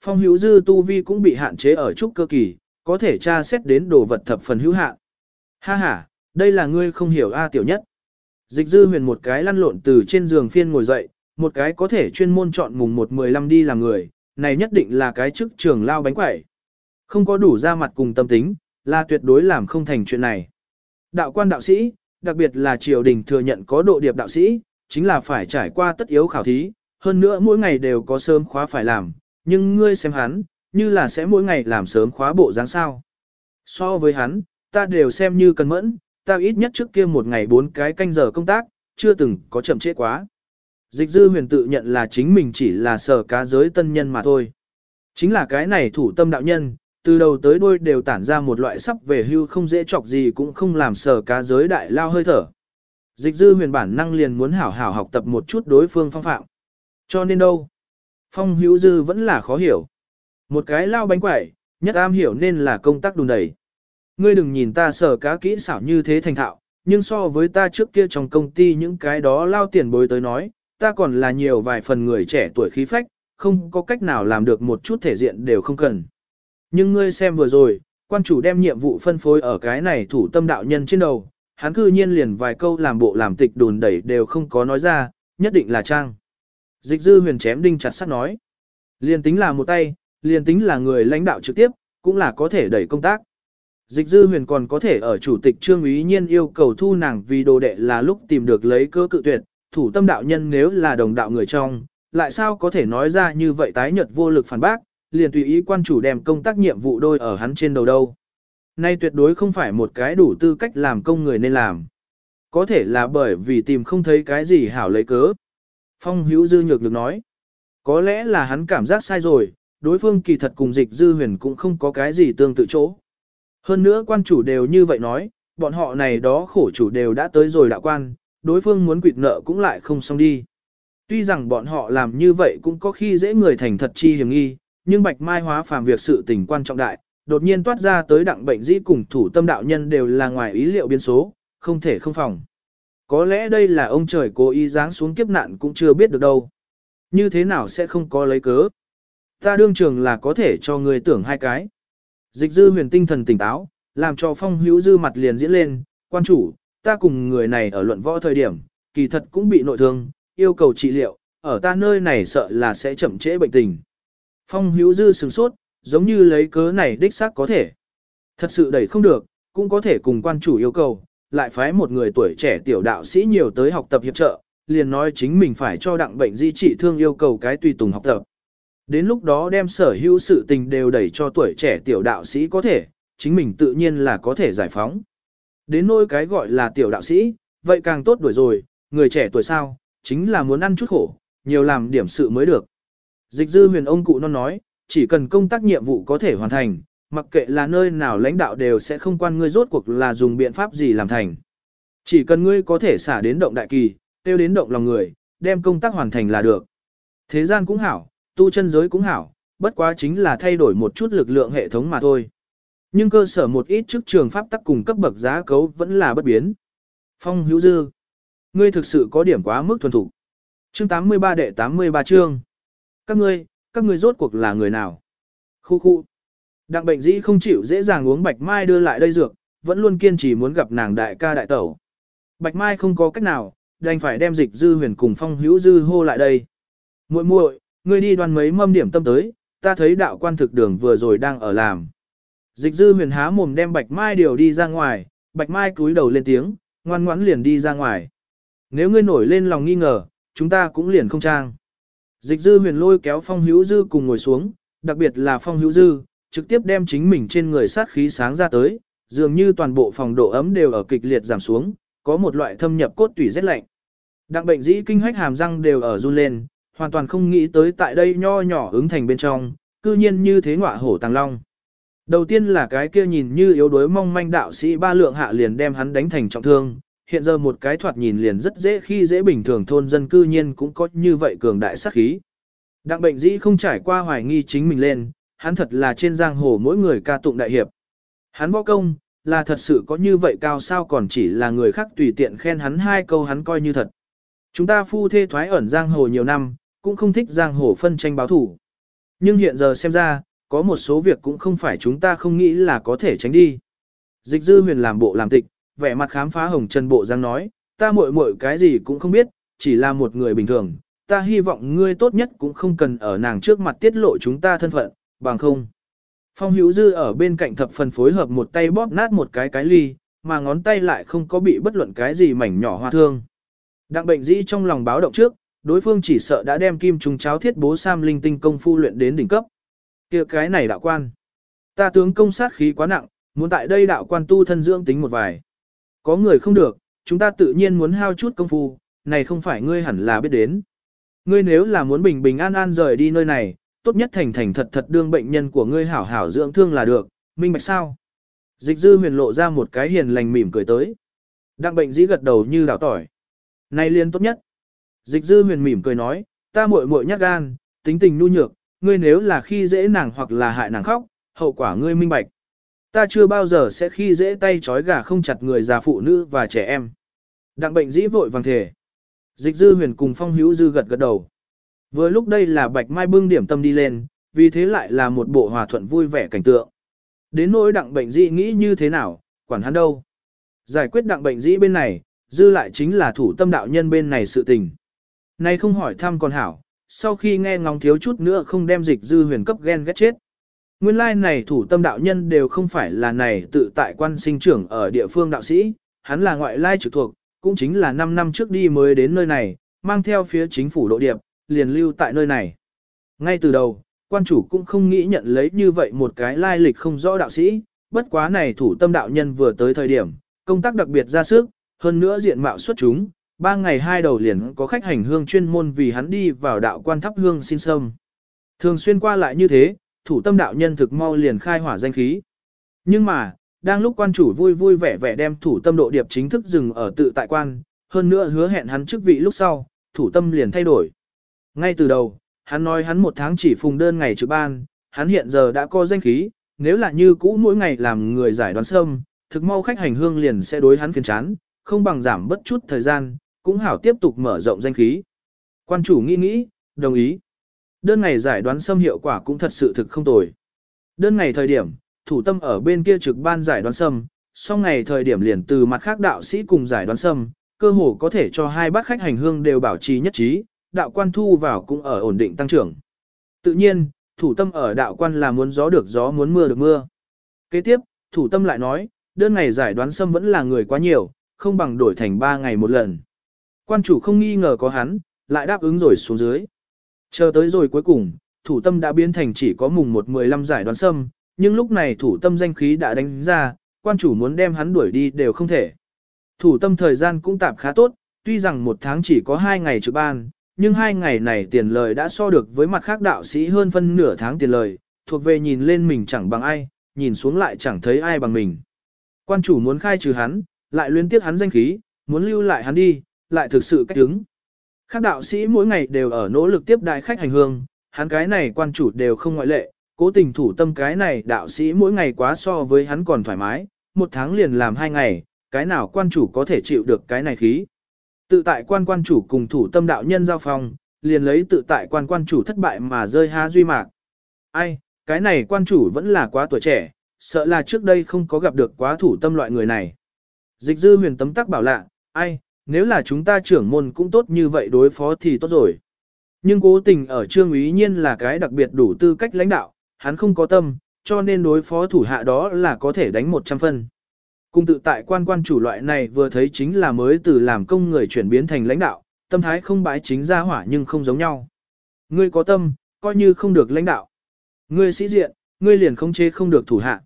Phong hữu dư tu vi cũng bị hạn chế ở chút cơ kỳ, có thể tra xét đến đồ vật thập phần hữu hạn. Ha ha, đây là ngươi không hiểu A tiểu nhất. Dịch dư huyền một cái lăn lộn từ trên giường phiên ngồi dậy, một cái có thể chuyên môn chọn mùng 1-15 đi làm người, này nhất định là cái chức trường lao bánh quẩy. Không có đủ ra mặt cùng tâm tính, là tuyệt đối làm không thành chuyện này. Đạo quan đạo sĩ, đặc biệt là triều đình thừa nhận có độ điệp đạo sĩ, chính là phải trải qua tất yếu khảo thí, hơn nữa mỗi ngày đều có sớm khóa phải làm, nhưng ngươi xem hắn, như là sẽ mỗi ngày làm sớm khóa bộ dáng sao. So với hắn, ta đều xem như cần mẫn, ta ít nhất trước kia một ngày bốn cái canh giờ công tác, chưa từng có chậm trễ quá. Dịch dư huyền tự nhận là chính mình chỉ là sở cá giới tân nhân mà thôi. Chính là cái này thủ tâm đạo nhân, từ đầu tới đuôi đều tản ra một loại sắp về hưu không dễ chọc gì cũng không làm sở cá giới đại lao hơi thở. Dịch dư huyền bản năng liền muốn hảo hảo học tập một chút đối phương phong phạm. Cho nên đâu? Phong hữu dư vẫn là khó hiểu. Một cái lao bánh quẩy, nhất am hiểu nên là công tác đùn đẩy. Ngươi đừng nhìn ta sở cá kỹ xảo như thế thành thạo, nhưng so với ta trước kia trong công ty những cái đó lao tiền bối tới nói, ta còn là nhiều vài phần người trẻ tuổi khí phách, không có cách nào làm được một chút thể diện đều không cần. Nhưng ngươi xem vừa rồi, quan chủ đem nhiệm vụ phân phối ở cái này thủ tâm đạo nhân trên đầu, hắn cư nhiên liền vài câu làm bộ làm tịch đùn đẩy đều không có nói ra, nhất định là trang. Dịch dư huyền chém đinh chặt sắt nói. Liền tính là một tay, liền tính là người lãnh đạo trực tiếp, cũng là có thể đẩy công tác. Dịch dư huyền còn có thể ở chủ tịch trương ý nhiên yêu cầu thu nàng vì đồ đệ là lúc tìm được lấy cơ cự tuyệt, thủ tâm đạo nhân nếu là đồng đạo người trong, lại sao có thể nói ra như vậy tái nhật vô lực phản bác, liền tùy ý quan chủ đem công tác nhiệm vụ đôi ở hắn trên đầu đâu. Nay tuyệt đối không phải một cái đủ tư cách làm công người nên làm. Có thể là bởi vì tìm không thấy cái gì hảo lấy cớ. Phong hữu dư nhược được nói. Có lẽ là hắn cảm giác sai rồi, đối phương kỳ thật cùng dịch dư huyền cũng không có cái gì tương tự chỗ. Hơn nữa quan chủ đều như vậy nói, bọn họ này đó khổ chủ đều đã tới rồi đạo quan, đối phương muốn quỵt nợ cũng lại không xong đi. Tuy rằng bọn họ làm như vậy cũng có khi dễ người thành thật chi hiểm nghi, nhưng bạch mai hóa phàm việc sự tình quan trọng đại, đột nhiên toát ra tới đặng bệnh dĩ cùng thủ tâm đạo nhân đều là ngoài ý liệu biến số, không thể không phòng. Có lẽ đây là ông trời cố ý giáng xuống kiếp nạn cũng chưa biết được đâu. Như thế nào sẽ không có lấy cớ. Ta đương trường là có thể cho người tưởng hai cái. Dịch dư huyền tinh thần tỉnh táo, làm cho phong hữu dư mặt liền diễn lên, quan chủ, ta cùng người này ở luận võ thời điểm, kỳ thật cũng bị nội thương, yêu cầu trị liệu, ở ta nơi này sợ là sẽ chậm trễ bệnh tình. Phong hữu dư sừng sốt, giống như lấy cớ này đích xác có thể. Thật sự đẩy không được, cũng có thể cùng quan chủ yêu cầu, lại phái một người tuổi trẻ tiểu đạo sĩ nhiều tới học tập hiệp trợ, liền nói chính mình phải cho đặng bệnh di trị thương yêu cầu cái tùy tùng học tập. Đến lúc đó đem sở hữu sự tình đều đẩy cho tuổi trẻ tiểu đạo sĩ có thể, chính mình tự nhiên là có thể giải phóng. Đến nỗi cái gọi là tiểu đạo sĩ, vậy càng tốt đuổi rồi, người trẻ tuổi sao, chính là muốn ăn chút khổ, nhiều làm điểm sự mới được. Dịch dư huyền ông cụ non nói, chỉ cần công tác nhiệm vụ có thể hoàn thành, mặc kệ là nơi nào lãnh đạo đều sẽ không quan ngươi rốt cuộc là dùng biện pháp gì làm thành. Chỉ cần ngươi có thể xả đến động đại kỳ, tiêu đến động lòng người, đem công tác hoàn thành là được. Thế gian cũng hảo, tu chân giới cũng hảo, bất quá chính là thay đổi một chút lực lượng hệ thống mà thôi. Nhưng cơ sở một ít trước trường pháp tắc cùng cấp bậc giá cấu vẫn là bất biến. Phong hữu dư. Ngươi thực sự có điểm quá mức thuần thủ. Chương 83 đệ 83 chương. Các ngươi, các ngươi rốt cuộc là người nào? Khu khu. Đặng bệnh dĩ không chịu dễ dàng uống bạch mai đưa lại đây dược, vẫn luôn kiên trì muốn gặp nàng đại ca đại tẩu. Bạch mai không có cách nào, đành phải đem dịch dư huyền cùng phong hữu dư hô lại đây. muội muội, ngươi đi đoan mấy mâm điểm tâm tới, ta thấy đạo quan thực đường vừa rồi đang ở làm. Dịch dư huyền há mồm đem bạch mai điều đi ra ngoài, bạch mai cúi đầu lên tiếng, ngoan ngoãn liền đi ra ngoài. Nếu ngươi nổi lên lòng nghi ngờ, chúng ta cũng liền không trang. Dịch dư huyền lôi kéo phong hữu dư cùng ngồi xuống, đặc biệt là phong hữu dư, trực tiếp đem chính mình trên người sát khí sáng ra tới, dường như toàn bộ phòng độ ấm đều ở kịch liệt giảm xuống, có một loại thâm nhập cốt tủy rét lạnh. Đặng bệnh dĩ kinh hách hàm răng đều ở run lên, hoàn toàn không nghĩ tới tại đây nho nhỏ ứng thành bên trong, cư nhiên như thế ngọa hổ tàng long. Đầu tiên là cái kia nhìn như yếu đuối mong manh đạo sĩ ba lượng hạ liền đem hắn đánh thành trọng thương, hiện giờ một cái thoạt nhìn liền rất dễ khi dễ bình thường thôn dân cư nhiên cũng có như vậy cường đại sát khí. Đặng bệnh dĩ không trải qua hoài nghi chính mình lên, hắn thật là trên giang hồ mỗi người ca tụng đại hiệp. Hắn võ công, là thật sự có như vậy cao sao còn chỉ là người khác tùy tiện khen hắn hai câu hắn coi như thật. Chúng ta phu thê thoái ẩn giang hồ nhiều năm, cũng không thích giang hồ phân tranh báo thủ. Nhưng hiện giờ xem ra, có một số việc cũng không phải chúng ta không nghĩ là có thể tránh đi. Dịch dư huyền làm bộ làm tịch, vẻ mặt khám phá hồng trần bộ giang nói, ta muội muội cái gì cũng không biết, chỉ là một người bình thường, ta hy vọng ngươi tốt nhất cũng không cần ở nàng trước mặt tiết lộ chúng ta thân phận, bằng không. Phong hữu dư ở bên cạnh thập phần phối hợp một tay bóp nát một cái cái ly, mà ngón tay lại không có bị bất luận cái gì mảnh nhỏ hoa thương. Đặng bệnh dĩ trong lòng báo động trước, đối phương chỉ sợ đã đem kim trùng cháo thiết bố sam linh tinh công phu luyện đến đỉnh cấp. kia cái này đạo quan. Ta tướng công sát khí quá nặng, muốn tại đây đạo quan tu thân dưỡng tính một vài. Có người không được, chúng ta tự nhiên muốn hao chút công phu, này không phải ngươi hẳn là biết đến. Ngươi nếu là muốn bình bình an an rời đi nơi này, tốt nhất thành thành thật thật đương bệnh nhân của ngươi hảo hảo dưỡng thương là được, minh bạch sao? Dịch dư huyền lộ ra một cái hiền lành mỉm cười tới. Đặng bệnh dĩ gật đầu như đảo tỏi. Này liên tốt nhất. Dịch dư huyền mỉm cười nói, ta muội muội nhát gan, tính tình nhu nhược, ngươi nếu là khi dễ nàng hoặc là hại nàng khóc, hậu quả ngươi minh bạch. Ta chưa bao giờ sẽ khi dễ tay trói gà không chặt người già phụ nữ và trẻ em. Đặng bệnh dĩ vội vàng thể. Dịch dư huyền cùng phong hữu dư gật gật đầu. Vừa lúc đây là bạch mai bưng điểm tâm đi lên, vì thế lại là một bộ hòa thuận vui vẻ cảnh tượng. Đến nỗi đặng bệnh dĩ nghĩ như thế nào, quản hắn đâu. Giải quyết đặng bệnh dĩ bên này, dư lại chính là thủ tâm đạo nhân bên này sự tình. Nay không hỏi thăm còn hảo, sau khi nghe ngóng thiếu chút nữa không đem dịch dư huyền cấp ghen ghét chết. Nguyên lai like này thủ tâm đạo nhân đều không phải là này tự tại quan sinh trưởng ở địa phương đạo sĩ, hắn là ngoại lai trực thuộc, cũng chính là 5 năm trước đi mới đến nơi này, mang theo phía chính phủ độ điệp, liền lưu tại nơi này. Ngay từ đầu, quan chủ cũng không nghĩ nhận lấy như vậy một cái lai lịch không rõ đạo sĩ, bất quá này thủ tâm đạo nhân vừa tới thời điểm, công tác đặc biệt ra sức, hơn nữa diện mạo xuất chúng, ba ngày hai đầu liền có khách hành hương chuyên môn vì hắn đi vào đạo quan thắp hương xin sâm. Thường xuyên qua lại như thế, thủ tâm đạo nhân thực mau liền khai hỏa danh khí. Nhưng mà, đang lúc quan chủ vui vui vẻ vẻ đem thủ tâm độ điệp chính thức dừng ở tự tại quan, hơn nữa hứa hẹn hắn chức vị lúc sau, thủ tâm liền thay đổi. Ngay từ đầu, hắn nói hắn một tháng chỉ phùng đơn ngày trực ban, hắn hiện giờ đã có danh khí, nếu là như cũ mỗi ngày làm người giải đoán sâm, thực mau khách hành hương liền sẽ đối hắn phiền chán, không bằng giảm bất chút thời gian, cũng hảo tiếp tục mở rộng danh khí. Quan chủ nghĩ nghĩ, đồng ý. Đơn ngày giải đoán sâm hiệu quả cũng thật sự thực không tồi. Đơn ngày thời điểm, thủ tâm ở bên kia trực ban giải đoán sâm, sau ngày thời điểm liền từ mặt khác đạo sĩ cùng giải đoán sâm, cơ hồ có thể cho hai bác khách hành hương đều bảo trì nhất trí, đạo quan thu vào cũng ở ổn định tăng trưởng. Tự nhiên, thủ tâm ở đạo quan là muốn gió được gió muốn mưa được mưa. Kế tiếp, thủ tâm lại nói, đơn ngày giải đoán sâm vẫn là người quá nhiều, không bằng đổi thành 3 ngày một lần. Quan chủ không nghi ngờ có hắn, lại đáp ứng rồi xuống dưới. Chờ tới rồi cuối cùng, thủ tâm đã biến thành chỉ có mùng 1-15 giải đoán sâm, nhưng lúc này thủ tâm danh khí đã đánh ra, quan chủ muốn đem hắn đuổi đi đều không thể. Thủ tâm thời gian cũng tạm khá tốt, tuy rằng một tháng chỉ có 2 ngày trực ban, nhưng hai ngày này tiền lời đã so được với mặt khác đạo sĩ hơn phân nửa tháng tiền lời, thuộc về nhìn lên mình chẳng bằng ai, nhìn xuống lại chẳng thấy ai bằng mình. Quan chủ muốn khai trừ hắn, lại luyến tiếc hắn danh khí, muốn lưu lại hắn đi, lại thực sự cách đứng. Các đạo sĩ mỗi ngày đều ở nỗ lực tiếp đại khách hành hương, hắn cái này quan chủ đều không ngoại lệ, cố tình thủ tâm cái này đạo sĩ mỗi ngày quá so với hắn còn thoải mái, một tháng liền làm hai ngày, cái nào quan chủ có thể chịu được cái này khí. Tự tại quan quan chủ cùng thủ tâm đạo nhân giao phòng liền lấy tự tại quan quan chủ thất bại mà rơi há duy mạc. Ai, cái này quan chủ vẫn là quá tuổi trẻ, sợ là trước đây không có gặp được quá thủ tâm loại người này. Dịch dư huyền tấm tắc bảo lạ, ai, nếu là chúng ta trưởng môn cũng tốt như vậy đối phó thì tốt rồi. Nhưng cố tình ở trương ý nhiên là cái đặc biệt đủ tư cách lãnh đạo, hắn không có tâm, cho nên đối phó thủ hạ đó là có thể đánh 100 phân. Cùng tự tại quan quan chủ loại này vừa thấy chính là mới từ làm công người chuyển biến thành lãnh đạo, tâm thái không bái chính ra hỏa nhưng không giống nhau. Ngươi có tâm, coi như không được lãnh đạo. Ngươi sĩ diện, ngươi liền không chế không được thủ hạ.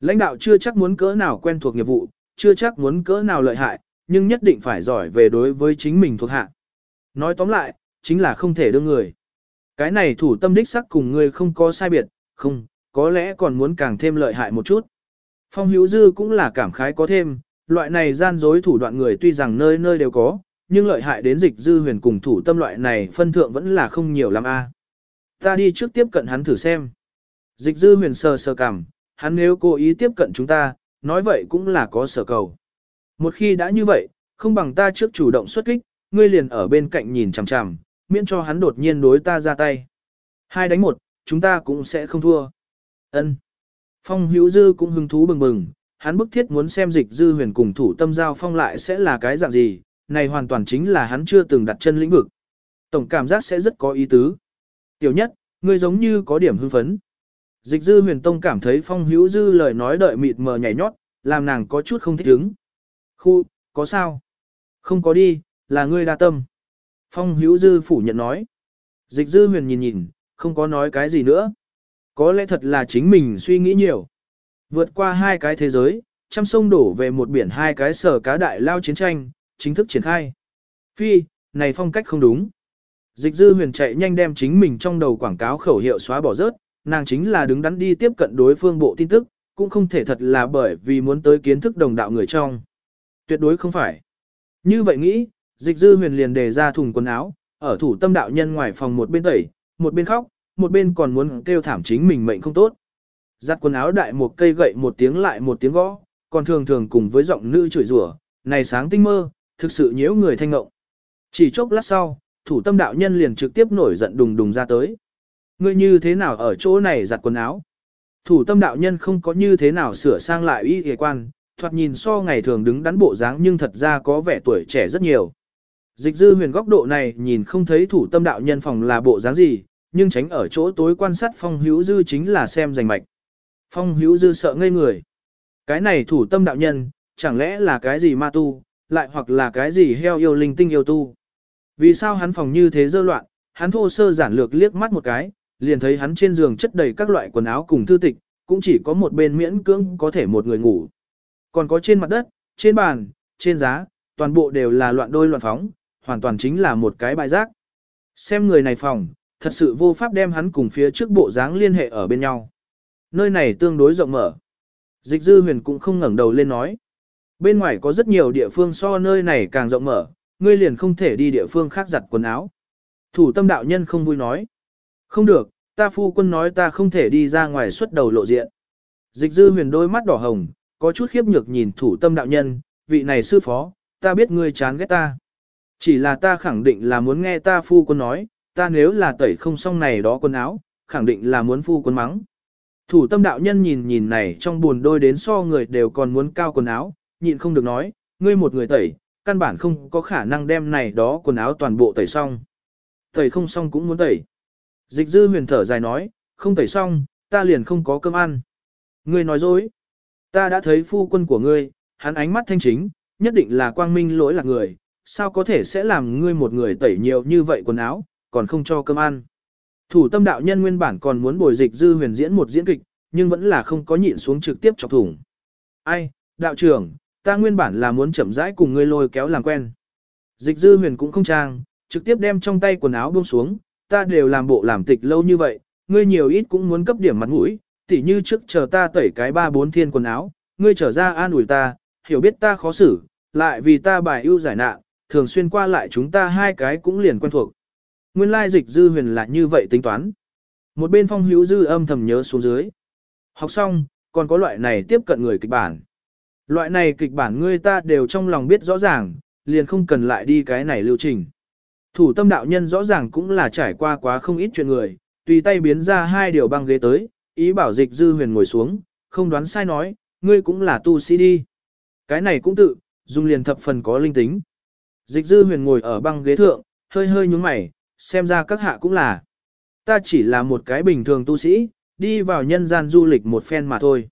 Lãnh đạo chưa chắc muốn cỡ nào quen thuộc nghiệp vụ, chưa chắc muốn cỡ nào lợi hại, nhưng nhất định phải giỏi về đối với chính mình thuộc hạ. Nói tóm lại, chính là không thể đưa người. Cái này thủ tâm đích sắc cùng ngươi không có sai biệt, không, có lẽ còn muốn càng thêm lợi hại một chút. Phong hữu dư cũng là cảm khái có thêm, loại này gian dối thủ đoạn người tuy rằng nơi nơi đều có, nhưng lợi hại đến dịch dư huyền cùng thủ tâm loại này phân thượng vẫn là không nhiều lắm a. Ta đi trước tiếp cận hắn thử xem. Dịch dư huyền sờ sờ cảm, hắn nếu cố ý tiếp cận chúng ta, nói vậy cũng là có sở cầu. Một khi đã như vậy, không bằng ta trước chủ động xuất kích, ngươi liền ở bên cạnh nhìn chằm chằm, miễn cho hắn đột nhiên đối ta ra tay. Hai đánh một, chúng ta cũng sẽ không thua. Ân. Phong hữu dư cũng hứng thú bừng bừng, hắn bức thiết muốn xem dịch dư huyền cùng thủ tâm giao phong lại sẽ là cái dạng gì, này hoàn toàn chính là hắn chưa từng đặt chân lĩnh vực. Tổng cảm giác sẽ rất có ý tứ. Tiểu nhất, ngươi giống như có điểm hưng phấn. Dịch dư huyền tông cảm thấy phong hữu dư lời nói đợi mịt mờ nhảy nhót, làm nàng có chút không thích ứng. Khu, có sao? Không có đi, là ngươi đa tâm. Phong hữu dư phủ nhận nói. Dịch dư huyền nhìn nhìn, không có nói cái gì nữa. Có lẽ thật là chính mình suy nghĩ nhiều. Vượt qua hai cái thế giới, trăm sông đổ về một biển hai cái sở cá đại lao chiến tranh, chính thức triển khai. Phi, này phong cách không đúng. Dịch dư huyền chạy nhanh đem chính mình trong đầu quảng cáo khẩu hiệu xóa bỏ rớt, nàng chính là đứng đắn đi tiếp cận đối phương bộ tin tức, cũng không thể thật là bởi vì muốn tới kiến thức đồng đạo người trong. Tuyệt đối không phải. Như vậy nghĩ, dịch dư huyền liền đề ra thùng quần áo, ở thủ tâm đạo nhân ngoài phòng một bên tẩy, một bên khóc, một bên còn muốn kêu thảm chính mình mệnh không tốt. Giặt quần áo đại một cây gậy một tiếng lại một tiếng gõ, còn thường thường cùng với giọng nữ chửi rủa, này sáng tinh mơ, thực sự nhiễu người thanh ngộng. Chỉ chốc lát sau, thủ tâm đạo nhân liền trực tiếp nổi giận đùng đùng ra tới. Ngươi như thế nào ở chỗ này giặt quần áo? Thủ tâm đạo nhân không có như thế nào sửa sang lại y hề quan, thoạt nhìn so ngày thường đứng đắn bộ dáng nhưng thật ra có vẻ tuổi trẻ rất nhiều. Dịch dư huyền góc độ này nhìn không thấy thủ tâm đạo nhân phòng là bộ dáng gì, nhưng tránh ở chỗ tối quan sát phong hữu dư chính là xem giành mạch. Phong hữu dư sợ ngây người. Cái này thủ tâm đạo nhân, chẳng lẽ là cái gì ma tu, lại hoặc là cái gì heo yêu linh tinh yêu tu. Vì sao hắn phòng như thế dơ loạn, hắn thô sơ giản lược liếc mắt một cái, liền thấy hắn trên giường chất đầy các loại quần áo cùng thư tịch, cũng chỉ có một bên miễn cưỡng có thể một người ngủ. Còn có trên mặt đất, trên bàn, trên giá, toàn bộ đều là loạn đôi loạn phóng, hoàn toàn chính là một cái bại rác. Xem người này phòng, thật sự vô pháp đem hắn cùng phía trước bộ dáng liên hệ ở bên nhau. Nơi này tương đối rộng mở. Dịch dư huyền cũng không ngẩng đầu lên nói. Bên ngoài có rất nhiều địa phương so nơi này càng rộng mở, ngươi liền không thể đi địa phương khác giặt quần áo. Thủ tâm đạo nhân không vui nói. Không được, ta phu quân nói ta không thể đi ra ngoài xuất đầu lộ diện. Dịch dư huyền đôi mắt đỏ hồng, có chút khiếp nhược nhìn thủ tâm đạo nhân, vị này sư phó, ta biết ngươi chán ghét ta. Chỉ là ta khẳng định là muốn nghe ta phu quân nói, ta nếu là tẩy không xong này đó quần áo, khẳng định là muốn phu quân mắng. Thủ tâm đạo nhân nhìn nhìn này trong buồn đôi đến so người đều còn muốn cao quần áo, nhịn không được nói, ngươi một người tẩy, căn bản không có khả năng đem này đó quần áo toàn bộ tẩy xong. Tẩy không xong cũng muốn tẩy. Dịch dư huyền thở dài nói, không tẩy xong, ta liền không có cơm ăn. Ngươi nói dối. Ta đã thấy phu quân của ngươi, hắn ánh mắt thanh chính, nhất định là quang minh lỗi là người, sao có thể sẽ làm ngươi một người tẩy nhiều như vậy quần áo, còn không cho cơm ăn. Thủ tâm đạo nhân nguyên bản còn muốn bồi dịch dư huyền diễn một diễn kịch, nhưng vẫn là không có nhịn xuống trực tiếp chọc thủng. Ai, đạo trưởng, ta nguyên bản là muốn chậm rãi cùng ngươi lôi kéo làm quen. Dịch dư huyền cũng không trang, trực tiếp đem trong tay quần áo buông xuống, ta đều làm bộ làm tịch lâu như vậy, ngươi nhiều ít cũng muốn cấp điểm mặt mũi, tỉ như trước chờ ta tẩy cái ba bốn thiên quần áo, ngươi trở ra an ủi ta, hiểu biết ta khó xử, lại vì ta bài ưu giải nạn, thường xuyên qua lại chúng ta hai cái cũng liền quen thuộc. Nguyên lai dịch dư huyền là như vậy tính toán. Một bên phong hữu dư âm thầm nhớ xuống dưới. Học xong, còn có loại này tiếp cận người kịch bản. Loại này kịch bản ngươi ta đều trong lòng biết rõ ràng, liền không cần lại đi cái này lưu trình. Thủ tâm đạo nhân rõ ràng cũng là trải qua quá không ít chuyện người, tùy tay biến ra hai điều băng ghế tới, ý bảo dịch dư huyền ngồi xuống, không đoán sai nói, ngươi cũng là tu sĩ đi. Cái này cũng tự, dùng liền thập phần có linh tính. Dịch dư huyền ngồi ở băng ghế thượng, hơi hơi nhúng mày, xem ra các hạ cũng là. Ta chỉ là một cái bình thường tu sĩ, đi vào nhân gian du lịch một phen mà thôi.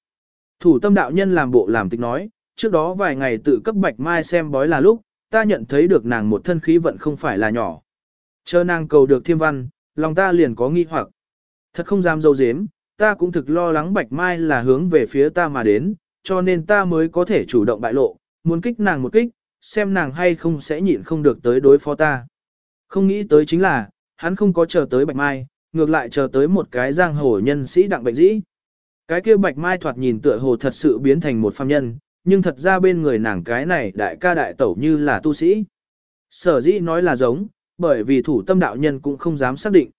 Thủ tâm đạo nhân làm bộ làm tịch nói, trước đó vài ngày tự cấp bạch mai xem bói là lúc, ta nhận thấy được nàng một thân khí vận không phải là nhỏ. Chờ nàng cầu được thiên văn, lòng ta liền có nghi hoặc. Thật không dám dâu dếm, ta cũng thực lo lắng bạch mai là hướng về phía ta mà đến, cho nên ta mới có thể chủ động bại lộ, muốn kích nàng một kích, xem nàng hay không sẽ nhịn không được tới đối phó ta. Không nghĩ tới chính là, hắn không có chờ tới bạch mai, ngược lại chờ tới một cái giang hồ nhân sĩ đặng bệnh dĩ. Cái kia bạch mai thoạt nhìn tựa hồ thật sự biến thành một phàm nhân, nhưng thật ra bên người nàng cái này đại ca đại tẩu như là tu sĩ. Sở dĩ nói là giống, bởi vì thủ tâm đạo nhân cũng không dám xác định.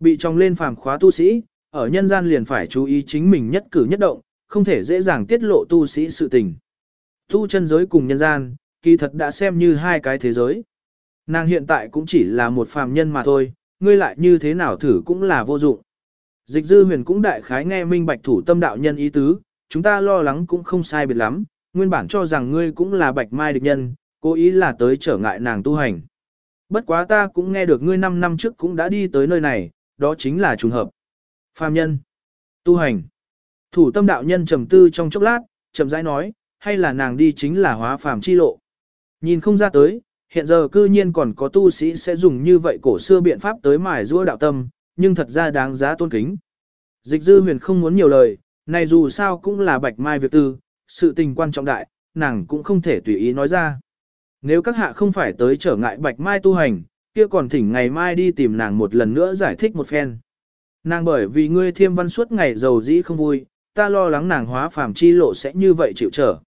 Bị trong lên phàm khóa tu sĩ, ở nhân gian liền phải chú ý chính mình nhất cử nhất động, không thể dễ dàng tiết lộ tu sĩ sự tình. Tu chân giới cùng nhân gian, kỳ thật đã xem như hai cái thế giới. Nàng hiện tại cũng chỉ là một phàm nhân mà thôi, ngươi lại như thế nào thử cũng là vô dụng. Dịch dư huyền cũng đại khái nghe minh bạch thủ tâm đạo nhân ý tứ, chúng ta lo lắng cũng không sai biệt lắm, nguyên bản cho rằng ngươi cũng là bạch mai địch nhân, cố ý là tới trở ngại nàng tu hành. Bất quá ta cũng nghe được ngươi 5 năm trước cũng đã đi tới nơi này, đó chính là trùng hợp. Phàm nhân, tu hành. Thủ tâm đạo nhân trầm tư trong chốc lát, chậm rãi nói, hay là nàng đi chính là hóa phàm chi lộ. Nhìn không ra tới, hiện giờ cư nhiên còn có tu sĩ sẽ dùng như vậy cổ xưa biện pháp tới mài rua đạo tâm, nhưng thật ra đáng giá tôn kính. Dịch dư huyền không muốn nhiều lời, này dù sao cũng là bạch mai việc tư, sự tình quan trọng đại, nàng cũng không thể tùy ý nói ra. Nếu các hạ không phải tới trở ngại bạch mai tu hành, kia còn thỉnh ngày mai đi tìm nàng một lần nữa giải thích một phen. Nàng bởi vì ngươi thiêm văn suốt ngày giàu dĩ không vui, ta lo lắng nàng hóa phàm chi lộ sẽ như vậy chịu trở.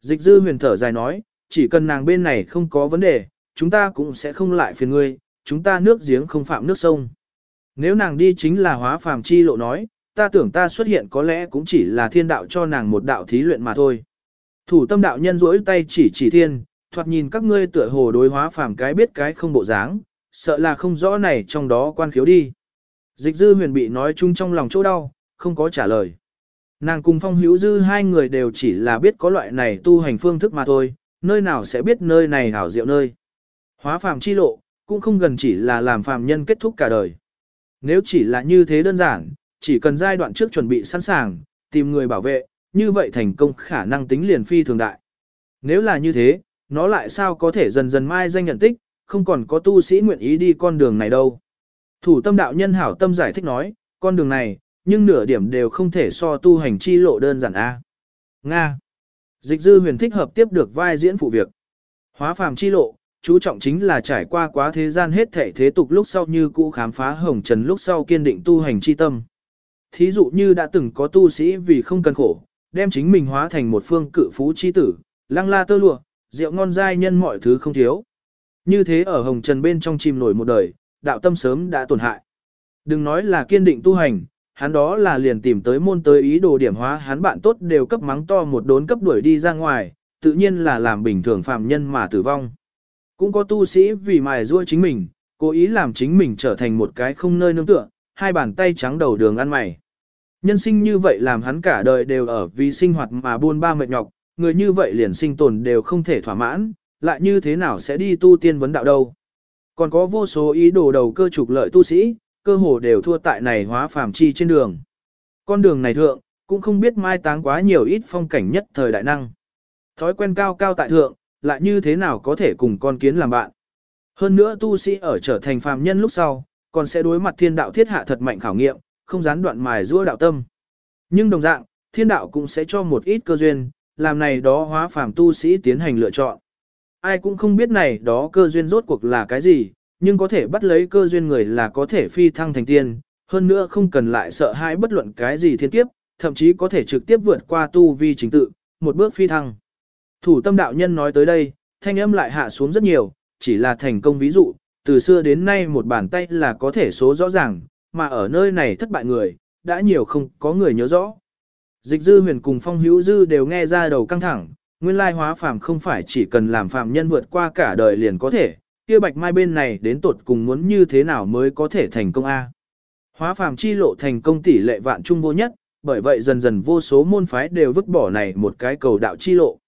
Dịch dư huyền thở dài nói, chỉ cần nàng bên này không có vấn đề, chúng ta cũng sẽ không lại phiền ngươi, chúng ta nước giếng không phạm nước sông. Nếu nàng đi chính là hóa phàm chi lộ nói, ta tưởng ta xuất hiện có lẽ cũng chỉ là thiên đạo cho nàng một đạo thí luyện mà thôi. Thủ tâm đạo nhân rỗi tay chỉ chỉ thiên, thoạt nhìn các ngươi tựa hồ đối hóa phàm cái biết cái không bộ dáng, sợ là không rõ này trong đó quan khiếu đi. Dịch dư huyền bị nói chung trong lòng chỗ đau, không có trả lời. Nàng cùng phong hữu dư hai người đều chỉ là biết có loại này tu hành phương thức mà thôi, nơi nào sẽ biết nơi này hảo diệu nơi. Hóa phàm chi lộ, cũng không gần chỉ là làm phàm nhân kết thúc cả đời. Nếu chỉ là như thế đơn giản, chỉ cần giai đoạn trước chuẩn bị sẵn sàng, tìm người bảo vệ, như vậy thành công khả năng tính liền phi thường đại. Nếu là như thế, nó lại sao có thể dần dần mai danh nhận tích, không còn có tu sĩ nguyện ý đi con đường này đâu. Thủ tâm đạo nhân hảo tâm giải thích nói, con đường này, nhưng nửa điểm đều không thể so tu hành chi lộ đơn giản A. Nga. Dịch dư huyền thích hợp tiếp được vai diễn phụ việc. Hóa phàm chi lộ, chú trọng chính là trải qua quá thế gian hết thể thế tục lúc sau như cũ khám phá hồng trần lúc sau kiên định tu hành chi tâm. Thí dụ như đã từng có tu sĩ vì không cần khổ, đem chính mình hóa thành một phương cự phú chi tử, lăng la tơ lụa, rượu ngon dai nhân mọi thứ không thiếu. Như thế ở hồng trần bên trong chìm nổi một đời, đạo tâm sớm đã tổn hại. Đừng nói là kiên định tu hành, hắn đó là liền tìm tới môn tới ý đồ điểm hóa hắn bạn tốt đều cấp mắng to một đốn cấp đuổi đi ra ngoài, tự nhiên là làm bình thường phàm nhân mà tử vong. Cũng có tu sĩ vì mài rua chính mình, cố ý làm chính mình trở thành một cái không nơi nương tựa, hai bàn tay trắng đầu đường ăn mày. Nhân sinh như vậy làm hắn cả đời đều ở vì sinh hoạt mà buôn ba mệt nhọc, người như vậy liền sinh tồn đều không thể thỏa mãn, lại như thế nào sẽ đi tu tiên vấn đạo đâu. Còn có vô số ý đồ đầu cơ trục lợi tu sĩ, cơ hồ đều thua tại này hóa phàm chi trên đường. Con đường này thượng, cũng không biết mai táng quá nhiều ít phong cảnh nhất thời đại năng. Thói quen cao cao tại thượng, lại như thế nào có thể cùng con kiến làm bạn. Hơn nữa tu sĩ ở trở thành phàm nhân lúc sau, còn sẽ đối mặt thiên đạo thiết hạ thật mạnh khảo nghiệm, không gián đoạn mài giũa đạo tâm. Nhưng đồng dạng, thiên đạo cũng sẽ cho một ít cơ duyên, làm này đó hóa phàm tu sĩ tiến hành lựa chọn. Ai cũng không biết này đó cơ duyên rốt cuộc là cái gì, nhưng có thể bắt lấy cơ duyên người là có thể phi thăng thành tiên, hơn nữa không cần lại sợ hãi bất luận cái gì thiên kiếp, thậm chí có thể trực tiếp vượt qua tu vi chính tự, một bước phi thăng. Thủ tâm đạo nhân nói tới đây, thanh âm lại hạ xuống rất nhiều, chỉ là thành công ví dụ, từ xưa đến nay một bàn tay là có thể số rõ ràng, mà ở nơi này thất bại người, đã nhiều không có người nhớ rõ. Dịch dư huyền cùng phong hữu dư đều nghe ra đầu căng thẳng, nguyên lai hóa phàm không phải chỉ cần làm phàm nhân vượt qua cả đời liền có thể, kia bạch mai bên này đến tột cùng muốn như thế nào mới có thể thành công A. Hóa phàm chi lộ thành công tỷ lệ vạn trung vô nhất, bởi vậy dần dần vô số môn phái đều vứt bỏ này một cái cầu đạo chi lộ.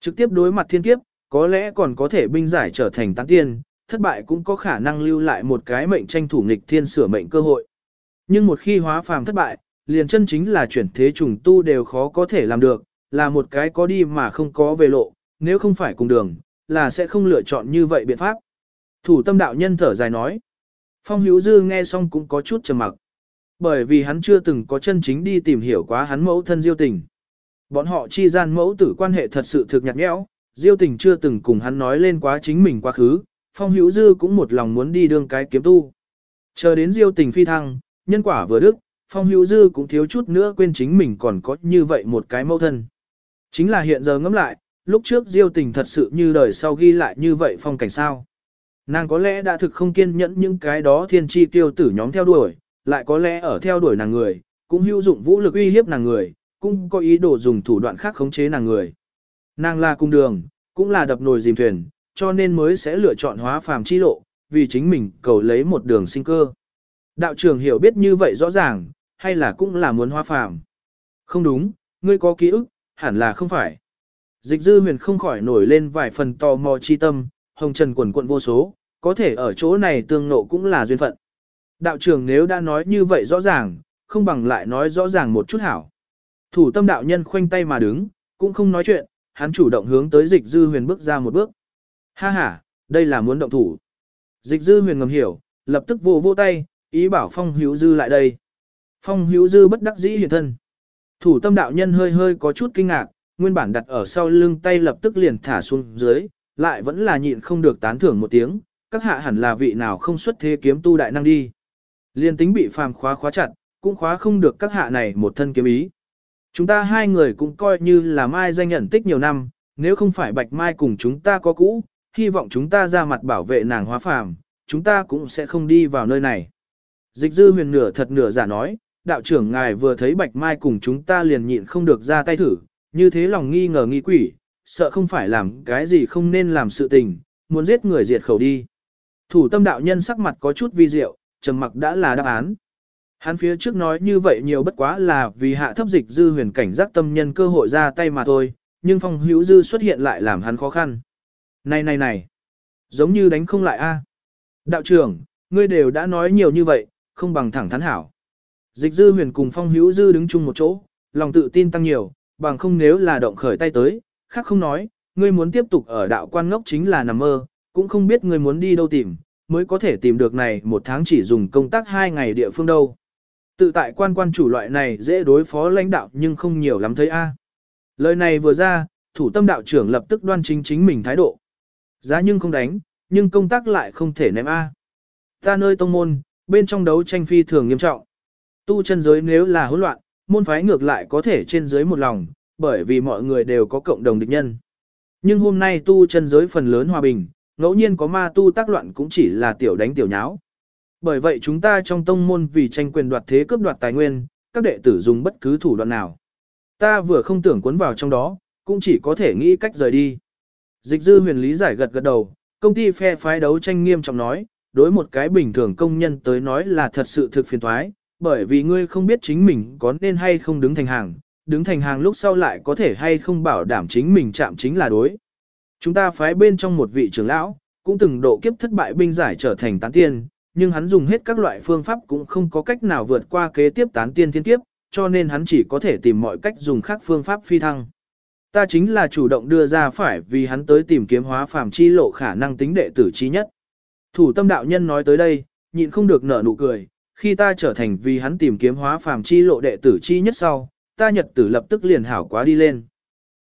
Trực tiếp đối mặt thiên kiếp, có lẽ còn có thể binh giải trở thành tán tiên, thất bại cũng có khả năng lưu lại một cái mệnh tranh thủ nghịch thiên sửa mệnh cơ hội. Nhưng một khi hóa phàm thất bại, liền chân chính là chuyển thế trùng tu đều khó có thể làm được, là một cái có đi mà không có về lộ, nếu không phải cùng đường, là sẽ không lựa chọn như vậy biện pháp. Thủ tâm đạo nhân thở dài nói. Phong hữu dư nghe xong cũng có chút trầm mặc. Bởi vì hắn chưa từng có chân chính đi tìm hiểu quá hắn mẫu thân diêu tình. Bọn họ chi gian mẫu tử quan hệ thật sự thực nhạt nhẽo, diêu tình chưa từng cùng hắn nói lên quá chính mình quá khứ, phong hữu dư cũng một lòng muốn đi đương cái kiếm tu. Chờ đến diêu tình phi thăng, nhân quả vừa đức, phong hữu dư cũng thiếu chút nữa quên chính mình còn có như vậy một cái mẫu thân. Chính là hiện giờ ngẫm lại, lúc trước diêu tình thật sự như đời sau ghi lại như vậy phong cảnh sao. Nàng có lẽ đã thực không kiên nhẫn những cái đó thiên tri tiêu tử nhóm theo đuổi, lại có lẽ ở theo đuổi nàng người, cũng hữu dụng vũ lực uy hiếp nàng người, cũng có ý đồ dùng thủ đoạn khác khống chế nàng người. Nàng là cung đường, cũng là đập nồi dìm thuyền, cho nên mới sẽ lựa chọn hóa phàm chi lộ, vì chính mình cầu lấy một đường sinh cơ. Đạo trưởng hiểu biết như vậy rõ ràng, hay là cũng là muốn hóa phàm? Không đúng, ngươi có ký ức, hẳn là không phải. Dịch dư huyền không khỏi nổi lên vài phần tò mò chi tâm, hồng trần quần quận vô số, có thể ở chỗ này tương nộ cũng là duyên phận. Đạo trưởng nếu đã nói như vậy rõ ràng, không bằng lại nói rõ ràng một chút hảo. Thủ tâm đạo nhân khoanh tay mà đứng, cũng không nói chuyện, hắn chủ động hướng tới dịch dư huyền bước ra một bước. Ha ha, đây là muốn động thủ. Dịch dư huyền ngầm hiểu, lập tức vô vô tay, ý bảo phong hữu dư lại đây. Phong hữu dư bất đắc dĩ hiện thân. Thủ tâm đạo nhân hơi hơi có chút kinh ngạc, nguyên bản đặt ở sau lưng tay lập tức liền thả xuống dưới, lại vẫn là nhịn không được tán thưởng một tiếng, các hạ hẳn là vị nào không xuất thế kiếm tu đại năng đi. Liên tính bị phàm khóa khóa chặt, cũng khóa không được các hạ này một thân kiếm ý. Chúng ta hai người cũng coi như là mai danh nhận tích nhiều năm, nếu không phải bạch mai cùng chúng ta có cũ, hy vọng chúng ta ra mặt bảo vệ nàng hóa phàm, chúng ta cũng sẽ không đi vào nơi này. Dịch dư huyền nửa thật nửa giả nói, đạo trưởng ngài vừa thấy bạch mai cùng chúng ta liền nhịn không được ra tay thử, như thế lòng nghi ngờ nghi quỷ, sợ không phải làm cái gì không nên làm sự tình, muốn giết người diệt khẩu đi. Thủ tâm đạo nhân sắc mặt có chút vi diệu, trầm mặc đã là đáp án. Hắn phía trước nói như vậy nhiều bất quá là vì hạ thấp dịch dư huyền cảnh giác tâm nhân cơ hội ra tay mà thôi, nhưng phong hữu dư xuất hiện lại làm hắn khó khăn. Này này này, giống như đánh không lại a. Đạo trưởng, ngươi đều đã nói nhiều như vậy, không bằng thẳng thắn hảo. Dịch dư huyền cùng phong hữu dư đứng chung một chỗ, lòng tự tin tăng nhiều, bằng không nếu là động khởi tay tới, khác không nói, ngươi muốn tiếp tục ở đạo quan ngốc chính là nằm mơ, cũng không biết ngươi muốn đi đâu tìm, mới có thể tìm được này một tháng chỉ dùng công tác hai ngày địa phương đâu. Tự tại quan quan chủ loại này dễ đối phó lãnh đạo nhưng không nhiều lắm thấy a. À. Lời này vừa ra, thủ tâm đạo trưởng lập tức đoan chính chính mình thái độ. Giá nhưng không đánh, nhưng công tác lại không thể ném a. À. Ta nơi tông môn, bên trong đấu tranh phi thường nghiêm trọng. Tu chân giới nếu là hỗn loạn, môn phái ngược lại có thể trên dưới một lòng, bởi vì mọi người đều có cộng đồng địch nhân. Nhưng hôm nay tu chân giới phần lớn hòa bình, ngẫu nhiên có ma tu tác loạn cũng chỉ là tiểu đánh tiểu nháo. Bởi vậy chúng ta trong tông môn vì tranh quyền đoạt thế cướp đoạt tài nguyên, các đệ tử dùng bất cứ thủ đoạn nào. Ta vừa không tưởng cuốn vào trong đó, cũng chỉ có thể nghĩ cách rời đi. Dịch dư huyền lý giải gật gật đầu, công ty phe phái đấu tranh nghiêm trọng nói, đối một cái bình thường công nhân tới nói là thật sự thực phiền thoái, bởi vì ngươi không biết chính mình có nên hay không đứng thành hàng, đứng thành hàng lúc sau lại có thể hay không bảo đảm chính mình chạm chính là đối. Chúng ta phái bên trong một vị trưởng lão, cũng từng độ kiếp thất bại binh giải trở thành tán tiên, nhưng hắn dùng hết các loại phương pháp cũng không có cách nào vượt qua kế tiếp tán tiên thiên kiếp, cho nên hắn chỉ có thể tìm mọi cách dùng khác phương pháp phi thăng. Ta chính là chủ động đưa ra phải vì hắn tới tìm kiếm hóa phàm chi lộ khả năng tính đệ tử trí nhất. Thủ tâm đạo nhân nói tới đây, nhịn không được nở nụ cười, khi ta trở thành vì hắn tìm kiếm hóa phàm chi lộ đệ tử chi nhất sau, ta nhật tử lập tức liền hảo quá đi lên.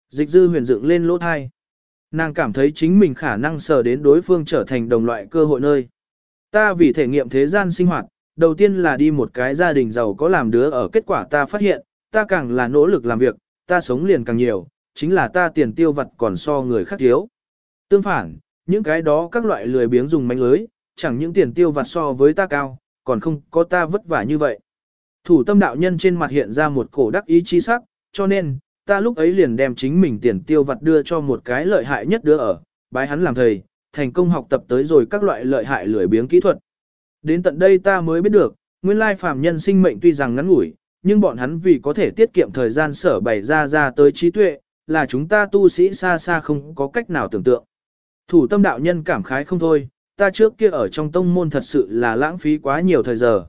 Dịch dư huyền dựng lên lỗ thai. Nàng cảm thấy chính mình khả năng sờ đến đối phương trở thành đồng loại cơ hội nơi. Ta vì thể nghiệm thế gian sinh hoạt, đầu tiên là đi một cái gia đình giàu có làm đứa ở kết quả ta phát hiện, ta càng là nỗ lực làm việc, ta sống liền càng nhiều, chính là ta tiền tiêu vật còn so người khác thiếu. Tương phản, những cái đó các loại lười biếng dùng mánh lưới, chẳng những tiền tiêu vặt so với ta cao, còn không có ta vất vả như vậy. Thủ tâm đạo nhân trên mặt hiện ra một cổ đắc ý chi sắc, cho nên, ta lúc ấy liền đem chính mình tiền tiêu vặt đưa cho một cái lợi hại nhất đứa ở, bái hắn làm thầy, thành công học tập tới rồi các loại lợi hại lười biếng kỹ thuật. Đến tận đây ta mới biết được, nguyên lai phàm nhân sinh mệnh tuy rằng ngắn ngủi, nhưng bọn hắn vì có thể tiết kiệm thời gian sở bày ra ra tới trí tuệ, là chúng ta tu sĩ xa xa không có cách nào tưởng tượng. Thủ tâm đạo nhân cảm khái không thôi, ta trước kia ở trong tông môn thật sự là lãng phí quá nhiều thời giờ.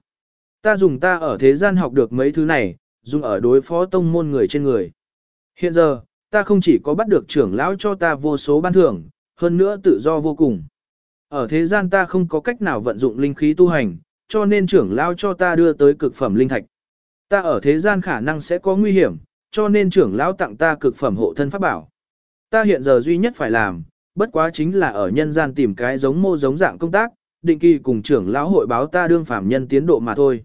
Ta dùng ta ở thế gian học được mấy thứ này, dùng ở đối phó tông môn người trên người. Hiện giờ, ta không chỉ có bắt được trưởng lão cho ta vô số ban thưởng, hơn nữa tự do vô cùng. Ở thế gian ta không có cách nào vận dụng linh khí tu hành, cho nên trưởng lão cho ta đưa tới cực phẩm linh thạch. Ta ở thế gian khả năng sẽ có nguy hiểm, cho nên trưởng lão tặng ta cực phẩm hộ thân pháp bảo. Ta hiện giờ duy nhất phải làm, bất quá chính là ở nhân gian tìm cái giống mô giống dạng công tác, định kỳ cùng trưởng lão hội báo ta đương phạm nhân tiến độ mà thôi.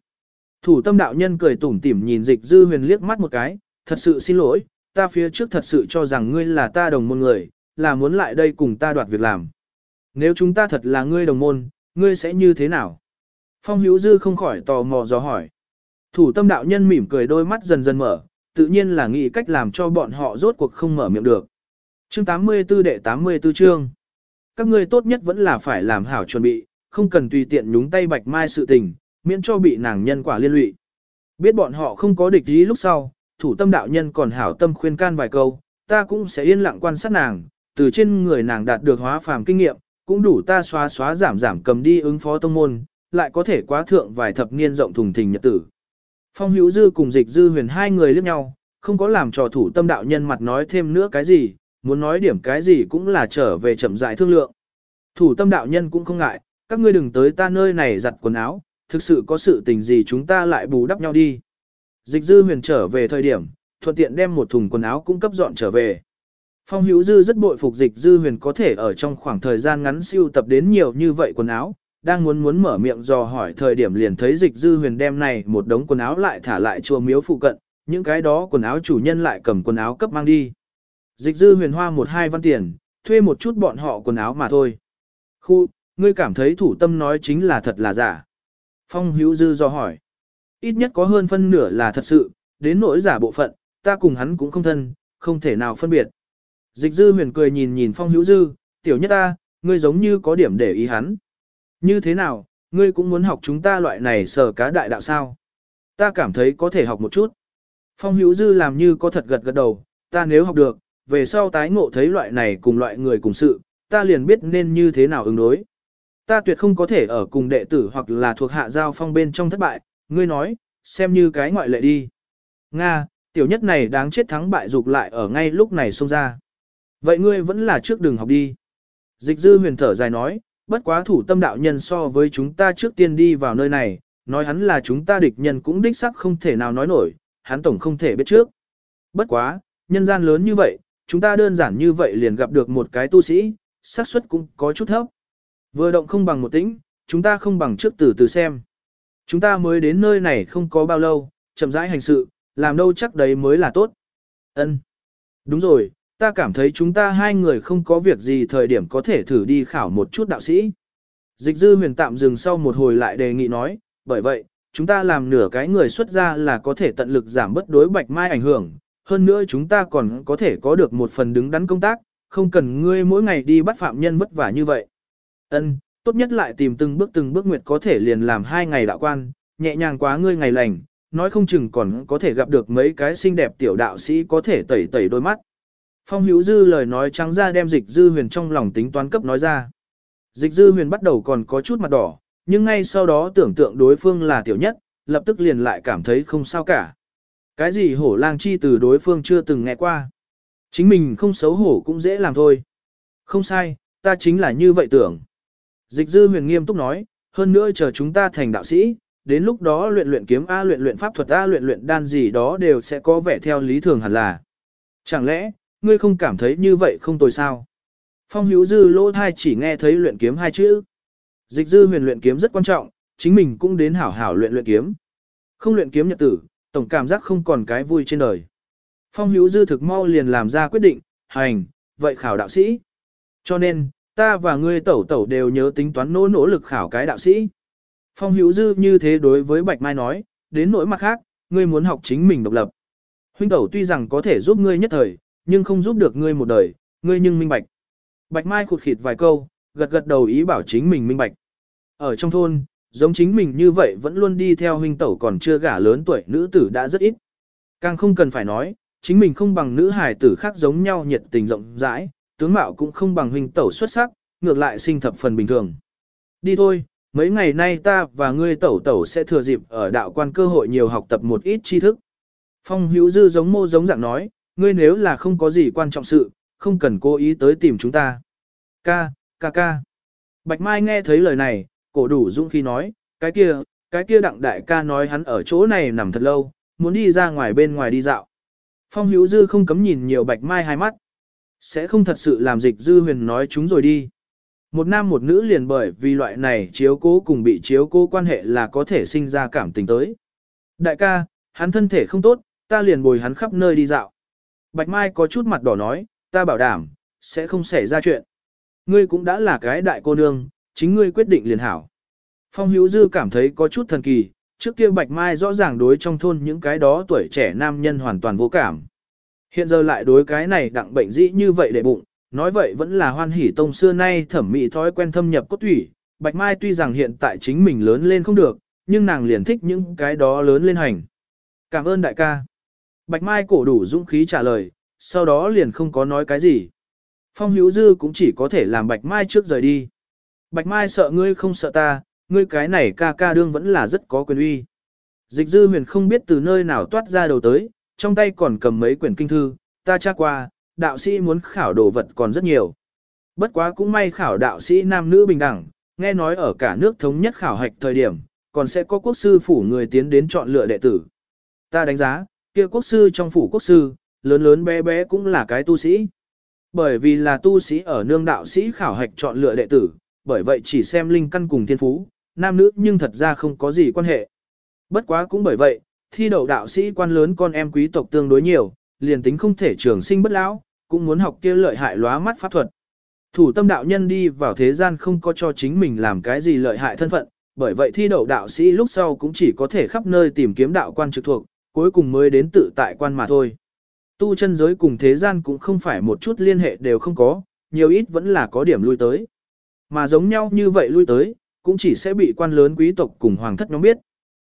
Thủ tâm đạo nhân cười tủm tỉm nhìn dịch dư huyền liếc mắt một cái, thật sự xin lỗi, ta phía trước thật sự cho rằng ngươi là ta đồng môn người, là muốn lại đây cùng ta đoạt việc làm. Nếu chúng ta thật là ngươi đồng môn, ngươi sẽ như thế nào? Phong hữu dư không khỏi tò mò dò hỏi. Thủ tâm đạo nhân mỉm cười đôi mắt dần dần mở, tự nhiên là nghĩ cách làm cho bọn họ rốt cuộc không mở miệng được. Chương 84 đệ 84 chương. Các ngươi tốt nhất vẫn là phải làm hảo chuẩn bị, không cần tùy tiện nhúng tay bạch mai sự tình, miễn cho bị nàng nhân quả liên lụy. Biết bọn họ không có địch ý lúc sau, thủ tâm đạo nhân còn hảo tâm khuyên can vài câu, ta cũng sẽ yên lặng quan sát nàng, từ trên người nàng đạt được hóa phàm kinh nghiệm, cũng đủ ta xóa xóa giảm giảm cầm đi ứng phó tông môn, lại có thể quá thượng vài thập niên rộng thùng thình nhật tử. Phong hữu dư cùng dịch dư huyền hai người liếc nhau, không có làm trò thủ tâm đạo nhân mặt nói thêm nữa cái gì, muốn nói điểm cái gì cũng là trở về chậm rãi thương lượng. Thủ tâm đạo nhân cũng không ngại, các ngươi đừng tới ta nơi này giặt quần áo, thực sự có sự tình gì chúng ta lại bù đắp nhau đi. Dịch dư huyền trở về thời điểm, thuận tiện đem một thùng quần áo cung cấp dọn trở về. Phong hữu dư rất bội phục dịch dư huyền có thể ở trong khoảng thời gian ngắn siêu tập đến nhiều như vậy quần áo, đang muốn muốn mở miệng dò hỏi thời điểm liền thấy dịch dư huyền đem này một đống quần áo lại thả lại chùa miếu phụ cận, những cái đó quần áo chủ nhân lại cầm quần áo cấp mang đi. Dịch dư huyền hoa một hai văn tiền, thuê một chút bọn họ quần áo mà thôi. Khu, ngươi cảm thấy thủ tâm nói chính là thật là giả. Phong hữu dư do hỏi. Ít nhất có hơn phân nửa là thật sự, đến nỗi giả bộ phận, ta cùng hắn cũng không thân, không thể nào phân biệt. Dịch dư huyền cười nhìn nhìn phong hữu dư, tiểu nhất ta, ngươi giống như có điểm để ý hắn. Như thế nào, ngươi cũng muốn học chúng ta loại này sở cá đại đạo sao? Ta cảm thấy có thể học một chút. Phong hữu dư làm như có thật gật gật đầu, ta nếu học được, về sau tái ngộ thấy loại này cùng loại người cùng sự, ta liền biết nên như thế nào ứng đối. Ta tuyệt không có thể ở cùng đệ tử hoặc là thuộc hạ giao phong bên trong thất bại, ngươi nói, xem như cái ngoại lệ đi. Nga, tiểu nhất này đáng chết thắng bại dục lại ở ngay lúc này xông ra. Vậy ngươi vẫn là trước đường học đi. Dịch dư huyền thở dài nói, bất quá thủ tâm đạo nhân so với chúng ta trước tiên đi vào nơi này, nói hắn là chúng ta địch nhân cũng đích sắc không thể nào nói nổi, hắn tổng không thể biết trước. Bất quá, nhân gian lớn như vậy, chúng ta đơn giản như vậy liền gặp được một cái tu sĩ, xác suất cũng có chút thấp. Vừa động không bằng một tĩnh, chúng ta không bằng trước từ từ xem. Chúng ta mới đến nơi này không có bao lâu, chậm rãi hành sự, làm đâu chắc đấy mới là tốt. Ân, Đúng rồi, ta cảm thấy chúng ta hai người không có việc gì thời điểm có thể thử đi khảo một chút đạo sĩ. Dịch dư huyền tạm dừng sau một hồi lại đề nghị nói, bởi vậy, chúng ta làm nửa cái người xuất ra là có thể tận lực giảm bất đối bạch mai ảnh hưởng, hơn nữa chúng ta còn có thể có được một phần đứng đắn công tác, không cần ngươi mỗi ngày đi bắt phạm nhân vất vả như vậy. Ân, tốt nhất lại tìm từng bước từng bước nguyệt có thể liền làm hai ngày đạo quan, nhẹ nhàng quá ngươi ngày lành, nói không chừng còn có thể gặp được mấy cái xinh đẹp tiểu đạo sĩ có thể tẩy tẩy đôi mắt. Phong hữu dư lời nói trắng ra đem dịch dư huyền trong lòng tính toán cấp nói ra. Dịch dư huyền bắt đầu còn có chút mặt đỏ, nhưng ngay sau đó tưởng tượng đối phương là tiểu nhất, lập tức liền lại cảm thấy không sao cả. Cái gì hổ lang chi từ đối phương chưa từng nghe qua. Chính mình không xấu hổ cũng dễ làm thôi. Không sai, ta chính là như vậy tưởng. Dịch dư huyền nghiêm túc nói, hơn nữa chờ chúng ta thành đạo sĩ, đến lúc đó luyện luyện kiếm A luyện luyện pháp thuật A luyện luyện đan gì đó đều sẽ có vẻ theo lý thường hẳn là. Chẳng lẽ, ngươi không cảm thấy như vậy không tồi sao? Phong hữu dư lỗ thai chỉ nghe thấy luyện kiếm hai chữ. Dịch dư huyền luyện kiếm rất quan trọng, chính mình cũng đến hảo hảo luyện luyện kiếm. Không luyện kiếm nhật tử, tổng cảm giác không còn cái vui trên đời. Phong hữu dư thực mau liền làm ra quyết định, hành, vậy khảo đạo sĩ. Cho nên, ta và ngươi tẩu tẩu đều nhớ tính toán nỗ nỗ lực khảo cái đạo sĩ. Phong hữu dư như thế đối với Bạch Mai nói, đến nỗi mặt khác, ngươi muốn học chính mình độc lập. Huynh tẩu tuy rằng có thể giúp ngươi nhất thời, nhưng không giúp được ngươi một đời, ngươi nhưng minh bạch. Bạch Mai khụt khịt vài câu, gật gật đầu ý bảo chính mình minh bạch. Ở trong thôn, giống chính mình như vậy vẫn luôn đi theo huynh tẩu còn chưa gả lớn tuổi nữ tử đã rất ít. Càng không cần phải nói, chính mình không bằng nữ hài tử khác giống nhau nhiệt tình rộng rãi, tướng mạo cũng không bằng huynh tẩu xuất sắc, ngược lại sinh thập phần bình thường. Đi thôi, mấy ngày nay ta và ngươi tẩu tẩu sẽ thừa dịp ở đạo quan cơ hội nhiều học tập một ít tri thức. Phong hữu dư giống mô giống dạng nói, ngươi nếu là không có gì quan trọng sự, không cần cố ý tới tìm chúng ta. Ca, ca ca. Bạch Mai nghe thấy lời này, cổ đủ dũng khi nói, cái kia, cái kia đặng đại ca nói hắn ở chỗ này nằm thật lâu, muốn đi ra ngoài bên ngoài đi dạo. Phong hữu dư không cấm nhìn nhiều Bạch Mai hai mắt. Sẽ không thật sự làm dịch dư huyền nói chúng rồi đi. Một nam một nữ liền bởi vì loại này chiếu cố cùng bị chiếu cố quan hệ là có thể sinh ra cảm tình tới. Đại ca, hắn thân thể không tốt, ta liền bồi hắn khắp nơi đi dạo. Bạch Mai có chút mặt đỏ nói, ta bảo đảm, sẽ không xảy ra chuyện. Ngươi cũng đã là cái đại cô nương, chính ngươi quyết định liền hảo. Phong Hữu Dư cảm thấy có chút thần kỳ, trước kia Bạch Mai rõ ràng đối trong thôn những cái đó tuổi trẻ nam nhân hoàn toàn vô cảm. Hiện giờ lại đối cái này đặng bệnh dĩ như vậy để bụng, nói vậy vẫn là hoan hỉ tông xưa nay thẩm mỹ thói quen thâm nhập cốt thủy. Bạch Mai tuy rằng hiện tại chính mình lớn lên không được, nhưng nàng liền thích những cái đó lớn lên hành. Cảm ơn đại ca. Bạch Mai cổ đủ dũng khí trả lời, sau đó liền không có nói cái gì. Phong Hữu Dư cũng chỉ có thể làm Bạch Mai trước rời đi. Bạch Mai sợ ngươi không sợ ta, ngươi cái này ca ca đương vẫn là rất có quyền uy. Dịch dư huyền không biết từ nơi nào toát ra đầu tới, trong tay còn cầm mấy quyển kinh thư, ta tra qua, đạo sĩ muốn khảo đồ vật còn rất nhiều. Bất quá cũng may khảo đạo sĩ nam nữ bình đẳng, nghe nói ở cả nước thống nhất khảo hạch thời điểm, còn sẽ có quốc sư phủ người tiến đến chọn lựa đệ tử. Ta đánh giá, kia quốc sư trong phủ quốc sư, lớn lớn bé bé cũng là cái tu sĩ. Bởi vì là tu sĩ ở nương đạo sĩ khảo hạch chọn lựa đệ tử, bởi vậy chỉ xem linh căn cùng thiên phú, nam nữ nhưng thật ra không có gì quan hệ. Bất quá cũng bởi vậy, thi đậu đạo sĩ quan lớn con em quý tộc tương đối nhiều, liền tính không thể trường sinh bất lão, cũng muốn học kia lợi hại lóa mắt pháp thuật. Thủ tâm đạo nhân đi vào thế gian không có cho chính mình làm cái gì lợi hại thân phận, bởi vậy thi đậu đạo sĩ lúc sau cũng chỉ có thể khắp nơi tìm kiếm đạo quan trực thuộc, cuối cùng mới đến tự tại quan mà thôi. Tu chân giới cùng thế gian cũng không phải một chút liên hệ đều không có, nhiều ít vẫn là có điểm lui tới. Mà giống nhau như vậy lui tới, cũng chỉ sẽ bị quan lớn quý tộc cùng hoàng thất nhóm biết.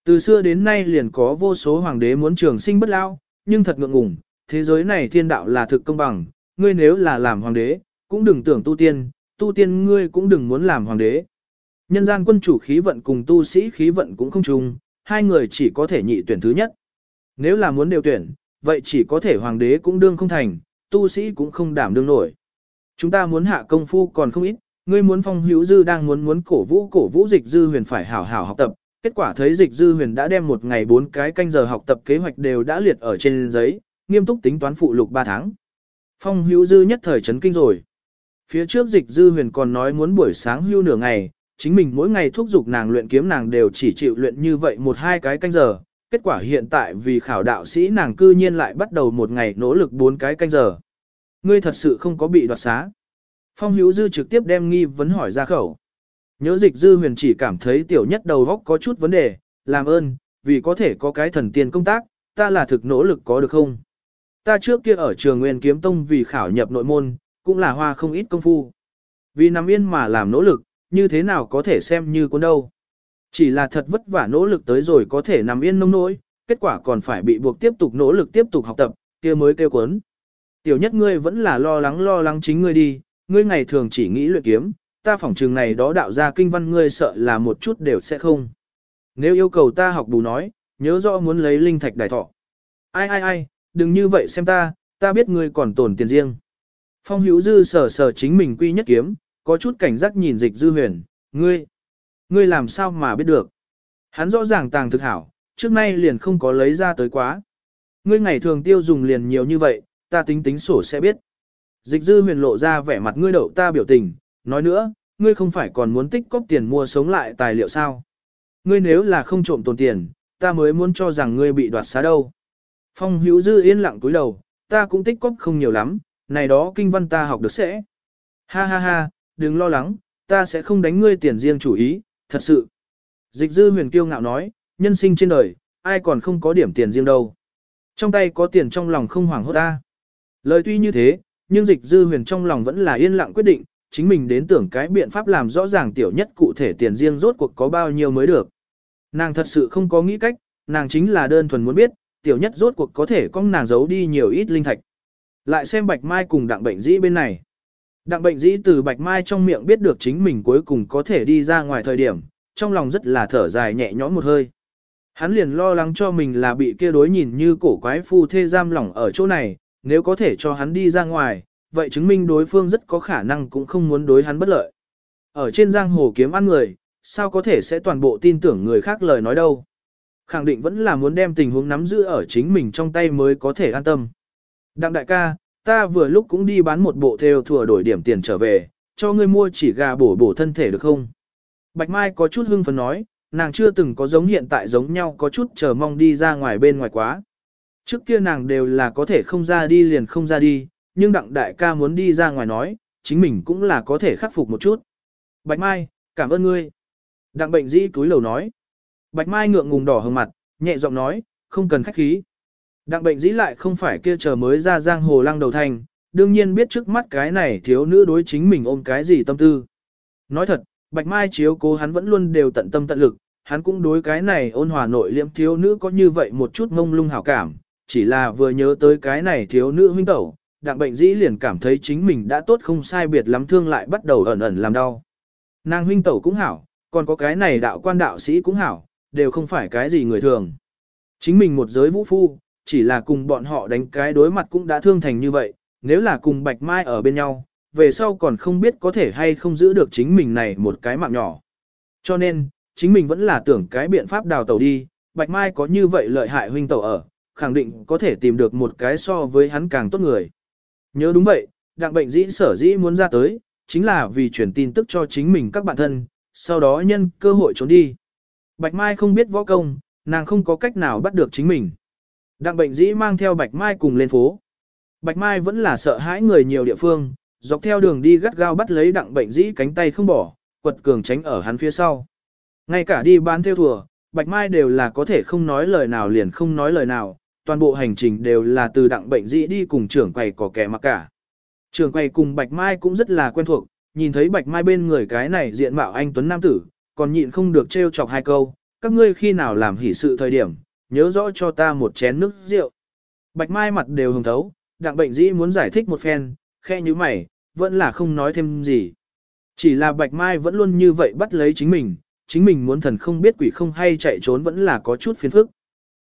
Từ xưa đến nay liền có vô số hoàng đế muốn trường sinh bất lao, nhưng thật ngượng ngùng, thế giới này thiên đạo là thực công bằng, ngươi nếu là làm hoàng đế, cũng đừng tưởng tu tiên, tu tiên ngươi cũng đừng muốn làm hoàng đế. Nhân gian quân chủ khí vận cùng tu sĩ khí vận cũng không chung, hai người chỉ có thể nhị tuyển thứ nhất. Nếu là muốn đều tuyển, vậy chỉ có thể hoàng đế cũng đương không thành, tu sĩ cũng không đảm đương nổi. Chúng ta muốn hạ công phu còn không ít, ngươi muốn phong hữu dư đang muốn muốn cổ vũ cổ vũ dịch dư huyền phải hảo hảo học tập, kết quả thấy dịch dư huyền đã đem một ngày bốn cái canh giờ học tập kế hoạch đều đã liệt ở trên giấy, nghiêm túc tính toán phụ lục 3 tháng. Phong hữu dư nhất thời chấn kinh rồi. Phía trước dịch dư huyền còn nói muốn buổi sáng hưu nửa ngày, chính mình mỗi ngày thúc giục nàng luyện kiếm nàng đều chỉ chịu luyện như vậy một hai cái canh giờ. Kết quả hiện tại vì khảo đạo sĩ nàng cư nhiên lại bắt đầu một ngày nỗ lực bốn cái canh giờ. Ngươi thật sự không có bị đoạt xá. Phong hữu dư trực tiếp đem nghi vấn hỏi ra khẩu. Nhớ dịch dư huyền chỉ cảm thấy tiểu nhất đầu góc có chút vấn đề, làm ơn, vì có thể có cái thần tiên công tác, ta là thực nỗ lực có được không? Ta trước kia ở trường Nguyên Kiếm Tông vì khảo nhập nội môn, cũng là hoa không ít công phu. Vì nằm yên mà làm nỗ lực, như thế nào có thể xem như con đâu. Chỉ là thật vất vả nỗ lực tới rồi có thể nằm yên nông nỗi, kết quả còn phải bị buộc tiếp tục nỗ lực tiếp tục học tập, kia mới kêu cuốn. Tiểu nhất ngươi vẫn là lo lắng lo lắng chính ngươi đi, ngươi ngày thường chỉ nghĩ luyện kiếm, ta phỏng trường này đó đạo ra kinh văn ngươi sợ là một chút đều sẽ không. Nếu yêu cầu ta học bù nói, nhớ rõ muốn lấy linh thạch đại thọ. Ai ai ai, đừng như vậy xem ta, ta biết ngươi còn tồn tiền riêng. Phong hữu dư sở sở chính mình quy nhất kiếm, có chút cảnh giác nhìn dịch dư huyền, ngươi, ngươi làm sao mà biết được. Hắn rõ ràng tàng thực hảo, trước nay liền không có lấy ra tới quá. Ngươi ngày thường tiêu dùng liền nhiều như vậy, ta tính tính sổ sẽ biết. Dịch dư huyền lộ ra vẻ mặt ngươi đậu ta biểu tình, nói nữa, ngươi không phải còn muốn tích cóp tiền mua sống lại tài liệu sao? Ngươi nếu là không trộm tồn tiền, ta mới muốn cho rằng ngươi bị đoạt xá đâu. Phong hữu dư yên lặng túi đầu, ta cũng tích cóp không nhiều lắm, này đó kinh văn ta học được sẽ. Ha ha ha, đừng lo lắng, ta sẽ không đánh ngươi tiền riêng chủ ý, thật sự. Dịch dư huyền kiêu ngạo nói, nhân sinh trên đời, ai còn không có điểm tiền riêng đâu. Trong tay có tiền trong lòng không hoảng hốt ta. Lời tuy như thế, nhưng dịch dư huyền trong lòng vẫn là yên lặng quyết định, chính mình đến tưởng cái biện pháp làm rõ ràng tiểu nhất cụ thể tiền riêng rốt cuộc có bao nhiêu mới được. Nàng thật sự không có nghĩ cách, nàng chính là đơn thuần muốn biết, tiểu nhất rốt cuộc có thể con nàng giấu đi nhiều ít linh thạch. Lại xem bạch mai cùng đặng bệnh dĩ bên này. Đặng bệnh dĩ từ bạch mai trong miệng biết được chính mình cuối cùng có thể đi ra ngoài thời điểm, trong lòng rất là thở dài nhẹ nhõm một hơi. Hắn liền lo lắng cho mình là bị kia đối nhìn như cổ quái phu thê giam lỏng ở chỗ này, nếu có thể cho hắn đi ra ngoài, vậy chứng minh đối phương rất có khả năng cũng không muốn đối hắn bất lợi. Ở trên giang hồ kiếm ăn người, sao có thể sẽ toàn bộ tin tưởng người khác lời nói đâu. Khẳng định vẫn là muốn đem tình huống nắm giữ ở chính mình trong tay mới có thể an tâm. Đặng đại ca, ta vừa lúc cũng đi bán một bộ theo thừa đổi điểm tiền trở về, cho ngươi mua chỉ gà bổ bổ thân thể được không? Bạch Mai có chút hưng phấn nói, nàng chưa từng có giống hiện tại giống nhau có chút chờ mong đi ra ngoài bên ngoài quá. Trước kia nàng đều là có thể không ra đi liền không ra đi, nhưng đặng đại ca muốn đi ra ngoài nói, chính mình cũng là có thể khắc phục một chút. Bạch Mai, cảm ơn ngươi. Đặng bệnh dĩ túi lầu nói. Bạch Mai ngượng ngùng đỏ hồng mặt, nhẹ giọng nói, không cần khách khí. Đặng bệnh dĩ lại không phải kia chờ mới ra giang hồ lăng đầu thành, đương nhiên biết trước mắt cái này thiếu nữ đối chính mình ôm cái gì tâm tư. Nói thật, Bạch Mai chiếu cố hắn vẫn luôn đều tận tâm tận lực, hắn cũng đối cái này ôn hòa nội liễm thiếu nữ có như vậy một chút ngông lung hảo cảm, chỉ là vừa nhớ tới cái này thiếu nữ huynh tẩu, đặng bệnh dĩ liền cảm thấy chính mình đã tốt không sai biệt lắm thương lại bắt đầu ẩn ẩn làm đau. Nàng huynh tẩu cũng hảo, còn có cái này đạo quan đạo sĩ cũng hảo, đều không phải cái gì người thường. Chính mình một giới vũ phu, chỉ là cùng bọn họ đánh cái đối mặt cũng đã thương thành như vậy, nếu là cùng Bạch Mai ở bên nhau, về sau còn không biết có thể hay không giữ được chính mình này một cái mạng nhỏ. Cho nên, chính mình vẫn là tưởng cái biện pháp đào tẩu đi, Bạch Mai có như vậy lợi hại huynh tẩu ở, khẳng định có thể tìm được một cái so với hắn càng tốt người. Nhớ đúng vậy, đặng bệnh dĩ sở dĩ muốn ra tới, chính là vì truyền tin tức cho chính mình các bạn thân, sau đó nhân cơ hội trốn đi. Bạch Mai không biết võ công, nàng không có cách nào bắt được chính mình. Đặng bệnh dĩ mang theo Bạch Mai cùng lên phố. Bạch Mai vẫn là sợ hãi người nhiều địa phương, dọc theo đường đi gắt gao bắt lấy đặng bệnh dĩ cánh tay không bỏ, quật cường tránh ở hắn phía sau. Ngay cả đi bán theo thùa, Bạch Mai đều là có thể không nói lời nào liền không nói lời nào, toàn bộ hành trình đều là từ đặng bệnh dĩ đi cùng trưởng quầy có kẻ mặc cả. Trưởng quầy cùng Bạch Mai cũng rất là quen thuộc, nhìn thấy Bạch Mai bên người cái này diện mạo anh Tuấn Nam Tử, còn nhịn không được trêu chọc hai câu, các ngươi khi nào làm hỷ sự thời điểm, nhớ rõ cho ta một chén nước rượu. Bạch Mai mặt đều hồng thấu, đặng bệnh dĩ muốn giải thích một phen, khe như mày, vẫn là không nói thêm gì. Chỉ là Bạch Mai vẫn luôn như vậy bắt lấy chính mình, chính mình muốn thần không biết quỷ không hay chạy trốn vẫn là có chút phiền phức.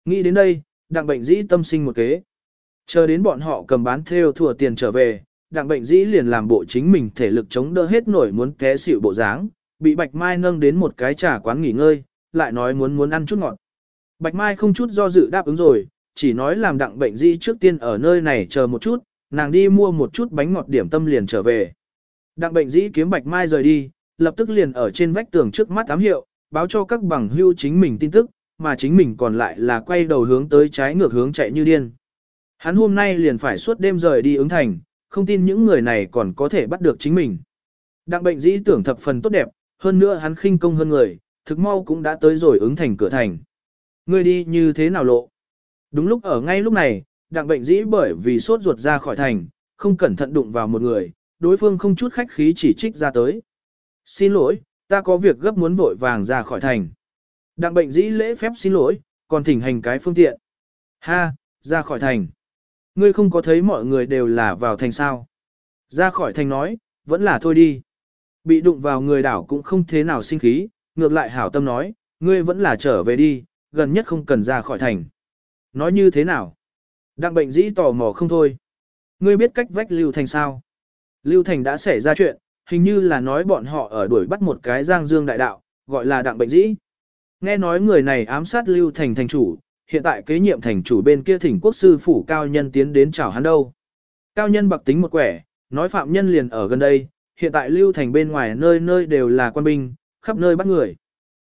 Nghĩ đến đây, đặng bệnh dĩ tâm sinh một kế. Chờ đến bọn họ cầm bán theo thừa tiền trở về, đặng bệnh dĩ liền làm bộ chính mình thể lực chống đỡ hết nổi muốn té xịu bộ dáng, bị Bạch Mai nâng đến một cái trà quán nghỉ ngơi, lại nói muốn muốn ăn chút ngọt. Bạch Mai không chút do dự đáp ứng rồi, chỉ nói làm đặng bệnh dĩ trước tiên ở nơi này chờ một chút, nàng đi mua một chút bánh ngọt điểm tâm liền trở về. Đặng bệnh dĩ kiếm Bạch Mai rời đi, lập tức liền ở trên vách tường trước mắt ám hiệu, báo cho các bằng hưu chính mình tin tức, mà chính mình còn lại là quay đầu hướng tới trái ngược hướng chạy như điên. Hắn hôm nay liền phải suốt đêm rời đi ứng thành, không tin những người này còn có thể bắt được chính mình. Đặng bệnh dĩ tưởng thập phần tốt đẹp, hơn nữa hắn khinh công hơn người, thực mau cũng đã tới rồi ứng thành cửa thành. Ngươi đi như thế nào lộ? Đúng lúc ở ngay lúc này, đặng bệnh dĩ bởi vì sốt ruột ra khỏi thành, không cẩn thận đụng vào một người, đối phương không chút khách khí chỉ trích ra tới. Xin lỗi, ta có việc gấp muốn vội vàng ra khỏi thành. Đặng bệnh dĩ lễ phép xin lỗi, còn thỉnh hành cái phương tiện. Ha, ra khỏi thành. Ngươi không có thấy mọi người đều là vào thành sao. Ra khỏi thành nói, vẫn là thôi đi. Bị đụng vào người đảo cũng không thế nào sinh khí, ngược lại hảo tâm nói, ngươi vẫn là trở về đi, gần nhất không cần ra khỏi thành. Nói như thế nào? Đặng bệnh dĩ tò mò không thôi. Ngươi biết cách vách Lưu Thành sao? Lưu Thành đã xảy ra chuyện, hình như là nói bọn họ ở đuổi bắt một cái giang dương đại đạo, gọi là đặng bệnh dĩ. Nghe nói người này ám sát Lưu Thành thành chủ, hiện tại kế nhiệm thành chủ bên kia thỉnh quốc sư phủ cao nhân tiến đến chào hắn đâu. Cao nhân bạc tính một quẻ, nói phạm nhân liền ở gần đây, hiện tại Lưu Thành bên ngoài nơi nơi đều là quan binh, khắp nơi bắt người.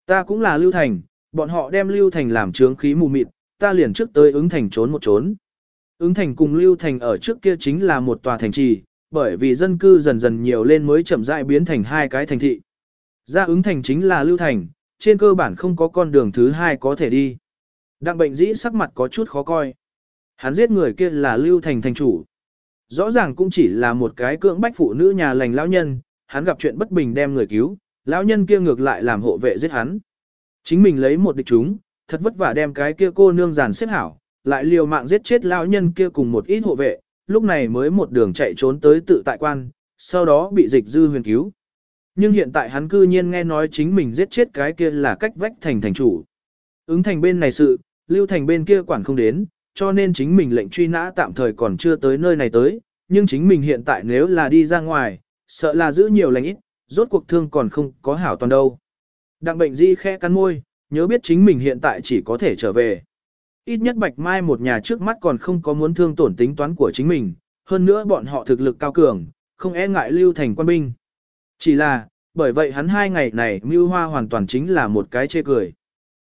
Ta cũng là Lưu Thành, bọn họ đem Lưu Thành làm trướng khí mù mịt, ta liền trước tới ứng thành trốn một trốn. Ứng thành cùng Lưu Thành ở trước kia chính là một tòa thành trì, bởi vì dân cư dần dần nhiều lên mới chậm rãi biến thành hai cái thành thị. Ra ứng thành chính là Lưu Thành, trên cơ bản không có con đường thứ hai có thể đi. Đặng bệnh dĩ sắc mặt có chút khó coi. Hắn giết người kia là Lưu Thành thành chủ. Rõ ràng cũng chỉ là một cái cưỡng bách phụ nữ nhà lành lão nhân, hắn gặp chuyện bất bình đem người cứu, lão nhân kia ngược lại làm hộ vệ giết hắn. Chính mình lấy một địch chúng, thật vất vả đem cái kia cô nương giàn xếp hảo, lại liều mạng giết chết lão nhân kia cùng một ít hộ vệ, lúc này mới một đường chạy trốn tới tự tại quan, sau đó bị dịch dư huyền cứu. Nhưng hiện tại hắn cư nhiên nghe nói chính mình giết chết cái kia là cách vách thành thành chủ. Ứng thành bên này sự, lưu thành bên kia quản không đến, cho nên chính mình lệnh truy nã tạm thời còn chưa tới nơi này tới, nhưng chính mình hiện tại nếu là đi ra ngoài, sợ là giữ nhiều lành ít, rốt cuộc thương còn không có hảo toàn đâu. Đặng bệnh di khẽ cắn môi, nhớ biết chính mình hiện tại chỉ có thể trở về. Ít nhất Bạch Mai một nhà trước mắt còn không có muốn thương tổn tính toán của chính mình, hơn nữa bọn họ thực lực cao cường, không e ngại lưu thành quan binh. Chỉ là, bởi vậy hắn hai ngày này mưu hoa hoàn toàn chính là một cái chê cười.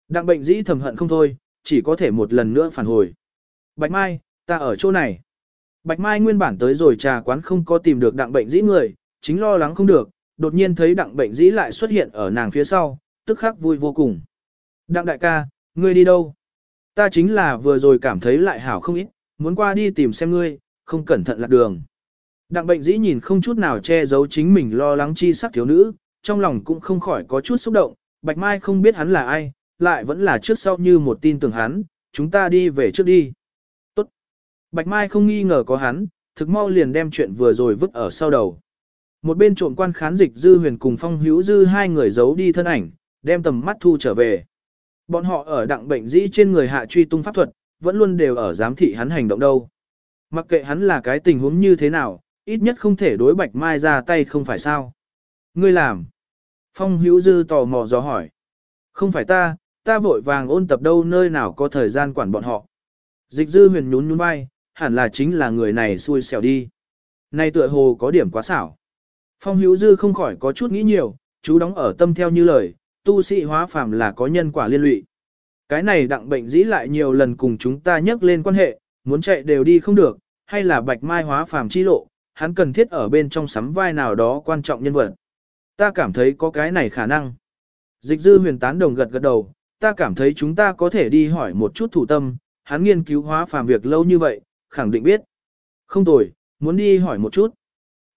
Đặng bệnh dĩ thầm hận không thôi, chỉ có thể một lần nữa phản hồi. Bạch Mai, ta ở chỗ này. Bạch Mai nguyên bản tới rồi trà quán không có tìm được đặng bệnh dĩ người, chính lo lắng không được, đột nhiên thấy đặng bệnh dĩ lại xuất hiện ở nàng phía sau, tức khắc vui vô cùng. Đặng đại ca, ngươi đi đâu? Ta chính là vừa rồi cảm thấy lại hảo không ít, muốn qua đi tìm xem ngươi, không cẩn thận lạc đường. Đặng bệnh dĩ nhìn không chút nào che giấu chính mình lo lắng chi sắc thiếu nữ, trong lòng cũng không khỏi có chút xúc động, Bạch Mai không biết hắn là ai, lại vẫn là trước sau như một tin tưởng hắn, chúng ta đi về trước đi. Tốt. Bạch Mai không nghi ngờ có hắn, thực mau liền đem chuyện vừa rồi vứt ở sau đầu. Một bên trộm quan khán dịch dư huyền cùng phong hữu dư hai người giấu đi thân ảnh, đem tầm mắt thu trở về. Bọn họ ở đặng bệnh dĩ trên người hạ truy tung pháp thuật, vẫn luôn đều ở giám thị hắn hành động đâu. Mặc kệ hắn là cái tình huống như thế nào, ít nhất không thể đối bạch mai ra tay không phải sao. Ngươi làm. Phong hữu dư tò mò dò hỏi. Không phải ta, ta vội vàng ôn tập đâu nơi nào có thời gian quản bọn họ. Dịch dư huyền nhún nhún vai, hẳn là chính là người này xui xẻo đi. Này tựa hồ có điểm quá xảo. Phong hữu dư không khỏi có chút nghĩ nhiều, chú đóng ở tâm theo như lời, tu sĩ hóa phàm là có nhân quả liên lụy. Cái này đặng bệnh dĩ lại nhiều lần cùng chúng ta nhắc lên quan hệ, muốn chạy đều đi không được, hay là bạch mai hóa phàm chi lộ, hắn cần thiết ở bên trong sắm vai nào đó quan trọng nhân vật. Ta cảm thấy có cái này khả năng. Dịch dư huyền tán đồng gật gật đầu, ta cảm thấy chúng ta có thể đi hỏi một chút thủ tâm, hắn nghiên cứu hóa phàm việc lâu như vậy, khẳng định biết. Không tồi, muốn đi hỏi một chút.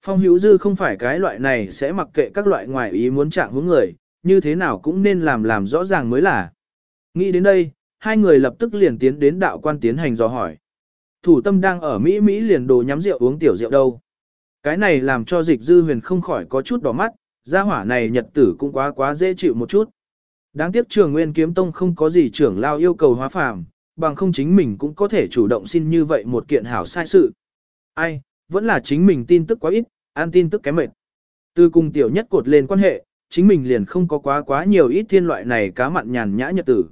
Phong hữu dư không phải cái loại này sẽ mặc kệ các loại ngoại ý muốn chạm hướng người, như thế nào cũng nên làm làm rõ ràng mới là. Nghĩ đến đây, hai người lập tức liền tiến đến đạo quan tiến hành dò hỏi. Thủ tâm đang ở Mỹ Mỹ liền đồ nhắm rượu uống tiểu rượu đâu. Cái này làm cho dịch dư huyền không khỏi có chút đỏ mắt, gia hỏa này nhật tử cũng quá quá dễ chịu một chút. Đáng tiếc trường nguyên kiếm tông không có gì trưởng lao yêu cầu hóa phàm, bằng không chính mình cũng có thể chủ động xin như vậy một kiện hảo sai sự. Ai, vẫn là chính mình tin tức quá ít, an tin tức kém mệt. Từ cùng tiểu nhất cột lên quan hệ, chính mình liền không có quá quá nhiều ít thiên loại này cá mặn nhàn nhã nhật tử.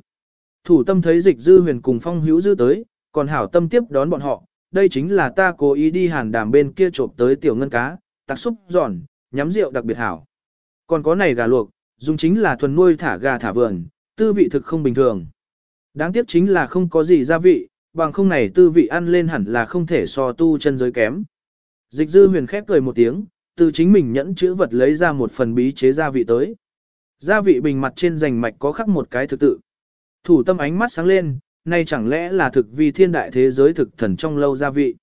Thủ tâm thấy dịch dư huyền cùng phong hữu dư tới, còn hảo tâm tiếp đón bọn họ, đây chính là ta cố ý đi hàn đàm bên kia trộm tới tiểu ngân cá, tạc xúc giòn, nhắm rượu đặc biệt hảo. Còn có này gà luộc, dùng chính là thuần nuôi thả gà thả vườn, tư vị thực không bình thường. Đáng tiếc chính là không có gì gia vị, bằng không này tư vị ăn lên hẳn là không thể so tu chân giới kém. Dịch dư huyền khép cười một tiếng, từ chính mình nhẫn chữ vật lấy ra một phần bí chế gia vị tới. Gia vị bình mặt trên rành mạch có khắc một cái thực tự. Thủ tâm ánh mắt sáng lên, nay chẳng lẽ là thực vi thiên đại thế giới thực thần trong lâu gia vị.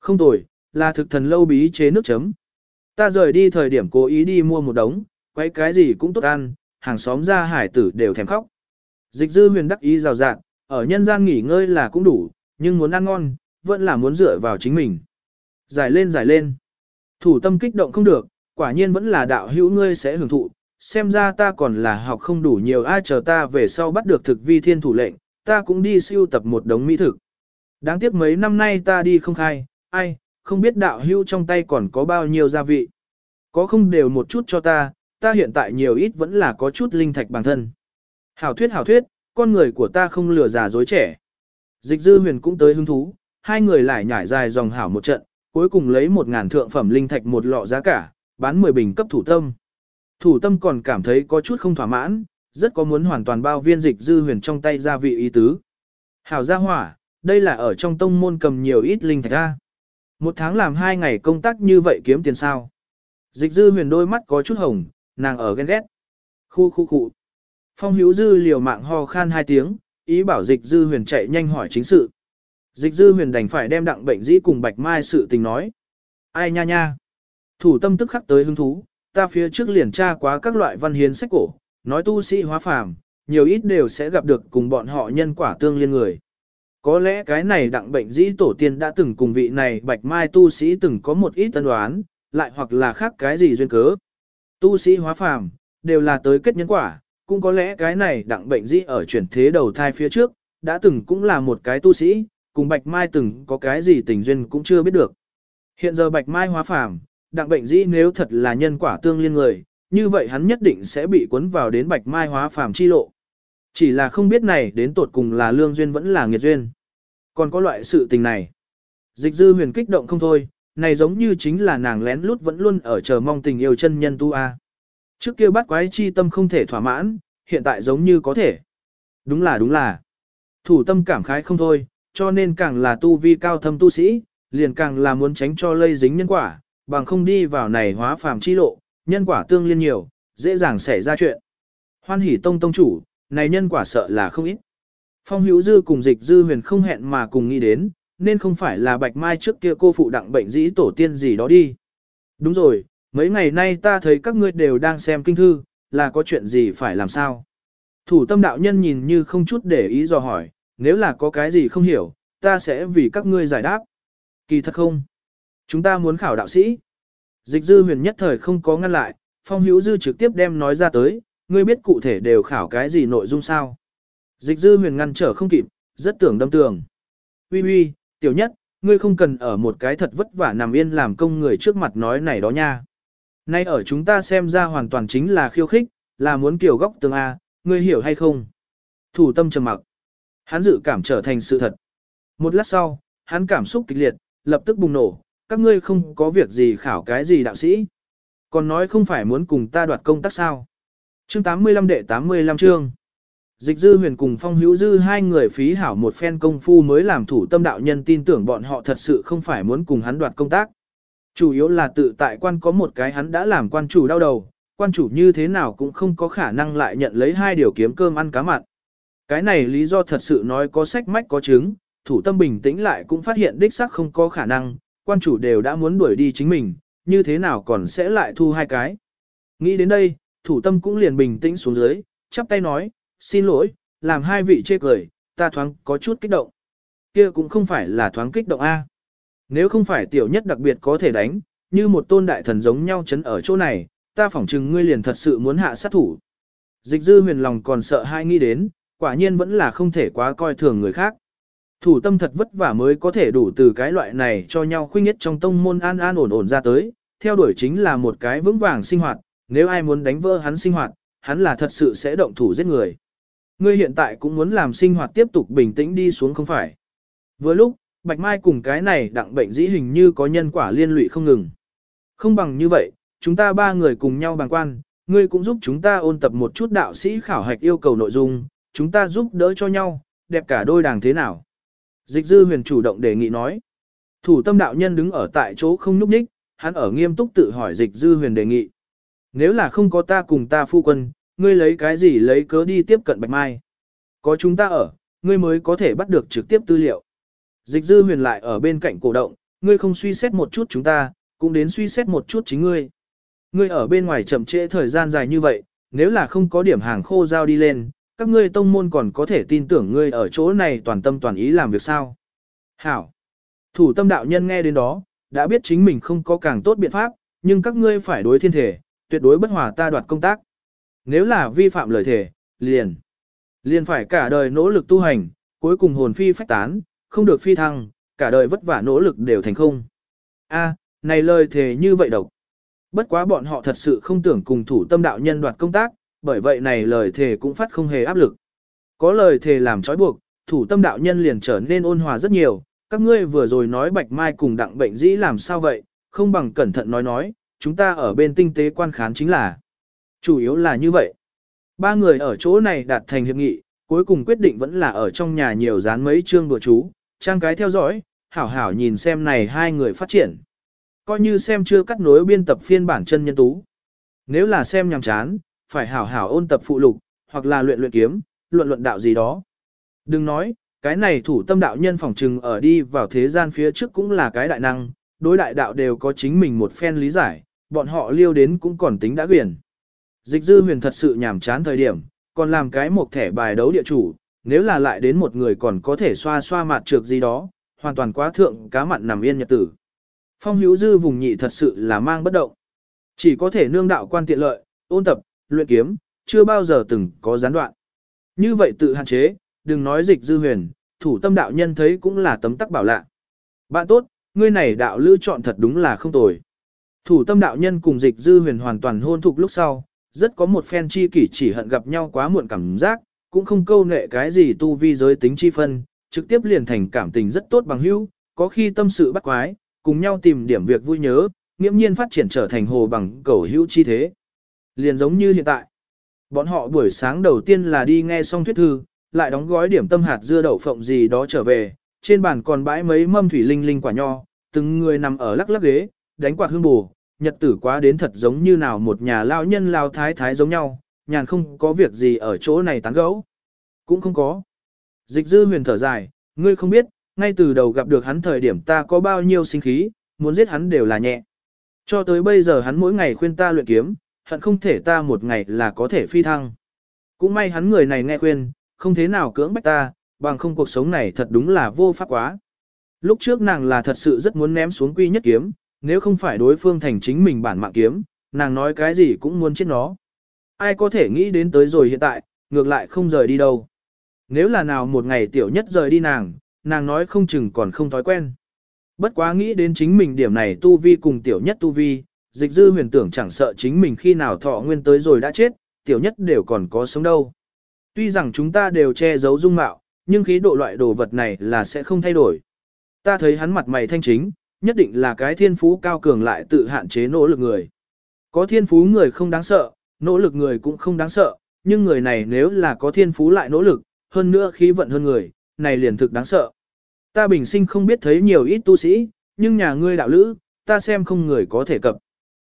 Không tồi, là thực thần lâu bí chế nước chấm. Ta rời đi thời điểm cố ý đi mua một đống, quấy cái gì cũng tốt ăn, hàng xóm ra hải tử đều thèm khóc. Dịch dư huyền đắc ý rào rạt, ở nhân gian nghỉ ngơi là cũng đủ, nhưng muốn ăn ngon, vẫn là muốn dựa vào chính mình. Giải lên giải lên. Thủ tâm kích động không được, quả nhiên vẫn là đạo hữu ngươi sẽ hưởng thụ, xem ra ta còn là học không đủ nhiều ai chờ ta về sau bắt được thực vi thiên thủ lệnh, ta cũng đi siêu tập một đống mỹ thực. Đáng tiếc mấy năm nay ta đi không khai, ai, không biết đạo hưu trong tay còn có bao nhiêu gia vị. Có không đều một chút cho ta, ta hiện tại nhiều ít vẫn là có chút linh thạch bản thân. Hảo thuyết hảo thuyết, con người của ta không lừa già dối trẻ. Dịch dư huyền cũng tới hứng thú, hai người lại nhảy dài dòng hảo một trận, cuối cùng lấy một ngàn thượng phẩm linh thạch một lọ giá cả, bán 10 bình cấp thủ tâm. Thủ tâm còn cảm thấy có chút không thỏa mãn, rất có muốn hoàn toàn bao viên dịch dư huyền trong tay gia vị ý tứ. Hảo gia hỏa, đây là ở trong tông môn cầm nhiều ít linh thạch ra. Một tháng làm hai ngày công tác như vậy kiếm tiền sao. Dịch dư huyền đôi mắt có chút hồng, nàng ở ghen ghét. Khu khu khu. Phong hữu dư liều mạng ho khan hai tiếng, ý bảo dịch dư huyền chạy nhanh hỏi chính sự. Dịch dư huyền đành phải đem đặng bệnh dĩ cùng bạch mai sự tình nói. Ai nha nha. Thủ tâm tức khắc tới hứng thú, ta phía trước liền tra quá các loại văn hiến sách cổ, nói tu sĩ hóa phàm, nhiều ít đều sẽ gặp được cùng bọn họ nhân quả tương liên người. Có lẽ cái này đặng bệnh dĩ tổ tiên đã từng cùng vị này bạch mai tu sĩ từng có một ít tân đoán, lại hoặc là khác cái gì duyên cớ. Tu sĩ hóa phàm, đều là tới kết nhân quả, cũng có lẽ cái này đặng bệnh dĩ ở chuyển thế đầu thai phía trước, đã từng cũng là một cái tu sĩ, cùng bạch mai từng có cái gì tình duyên cũng chưa biết được. Hiện giờ bạch mai hóa phàm, đặng bệnh dĩ nếu thật là nhân quả tương liên người, như vậy hắn nhất định sẽ bị cuốn vào đến bạch mai hóa phàm chi lộ. Chỉ là không biết này đến tột cùng là lương duyên vẫn là nghiệt duyên. Còn có loại sự tình này. Dịch dư huyền kích động không thôi, này giống như chính là nàng lén lút vẫn luôn ở chờ mong tình yêu chân nhân tu A. Trước kia bắt quái chi tâm không thể thỏa mãn, hiện tại giống như có thể. Đúng là đúng là. Thủ tâm cảm khái không thôi, cho nên càng là tu vi cao thâm tu sĩ, liền càng là muốn tránh cho lây dính nhân quả, bằng không đi vào này hóa phàm chi lộ, nhân quả tương liên nhiều, dễ dàng xảy ra chuyện. Hoan hỷ tông tông chủ, này nhân quả sợ là không ít. Phong hữu dư cùng dịch dư huyền không hẹn mà cùng nghĩ đến, nên không phải là bạch mai trước kia cô phụ đặng bệnh dĩ tổ tiên gì đó đi. Đúng rồi, mấy ngày nay ta thấy các ngươi đều đang xem kinh thư, là có chuyện gì phải làm sao? Thủ tâm đạo nhân nhìn như không chút để ý dò hỏi, nếu là có cái gì không hiểu, ta sẽ vì các ngươi giải đáp. Kỳ thật không? Chúng ta muốn khảo đạo sĩ. Dịch dư huyền nhất thời không có ngăn lại, phong hữu dư trực tiếp đem nói ra tới, ngươi biết cụ thể đều khảo cái gì nội dung sao. Dịch dư huyền ngăn trở không kịp, rất tưởng đâm tường. Uy uy, tiểu nhất, ngươi không cần ở một cái thật vất vả nằm yên làm công người trước mặt nói này đó nha. Nay ở chúng ta xem ra hoàn toàn chính là khiêu khích, là muốn kiểu góc tường A, ngươi hiểu hay không? Thủ tâm trầm mặc. Hắn dự cảm trở thành sự thật. Một lát sau, hắn cảm xúc kịch liệt, lập tức bùng nổ, các ngươi không có việc gì khảo cái gì đạo sĩ. Còn nói không phải muốn cùng ta đoạt công tác sao. Chương 85 đệ 85 chương. Dịch dư huyền cùng phong hữu dư hai người phí hảo một phen công phu mới làm thủ tâm đạo nhân tin tưởng bọn họ thật sự không phải muốn cùng hắn đoạt công tác. Chủ yếu là tự tại quan có một cái hắn đã làm quan chủ đau đầu, quan chủ như thế nào cũng không có khả năng lại nhận lấy hai điều kiếm cơm ăn cá mặn. Cái này lý do thật sự nói có sách mách có chứng, thủ tâm bình tĩnh lại cũng phát hiện đích xác không có khả năng, quan chủ đều đã muốn đuổi đi chính mình, như thế nào còn sẽ lại thu hai cái. Nghĩ đến đây, thủ tâm cũng liền bình tĩnh xuống dưới, chắp tay nói, xin lỗi, làm hai vị chê cười, ta thoáng có chút kích động. Kia cũng không phải là thoáng kích động A. Nếu không phải tiểu nhất đặc biệt có thể đánh, như một tôn đại thần giống nhau chấn ở chỗ này, ta phỏng chừng ngươi liền thật sự muốn hạ sát thủ. Dịch dư huyền lòng còn sợ hai nghĩ đến, quả nhiên vẫn là không thể quá coi thường người khác. Thủ tâm thật vất vả mới có thể đủ từ cái loại này cho nhau khuynh nhất trong tông môn an an ổn ổn ra tới, theo đuổi chính là một cái vững vàng sinh hoạt, nếu ai muốn đánh vỡ hắn sinh hoạt, hắn là thật sự sẽ động thủ giết người. Ngươi hiện tại cũng muốn làm sinh hoạt tiếp tục bình tĩnh đi xuống không phải. Vừa lúc, Bạch Mai cùng cái này đặng bệnh dĩ hình như có nhân quả liên lụy không ngừng. Không bằng như vậy, chúng ta ba người cùng nhau bàn quan, ngươi cũng giúp chúng ta ôn tập một chút đạo sĩ khảo hạch yêu cầu nội dung, chúng ta giúp đỡ cho nhau, đẹp cả đôi đảng thế nào. Dịch dư huyền chủ động đề nghị nói. Thủ tâm đạo nhân đứng ở tại chỗ không nhúc nhích, hắn ở nghiêm túc tự hỏi dịch dư huyền đề nghị. Nếu là không có ta cùng ta phu quân, ngươi lấy cái gì lấy cớ đi tiếp cận Bạch Mai. Có chúng ta ở, ngươi mới có thể bắt được trực tiếp tư liệu. Dịch dư huyền lại ở bên cạnh cổ động, ngươi không suy xét một chút chúng ta, cũng đến suy xét một chút chính ngươi. Ngươi ở bên ngoài chậm trễ thời gian dài như vậy, nếu là không có điểm hàng khô giao đi lên, các ngươi tông môn còn có thể tin tưởng ngươi ở chỗ này toàn tâm toàn ý làm việc sao. Hảo! Thủ tâm đạo nhân nghe đến đó, đã biết chính mình không có càng tốt biện pháp, nhưng các ngươi phải đối thiên thể, tuyệt đối bất hòa ta đoạt công tác. Nếu là vi phạm lời thể, liền. Liền phải cả đời nỗ lực tu hành, cuối cùng hồn phi phách tán, không được phi thăng, cả đời vất vả nỗ lực đều thành không. A, này lời thề như vậy độc. Bất quá bọn họ thật sự không tưởng cùng thủ tâm đạo nhân đoạt công tác, bởi vậy này lời thề cũng phát không hề áp lực. Có lời thề làm trói buộc, thủ tâm đạo nhân liền trở nên ôn hòa rất nhiều, các ngươi vừa rồi nói bạch mai cùng đặng bệnh dĩ làm sao vậy, không bằng cẩn thận nói nói, chúng ta ở bên tinh tế quan khán chính là. Chủ yếu là như vậy. Ba người ở chỗ này đạt thành hiệp nghị, cuối cùng quyết định vẫn là ở trong nhà nhiều dán mấy chương đùa chú, trang cái theo dõi, hảo hảo nhìn xem này hai người phát triển. Coi như xem chưa cắt nối biên tập phiên bản chân nhân tú. Nếu là xem nhằm chán, phải hảo hảo ôn tập phụ lục, hoặc là luyện luyện kiếm, luận luận đạo gì đó. Đừng nói, cái này thủ tâm đạo nhân phỏng trừng ở đi vào thế gian phía trước cũng là cái đại năng, đối đại đạo đều có chính mình một phen lý giải, bọn họ liêu đến cũng còn tính đã quyền. Dịch dư huyền thật sự nhàm chán thời điểm, còn làm cái một thẻ bài đấu địa chủ, nếu là lại đến một người còn có thể xoa xoa mặt trược gì đó, hoàn toàn quá thượng cá mặn nằm yên nhật tử. Phong hữu dư vùng nhị thật sự là mang bất động. Chỉ có thể nương đạo quan tiện lợi, ôn tập, luyện kiếm, chưa bao giờ từng có gián đoạn. Như vậy tự hạn chế, đừng nói dịch dư huyền, thủ tâm đạo nhân thấy cũng là tấm tắc bảo lạ. Bạn tốt, ngươi này đạo lữ chọn thật đúng là không tồi. Thủ tâm đạo nhân cùng dịch dư huyền hoàn toàn hôn thục lúc sau, rất có một phen chi kỷ chỉ hận gặp nhau quá muộn cảm giác, cũng không câu nệ cái gì tu vi giới tính chi phân, trực tiếp liền thành cảm tình rất tốt bằng hữu, có khi tâm sự bắt quái, cùng nhau tìm điểm việc vui nhớ, nghiễm nhiên phát triển trở thành hồ bằng cầu hữu chi thế. Liền giống như hiện tại. Bọn họ buổi sáng đầu tiên là đi nghe xong thuyết thư, lại đóng gói điểm tâm hạt dưa đậu phộng gì đó trở về, trên bàn còn bãi mấy mâm thủy linh linh quả nho, từng người nằm ở lắc lắc ghế, đánh quạt hương bù, nhật tử quá đến thật giống như nào một nhà lao nhân lao thái thái giống nhau, nhàn không có việc gì ở chỗ này tán gẫu. Cũng không có. Dịch dư huyền thở dài, ngươi không biết, ngay từ đầu gặp được hắn thời điểm ta có bao nhiêu sinh khí, muốn giết hắn đều là nhẹ. Cho tới bây giờ hắn mỗi ngày khuyên ta luyện kiếm, hận không thể ta một ngày là có thể phi thăng. Cũng may hắn người này nghe khuyên, không thế nào cưỡng bách ta, bằng không cuộc sống này thật đúng là vô pháp quá. Lúc trước nàng là thật sự rất muốn ném xuống quy nhất kiếm, nếu không phải đối phương thành chính mình bản mạng kiếm, nàng nói cái gì cũng muốn chết nó. Ai có thể nghĩ đến tới rồi hiện tại, ngược lại không rời đi đâu. Nếu là nào một ngày tiểu nhất rời đi nàng, nàng nói không chừng còn không thói quen. Bất quá nghĩ đến chính mình điểm này tu vi cùng tiểu nhất tu vi, dịch dư huyền tưởng chẳng sợ chính mình khi nào thọ nguyên tới rồi đã chết, tiểu nhất đều còn có sống đâu. Tuy rằng chúng ta đều che giấu dung mạo, nhưng khí độ loại đồ vật này là sẽ không thay đổi. Ta thấy hắn mặt mày thanh chính, nhất định là cái thiên phú cao cường lại tự hạn chế nỗ lực người. Có thiên phú người không đáng sợ, nỗ lực người cũng không đáng sợ, nhưng người này nếu là có thiên phú lại nỗ lực, hơn nữa khí vận hơn người, này liền thực đáng sợ. Ta bình sinh không biết thấy nhiều ít tu sĩ, nhưng nhà ngươi đạo lữ, ta xem không người có thể cập.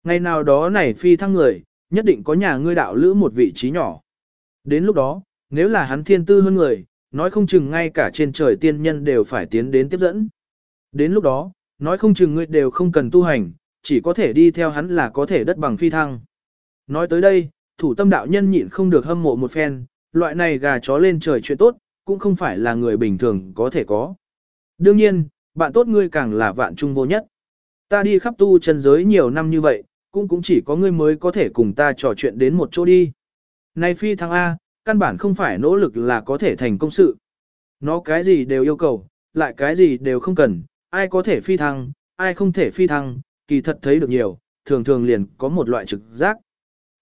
Ngày nào đó này phi thăng người, nhất định có nhà ngươi đạo lữ một vị trí nhỏ. Đến lúc đó, nếu là hắn thiên tư hơn người, nói không chừng ngay cả trên trời tiên nhân đều phải tiến đến tiếp dẫn. Đến lúc đó, nói không chừng ngươi đều không cần tu hành, chỉ có thể đi theo hắn là có thể đất bằng phi thăng. Nói tới đây, thủ tâm đạo nhân nhịn không được hâm mộ một phen, loại này gà chó lên trời chuyện tốt, cũng không phải là người bình thường có thể có. Đương nhiên, bạn tốt ngươi càng là vạn trung vô nhất. Ta đi khắp tu chân giới nhiều năm như vậy, cũng cũng chỉ có ngươi mới có thể cùng ta trò chuyện đến một chỗ đi. Này phi thăng A, căn bản không phải nỗ lực là có thể thành công sự. Nó cái gì đều yêu cầu, lại cái gì đều không cần, ai có thể phi thăng, ai không thể phi thăng, kỳ thật thấy được nhiều, thường thường liền có một loại trực giác.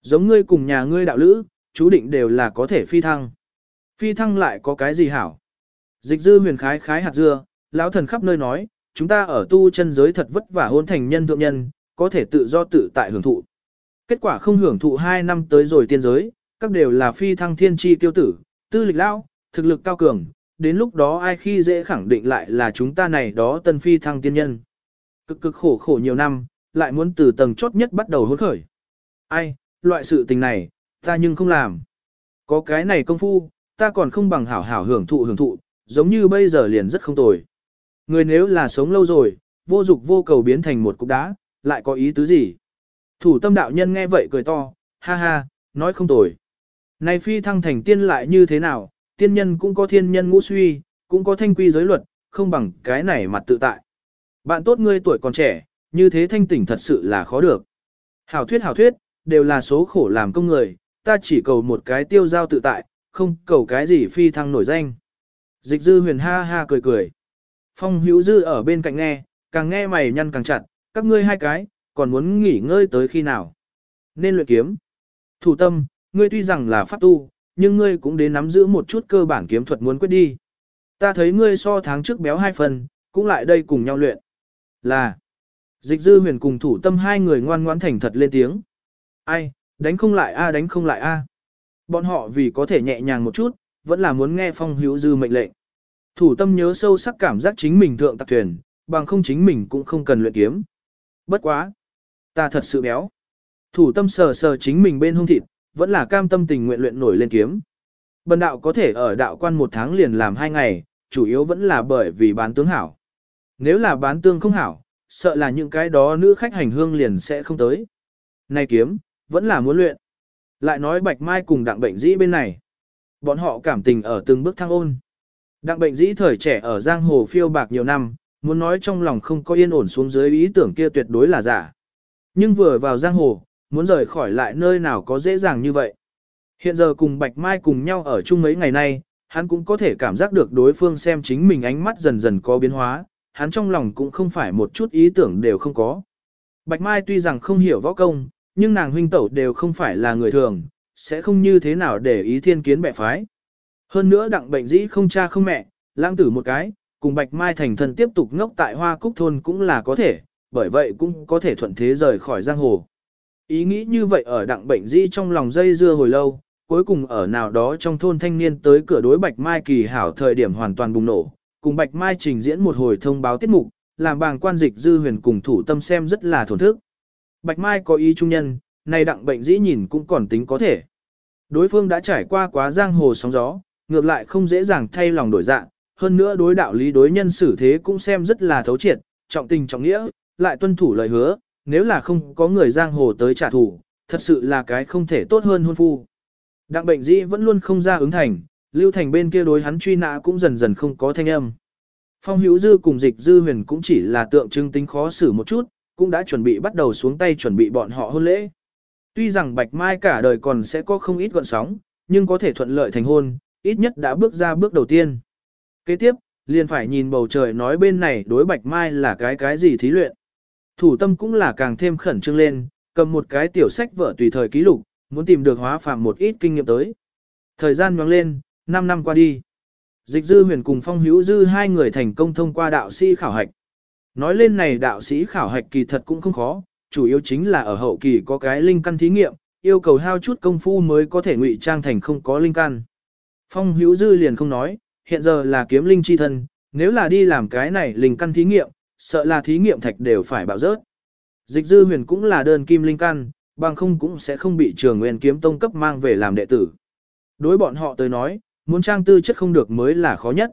Giống ngươi cùng nhà ngươi đạo lữ, chú định đều là có thể phi thăng. Phi thăng lại có cái gì hảo? Dịch dư huyền khái khái hạt dưa, lão thần khắp nơi nói, chúng ta ở tu chân giới thật vất vả hôn thành nhân thượng nhân, có thể tự do tự tại hưởng thụ. Kết quả không hưởng thụ 2 năm tới rồi tiên giới, các đều là phi thăng thiên chi tiêu tử, tư lịch lao thực lực cao cường, đến lúc đó ai khi dễ khẳng định lại là chúng ta này đó tân phi thăng tiên nhân. Cực cực khổ khổ nhiều năm, lại muốn từ tầng chốt nhất bắt đầu hôn khởi. Ai, loại sự tình này, ta nhưng không làm. Có cái này công phu, ta còn không bằng hảo hảo hưởng thụ hưởng thụ, giống như bây giờ liền rất không tồi. Người nếu là sống lâu rồi, vô dục vô cầu biến thành một cục đá, lại có ý tứ gì? Thủ tâm đạo nhân nghe vậy cười to, ha ha, nói không tồi. Này phi thăng thành tiên lại như thế nào, tiên nhân cũng có thiên nhân ngũ suy, cũng có thanh quy giới luật, không bằng cái này mặt tự tại. Bạn tốt ngươi tuổi còn trẻ, như thế thanh tỉnh thật sự là khó được. Hảo thuyết hảo thuyết, đều là số khổ làm công người, ta chỉ cầu một cái tiêu giao tự tại, không cầu cái gì phi thăng nổi danh. Dịch dư huyền ha ha cười cười. Phong hữu dư ở bên cạnh nghe, càng nghe mày nhăn càng chặt, các ngươi hai cái, còn muốn nghỉ ngơi tới khi nào. Nên luyện kiếm. Thủ tâm, ngươi tuy rằng là pháp tu, nhưng ngươi cũng đến nắm giữ một chút cơ bản kiếm thuật muốn quyết đi. Ta thấy ngươi so tháng trước béo hai phần, cũng lại đây cùng nhau luyện. Là, dịch dư huyền cùng thủ tâm hai người ngoan ngoãn thành thật lên tiếng. Ai, đánh không lại a đánh không lại a. Bọn họ vì có thể nhẹ nhàng một chút, vẫn là muốn nghe phong hữu dư mệnh lệnh. Thủ tâm nhớ sâu sắc cảm giác chính mình thượng tạc thuyền, bằng không chính mình cũng không cần luyện kiếm. Bất quá. Ta thật sự béo. Thủ tâm sờ sờ chính mình bên hông thịt, vẫn là cam tâm tình nguyện luyện nổi lên kiếm. Bần đạo có thể ở đạo quan một tháng liền làm hai ngày, chủ yếu vẫn là bởi vì bán tướng hảo. Nếu là bán tương không hảo, sợ là những cái đó nữ khách hành hương liền sẽ không tới. Này kiếm, vẫn là muốn luyện. Lại nói bạch mai cùng đặng bệnh dĩ bên này. Bọn họ cảm tình ở từng bước thăng ôn. Đặng bệnh dĩ thời trẻ ở giang hồ phiêu bạc nhiều năm, muốn nói trong lòng không có yên ổn xuống dưới ý tưởng kia tuyệt đối là giả. Nhưng vừa vào giang hồ, muốn rời khỏi lại nơi nào có dễ dàng như vậy. Hiện giờ cùng Bạch Mai cùng nhau ở chung mấy ngày nay, hắn cũng có thể cảm giác được đối phương xem chính mình ánh mắt dần dần có biến hóa, hắn trong lòng cũng không phải một chút ý tưởng đều không có. Bạch Mai tuy rằng không hiểu võ công, nhưng nàng huynh tẩu đều không phải là người thường, sẽ không như thế nào để ý thiên kiến bệ phái. Hơn nữa đặng bệnh dĩ không cha không mẹ, lãng tử một cái, cùng Bạch Mai thành thân tiếp tục ngốc tại Hoa Cúc Thôn cũng là có thể, bởi vậy cũng có thể thuận thế rời khỏi giang hồ. Ý nghĩ như vậy ở đặng bệnh dĩ trong lòng dây dưa hồi lâu, cuối cùng ở nào đó trong thôn thanh niên tới cửa đối Bạch Mai kỳ hảo thời điểm hoàn toàn bùng nổ, cùng Bạch Mai trình diễn một hồi thông báo tiết mục, làm bàng quan dịch dư huyền cùng thủ tâm xem rất là thổn thức. Bạch Mai có ý trung nhân, này đặng bệnh dĩ nhìn cũng còn tính có thể. Đối phương đã trải qua quá giang hồ sóng gió, ngược lại không dễ dàng thay lòng đổi dạng, hơn nữa đối đạo lý đối nhân xử thế cũng xem rất là thấu triệt, trọng tình trọng nghĩa, lại tuân thủ lời hứa, nếu là không có người giang hồ tới trả thù, thật sự là cái không thể tốt hơn hôn phu. Đặng bệnh dĩ vẫn luôn không ra ứng thành, lưu thành bên kia đối hắn truy nã cũng dần dần không có thanh âm. Phong hữu dư cùng dịch dư huyền cũng chỉ là tượng trưng tính khó xử một chút, cũng đã chuẩn bị bắt đầu xuống tay chuẩn bị bọn họ hôn lễ. Tuy rằng Bạch Mai cả đời còn sẽ có không ít gọn sóng, nhưng có thể thuận lợi thành hôn, ít nhất đã bước ra bước đầu tiên. Kế tiếp, liền phải nhìn bầu trời nói bên này đối Bạch Mai là cái cái gì thí luyện. Thủ tâm cũng là càng thêm khẩn trương lên, cầm một cái tiểu sách vở tùy thời ký lục, muốn tìm được hóa phàm một ít kinh nghiệm tới. Thời gian nhoáng lên, 5 năm qua đi. Dịch dư huyền cùng phong hữu dư hai người thành công thông qua đạo sĩ khảo hạch. Nói lên này đạo sĩ khảo hạch kỳ thật cũng không khó, chủ yếu chính là ở hậu kỳ có cái linh căn thí nghiệm, yêu cầu hao chút công phu mới có thể ngụy trang thành không có linh căn. Phong hữu dư liền không nói, hiện giờ là kiếm linh chi thân, nếu là đi làm cái này linh căn thí nghiệm, sợ là thí nghiệm thạch đều phải bạo rớt. Dịch dư huyền cũng là đơn kim linh căn, bằng không cũng sẽ không bị trường nguyên kiếm tông cấp mang về làm đệ tử. Đối bọn họ tới nói, muốn trang tư chất không được mới là khó nhất.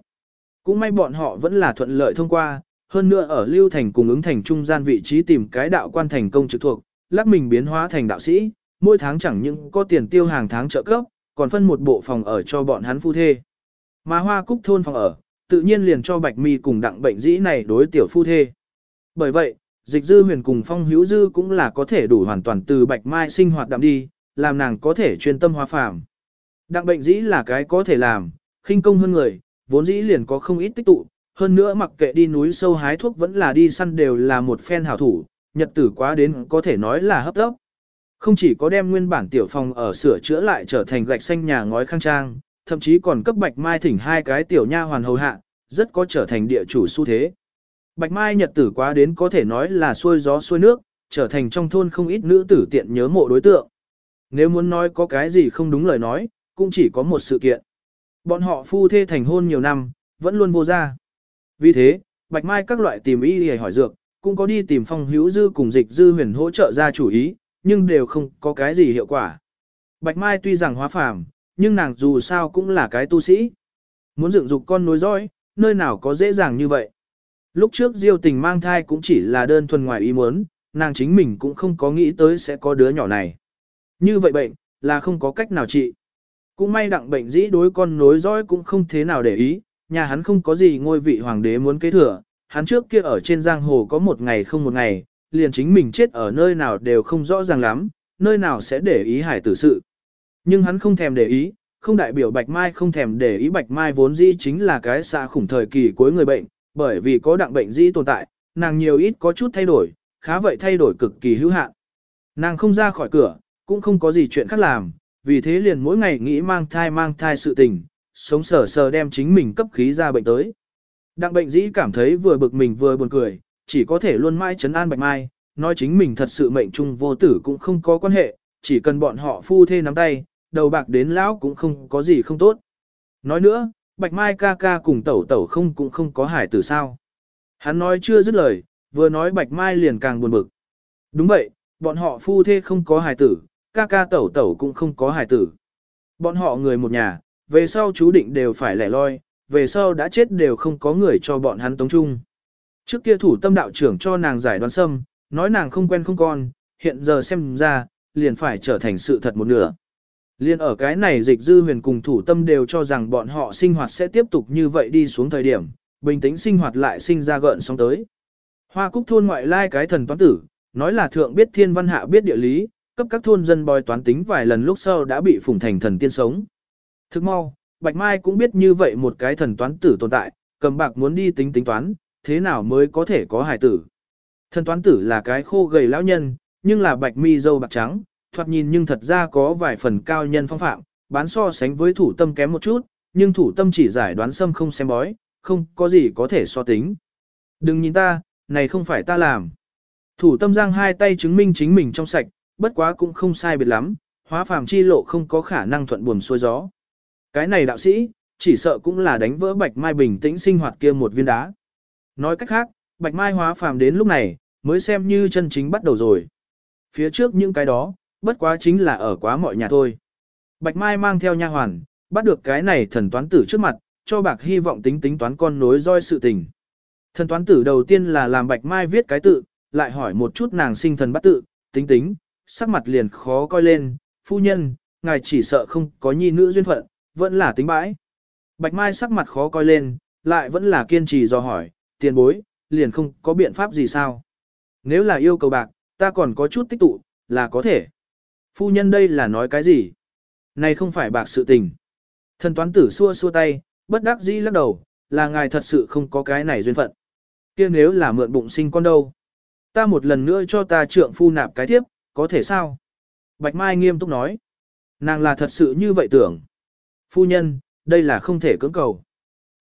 Cũng may bọn họ vẫn là thuận lợi thông qua, hơn nữa ở Lưu Thành cùng ứng thành trung gian vị trí tìm cái đạo quan thành công trực thuộc, lắc mình biến hóa thành đạo sĩ, mỗi tháng chẳng những có tiền tiêu hàng tháng trợ cấp, còn phân một bộ phòng ở cho bọn hắn phu thê. Mà hoa cúc thôn phòng ở, tự nhiên liền cho Bạch Mi cùng đặng bệnh dĩ này đối tiểu phu thê. Bởi vậy, dịch dư huyền cùng phong hữu dư cũng là có thể đủ hoàn toàn từ Bạch Mai sinh hoạt đạm đi, làm nàng có thể chuyên tâm hoa phàm. Đặng bệnh dĩ là cái có thể làm, khinh công hơn người, vốn dĩ liền có không ít tích tụ, hơn nữa mặc kệ đi núi sâu hái thuốc vẫn là đi săn đều là một phen hảo thủ, nhật tử quá đến có thể nói là hấp tốc. Không chỉ có đem nguyên bản tiểu phòng ở sửa chữa lại trở thành gạch xanh nhà ngói khang trang, thậm chí còn cấp Bạch Mai thỉnh hai cái tiểu nha hoàn hầu hạ, rất có trở thành địa chủ xu thế. Bạch Mai nhật tử quá đến có thể nói là xuôi gió xuôi nước, trở thành trong thôn không ít nữ tử tiện nhớ mộ đối tượng. Nếu muốn nói có cái gì không đúng lời nói, cũng chỉ có một sự kiện. Bọn họ phu thê thành hôn nhiều năm, vẫn luôn vô gia. Vì thế, Bạch Mai các loại tìm y để hỏi dược, cũng có đi tìm phong hữu dư cùng dịch dư huyền hỗ trợ ra chủ ý, nhưng đều không có cái gì hiệu quả. Bạch Mai tuy rằng hóa phàm, nhưng nàng dù sao cũng là cái tu sĩ. Muốn dựng dục con nối dõi, nơi nào có dễ dàng như vậy. Lúc trước Diêu tình mang thai cũng chỉ là đơn thuần ngoài ý muốn, nàng chính mình cũng không có nghĩ tới sẽ có đứa nhỏ này. Như vậy bệnh, là không có cách nào trị. Cũng may đặng bệnh dĩ đối con nối dõi cũng không thế nào để ý, nhà hắn không có gì ngôi vị hoàng đế muốn kế thừa, hắn trước kia ở trên giang hồ có một ngày không một ngày, liền chính mình chết ở nơi nào đều không rõ ràng lắm, nơi nào sẽ để ý hải tử sự. Nhưng hắn không thèm để ý, không đại biểu Bạch Mai không thèm để ý Bạch Mai vốn dĩ chính là cái xã khủng thời kỳ cuối người bệnh, bởi vì có đặng bệnh dĩ tồn tại, nàng nhiều ít có chút thay đổi, khá vậy thay đổi cực kỳ hữu hạn. Nàng không ra khỏi cửa, cũng không có gì chuyện khác làm, vì thế liền mỗi ngày nghĩ mang thai mang thai sự tình, sống sờ sờ đem chính mình cấp khí ra bệnh tới. Đặng bệnh dĩ cảm thấy vừa bực mình vừa buồn cười, chỉ có thể luôn mãi chấn an Bạch Mai, nói chính mình thật sự mệnh trung vô tử cũng không có quan hệ, chỉ cần bọn họ phu thê nắm tay, đầu bạc đến lão cũng không có gì không tốt. Nói nữa, Bạch Mai ca ca cùng tẩu tẩu không cũng không có hải tử sao. Hắn nói chưa dứt lời, vừa nói Bạch Mai liền càng buồn bực. Đúng vậy, bọn họ phu thê không có hải tử, ca ca tẩu tẩu cũng không có hải tử. Bọn họ người một nhà, về sau chú định đều phải lẻ loi, về sau đã chết đều không có người cho bọn hắn tống chung. Trước kia thủ tâm đạo trưởng cho nàng giải đoán sâm, nói nàng không quen không con, hiện giờ xem ra, liền phải trở thành sự thật một nửa. Liên ở cái này dịch dư huyền cùng thủ tâm đều cho rằng bọn họ sinh hoạt sẽ tiếp tục như vậy đi xuống thời điểm, bình tĩnh sinh hoạt lại sinh ra gợn sóng tới. Hoa cúc thôn ngoại lai cái thần toán tử, nói là thượng biết thiên văn hạ biết địa lý, cấp các thôn dân bòi toán tính vài lần lúc sau đã bị phủng thành thần tiên sống. Thức mau, Bạch Mai cũng biết như vậy một cái thần toán tử tồn tại, cầm bạc muốn đi tính tính toán, thế nào mới có thể có hài tử. Thần toán tử là cái khô gầy lão nhân, nhưng là bạch mi dâu bạc trắng, thoạt nhìn nhưng thật ra có vài phần cao nhân phong phạm, bán so sánh với thủ tâm kém một chút, nhưng thủ tâm chỉ giải đoán xâm không xem bói, không có gì có thể so tính. Đừng nhìn ta, này không phải ta làm. Thủ tâm giang hai tay chứng minh chính mình trong sạch, bất quá cũng không sai biệt lắm, hóa phàm chi lộ không có khả năng thuận buồm xuôi gió. Cái này đạo sĩ, chỉ sợ cũng là đánh vỡ bạch mai bình tĩnh sinh hoạt kia một viên đá. Nói cách khác, bạch mai hóa phàm đến lúc này, mới xem như chân chính bắt đầu rồi. Phía trước những cái đó, bất quá chính là ở quá mọi nhà thôi. Bạch mai mang theo nha hoàn, bắt được cái này thần toán tử trước mặt, cho bạc hy vọng tính tính toán con nối roi sự tình. Thần toán tử đầu tiên là làm bạch mai viết cái tự, lại hỏi một chút nàng sinh thần bắt tự, tính tính, sắc mặt liền khó coi lên, phu nhân, ngài chỉ sợ không có nhi nữ duyên phận, vẫn là tính bãi. Bạch Mai sắc mặt khó coi lên, lại vẫn là kiên trì do hỏi, tiền bối, liền không có biện pháp gì sao. Nếu là yêu cầu bạc, ta còn có chút tích tụ, là có thể. Phu nhân đây là nói cái gì? Này không phải bạc sự tình. Thần toán tử xua xua tay, bất đắc dĩ lắc đầu, là ngài thật sự không có cái này duyên phận. kia nếu là mượn bụng sinh con đâu? Ta một lần nữa cho ta trượng phu nạp cái tiếp, có thể sao? Bạch Mai nghiêm túc nói. Nàng là thật sự như vậy tưởng. Phu nhân, đây là không thể cưỡng cầu.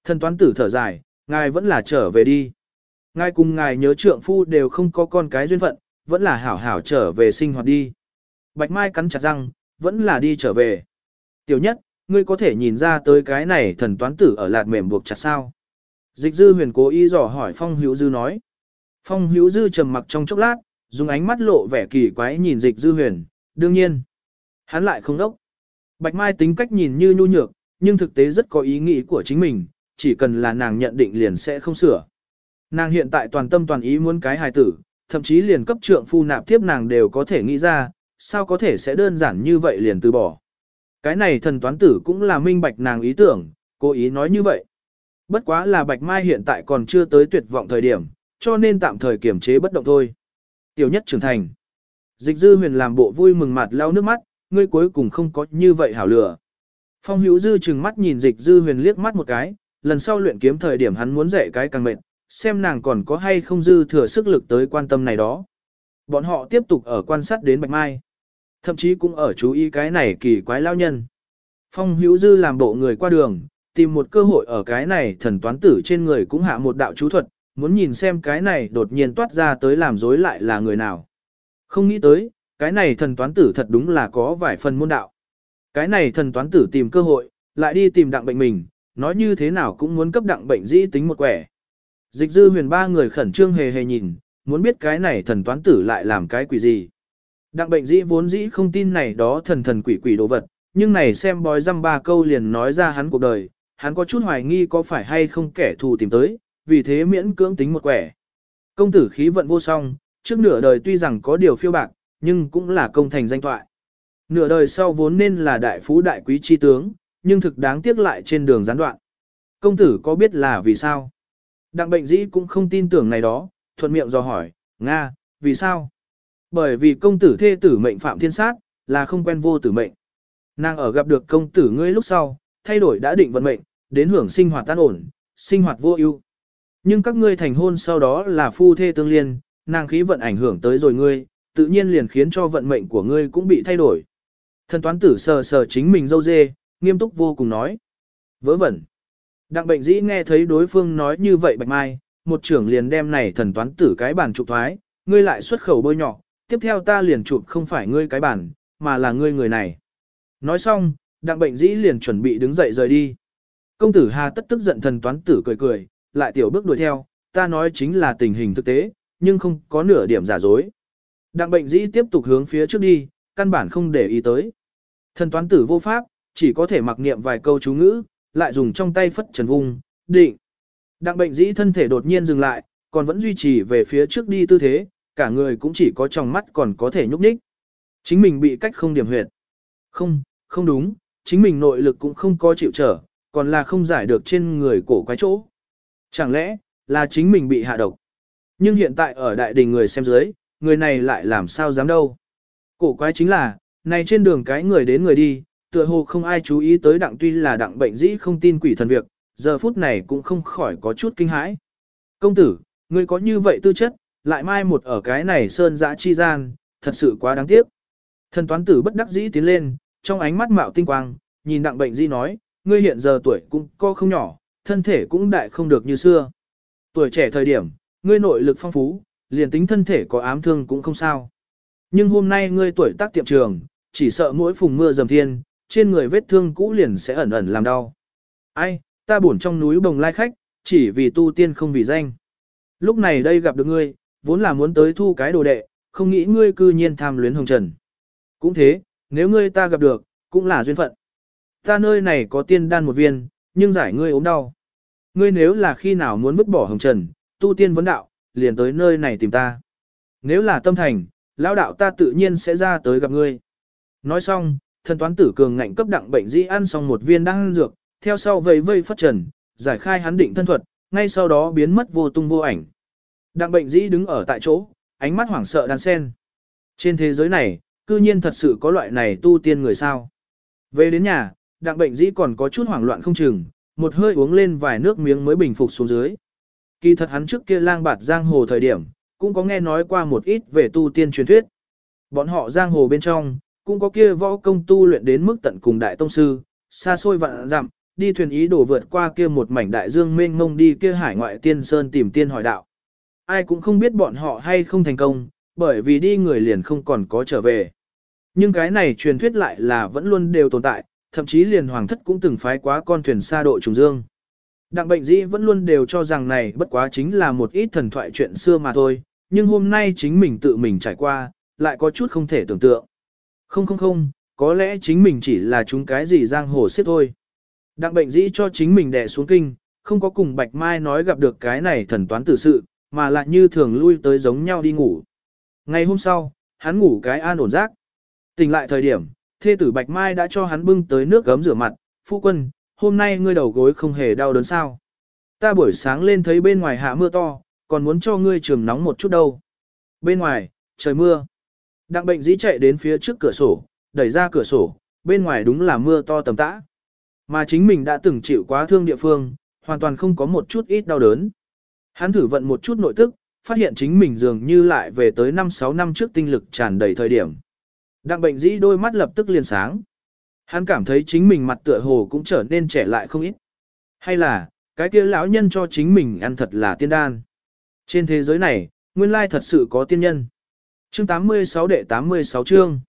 Thần toán tử thở dài, ngài vẫn là trở về đi. Ngài cùng ngài nhớ trượng phu đều không có con cái duyên phận, vẫn là hảo hảo trở về sinh hoạt đi. Bạch Mai cắn chặt răng, vẫn là đi trở về. Tiểu nhất, ngươi có thể nhìn ra tới cái này thần toán tử ở lạt mềm buộc chặt sao. Dịch dư huyền cố ý dò hỏi Phong Hữu Dư nói. Phong Hữu Dư trầm mặc trong chốc lát, dùng ánh mắt lộ vẻ kỳ quái nhìn dịch dư huyền, đương nhiên. Hắn lại không đốc. Bạch Mai tính cách nhìn như nhu nhược, nhưng thực tế rất có ý nghĩ của chính mình, chỉ cần là nàng nhận định liền sẽ không sửa. Nàng hiện tại toàn tâm toàn ý muốn cái hài tử, thậm chí liền cấp trượng phu nạp tiếp nàng đều có thể nghĩ ra, sao có thể sẽ đơn giản như vậy liền từ bỏ. Cái này thần toán tử cũng là minh bạch nàng ý tưởng, cố ý nói như vậy. Bất quá là bạch mai hiện tại còn chưa tới tuyệt vọng thời điểm, cho nên tạm thời kiềm chế bất động thôi. Tiểu nhất trưởng thành. Dịch dư huyền làm bộ vui mừng mặt lau nước mắt, ngươi cuối cùng không có như vậy hảo lửa. Phong hữu dư chừng mắt nhìn dịch dư huyền liếc mắt một cái, lần sau luyện kiếm thời điểm hắn muốn dạy cái càng mệt, xem nàng còn có hay không dư thừa sức lực tới quan tâm này đó. Bọn họ tiếp tục ở quan sát đến Bạch Mai. Thậm chí cũng ở chú ý cái này kỳ quái lao nhân. Phong hữu dư làm bộ người qua đường, tìm một cơ hội ở cái này thần toán tử trên người cũng hạ một đạo chú thuật, muốn nhìn xem cái này đột nhiên toát ra tới làm dối lại là người nào. Không nghĩ tới, cái này thần toán tử thật đúng là có vài phần môn đạo. Cái này thần toán tử tìm cơ hội, lại đi tìm đặng bệnh mình, nói như thế nào cũng muốn cấp đặng bệnh dĩ tính một quẻ. Dịch dư huyền ba người khẩn trương hề hề nhìn, muốn biết cái này thần toán tử lại làm cái quỷ gì. Đặng bệnh dĩ vốn dĩ không tin này đó thần thần quỷ quỷ đồ vật, nhưng này xem bói răm ba câu liền nói ra hắn cuộc đời, hắn có chút hoài nghi có phải hay không kẻ thù tìm tới, vì thế miễn cưỡng tính một quẻ. Công tử khí vận vô song, trước nửa đời tuy rằng có điều phiêu bạc, nhưng cũng là công thành danh thoại. Nửa đời sau vốn nên là đại phú đại quý chi tướng, nhưng thực đáng tiếc lại trên đường gián đoạn. Công tử có biết là vì sao? Đặng bệnh dĩ cũng không tin tưởng này đó, thuận miệng do hỏi, Nga, vì sao? Bởi vì công tử thê tử mệnh phạm thiên sát, là không quen vô tử mệnh. Nàng ở gặp được công tử ngươi lúc sau, thay đổi đã định vận mệnh, đến hưởng sinh hoạt tan ổn, sinh hoạt vô ưu. Nhưng các ngươi thành hôn sau đó là phu thê tương liên, nàng khí vận ảnh hưởng tới rồi ngươi, tự nhiên liền khiến cho vận mệnh của ngươi cũng bị thay đổi. Thần toán tử sờ sờ chính mình dâu dê, nghiêm túc vô cùng nói. Vớ vẩn. Đặng bệnh dĩ nghe thấy đối phương nói như vậy bạch mai, một trưởng liền đem này thần toán tử cái bản trục thoái, ngươi lại xuất khẩu bôi nhỏ, tiếp theo ta liền chụp không phải ngươi cái bản, mà là ngươi người này. Nói xong, đặng bệnh dĩ liền chuẩn bị đứng dậy rời đi. Công tử Hà tất tức giận thần toán tử cười cười, lại tiểu bước đuổi theo, ta nói chính là tình hình thực tế, nhưng không có nửa điểm giả dối. Đặng bệnh dĩ tiếp tục hướng phía trước đi, căn bản không để ý tới. Thần toán tử vô pháp, chỉ có thể mặc niệm vài câu chú ngữ, lại dùng trong tay phất trần vung, định. Đặng bệnh dĩ thân thể đột nhiên dừng lại, còn vẫn duy trì về phía trước đi tư thế, cả người cũng chỉ có trong mắt còn có thể nhúc nhích. Chính mình bị cách không điểm huyệt. Không, không đúng, chính mình nội lực cũng không có chịu trở, còn là không giải được trên người cổ quái chỗ. Chẳng lẽ, là chính mình bị hạ độc. Nhưng hiện tại ở đại đình người xem dưới, người này lại làm sao dám đâu. Cổ quái chính là, này trên đường cái người đến người đi, tựa hồ không ai chú ý tới đặng tuy là đặng bệnh dĩ không tin quỷ thần việc, giờ phút này cũng không khỏi có chút kinh hãi. Công tử, ngươi có như vậy tư chất, lại mai một ở cái này sơn dã chi gian, thật sự quá đáng tiếc. Thần toán tử bất đắc dĩ tiến lên, trong ánh mắt mạo tinh quang, nhìn đặng bệnh Di nói, ngươi hiện giờ tuổi cũng co không nhỏ, thân thể cũng đại không được như xưa. Tuổi trẻ thời điểm, ngươi nội lực phong phú, liền tính thân thể có ám thương cũng không sao. Nhưng hôm nay ngươi tuổi tác tiệm trường, chỉ sợ mỗi phùng mưa dầm thiên, trên người vết thương cũ liền sẽ ẩn ẩn làm đau. Ai, ta buồn trong núi bồng lai khách, chỉ vì tu tiên không vì danh. Lúc này đây gặp được ngươi, vốn là muốn tới thu cái đồ đệ, không nghĩ ngươi cư nhiên tham luyến hồng trần. Cũng thế, nếu ngươi ta gặp được, cũng là duyên phận. Ta nơi này có tiên đan một viên, nhưng giải ngươi ốm đau. Ngươi nếu là khi nào muốn vứt bỏ hồng trần, tu tiên vấn đạo, liền tới nơi này tìm ta. Nếu là tâm thành, lão đạo ta tự nhiên sẽ ra tới gặp ngươi. Nói xong, thần toán tử cường ngạnh cấp đặng bệnh dĩ ăn xong một viên đan dược, theo sau vây vây phất trần, giải khai hắn định thân thuật, ngay sau đó biến mất vô tung vô ảnh. Đặng bệnh dĩ đứng ở tại chỗ, ánh mắt hoảng sợ đan sen. Trên thế giới này, cư nhiên thật sự có loại này tu tiên người sao. Về đến nhà, đặng bệnh dĩ còn có chút hoảng loạn không chừng, một hơi uống lên vài nước miếng mới bình phục xuống dưới. Kỳ thật hắn trước kia lang bạt giang hồ thời điểm, cũng có nghe nói qua một ít về tu tiên truyền thuyết. Bọn họ giang hồ bên trong, cũng có kia võ công tu luyện đến mức tận cùng đại tông sư, xa xôi vạn dặm, đi thuyền ý đổ vượt qua kia một mảnh đại dương mênh mông đi kia hải ngoại tiên sơn tìm tiên hỏi đạo. Ai cũng không biết bọn họ hay không thành công, bởi vì đi người liền không còn có trở về. Nhưng cái này truyền thuyết lại là vẫn luôn đều tồn tại, thậm chí liền hoàng thất cũng từng phái quá con thuyền xa độ trùng dương. Đặng bệnh dĩ vẫn luôn đều cho rằng này bất quá chính là một ít thần thoại chuyện xưa mà thôi, nhưng hôm nay chính mình tự mình trải qua, lại có chút không thể tưởng tượng. Không không không, có lẽ chính mình chỉ là chúng cái gì giang hồ xếp thôi. Đặng bệnh dĩ cho chính mình đè xuống kinh, không có cùng Bạch Mai nói gặp được cái này thần toán tử sự, mà lại như thường lui tới giống nhau đi ngủ. Ngày hôm sau, hắn ngủ cái an ổn giấc. Tỉnh lại thời điểm, thê tử Bạch Mai đã cho hắn bưng tới nước gấm rửa mặt, phu quân, hôm nay ngươi đầu gối không hề đau đớn sao. Ta buổi sáng lên thấy bên ngoài hạ mưa to, còn muốn cho ngươi trường nóng một chút đâu. Bên ngoài, trời mưa. Đặng bệnh dĩ chạy đến phía trước cửa sổ, đẩy ra cửa sổ, bên ngoài đúng là mưa to tầm tã. Mà chính mình đã từng chịu quá thương địa phương, hoàn toàn không có một chút ít đau đớn. Hắn thử vận một chút nội tức, phát hiện chính mình dường như lại về tới 5-6 năm trước tinh lực tràn đầy thời điểm. Đặng bệnh dĩ đôi mắt lập tức liền sáng. Hắn cảm thấy chính mình mặt tựa hồ cũng trở nên trẻ lại không ít. Hay là, cái kia lão nhân cho chính mình ăn thật là tiên đan. Trên thế giới này, nguyên lai thật sự có tiên nhân. Chương 86 đệ 86 chương.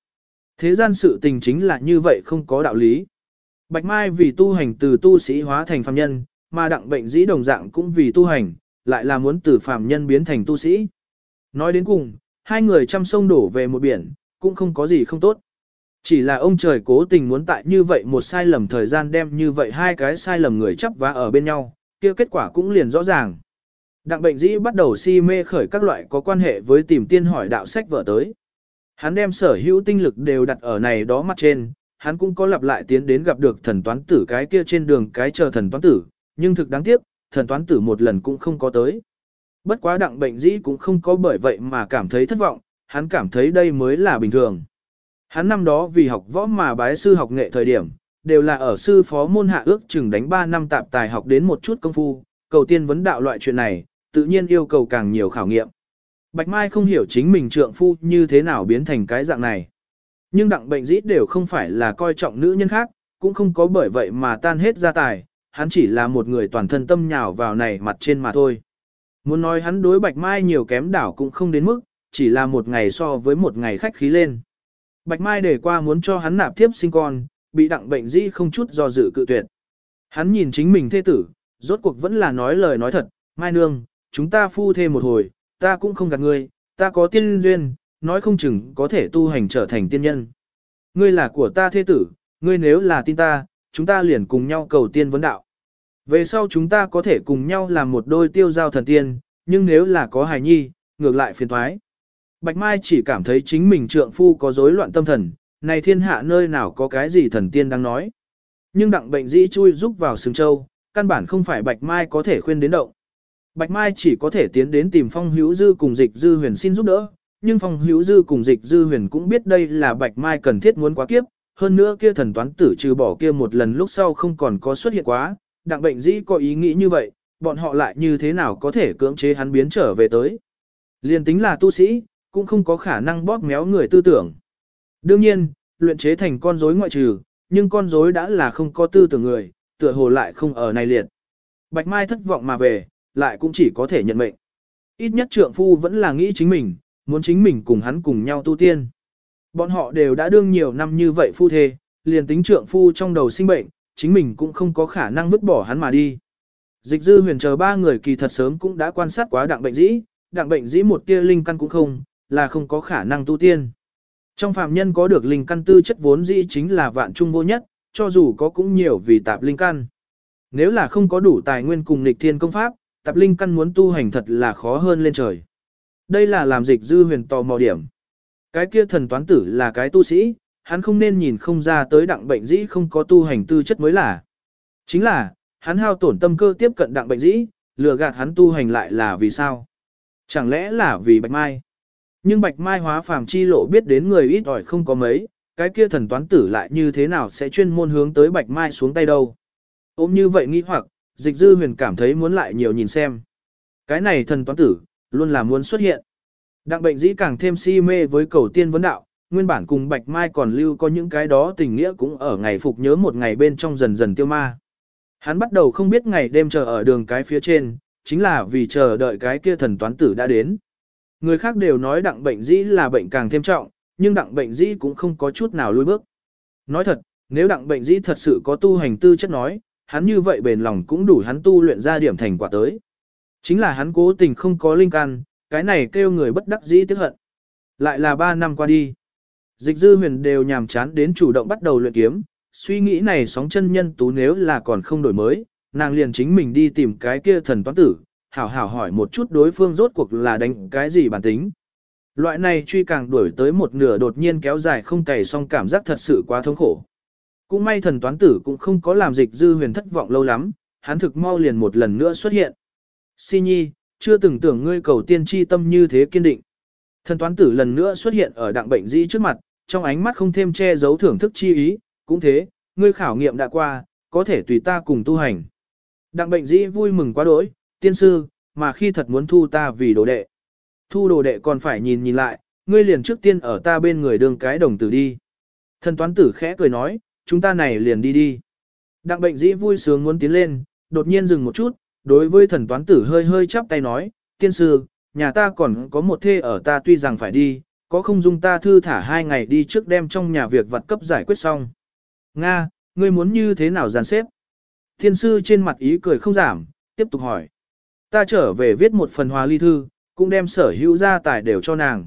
Thế gian sự tình chính là như vậy không có đạo lý. Bạch Mai vì tu hành từ tu sĩ hóa thành phàm nhân, mà đặng bệnh dĩ đồng dạng cũng vì tu hành, lại là muốn từ phàm nhân biến thành tu sĩ. Nói đến cùng, hai người chăm sông đổ về một biển, cũng không có gì không tốt. Chỉ là ông trời cố tình muốn tại như vậy một sai lầm thời gian đem như vậy hai cái sai lầm người chấp vá ở bên nhau, kia kết quả cũng liền rõ ràng. Đặng bệnh dĩ bắt đầu si mê khởi các loại có quan hệ với tìm tiên hỏi đạo sách vở tới. Hắn đem sở hữu tinh lực đều đặt ở này đó mặt trên, hắn cũng có lặp lại tiến đến gặp được thần toán tử cái kia trên đường cái chờ thần toán tử, nhưng thực đáng tiếc, thần toán tử một lần cũng không có tới. Bất quá đặng bệnh dĩ cũng không có bởi vậy mà cảm thấy thất vọng, hắn cảm thấy đây mới là bình thường. Hắn năm đó vì học võ mà bái sư học nghệ thời điểm, đều là ở sư phó môn hạ ước chừng đánh 3 năm tạp tài học đến một chút công phu, cầu tiên vấn đạo loại chuyện này, tự nhiên yêu cầu càng nhiều khảo nghiệm. Bạch Mai không hiểu chính mình trượng phu như thế nào biến thành cái dạng này. Nhưng đặng bệnh dĩ đều không phải là coi trọng nữ nhân khác, cũng không có bởi vậy mà tan hết gia tài, hắn chỉ là một người toàn thân tâm nhào vào này mặt trên mà thôi. Muốn nói hắn đối Bạch Mai nhiều kém đảo cũng không đến mức, chỉ là một ngày so với một ngày khách khí lên. Bạch Mai để qua muốn cho hắn nạp tiếp sinh con, bị đặng bệnh dĩ không chút do dự cự tuyệt. Hắn nhìn chính mình thê tử, rốt cuộc vẫn là nói lời nói thật, Mai Nương, chúng ta phu thêm một hồi, ta cũng không gạt ngươi, ta có tiên duyên, nói không chừng có thể tu hành trở thành tiên nhân. Ngươi là của ta thế tử, ngươi nếu là tin ta, chúng ta liền cùng nhau cầu tiên vấn đạo. Về sau chúng ta có thể cùng nhau làm một đôi tiêu giao thần tiên, nhưng nếu là có hài nhi, ngược lại phiền thoái. Bạch Mai chỉ cảm thấy chính mình trượng phu có rối loạn tâm thần, này thiên hạ nơi nào có cái gì thần tiên đang nói. Nhưng đặng bệnh dĩ chui rúc vào sừng châu, căn bản không phải Bạch Mai có thể khuyên đến động. Bạch Mai chỉ có thể tiến đến tìm Phong Hữu Dư cùng Dịch Dư Huyền xin giúp đỡ, nhưng Phong Hữu Dư cùng Dịch Dư Huyền cũng biết đây là Bạch Mai cần thiết muốn quá kiếp, hơn nữa kia thần toán tử trừ bỏ kia một lần lúc sau không còn có xuất hiện quá, đặng bệnh dĩ có ý nghĩ như vậy, bọn họ lại như thế nào có thể cưỡng chế hắn biến trở về tới. Liên tính là tu sĩ, cũng không có khả năng bóp méo người tư tưởng. Đương nhiên, luyện chế thành con rối ngoại trừ, nhưng con rối đã là không có tư tưởng người, tựa hồ lại không ở này liệt. Bạch Mai thất vọng mà về, lại cũng chỉ có thể nhận mệnh. Ít nhất trượng phu vẫn là nghĩ chính mình, muốn chính mình cùng hắn cùng nhau tu tiên. Bọn họ đều đã đương nhiều năm như vậy phu thê, liền tính trượng phu trong đầu sinh bệnh, chính mình cũng không có khả năng vứt bỏ hắn mà đi. Dịch dư huyền chờ ba người kỳ thật sớm cũng đã quan sát quá đặng bệnh dĩ, đặng bệnh dĩ một tia linh căn cũng không, là không có khả năng tu tiên. Trong phàm nhân có được linh căn tư chất vốn dĩ chính là vạn trung vô nhất, cho dù có cũng nhiều vì tạp linh căn. Nếu là không có đủ tài nguyên cùng lịch thiên công pháp, tạp linh căn muốn tu hành thật là khó hơn lên trời. Đây là làm dịch dư huyền tò mò điểm. Cái kia thần toán tử là cái tu sĩ, hắn không nên nhìn không ra tới đặng bệnh dĩ không có tu hành tư chất mới là. Chính là, hắn hao tổn tâm cơ tiếp cận đặng bệnh dĩ, lừa gạt hắn tu hành lại là vì sao? Chẳng lẽ là vì bạch mai? Nhưng bạch mai hóa phàm chi lộ biết đến người ít ỏi không có mấy, cái kia thần toán tử lại như thế nào sẽ chuyên môn hướng tới bạch mai xuống tay đâu? Ôm như vậy nghĩ hoặc, dịch dư huyền cảm thấy muốn lại nhiều nhìn xem. Cái này thần toán tử, luôn là muốn xuất hiện. Đặng bệnh dĩ càng thêm si mê với cầu tiên vấn đạo, nguyên bản cùng Bạch Mai còn lưu có những cái đó tình nghĩa cũng ở ngày phục nhớ một ngày bên trong dần dần tiêu ma. Hắn bắt đầu không biết ngày đêm chờ ở đường cái phía trên, chính là vì chờ đợi cái kia thần toán tử đã đến. Người khác đều nói đặng bệnh dĩ là bệnh càng thêm trọng, nhưng đặng bệnh dĩ cũng không có chút nào lùi bước. Nói thật, nếu đặng bệnh dĩ thật sự có tu hành tư chất nói, hắn như vậy bền lòng cũng đủ hắn tu luyện ra điểm thành quả tới. Chính là hắn cố tình không có linh căn, cái này kêu người bất đắc dĩ tiếc hận. Lại là 3 năm qua đi. Dịch dư huyền đều nhàm chán đến chủ động bắt đầu luyện kiếm, suy nghĩ này sóng chân nhân tú nếu là còn không đổi mới, nàng liền chính mình đi tìm cái kia thần toán tử, hảo hảo hỏi một chút đối phương rốt cuộc là đánh cái gì bản tính. Loại này truy càng đuổi tới một nửa đột nhiên kéo dài không cày xong cảm giác thật sự quá thống khổ. Cũng may thần toán tử cũng không có làm dịch dư huyền thất vọng lâu lắm, hắn thực mau liền một lần nữa xuất hiện. Si nhi, chưa từng tưởng ngươi cầu tiên tri tâm như thế kiên định. Thần toán tử lần nữa xuất hiện ở đặng bệnh dĩ trước mặt, trong ánh mắt không thêm che giấu thưởng thức chi ý, cũng thế, ngươi khảo nghiệm đã qua, có thể tùy ta cùng tu hành. Đặng bệnh dĩ vui mừng quá đỗi, tiên sư, mà khi thật muốn thu ta vì đồ đệ. Thu đồ đệ còn phải nhìn nhìn lại, ngươi liền trước tiên ở ta bên người đường cái đồng tử đi. Thần toán tử khẽ cười nói, chúng ta này liền đi đi. Đặng bệnh dĩ vui sướng muốn tiến lên, đột nhiên dừng một chút, đối với thần toán tử hơi hơi chắp tay nói, tiên sư, nhà ta còn có một thê ở ta tuy rằng phải đi, có không dung ta thư thả hai ngày đi trước đem trong nhà việc vật cấp giải quyết xong. Nga, ngươi muốn như thế nào dàn xếp? Thiên sư trên mặt ý cười không giảm, tiếp tục hỏi. Ta trở về viết một phần hòa ly thư, cũng đem sở hữu gia tài đều cho nàng.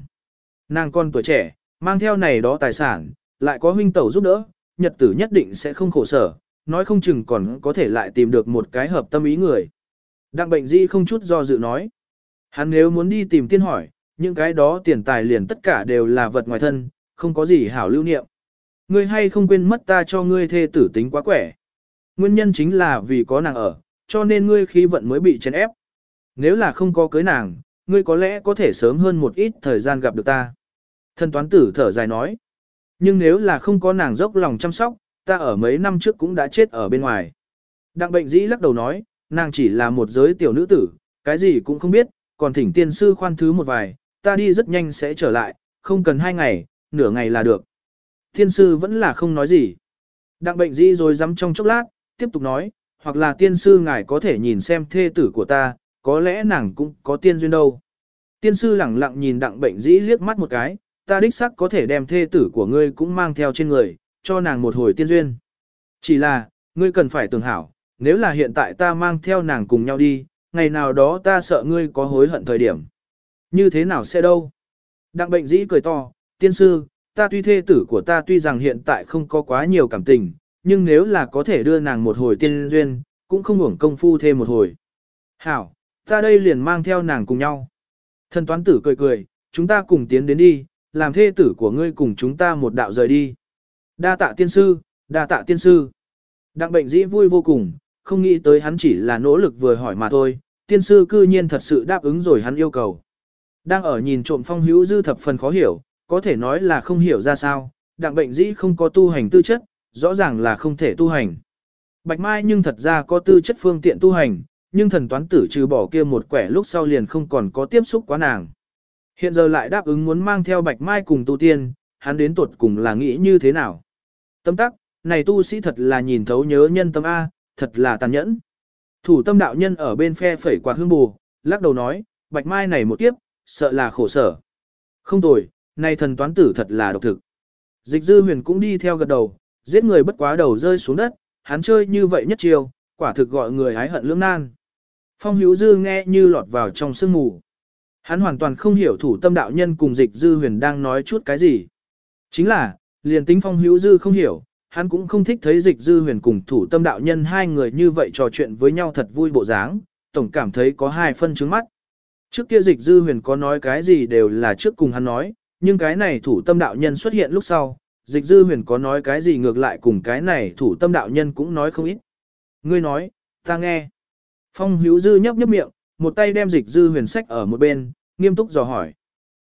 Nàng con tuổi trẻ, mang theo này đó tài sản, lại có huynh tẩu giúp đỡ, nhật tử nhất định sẽ không khổ sở, nói không chừng còn có thể lại tìm được một cái hợp tâm ý người. Đặng bệnh di không chút do dự nói. Hắn nếu muốn đi tìm tiên hỏi, những cái đó tiền tài liền tất cả đều là vật ngoài thân, không có gì hảo lưu niệm. Ngươi hay không quên mất ta cho ngươi thê tử tính quá quẻ. Nguyên nhân chính là vì có nàng ở, cho nên ngươi khí vận mới bị chèn ép. Nếu là không có cưới nàng, ngươi có lẽ có thể sớm hơn một ít thời gian gặp được ta. Thân toán tử thở dài nói. Nhưng nếu là không có nàng dốc lòng chăm sóc, ta ở mấy năm trước cũng đã chết ở bên ngoài. Đặng bệnh dĩ lắc đầu nói, nàng chỉ là một giới tiểu nữ tử, cái gì cũng không biết, còn thỉnh tiên sư khoan thứ một vài, ta đi rất nhanh sẽ trở lại, không cần hai ngày, nửa ngày là được. Tiên sư vẫn là không nói gì. Đặng bệnh dĩ rồi dám trong chốc lát, tiếp tục nói, hoặc là tiên sư ngài có thể nhìn xem thê tử của ta, có lẽ nàng cũng có tiên duyên đâu. Tiên sư lẳng lặng nhìn đặng bệnh dĩ liếc mắt một cái, ta đích sắc có thể đem thê tử của ngươi cũng mang theo trên người, cho nàng một hồi tiên duyên. Chỉ là, ngươi cần phải tưởng hảo, nếu là hiện tại ta mang theo nàng cùng nhau đi, ngày nào đó ta sợ ngươi có hối hận thời điểm. Như thế nào sẽ đâu? Đặng bệnh dĩ cười to, tiên sư, ta tuy thê tử của ta tuy rằng hiện tại không có quá nhiều cảm tình, nhưng nếu là có thể đưa nàng một hồi tiên duyên, cũng không uổng công phu thêm một hồi. Hảo, ta đây liền mang theo nàng cùng nhau. Thần toán tử cười cười, chúng ta cùng tiến đến đi, làm thê tử của ngươi cùng chúng ta một đạo rời đi. Đa tạ tiên sư, đa tạ tiên sư. Đặng bệnh dĩ vui vô cùng, không nghĩ tới hắn chỉ là nỗ lực vừa hỏi mà thôi, tiên sư cư nhiên thật sự đáp ứng rồi hắn yêu cầu. Đang ở nhìn trộm phong hữu dư thập phần khó hiểu, có thể nói là không hiểu ra sao, đặng bệnh dĩ không có tu hành tư chất, rõ ràng là không thể tu hành. Bạch Mai nhưng thật ra có tư chất phương tiện tu hành, nhưng thần toán tử trừ bỏ kia một quẻ lúc sau liền không còn có tiếp xúc quá nàng. Hiện giờ lại đáp ứng muốn mang theo Bạch Mai cùng tu tiên, hắn đến tuột cùng là nghĩ như thế nào. Tâm tắc, này tu sĩ thật là nhìn thấu nhớ nhân tâm A, thật là tàn nhẫn. Thủ tâm đạo nhân ở bên phe phẩy quạt hương bù, lắc đầu nói, Bạch Mai này một kiếp, sợ là khổ sở. Không tồi, này thần toán tử thật là độc thực. Dịch dư huyền cũng đi theo gật đầu, giết người bất quá đầu rơi xuống đất, hắn chơi như vậy nhất chiều, quả thực gọi người hái hận lưỡng nan. Phong hữu dư nghe như lọt vào trong sương mù. Hắn hoàn toàn không hiểu thủ tâm đạo nhân cùng dịch dư huyền đang nói chút cái gì. Chính là, liền tính phong hữu dư không hiểu, hắn cũng không thích thấy dịch dư huyền cùng thủ tâm đạo nhân hai người như vậy trò chuyện với nhau thật vui bộ dáng, tổng cảm thấy có hai phân trứng mắt. Trước kia dịch dư huyền có nói cái gì đều là trước cùng hắn nói, Nhưng cái này thủ tâm đạo nhân xuất hiện lúc sau, dịch dư huyền có nói cái gì ngược lại cùng cái này thủ tâm đạo nhân cũng nói không ít. Ngươi nói, ta nghe. Phong hữu dư nhấp nhấp miệng, một tay đem dịch dư huyền sách ở một bên, nghiêm túc dò hỏi.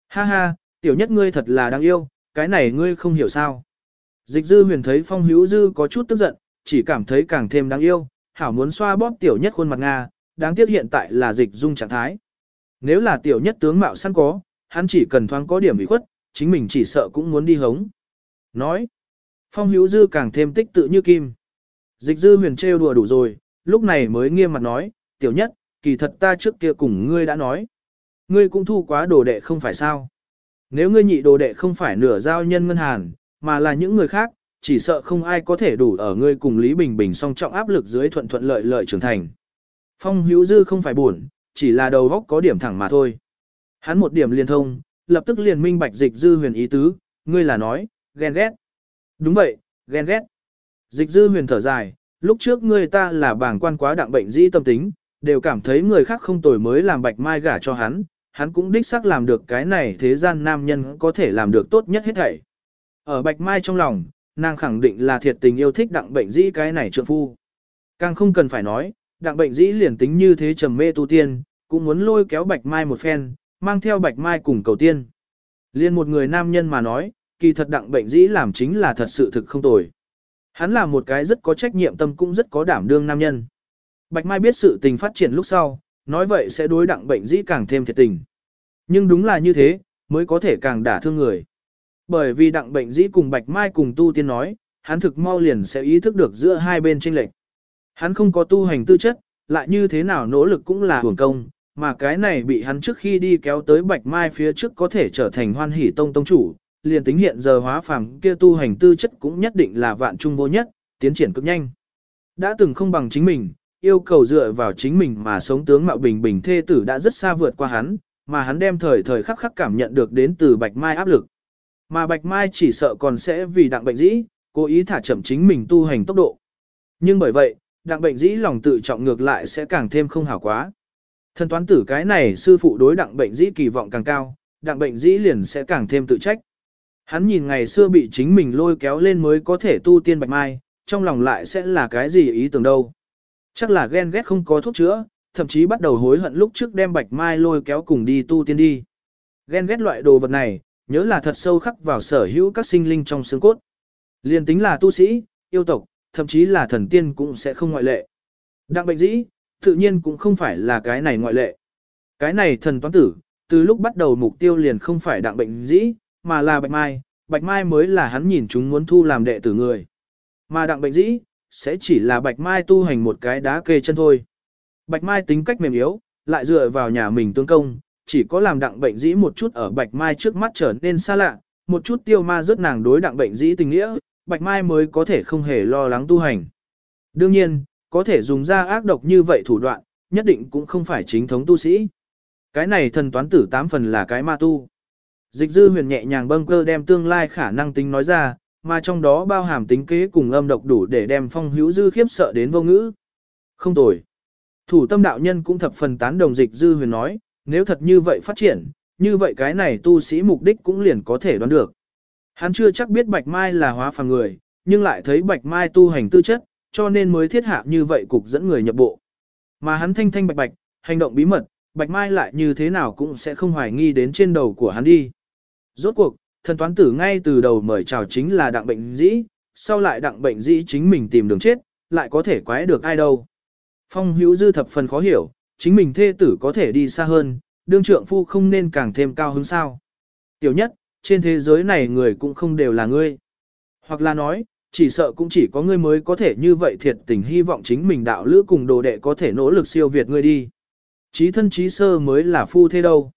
Ha ha, tiểu nhất ngươi thật là đáng yêu, cái này ngươi không hiểu sao. Dịch dư huyền thấy phong hữu dư có chút tức giận, chỉ cảm thấy càng thêm đáng yêu, hảo muốn xoa bóp tiểu nhất khuôn mặt Nga, đáng tiếc hiện tại là dịch dung trạng thái. Nếu là tiểu nhất tướng mạo săn có, hắn chỉ cần thoáng có điểm bị khuất, chính mình chỉ sợ cũng muốn đi hống. Nói, phong hữu dư càng thêm tích tự như kim. Dịch dư huyền trêu đùa đủ rồi, lúc này mới nghiêm mặt nói, tiểu nhất, kỳ thật ta trước kia cùng ngươi đã nói. Ngươi cũng thu quá đồ đệ không phải sao. Nếu ngươi nhị đồ đệ không phải nửa giao nhân ngân hàn, mà là những người khác, chỉ sợ không ai có thể đủ ở ngươi cùng Lý Bình Bình song trọng áp lực dưới thuận thuận lợi lợi trưởng thành. Phong hữu dư không phải buồn, chỉ là đầu góc có điểm thẳng mà thôi. Hắn một điểm liên thông, lập tức liền minh bạch dịch dư huyền ý tứ, ngươi là nói, ghen ghét. Đúng vậy, ghen ghét. Dịch dư huyền thở dài, lúc trước ngươi ta là bảng quan quá đặng bệnh dĩ tâm tính, đều cảm thấy người khác không tồi mới làm bạch mai gả cho hắn, hắn cũng đích xác làm được cái này thế gian nam nhân có thể làm được tốt nhất hết thảy. Ở bạch mai trong lòng, nàng khẳng định là thiệt tình yêu thích đặng bệnh dĩ cái này trượng phu. Càng không cần phải nói, đặng bệnh dĩ liền tính như thế trầm mê tu tiên, cũng muốn lôi kéo bạch mai một phen, mang theo bạch mai cùng cầu tiên. Liên một người nam nhân mà nói, kỳ thật đặng bệnh dĩ làm chính là thật sự thực không tồi. Hắn là một cái rất có trách nhiệm tâm cũng rất có đảm đương nam nhân. Bạch Mai biết sự tình phát triển lúc sau, nói vậy sẽ đối đặng bệnh dĩ càng thêm thiệt tình. Nhưng đúng là như thế, mới có thể càng đả thương người. Bởi vì đặng bệnh dĩ cùng Bạch Mai cùng tu tiên nói, hắn thực mau liền sẽ ý thức được giữa hai bên tranh lệch. Hắn không có tu hành tư chất, lại như thế nào nỗ lực cũng là hưởng công, mà cái này bị hắn trước khi đi kéo tới Bạch Mai phía trước có thể trở thành hoan hỷ tông tông chủ, liền tính hiện giờ hóa phàm kia tu hành tư chất cũng nhất định là vạn trung vô nhất, tiến triển cực nhanh. Đã từng không bằng chính mình, yêu cầu dựa vào chính mình mà sống tướng mạo bình bình thê tử đã rất xa vượt qua hắn, mà hắn đem thời thời khắc khắc cảm nhận được đến từ Bạch Mai áp lực. Mà Bạch Mai chỉ sợ còn sẽ vì đặng bệnh dĩ, cố ý thả chậm chính mình tu hành tốc độ. Nhưng bởi vậy, đặng bệnh dĩ lòng tự trọng ngược lại sẽ càng thêm không hảo quá. Thần toán tử cái này sư phụ đối đặng bệnh dĩ kỳ vọng càng cao, đặng bệnh dĩ liền sẽ càng thêm tự trách. Hắn nhìn ngày xưa bị chính mình lôi kéo lên mới có thể tu tiên Bạch Mai, trong lòng lại sẽ là cái gì ý tưởng đâu. Chắc là ghen ghét không có thuốc chữa, thậm chí bắt đầu hối hận lúc trước đem Bạch Mai lôi kéo cùng đi tu tiên đi. Ghen ghét loại đồ vật này, nhớ là thật sâu khắc vào sở hữu các sinh linh trong xương cốt. Liên tính là tu sĩ, yêu tộc, thậm chí là thần tiên cũng sẽ không ngoại lệ. Đặng bệnh dĩ, tự nhiên cũng không phải là cái này ngoại lệ. Cái này thần toán tử, từ lúc bắt đầu mục tiêu liền không phải đặng bệnh dĩ, mà là Bạch Mai, Bạch Mai mới là hắn nhìn chúng muốn thu làm đệ tử người. Mà đặng bệnh dĩ, sẽ chỉ là Bạch Mai tu hành một cái đá kê chân thôi. Bạch Mai tính cách mềm yếu, lại dựa vào nhà mình tương công, chỉ có làm đặng bệnh dĩ một chút ở Bạch Mai trước mắt trở nên xa lạ, một chút tiêu ma rất nàng đối đặng bệnh dĩ tình nghĩa, Bạch Mai mới có thể không hề lo lắng tu hành. Đương nhiên, có thể dùng ra ác độc như vậy thủ đoạn, nhất định cũng không phải chính thống tu sĩ. Cái này thần toán tử tám phần là cái ma tu. Dịch dư huyền nhẹ nhàng bâng cơ đem tương lai khả năng tính nói ra, mà trong đó bao hàm tính kế cùng âm độc đủ để đem phong hữu dư khiếp sợ đến vô ngữ. Không tồi. Thủ tâm đạo nhân cũng thập phần tán đồng dịch dư huyền nói, nếu thật như vậy phát triển, như vậy cái này tu sĩ mục đích cũng liền có thể đoán được. Hắn chưa chắc biết Bạch Mai là hóa phàm người, nhưng lại thấy Bạch Mai tu hành tư chất, cho nên mới thiết hạ như vậy cục dẫn người nhập bộ. Mà hắn thanh thanh bạch bạch, hành động bí mật, Bạch Mai lại như thế nào cũng sẽ không hoài nghi đến trên đầu của hắn đi. Rốt cuộc, thần toán tử ngay từ đầu mời chào chính là đặng bệnh dĩ, sau lại đặng bệnh dĩ chính mình tìm đường chết, lại có thể quái được ai đâu. Phong hữu dư thập phần khó hiểu, chính mình thê tử có thể đi xa hơn, đương trượng phu không nên càng thêm cao hứng sao. Tiểu nhất, trên thế giới này người cũng không đều là ngươi. Hoặc là nói, chỉ sợ cũng chỉ có ngươi mới có thể như vậy thiệt tình hy vọng chính mình đạo lữ cùng đồ đệ có thể nỗ lực siêu việt ngươi đi. Chí thân chí sơ mới là phu thế đâu.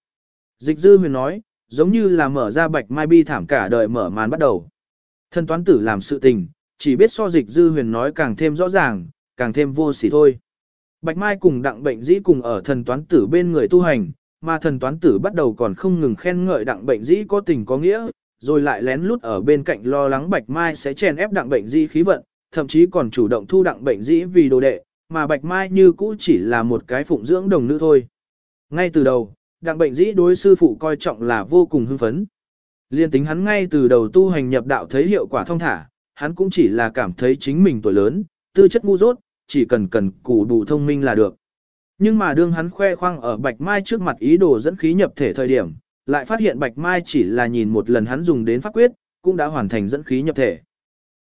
Dịch dư huyền nói, giống như là mở ra bạch mai bi thảm cả đời mở màn bắt đầu. Thân toán tử làm sự tình, chỉ biết so dịch dư huyền nói càng thêm rõ ràng, càng thêm vô sỉ thôi. Bạch mai cùng đặng bệnh dĩ cùng ở thần toán tử bên người tu hành, mà thần toán tử bắt đầu còn không ngừng khen ngợi đặng bệnh dĩ có tình có nghĩa, rồi lại lén lút ở bên cạnh lo lắng bạch mai sẽ chèn ép đặng bệnh dĩ khí vận, thậm chí còn chủ động thu đặng bệnh dĩ vì đồ đệ, mà bạch mai như cũ chỉ là một cái phụng dưỡng đồng nữ thôi. Ngay từ đầu, đặng bệnh dĩ đối sư phụ coi trọng là vô cùng hưng phấn. Liên tính hắn ngay từ đầu tu hành nhập đạo thấy hiệu quả thông thả, hắn cũng chỉ là cảm thấy chính mình tuổi lớn, tư chất ngu dốt, chỉ cần cần củ đủ thông minh là được. Nhưng mà đương hắn khoe khoang ở Bạch Mai trước mặt ý đồ dẫn khí nhập thể thời điểm, lại phát hiện Bạch Mai chỉ là nhìn một lần hắn dùng đến pháp quyết, cũng đã hoàn thành dẫn khí nhập thể.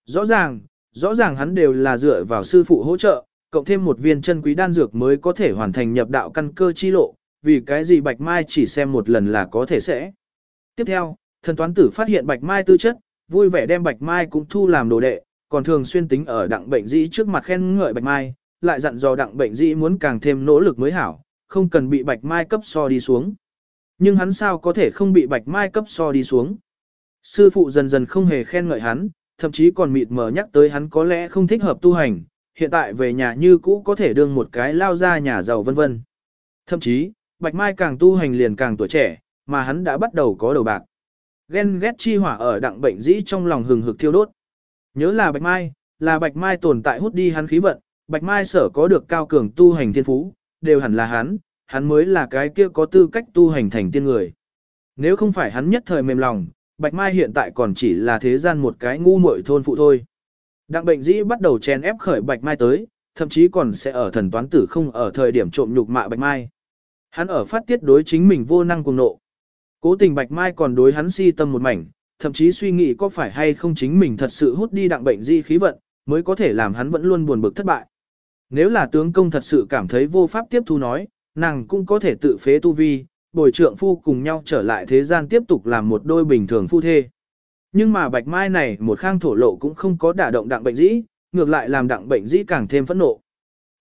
Rõ ràng, rõ ràng hắn đều là dựa vào sư phụ hỗ trợ, cộng thêm một viên chân quý đan dược mới có thể hoàn thành nhập đạo căn cơ chi lộ, vì cái gì Bạch Mai chỉ xem một lần là có thể sẽ. Tiếp theo, thần toán tử phát hiện Bạch Mai tư chất, vui vẻ đem Bạch Mai cũng thu làm đồ đệ, còn thường xuyên tính ở đặng bệnh dĩ trước mặt khen ngợi Bạch Mai, lại dặn dò đặng bệnh dĩ muốn càng thêm nỗ lực mới hảo, không cần bị Bạch Mai cấp so đi xuống. Nhưng hắn sao có thể không bị Bạch Mai cấp so đi xuống. Sư phụ dần dần không hề khen ngợi hắn, thậm chí còn mịt mờ nhắc tới hắn có lẽ không thích hợp tu hành, hiện tại về nhà như cũ có thể đương một cái lao ra nhà giàu vân vân. Thậm chí, Bạch Mai càng tu hành liền càng tuổi trẻ, mà hắn đã bắt đầu có đầu bạc. Ghen ghét chi hỏa ở đặng bệnh dĩ trong lòng hừng hực thiêu đốt. Nhớ là Bạch Mai, là Bạch Mai tồn tại hút đi hắn khí vận, Bạch Mai sở có được cao cường tu hành thiên phú, đều hẳn là hắn, hắn mới là cái kia có tư cách tu hành thành tiên người. Nếu không phải hắn nhất thời mềm lòng, Bạch Mai hiện tại còn chỉ là thế gian một cái ngu muội thôn phụ thôi. Đặng bệnh dĩ bắt đầu chèn ép khởi Bạch Mai tới, thậm chí còn sẽ ở thần toán tử không ở thời điểm trộm nhục mạ Bạch Mai. Hắn ở phát tiết đối chính mình vô năng cùng nộ. Cố tình Bạch Mai còn đối hắn si tâm một mảnh, thậm chí suy nghĩ có phải hay không chính mình thật sự hút đi đặng bệnh di khí vận, mới có thể làm hắn vẫn luôn buồn bực thất bại. Nếu là tướng công thật sự cảm thấy vô pháp tiếp thu nói, nàng cũng có thể tự phế tu vi, bồi trượng phu cùng nhau trở lại thế gian tiếp tục làm một đôi bình thường phu thê. Nhưng mà bạch mai này một khang thổ lộ cũng không có đả động đặng bệnh dĩ, ngược lại làm đặng bệnh dĩ càng thêm phẫn nộ.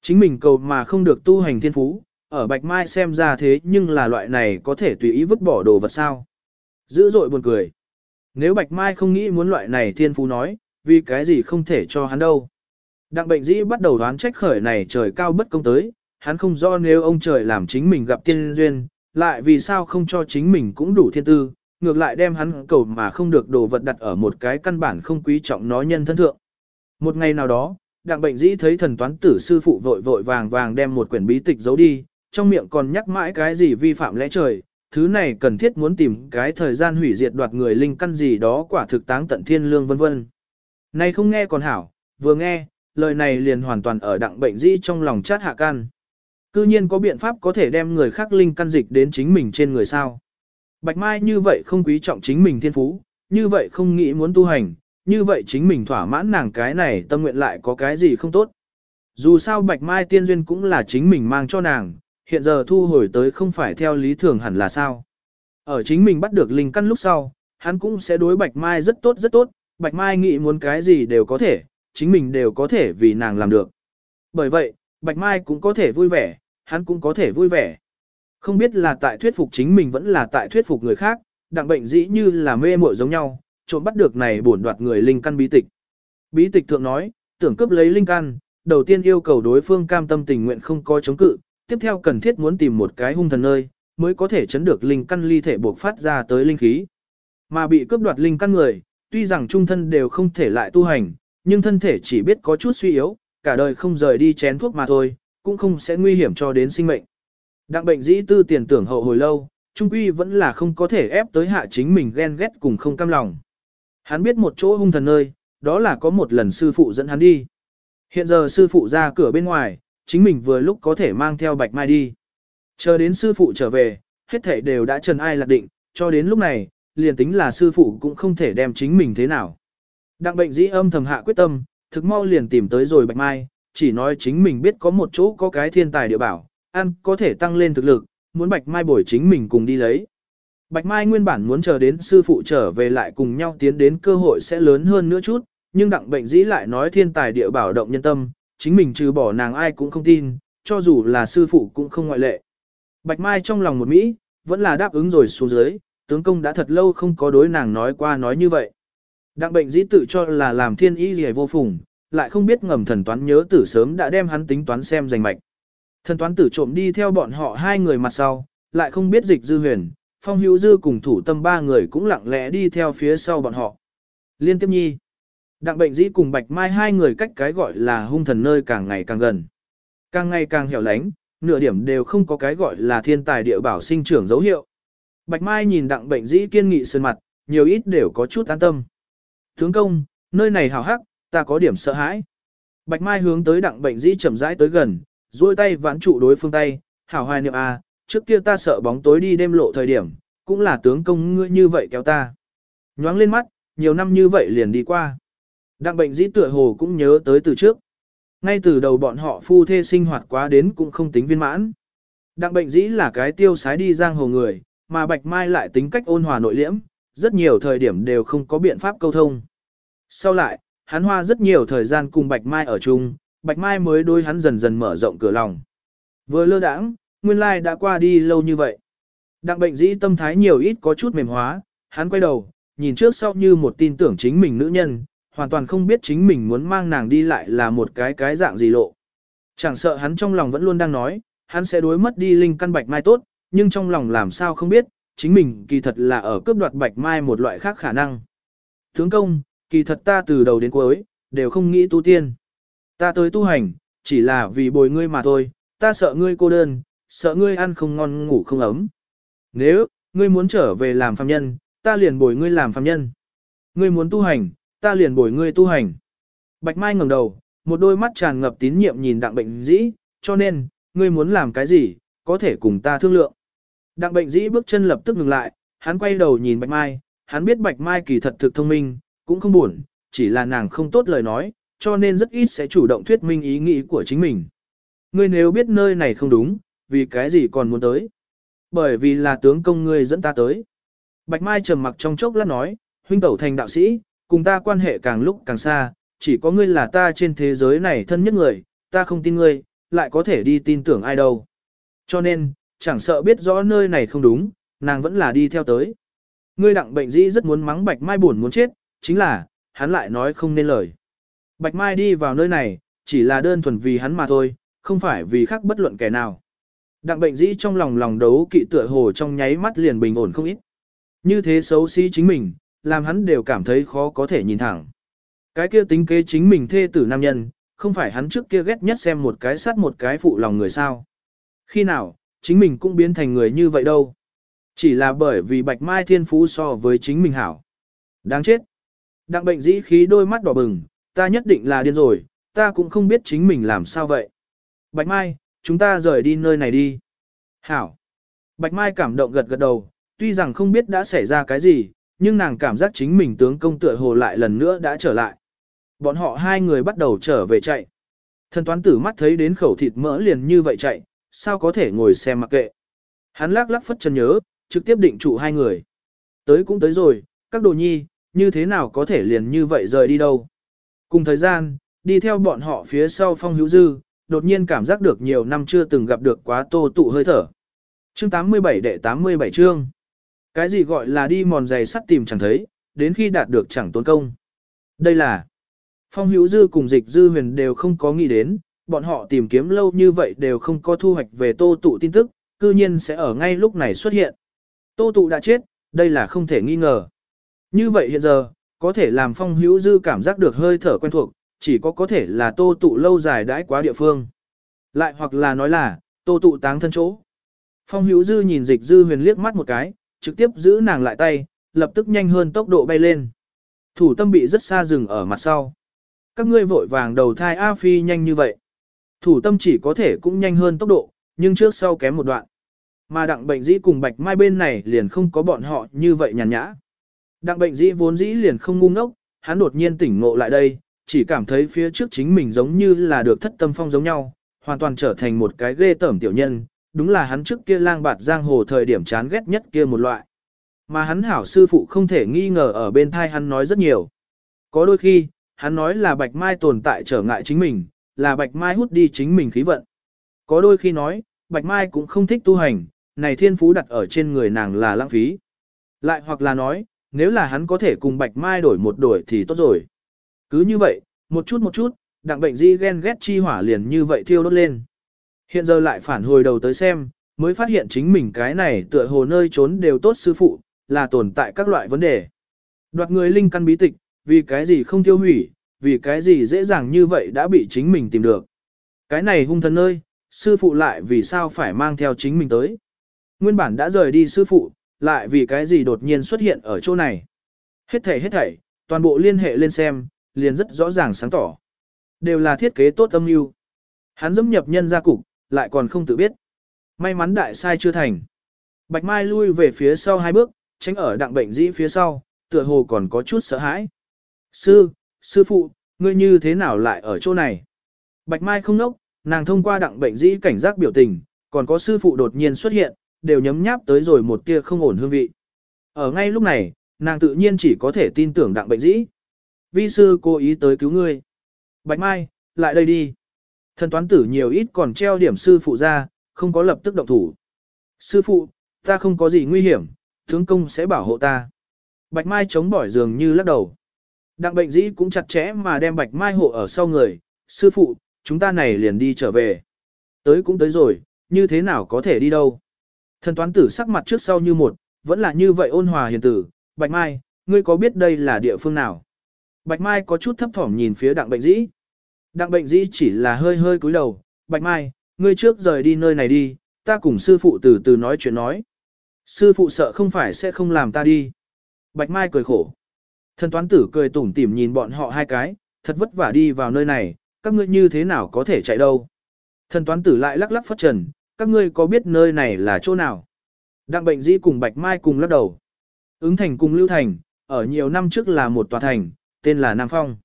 Chính mình cầu mà không được tu hành thiên phú, ở bạch mai xem ra thế nhưng là loại này có thể tùy ý vứt bỏ đồ vật sao. Dữ dội buồn cười. Nếu bạch mai không nghĩ muốn loại này thiên phú nói, vì cái gì không thể cho hắn đâu. Đặng bệnh dĩ bắt đầu đoán trách khởi này trời cao bất công tới, hắn không rõ nếu ông trời làm chính mình gặp tiên duyên, lại vì sao không cho chính mình cũng đủ thiên tư, ngược lại đem hắn cầu mà không được đồ vật đặt ở một cái căn bản không quý trọng nó nhân thân thượng. Một ngày nào đó, đặng bệnh dĩ thấy thần toán tử sư phụ vội vội vàng vàng đem một quyển bí tịch giấu đi, trong miệng còn nhắc mãi cái gì vi phạm lẽ trời, thứ này cần thiết muốn tìm cái thời gian hủy diệt đoạt người linh căn gì đó quả thực táng tận thiên lương vân vân. Này không nghe còn hảo, vừa nghe, lời này liền hoàn toàn ở đặng bệnh dĩ trong lòng chát hạ căn. Cư nhiên có biện pháp có thể đem người khác linh căn dịch đến chính mình trên người sao. Bạch Mai như vậy không quý trọng chính mình thiên phú, như vậy không nghĩ muốn tu hành, như vậy chính mình thỏa mãn nàng cái này tâm nguyện lại có cái gì không tốt. Dù sao Bạch Mai tiên duyên cũng là chính mình mang cho nàng, hiện giờ thu hồi tới không phải theo lý thường hẳn là sao. Ở chính mình bắt được linh căn lúc sau, hắn cũng sẽ đối Bạch Mai rất tốt rất tốt, Bạch Mai nghĩ muốn cái gì đều có thể, chính mình đều có thể vì nàng làm được. Bởi vậy, Bạch Mai cũng có thể vui vẻ, hắn cũng có thể vui vẻ. Không biết là tại thuyết phục chính mình vẫn là tại thuyết phục người khác, đặng bệnh dĩ như là mê muội giống nhau, trộm bắt được này bổn đoạt người linh căn bí tịch. Bí tịch thượng nói, tưởng cướp lấy linh căn, đầu tiên yêu cầu đối phương cam tâm tình nguyện không có chống cự, tiếp theo cần thiết muốn tìm một cái hung thần nơi, mới có thể chấn được linh căn ly thể buộc phát ra tới linh khí. Mà bị cướp đoạt linh căn người, tuy rằng trung thân đều không thể lại tu hành, nhưng thân thể chỉ biết có chút suy yếu, cả đời không rời đi chén thuốc mà thôi, cũng không sẽ nguy hiểm cho đến sinh mệnh. Đặng bệnh dĩ tư tiền tưởng hậu hồi lâu, trung quy vẫn là không có thể ép tới hạ chính mình ghen ghét cùng không cam lòng. Hắn biết một chỗ hung thần nơi, đó là có một lần sư phụ dẫn hắn đi. Hiện giờ sư phụ ra cửa bên ngoài, chính mình vừa lúc có thể mang theo bạch mai đi. Chờ đến sư phụ trở về, hết thảy đều đã trần ai lạc định, cho đến lúc này, liền tính là sư phụ cũng không thể đem chính mình thế nào. Đặng bệnh dĩ âm thầm hạ quyết tâm, thực mau liền tìm tới rồi bạch mai, chỉ nói chính mình biết có một chỗ có cái thiên tài địa bảo, ăn có thể tăng lên thực lực, muốn bạch mai bồi chính mình cùng đi lấy. Bạch Mai nguyên bản muốn chờ đến sư phụ trở về lại cùng nhau tiến đến cơ hội sẽ lớn hơn nữa chút, nhưng đặng bệnh dĩ lại nói thiên tài địa bảo động nhân tâm, chính mình trừ bỏ nàng ai cũng không tin, cho dù là sư phụ cũng không ngoại lệ. Bạch Mai trong lòng một Mỹ, vẫn là đáp ứng rồi xuống dưới, tướng công đã thật lâu không có đối nàng nói qua nói như vậy. Đặng bệnh dĩ tự cho là làm thiên ý gì vô phùng, lại không biết ngầm thần toán nhớ tử sớm đã đem hắn tính toán xem giành mạch. Thần toán tử trộm đi theo bọn họ hai người mặt sau, lại không biết dịch dư huyền, phong hữu dư cùng thủ tâm ba người cũng lặng lẽ đi theo phía sau bọn họ. Liên tiếp nhi. Đặng bệnh dĩ cùng bạch mai hai người cách cái gọi là hung thần nơi càng ngày càng gần. Càng ngày càng hẻo lánh, nửa điểm đều không có cái gọi là thiên tài địa bảo sinh trưởng dấu hiệu. Bạch mai nhìn đặng bệnh dĩ kiên nghị sơn mặt, nhiều ít đều có chút an tâm. Tướng công, nơi này hào hắc, ta có điểm sợ hãi. Bạch Mai hướng tới đặng bệnh dĩ chậm rãi tới gần, duỗi tay vãn trụ đối phương tay, hảo hoài niệm a, à, trước kia ta sợ bóng tối đi đêm lộ thời điểm, cũng là tướng công ngươi như vậy kéo ta. Nhoáng lên mắt, nhiều năm như vậy liền đi qua. Đặng bệnh dĩ tựa hồ cũng nhớ tới từ trước. Ngay từ đầu bọn họ phu thê sinh hoạt quá đến cũng không tính viên mãn. Đặng bệnh dĩ là cái tiêu sái đi giang hồ người, mà Bạch Mai lại tính cách ôn hòa nội liễm, rất nhiều thời điểm đều không có biện pháp câu thông. Sau lại, hắn hoa rất nhiều thời gian cùng Bạch Mai ở chung, Bạch Mai mới đôi hắn dần dần mở rộng cửa lòng. Vừa lơ đãng, nguyên lai đã qua đi lâu như vậy. Đặng bệnh dĩ tâm thái nhiều ít có chút mềm hóa, hắn quay đầu, nhìn trước sau như một tin tưởng chính mình nữ nhân, hoàn toàn không biết chính mình muốn mang nàng đi lại là một cái cái dạng gì lộ. Chẳng sợ hắn trong lòng vẫn luôn đang nói, hắn sẽ đối mất đi linh căn bạch mai tốt, nhưng trong lòng làm sao không biết, chính mình kỳ thật là ở cướp đoạt bạch mai một loại khác khả năng. Tướng công, kỳ thật ta từ đầu đến cuối, đều không nghĩ tu tiên. Ta tới tu hành, chỉ là vì bồi ngươi mà thôi, ta sợ ngươi cô đơn, sợ ngươi ăn không ngon ngủ không ấm. Nếu, ngươi muốn trở về làm phàm nhân, ta liền bồi ngươi làm phàm nhân. Ngươi muốn tu hành, ta liền bồi ngươi tu hành. Bạch Mai ngẩng đầu, một đôi mắt tràn ngập tín nhiệm nhìn đặng bệnh dĩ, cho nên, ngươi muốn làm cái gì, có thể cùng ta thương lượng. Đặng bệnh dĩ bước chân lập tức ngừng lại, hắn quay đầu nhìn Bạch Mai, hắn biết Bạch Mai kỳ thật thực thông minh, cũng không buồn, chỉ là nàng không tốt lời nói, cho nên rất ít sẽ chủ động thuyết minh ý nghĩ của chính mình. Ngươi nếu biết nơi này không đúng, vì cái gì còn muốn tới? Bởi vì là tướng công ngươi dẫn ta tới. Bạch Mai trầm mặc trong chốc lát nói, huynh tẩu thành đạo sĩ, cùng ta quan hệ càng lúc càng xa, chỉ có ngươi là ta trên thế giới này thân nhất người, ta không tin ngươi, lại có thể đi tin tưởng ai đâu. Cho nên, chẳng sợ biết rõ nơi này không đúng, nàng vẫn là đi theo tới. Ngươi đặng bệnh dĩ rất muốn mắng Bạch Mai buồn muốn chết, chính là, hắn lại nói không nên lời. Bạch Mai đi vào nơi này, chỉ là đơn thuần vì hắn mà thôi, không phải vì khác bất luận kẻ nào. Đặng bệnh dĩ trong lòng lòng đấu kỵ tựa hồ trong nháy mắt liền bình ổn không ít. Như thế xấu xí chính mình, làm hắn đều cảm thấy khó có thể nhìn thẳng. Cái kia tính kế chính mình thê tử nam nhân, không phải hắn trước kia ghét nhất xem một cái sát một cái phụ lòng người sao. Khi nào, chính mình cũng biến thành người như vậy đâu. Chỉ là bởi vì bạch mai thiên phú so với chính mình hảo. Đáng chết. Đặng bệnh dĩ khí đôi mắt đỏ bừng, ta nhất định là điên rồi, ta cũng không biết chính mình làm sao vậy. Bạch mai, chúng ta rời đi nơi này đi. Hảo. Bạch mai cảm động gật gật đầu, tuy rằng không biết đã xảy ra cái gì, nhưng nàng cảm giác chính mình tướng công tựa hồ lại lần nữa đã trở lại. Bọn họ hai người bắt đầu trở về chạy. Thần toán tử mắt thấy đến khẩu thịt mỡ liền như vậy chạy, sao có thể ngồi xem mặc kệ. Hắn lắc lắc phất chân nhớ, trực tiếp định trụ hai người. Tới cũng tới rồi, các đồ nhi, như thế nào có thể liền như vậy rời đi đâu. Cùng thời gian, đi theo bọn họ phía sau phong hữu dư, đột nhiên cảm giác được nhiều năm chưa từng gặp được quá tô tụ hơi thở. Chương 87 đệ 87 chương. Cái gì gọi là đi mòn giày sắt tìm chẳng thấy, đến khi đạt được chẳng tốn công. Đây là Phong hữu dư cùng dịch dư huyền đều không có nghĩ đến, bọn họ tìm kiếm lâu như vậy đều không có thu hoạch về tô tụ tin tức, cư nhiên sẽ ở ngay lúc này xuất hiện. Tô tụ đã chết, đây là không thể nghi ngờ. Như vậy hiện giờ, có thể làm phong hữu dư cảm giác được hơi thở quen thuộc, chỉ có có thể là tô tụ lâu dài đãi quá địa phương. Lại hoặc là nói là, tô tụ táng thân chỗ. Phong hữu dư nhìn dịch dư huyền liếc mắt một cái, trực tiếp giữ nàng lại tay, lập tức nhanh hơn tốc độ bay lên. Thủ tâm bị rất xa dừng ở mặt sau. Các ngươi vội vàng đầu thai A Phi nhanh như vậy. Thủ tâm chỉ có thể cũng nhanh hơn tốc độ, nhưng trước sau kém một đoạn. Mà đặng bệnh dĩ cùng bạch mai bên này liền không có bọn họ như vậy nhàn nhã. Đặng bệnh dĩ vốn dĩ liền không ngu ngốc, hắn đột nhiên tỉnh ngộ lại đây, chỉ cảm thấy phía trước chính mình giống như là được thất tâm phong giống nhau, hoàn toàn trở thành một cái ghê tởm tiểu nhân, đúng là hắn trước kia lang bạt giang hồ thời điểm chán ghét nhất kia một loại. Mà hắn hảo sư phụ không thể nghi ngờ ở bên thai hắn nói rất nhiều. Có đôi khi, hắn nói là bạch mai tồn tại trở ngại chính mình, là bạch mai hút đi chính mình khí vận. Có đôi khi nói, bạch mai cũng không thích tu hành, này thiên phú đặt ở trên người nàng là lãng phí. Lại hoặc là nói, nếu là hắn có thể cùng bạch mai đổi một đổi thì tốt rồi. Cứ như vậy, một chút một chút, đặng bệnh di ghen ghét chi hỏa liền như vậy thiêu đốt lên. Hiện giờ lại phản hồi đầu tới xem, mới phát hiện chính mình cái này tựa hồ nơi trốn đều tốt sư phụ, là tồn tại các loại vấn đề. Đoạt người linh căn bí tịch, vì cái gì không tiêu hủy, vì cái gì dễ dàng như vậy đã bị chính mình tìm được. Cái này hung thần nơi, sư phụ lại vì sao phải mang theo chính mình tới. Nguyên bản đã rời đi sư phụ, lại vì cái gì đột nhiên xuất hiện ở chỗ này. Hết thảy hết thảy, toàn bộ liên hệ lên xem, liền rất rõ ràng sáng tỏ. Đều là thiết kế tốt âm mưu. Hắn dẫm nhập nhân gia cục, lại còn không tự biết. May mắn đại sai chưa thành. Bạch Mai lui về phía sau hai bước, tránh ở đặng bệnh dĩ phía sau, tựa hồ còn có chút sợ hãi. Sư, sư phụ, ngươi như thế nào lại ở chỗ này? Bạch Mai không nốc, nàng thông qua đặng bệnh dĩ cảnh giác biểu tình, còn có sư phụ đột nhiên xuất hiện, đều nhấm nháp tới rồi một tia không ổn hương vị. Ở ngay lúc này, nàng tự nhiên chỉ có thể tin tưởng đặng bệnh dĩ. Vi sư cố ý tới cứu ngươi. Bạch Mai, lại đây đi. Thần toán tử nhiều ít còn treo điểm sư phụ ra, không có lập tức động thủ. Sư phụ, ta không có gì nguy hiểm, tướng công sẽ bảo hộ ta. Bạch Mai chống bỏi giường như lắc đầu. Đặng bệnh dĩ cũng chặt chẽ mà đem Bạch Mai hộ ở sau người. Sư phụ, chúng ta này liền đi trở về. Tới cũng tới rồi, như thế nào có thể đi đâu. Thần toán tử sắc mặt trước sau như một, vẫn là như vậy ôn hòa hiền tử. Bạch Mai, ngươi có biết đây là địa phương nào? Bạch Mai có chút thấp thỏm nhìn phía đặng bệnh dĩ. Đặng bệnh dĩ chỉ là hơi hơi cúi đầu. Bạch Mai, ngươi trước rời đi nơi này đi, ta cùng sư phụ từ từ nói chuyện nói. Sư phụ sợ không phải sẽ không làm ta đi. Bạch Mai cười khổ. Thần toán tử cười tủm tỉm nhìn bọn họ hai cái, thật vất vả đi vào nơi này, các ngươi như thế nào có thể chạy đâu. Thần toán tử lại lắc lắc phất trần, các ngươi có biết nơi này là chỗ nào? Đặng bệnh dĩ cùng Bạch Mai cùng lắc đầu. Ứng thành cùng Lưu Thành, ở nhiều năm trước là một tòa thành, tên là Nam Phong.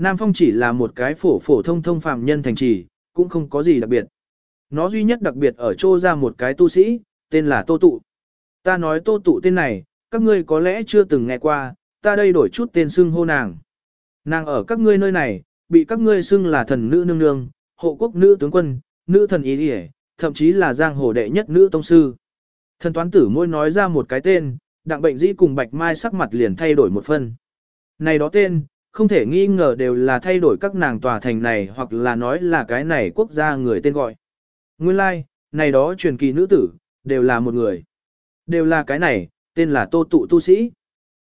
Nam Phong chỉ là một cái phổ phổ thông thông phàm nhân thành trì, cũng không có gì đặc biệt. Nó duy nhất đặc biệt ở chỗ ra một cái tu sĩ, tên là Tô Tụ. Ta nói Tô Tụ tên này, các ngươi có lẽ chưa từng nghe qua, ta đây đổi chút tên xưng hô nàng. Nàng ở các ngươi nơi này, bị các ngươi xưng là thần nữ nương nương, hộ quốc nữ tướng quân, nữ thần ý địa, thậm chí là giang hồ đệ nhất nữ tông sư. Thần toán tử môi nói ra một cái tên, đặng bệnh dĩ cùng bạch mai sắc mặt liền thay đổi một phân. Này đó tên, không thể nghi ngờ đều là thay đổi các nàng tòa thành này hoặc là nói là cái này quốc gia người tên gọi. Nguyên lai, like, này đó truyền kỳ nữ tử, đều là một người. Đều là cái này, tên là Tô Tụ Tu Sĩ.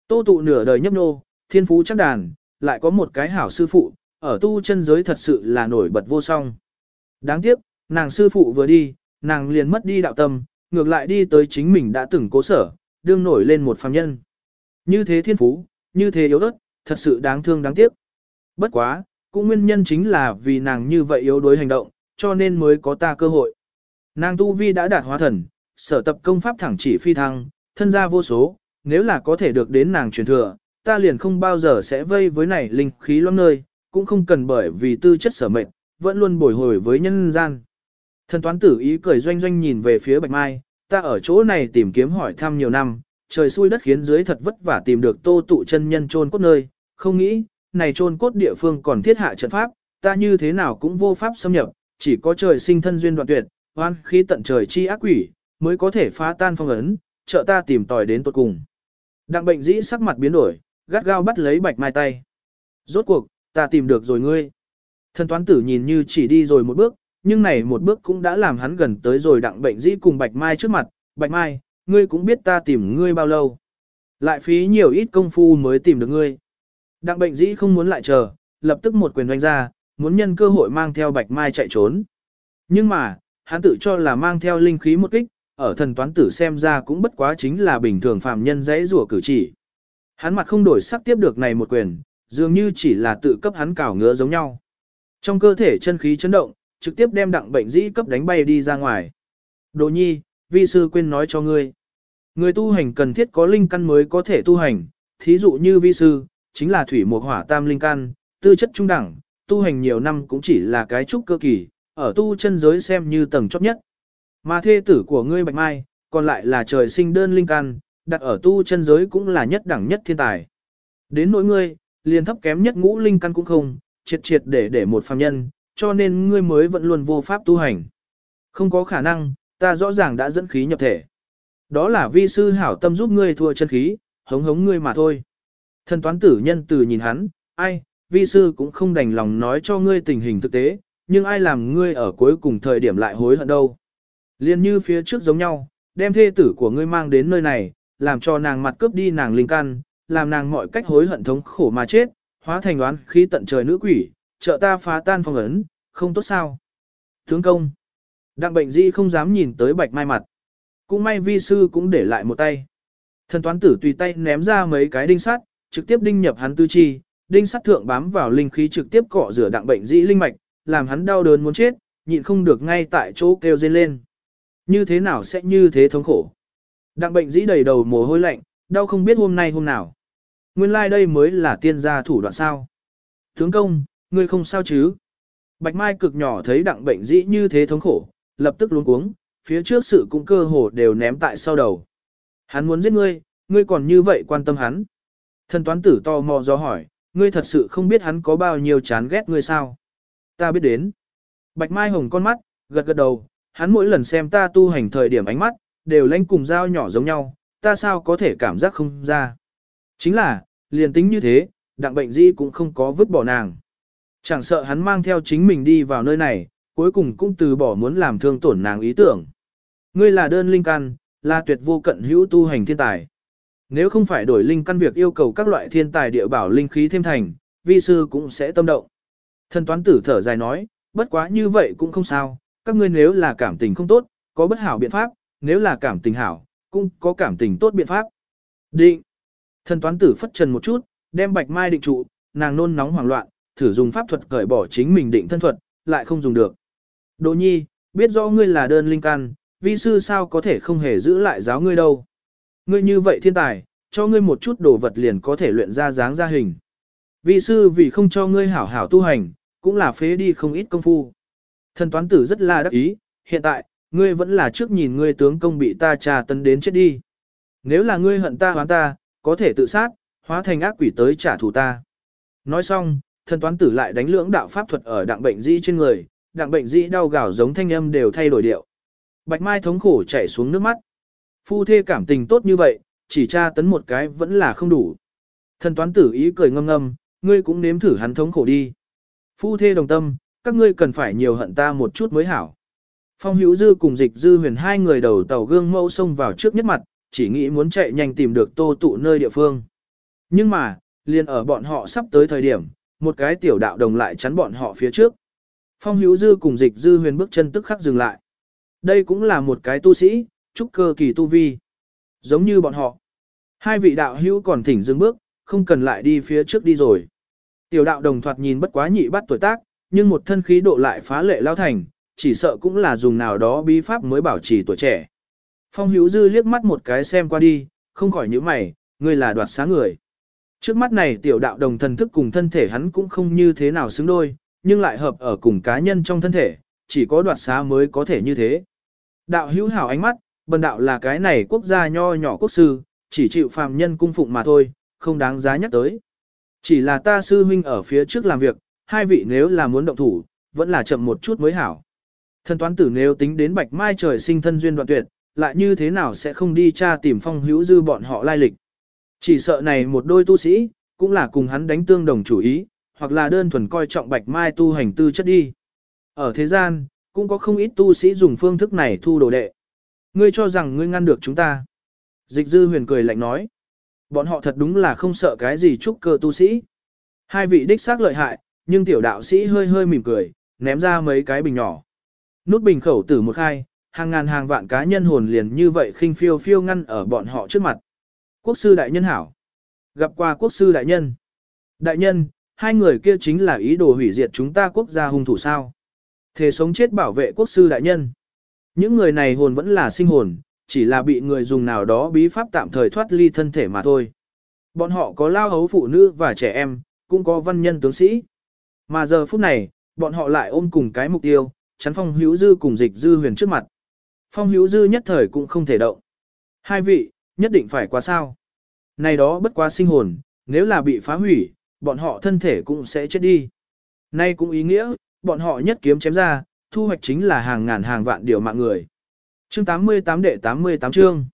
Tô Tụ nửa đời nhấp nô, thiên phú chắc đàn, lại có một cái hảo sư phụ, ở tu chân giới thật sự là nổi bật vô song. Đáng tiếc, nàng sư phụ vừa đi, nàng liền mất đi đạo tâm, ngược lại đi tới chính mình đã từng cố sở, đương nổi lên một phàm nhân. Như thế thiên phú, như thế yếu ớt, thật sự đáng thương đáng tiếc. Bất quá, cũng nguyên nhân chính là vì nàng như vậy yếu đuối hành động, cho nên mới có ta cơ hội. Nàng tu vi đã đạt hóa thần, sở tập công pháp thẳng chỉ phi thăng, thân gia vô số, nếu là có thể được đến nàng truyền thừa, ta liền không bao giờ sẽ vây với này linh khí loãng nơi, cũng không cần bởi vì tư chất sở mệnh, vẫn luôn bồi hồi với nhân gian. Thần toán tử ý cười doanh doanh nhìn về phía Bạch Mai, ta ở chỗ này tìm kiếm hỏi thăm nhiều năm, trời xui đất khiến dưới thật vất vả tìm được tô tụ chân nhân trôn cốt nơi, không nghĩ, này trôn cốt địa phương còn thiết hạ trận pháp, ta như thế nào cũng vô pháp xâm nhập, chỉ có trời sinh thân duyên đoạn tuyệt, oan khí tận trời chi ác quỷ, mới có thể phá tan phong ấn, trợ ta tìm tòi đến tột cùng. Đặng bệnh dĩ sắc mặt biến đổi, gắt gao bắt lấy bạch mai tay. Rốt cuộc, ta tìm được rồi ngươi. Thần toán tử nhìn như chỉ đi rồi một bước, nhưng này một bước cũng đã làm hắn gần tới rồi đặng bệnh dĩ cùng bạch mai trước mặt. Bạch mai, ngươi cũng biết ta tìm ngươi bao lâu. Lại phí nhiều ít công phu mới tìm được ngươi. Đặng bệnh dĩ không muốn lại chờ, lập tức một quyền đánh ra, muốn nhân cơ hội mang theo bạch mai chạy trốn. Nhưng mà, hắn tự cho là mang theo linh khí một kích, ở thần toán tử xem ra cũng bất quá chính là bình thường phàm nhân dãy rủa cử chỉ. Hắn mặt không đổi sắc tiếp được này một quyền, dường như chỉ là tự cấp hắn cào ngứa giống nhau. Trong cơ thể chân khí chấn động, trực tiếp đem đặng bệnh dĩ cấp đánh bay đi ra ngoài. Đồ nhi, vi sư quên nói cho ngươi. Người tu hành cần thiết có linh căn mới có thể tu hành, thí dụ như vi sư, chính là thủy một hỏa tam linh căn, tư chất trung đẳng, tu hành nhiều năm cũng chỉ là cái trúc cơ kỳ, ở tu chân giới xem như tầng chót nhất. Mà thê tử của ngươi Bạch Mai, còn lại là trời sinh đơn linh căn, đặt ở tu chân giới cũng là nhất đẳng nhất thiên tài. Đến nỗi ngươi, liền thấp kém nhất ngũ linh căn cũng không, triệt triệt để để một phàm nhân, cho nên ngươi mới vẫn luôn vô pháp tu hành. Không có khả năng, ta rõ ràng đã dẫn khí nhập thể. Đó là vi sư hảo tâm giúp ngươi thua chân khí, hống hống ngươi mà thôi. Thần toán tử nhân từ nhìn hắn, ai, vi sư cũng không đành lòng nói cho ngươi tình hình thực tế, nhưng ai làm ngươi ở cuối cùng thời điểm lại hối hận đâu. Liên như phía trước giống nhau, đem thê tử của ngươi mang đến nơi này, làm cho nàng mặt cướp đi nàng linh căn, làm nàng mọi cách hối hận thống khổ mà chết, hóa thành đoán khí tận trời nữ quỷ, trợ ta phá tan phong ấn, không tốt sao. Tướng công, đặng bệnh di không dám nhìn tới bạch mai mặt. Cũng may vi sư cũng để lại một tay. Thần toán tử tùy tay ném ra mấy cái đinh sắt, trực tiếp đinh nhập hắn tư chi, đinh sắt thượng bám vào linh khí trực tiếp cọ rửa đặng bệnh dĩ linh mạch, làm hắn đau đớn muốn chết, nhịn không được ngay tại chỗ kêu dên lên. Như thế nào sẽ như thế thống khổ? Đặng bệnh dĩ đầy đầu mồ hôi lạnh, đau không biết hôm nay hôm nào. Nguyên lai like đây mới là tiên gia thủ đoạn sao. Tướng công, ngươi không sao chứ? Bạch Mai cực nhỏ thấy đặng bệnh dĩ như thế thống khổ, lập tức luống cuống, phía trước sự cũng cơ hồ đều ném tại sau đầu. Hắn muốn giết ngươi, ngươi còn như vậy quan tâm hắn. Thần toán tử to mò do hỏi, ngươi thật sự không biết hắn có bao nhiêu chán ghét ngươi sao? Ta biết đến. Bạch Mai hồng con mắt, gật gật đầu, hắn mỗi lần xem ta tu hành thời điểm ánh mắt, đều lanh cùng dao nhỏ giống nhau, ta sao có thể cảm giác không ra. Chính là, liền tính như thế, đặng bệnh di cũng không có vứt bỏ nàng. Chẳng sợ hắn mang theo chính mình đi vào nơi này, cuối cùng cũng từ bỏ muốn làm thương tổn nàng ý tưởng. Ngươi là đơn linh căn, là tuyệt vô cận hữu tu hành thiên tài. Nếu không phải đổi linh căn việc yêu cầu các loại thiên tài địa bảo linh khí thêm thành, vi sư cũng sẽ tâm động. Thần toán tử thở dài nói, bất quá như vậy cũng không sao, các ngươi nếu là cảm tình không tốt, có bất hảo biện pháp, nếu là cảm tình hảo, cũng có cảm tình tốt biện pháp. Định. Thần toán tử phất trần một chút, đem bạch mai định trụ, nàng nôn nóng hoảng loạn, thử dùng pháp thuật cởi bỏ chính mình định thân thuật, lại không dùng được. Đỗ nhi, biết rõ ngươi là đơn linh căn, vi sư sao có thể không hề giữ lại giáo ngươi đâu. Ngươi như vậy thiên tài, cho ngươi một chút đồ vật liền có thể luyện ra dáng ra hình. Vi sư vì không cho ngươi hảo hảo tu hành, cũng là phế đi không ít công phu. Thần toán tử rất là đắc ý, hiện tại, ngươi vẫn là trước nhìn ngươi tướng công bị ta trà tấn đến chết đi. Nếu là ngươi hận ta hoán ta, có thể tự sát, hóa thành ác quỷ tới trả thù ta. Nói xong, thần toán tử lại đánh lưỡng đạo pháp thuật ở đặng bệnh dĩ trên người, đặng bệnh dĩ đau gào giống thanh âm đều thay đổi điệu. Bạch Mai thống khổ chảy xuống nước mắt. Phu thê cảm tình tốt như vậy, chỉ tra tấn một cái vẫn là không đủ. Thần toán tử ý cười ngâm ngâm, ngươi cũng nếm thử hắn thống khổ đi. Phu thê đồng tâm, các ngươi cần phải nhiều hận ta một chút mới hảo. Phong hữu dư cùng dịch dư huyền hai người đầu tàu gương mẫu xông vào trước nhất mặt, chỉ nghĩ muốn chạy nhanh tìm được tô tụ nơi địa phương. Nhưng mà, liền ở bọn họ sắp tới thời điểm, một cái tiểu đạo đồng lại chắn bọn họ phía trước. Phong hữu dư cùng dịch dư huyền bước chân tức khắc dừng lại. Đây cũng là một cái tu sĩ, trúc cơ kỳ tu vi. Giống như bọn họ. Hai vị đạo hữu còn thỉnh dừng bước, không cần lại đi phía trước đi rồi. Tiểu đạo đồng thoạt nhìn bất quá nhị bắt tuổi tác, nhưng một thân khí độ lại phá lệ lao thành, chỉ sợ cũng là dùng nào đó bí pháp mới bảo trì tuổi trẻ. Phong hữu dư liếc mắt một cái xem qua đi, không khỏi nhíu mày, ngươi là đoạt xá người. Trước mắt này tiểu đạo đồng thần thức cùng thân thể hắn cũng không như thế nào xứng đôi, nhưng lại hợp ở cùng cá nhân trong thân thể, chỉ có đoạt xá mới có thể như thế. Đạo hữu hảo ánh mắt, bần đạo là cái này quốc gia nho nhỏ quốc sư, chỉ chịu phàm nhân cung phụng mà thôi, không đáng giá nhắc tới. Chỉ là ta sư huynh ở phía trước làm việc, hai vị nếu là muốn động thủ, vẫn là chậm một chút mới hảo. Thần toán tử nếu tính đến bạch mai trời sinh thân duyên đoạn tuyệt, lại như thế nào sẽ không đi tra tìm phong hữu dư bọn họ lai lịch. Chỉ sợ này một đôi tu sĩ, cũng là cùng hắn đánh tương đồng chủ ý, hoặc là đơn thuần coi trọng bạch mai tu hành tư chất đi. Ở thế gian, cũng có không ít tu sĩ dùng phương thức này thu đồ đệ. Ngươi cho rằng ngươi ngăn được chúng ta. Dịch dư huyền cười lạnh nói. Bọn họ thật đúng là không sợ cái gì trúc cơ tu sĩ. Hai vị đích xác lợi hại, nhưng tiểu đạo sĩ hơi hơi mỉm cười, ném ra mấy cái bình nhỏ. Nút bình khẩu tử một khai, hàng ngàn hàng vạn cá nhân hồn liền như vậy khinh phiêu phiêu ngăn ở bọn họ trước mặt. Quốc sư đại nhân hảo. Gặp qua quốc sư đại nhân. Đại nhân, hai người kia chính là ý đồ hủy diệt chúng ta quốc gia hung thủ sao. Thế sống chết bảo vệ quốc sư đại nhân. Những người này hồn vẫn là sinh hồn, chỉ là bị người dùng nào đó bí pháp tạm thời thoát ly thân thể mà thôi. Bọn họ có lao hấu phụ nữ và trẻ em, cũng có văn nhân tướng sĩ. Mà giờ phút này, bọn họ lại ôm cùng cái mục tiêu, chắn phong hữu dư cùng dịch dư huyền trước mặt. Phong hữu dư nhất thời cũng không thể động. Hai vị, nhất định phải qua sao. Này đó bất quá sinh hồn, nếu là bị phá hủy, bọn họ thân thể cũng sẽ chết đi. Nay cũng ý nghĩa, bọn họ nhất kiếm chém ra, thu hoạch chính là hàng ngàn hàng vạn điều mạng người. Chương 88 đệ 88 chương.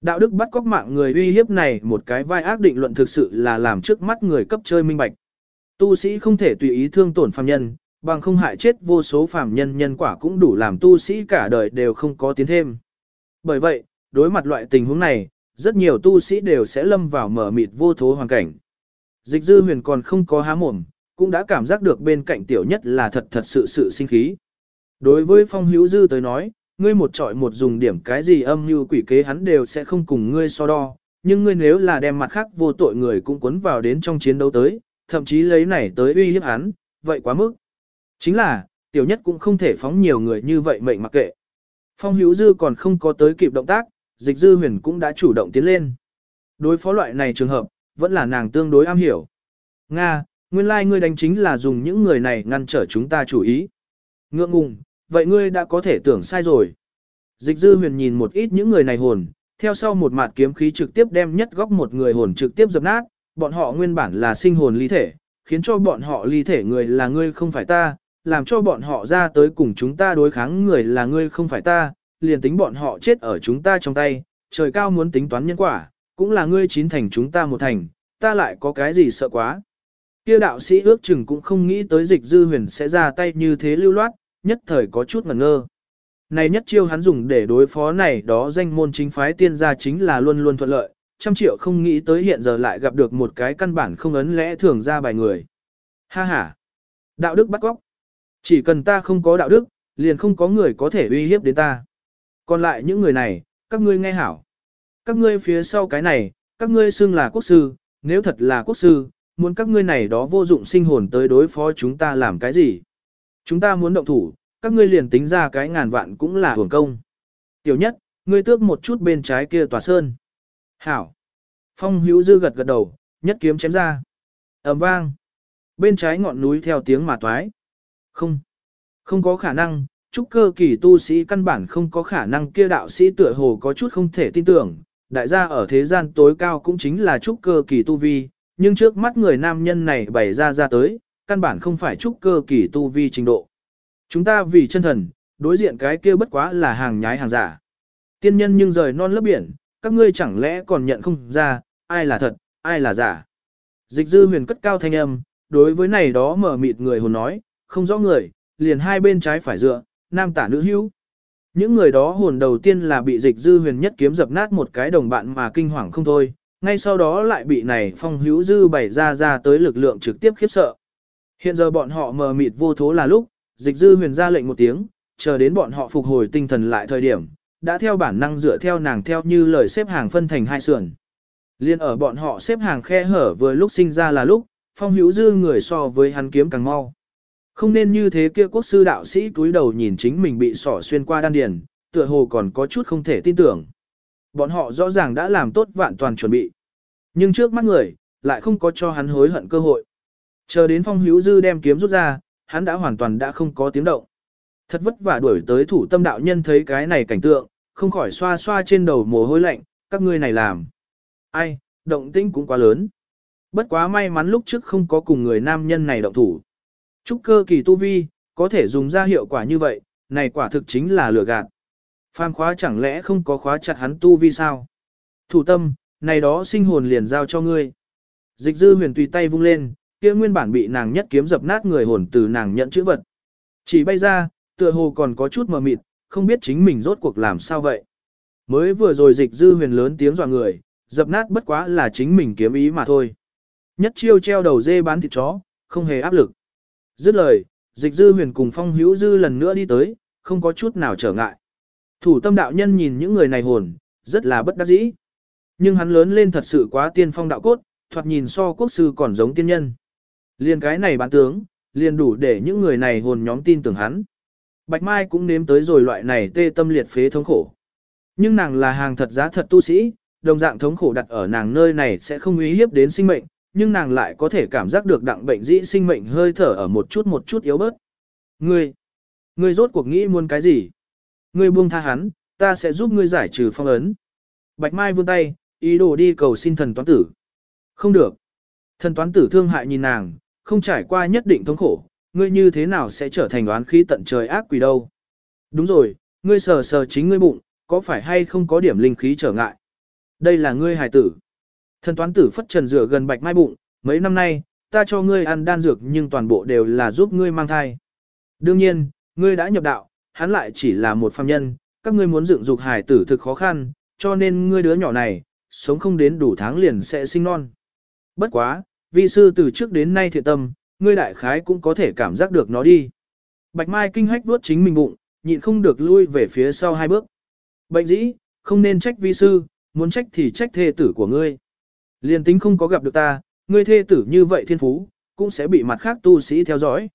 Đạo đức bắt cóc mạng người uy hiếp này một cái vai ác định luận thực sự là làm trước mắt người cấp chơi minh bạch. Tu sĩ không thể tùy ý thương tổn phàm nhân, bằng không hại chết vô số phàm nhân nhân quả cũng đủ làm tu sĩ cả đời đều không có tiến thêm. Bởi vậy, đối mặt loại tình huống này, rất nhiều tu sĩ đều sẽ lâm vào mở mịt vô thố hoàn cảnh. Dịch dư huyền còn không có há mồm, cũng đã cảm giác được bên cạnh tiểu nhất là thật thật sự sự sinh khí. Đối với phong hữu dư tới nói, ngươi một trọi một dùng điểm cái gì âm như quỷ kế hắn đều sẽ không cùng ngươi so đo, nhưng ngươi nếu là đem mặt khác vô tội người cũng cuốn vào đến trong chiến đấu tới, thậm chí lấy này tới uy hiếp hắn, vậy quá mức. Chính là, tiểu nhất cũng không thể phóng nhiều người như vậy mệnh mặc kệ. Phong hữu dư còn không có tới kịp động tác, dịch dư huyền cũng đã chủ động tiến lên. Đối phó loại này trường hợp, vẫn là nàng tương đối am hiểu. Nga, nguyên lai like ngươi đánh chính là dùng những người này ngăn trở chúng ta chủ ý. Ngượng ngùng, vậy ngươi đã có thể tưởng sai rồi. Dịch dư huyền nhìn một ít những người này hồn, theo sau một mặt kiếm khí trực tiếp đem nhất góc một người hồn trực tiếp dập nát, bọn họ nguyên bản là sinh hồn ly thể, khiến cho bọn họ ly thể người là ngươi không phải ta, làm cho bọn họ ra tới cùng chúng ta đối kháng người là ngươi không phải ta, liền tính bọn họ chết ở chúng ta trong tay, trời cao muốn tính toán nhân quả, cũng là ngươi chín thành chúng ta một thành, ta lại có cái gì sợ quá. Kia đạo sĩ ước chừng cũng không nghĩ tới dịch dư huyền sẽ ra tay như thế lưu loát, nhất thời có chút ngẩn ngơ. Này nhất chiêu hắn dùng để đối phó này đó danh môn chính phái tiên gia chính là luôn luôn thuận lợi, trăm triệu không nghĩ tới hiện giờ lại gặp được một cái căn bản không ấn lẽ thường ra bài người. Ha ha! Đạo đức bắt góc. Chỉ cần ta không có đạo đức, liền không có người có thể uy hiếp đến ta. Còn lại những người này, các ngươi nghe hảo. Các ngươi phía sau cái này, các ngươi xưng là quốc sư, nếu thật là quốc sư, muốn các ngươi này đó vô dụng sinh hồn tới đối phó chúng ta làm cái gì? Chúng ta muốn động thủ, các ngươi liền tính ra cái ngàn vạn cũng là hưởng công. Tiểu nhất, ngươi tước một chút bên trái kia tòa sơn. Hảo. Phong hữu dư gật gật đầu, nhất kiếm chém ra. ầm vang. Bên trái ngọn núi theo tiếng mà toái. Không. Không có khả năng, trúc cơ kỳ tu sĩ căn bản không có khả năng kia đạo sĩ tựa hồ có chút không thể tin tưởng. Đại gia ở thế gian tối cao cũng chính là trúc cơ kỳ tu vi, nhưng trước mắt người nam nhân này bày ra ra tới, căn bản không phải trúc cơ kỳ tu vi trình độ. Chúng ta vì chân thần, đối diện cái kia bất quá là hàng nhái hàng giả. Tiên nhân nhưng rời non lớp biển, các ngươi chẳng lẽ còn nhận không ra, ai là thật, ai là giả. Dịch dư huyền cất cao thanh âm, đối với này đó mở mịt người hồn nói, không rõ người, liền hai bên trái phải dựa, nam tả nữ hữu. Những người đó hồn đầu tiên là bị dịch dư huyền nhất kiếm dập nát một cái đồng bạn mà kinh hoàng không thôi, ngay sau đó lại bị này phong hữu dư bày ra ra tới lực lượng trực tiếp khiếp sợ. Hiện giờ bọn họ mờ mịt vô thố là lúc, dịch dư huyền ra lệnh một tiếng, chờ đến bọn họ phục hồi tinh thần lại thời điểm, đã theo bản năng dựa theo nàng theo như lời xếp hàng phân thành hai sườn. Liên ở bọn họ xếp hàng khe hở vừa lúc sinh ra là lúc, phong hữu dư người so với hắn kiếm càng mau. Không nên như thế kia quốc sư đạo sĩ túi đầu nhìn chính mình bị sỏ xuyên qua đan điền, tựa hồ còn có chút không thể tin tưởng. Bọn họ rõ ràng đã làm tốt vạn toàn chuẩn bị. Nhưng trước mắt người, lại không có cho hắn hối hận cơ hội. Chờ đến phong hữu dư đem kiếm rút ra, hắn đã hoàn toàn đã không có tiếng động. Thật vất vả đuổi tới thủ tâm đạo nhân thấy cái này cảnh tượng, không khỏi xoa xoa trên đầu mồ hôi lạnh, các ngươi này làm. Ai, động tĩnh cũng quá lớn. Bất quá may mắn lúc trước không có cùng người nam nhân này động thủ. Trúc cơ kỳ tu vi, có thể dùng ra hiệu quả như vậy, này quả thực chính là lừa gạt. Phàm khóa chẳng lẽ không có khóa chặt hắn tu vi sao? Thủ tâm, này đó sinh hồn liền giao cho ngươi. Dịch dư huyền tùy tay vung lên, kia nguyên bản bị nàng nhất kiếm dập nát người hồn từ nàng nhận chữ vật. Chỉ bay ra, tựa hồ còn có chút mờ mịt, không biết chính mình rốt cuộc làm sao vậy. Mới vừa rồi dịch dư huyền lớn tiếng dọa người, dập nát bất quá là chính mình kiếm ý mà thôi. Nhất chiêu treo đầu dê bán thịt chó, không hề áp lực. Dứt lời, dịch dư huyền cùng phong hữu dư lần nữa đi tới, không có chút nào trở ngại. Thủ tâm đạo nhân nhìn những người này hồn, rất là bất đắc dĩ. Nhưng hắn lớn lên thật sự quá tiên phong đạo cốt, thoạt nhìn so quốc sư còn giống tiên nhân. Liên cái này bán tướng, liền đủ để những người này hồn nhóm tin tưởng hắn. Bạch Mai cũng nếm tới rồi loại này tê tâm liệt phế thống khổ. Nhưng nàng là hàng thật giá thật tu sĩ, đồng dạng thống khổ đặt ở nàng nơi này sẽ không uy hiếp đến sinh mệnh, nhưng nàng lại có thể cảm giác được đặng bệnh dĩ sinh mệnh hơi thở ở một chút một chút yếu bớt. Ngươi, ngươi rốt cuộc nghĩ muốn cái gì? Ngươi buông tha hắn, ta sẽ giúp ngươi giải trừ phong ấn. Bạch Mai vươn tay, ý đồ đi cầu xin thần toán tử. Không được. Thần toán tử thương hại nhìn nàng, không trải qua nhất định thống khổ, ngươi như thế nào sẽ trở thành đoán khí tận trời ác quỷ đâu. Đúng rồi, ngươi sờ sờ chính ngươi bụng, có phải hay không có điểm linh khí trở ngại. Đây là ngươi hài tử. Thần toán tử phất trần rửa gần bạch mai bụng, mấy năm nay, ta cho ngươi ăn đan dược nhưng toàn bộ đều là giúp ngươi mang thai. Đương nhiên, ngươi đã nhập đạo, hắn lại chỉ là một phàm nhân, các ngươi muốn dựng dục hải tử thực khó khăn, cho nên ngươi đứa nhỏ này, sống không đến đủ tháng liền sẽ sinh non. Bất quá, vi sư từ trước đến nay thiện tâm, ngươi đại khái cũng có thể cảm giác được nó đi. Bạch Mai kinh hách vuốt chính mình bụng, nhịn không được lui về phía sau hai bước. Bệnh dĩ, không nên trách vi sư, muốn trách thì trách thê tử của ngươi. Liên tính không có gặp được ta, ngươi thê tử như vậy thiên phú, cũng sẽ bị mặt khác tu sĩ theo dõi.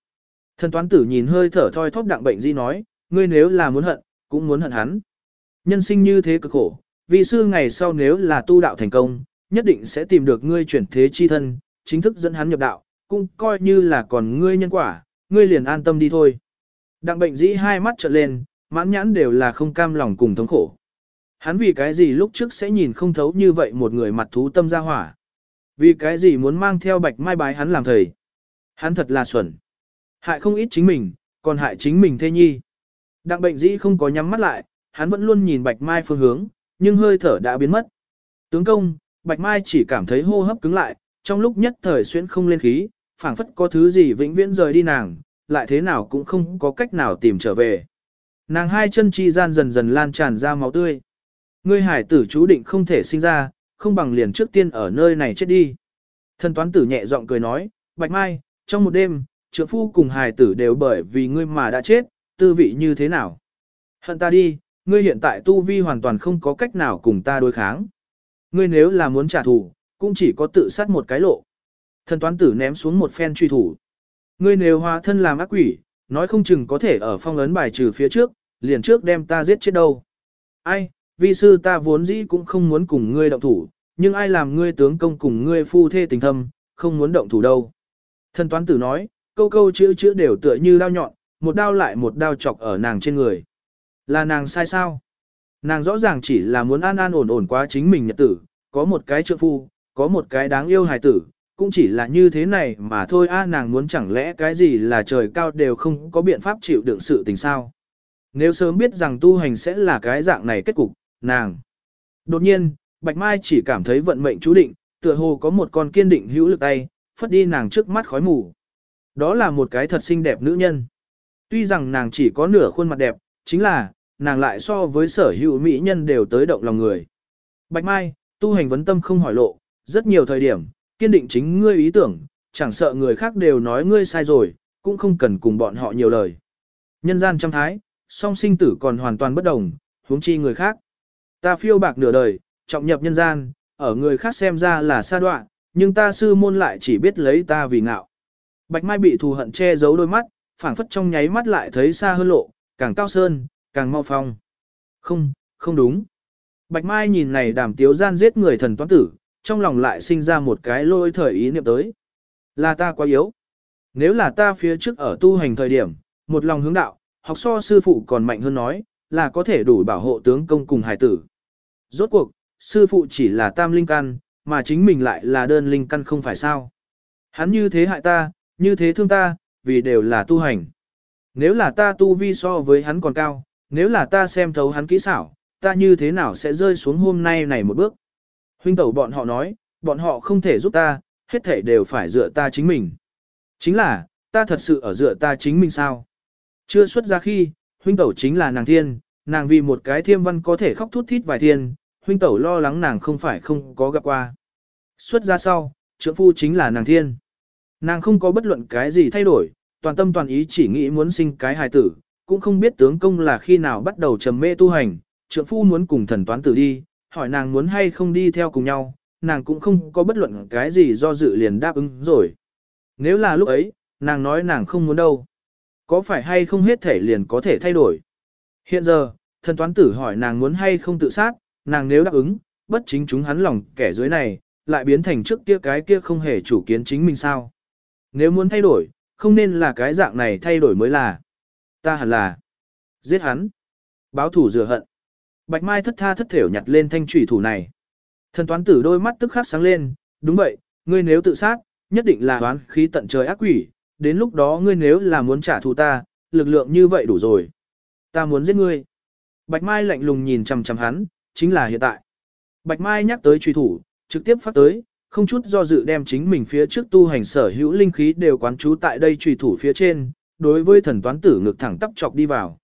Thần toán tử nhìn hơi thở thoi thóp đặng bệnh di nói, ngươi nếu là muốn hận, cũng muốn hận hắn. Nhân sinh như thế cực khổ, vì sư ngày sau nếu là tu đạo thành công, nhất định sẽ tìm được ngươi chuyển thế chi thân, chính thức dẫn hắn nhập đạo, cũng coi như là còn ngươi nhân quả, ngươi liền an tâm đi thôi. Đặng bệnh dĩ hai mắt trợn lên, mãn nhãn đều là không cam lòng cùng thống khổ. Hắn vì cái gì lúc trước sẽ nhìn không thấu như vậy một người mặt thú tâm ra hỏa. Vì cái gì muốn mang theo bạch mai bái hắn làm thầy. Hắn thật là xuẩn. Hại không ít chính mình, còn hại chính mình thê nhi. Đặng bệnh dĩ không có nhắm mắt lại, hắn vẫn luôn nhìn bạch mai phương hướng, nhưng hơi thở đã biến mất. Tướng công, bạch mai chỉ cảm thấy hô hấp cứng lại, trong lúc nhất thời xuyên không lên khí, phảng phất có thứ gì vĩnh viễn rời đi nàng, lại thế nào cũng không có cách nào tìm trở về. Nàng hai chân chi gian dần dần lan tràn ra máu tươi. Ngươi hải tử chú định không thể sinh ra, không bằng liền trước tiên ở nơi này chết đi. Thần toán tử nhẹ giọng cười nói, Bạch Mai, trong một đêm, trượng phu cùng hải tử đều bởi vì ngươi mà đã chết, tư vị như thế nào? Hận ta đi, ngươi hiện tại tu vi hoàn toàn không có cách nào cùng ta đối kháng. Ngươi nếu là muốn trả thù, cũng chỉ có tự sát một cái lộ. Thần toán tử ném xuống một phen truy thủ. Ngươi nếu hóa thân làm ác quỷ, nói không chừng có thể ở phong ấn bài trừ phía trước, liền trước đem ta giết chết đâu. Ai, vi sư ta vốn dĩ cũng không muốn cùng ngươi động thủ, nhưng ai làm ngươi tướng công cùng ngươi phu thê tình thâm, không muốn động thủ đâu. Thần toán tử nói, câu câu chữ chữ đều tựa như đao nhọn, một đao lại một đao chọc ở nàng trên người. Là nàng sai sao? Nàng rõ ràng chỉ là muốn an an ổn ổn quá chính mình nhật tử, có một cái trượng phu, có một cái đáng yêu hài tử, cũng chỉ là như thế này mà thôi a nàng muốn chẳng lẽ cái gì là trời cao đều không có biện pháp chịu đựng sự tình sao. Nếu sớm biết rằng tu hành sẽ là cái dạng này kết cục, nàng. Đột nhiên, Bạch Mai chỉ cảm thấy vận mệnh chú định, tựa hồ có một con kiên định hữu lực tay, phất đi nàng trước mắt khói mù. Đó là một cái thật xinh đẹp nữ nhân. Tuy rằng nàng chỉ có nửa khuôn mặt đẹp, chính là, nàng lại so với sở hữu mỹ nhân đều tới động lòng người. Bạch Mai, tu hành vấn tâm không hỏi lộ, rất nhiều thời điểm, kiên định chính ngươi ý tưởng, chẳng sợ người khác đều nói ngươi sai rồi, cũng không cần cùng bọn họ nhiều lời. Nhân gian trăm thái, song sinh tử còn hoàn toàn bất đồng, huống chi người khác. Ta phiêu bạc nửa đời, trọng nhập nhân gian, ở người khác xem ra là sa đoạn, nhưng ta sư môn lại chỉ biết lấy ta vì ngạo. Bạch Mai bị thù hận che giấu đôi mắt, phảng phất trong nháy mắt lại thấy xa hơn lộ, càng cao sơn, càng mau phong. Không, không đúng. Bạch Mai nhìn này đàm tiếu gian giết người thần toán tử, trong lòng lại sinh ra một cái lôi thời ý niệm tới. Là ta quá yếu. Nếu là ta phía trước ở tu hành thời điểm, một lòng hướng đạo, học so sư phụ còn mạnh hơn nói, là có thể đủ bảo hộ tướng công cùng hải tử. Rốt cuộc, sư phụ chỉ là tam linh căn, mà chính mình lại là đơn linh căn không phải sao. Hắn như thế hại ta, như thế thương ta, vì đều là tu hành. Nếu là ta tu vi so với hắn còn cao, nếu là ta xem thấu hắn kỹ xảo, ta như thế nào sẽ rơi xuống hôm nay này một bước. Huynh tẩu bọn họ nói, bọn họ không thể giúp ta, hết thể đều phải dựa ta chính mình. Chính là, ta thật sự ở dựa ta chính mình sao? Chưa xuất ra khi, huynh tẩu chính là nàng thiên, nàng vì một cái thiêm văn có thể khóc thút thít vài thiên, huynh tẩu lo lắng nàng không phải không có gặp qua. Xuất ra sau, trưởng phu chính là nàng thiên. Nàng không có bất luận cái gì thay đổi, toàn tâm toàn ý chỉ nghĩ muốn sinh cái hài tử, cũng không biết tướng công là khi nào bắt đầu trầm mê tu hành, trưởng phu muốn cùng thần toán tử đi, hỏi nàng muốn hay không đi theo cùng nhau, nàng cũng không có bất luận cái gì do dự liền đáp ứng rồi. Nếu là lúc ấy, nàng nói nàng không muốn đâu. Có phải hay không hết thể liền có thể thay đổi. Hiện giờ, thần toán tử hỏi nàng muốn hay không tự sát, nàng nếu đáp ứng, bất chính chúng hắn lòng kẻ dưới này, lại biến thành trước kia cái kia không hề chủ kiến chính mình sao. Nếu muốn thay đổi, không nên là cái dạng này thay đổi mới là. Ta hẳn là giết hắn, báo thủ rửa hận. Bạch Mai thất tha thất thểu nhặt lên thanh trùy thủ này. Thần toán tử đôi mắt tức khắc sáng lên, đúng vậy, ngươi nếu tự sát, nhất định là đoán khí tận trời ác quỷ, đến lúc đó ngươi nếu là muốn trả thù ta, lực lượng như vậy đủ rồi. Ta muốn giết ngươi. Bạch Mai lạnh lùng nhìn chằm chằm hắn, chính là hiện tại. Bạch Mai nhắc tới truy thủ, trực tiếp phát tới, không chút do dự đem chính mình phía trước tu hành sở hữu linh khí đều quán trú tại đây truy thủ phía trên, đối với thần toán tử ngực thẳng tắp chọc đi vào.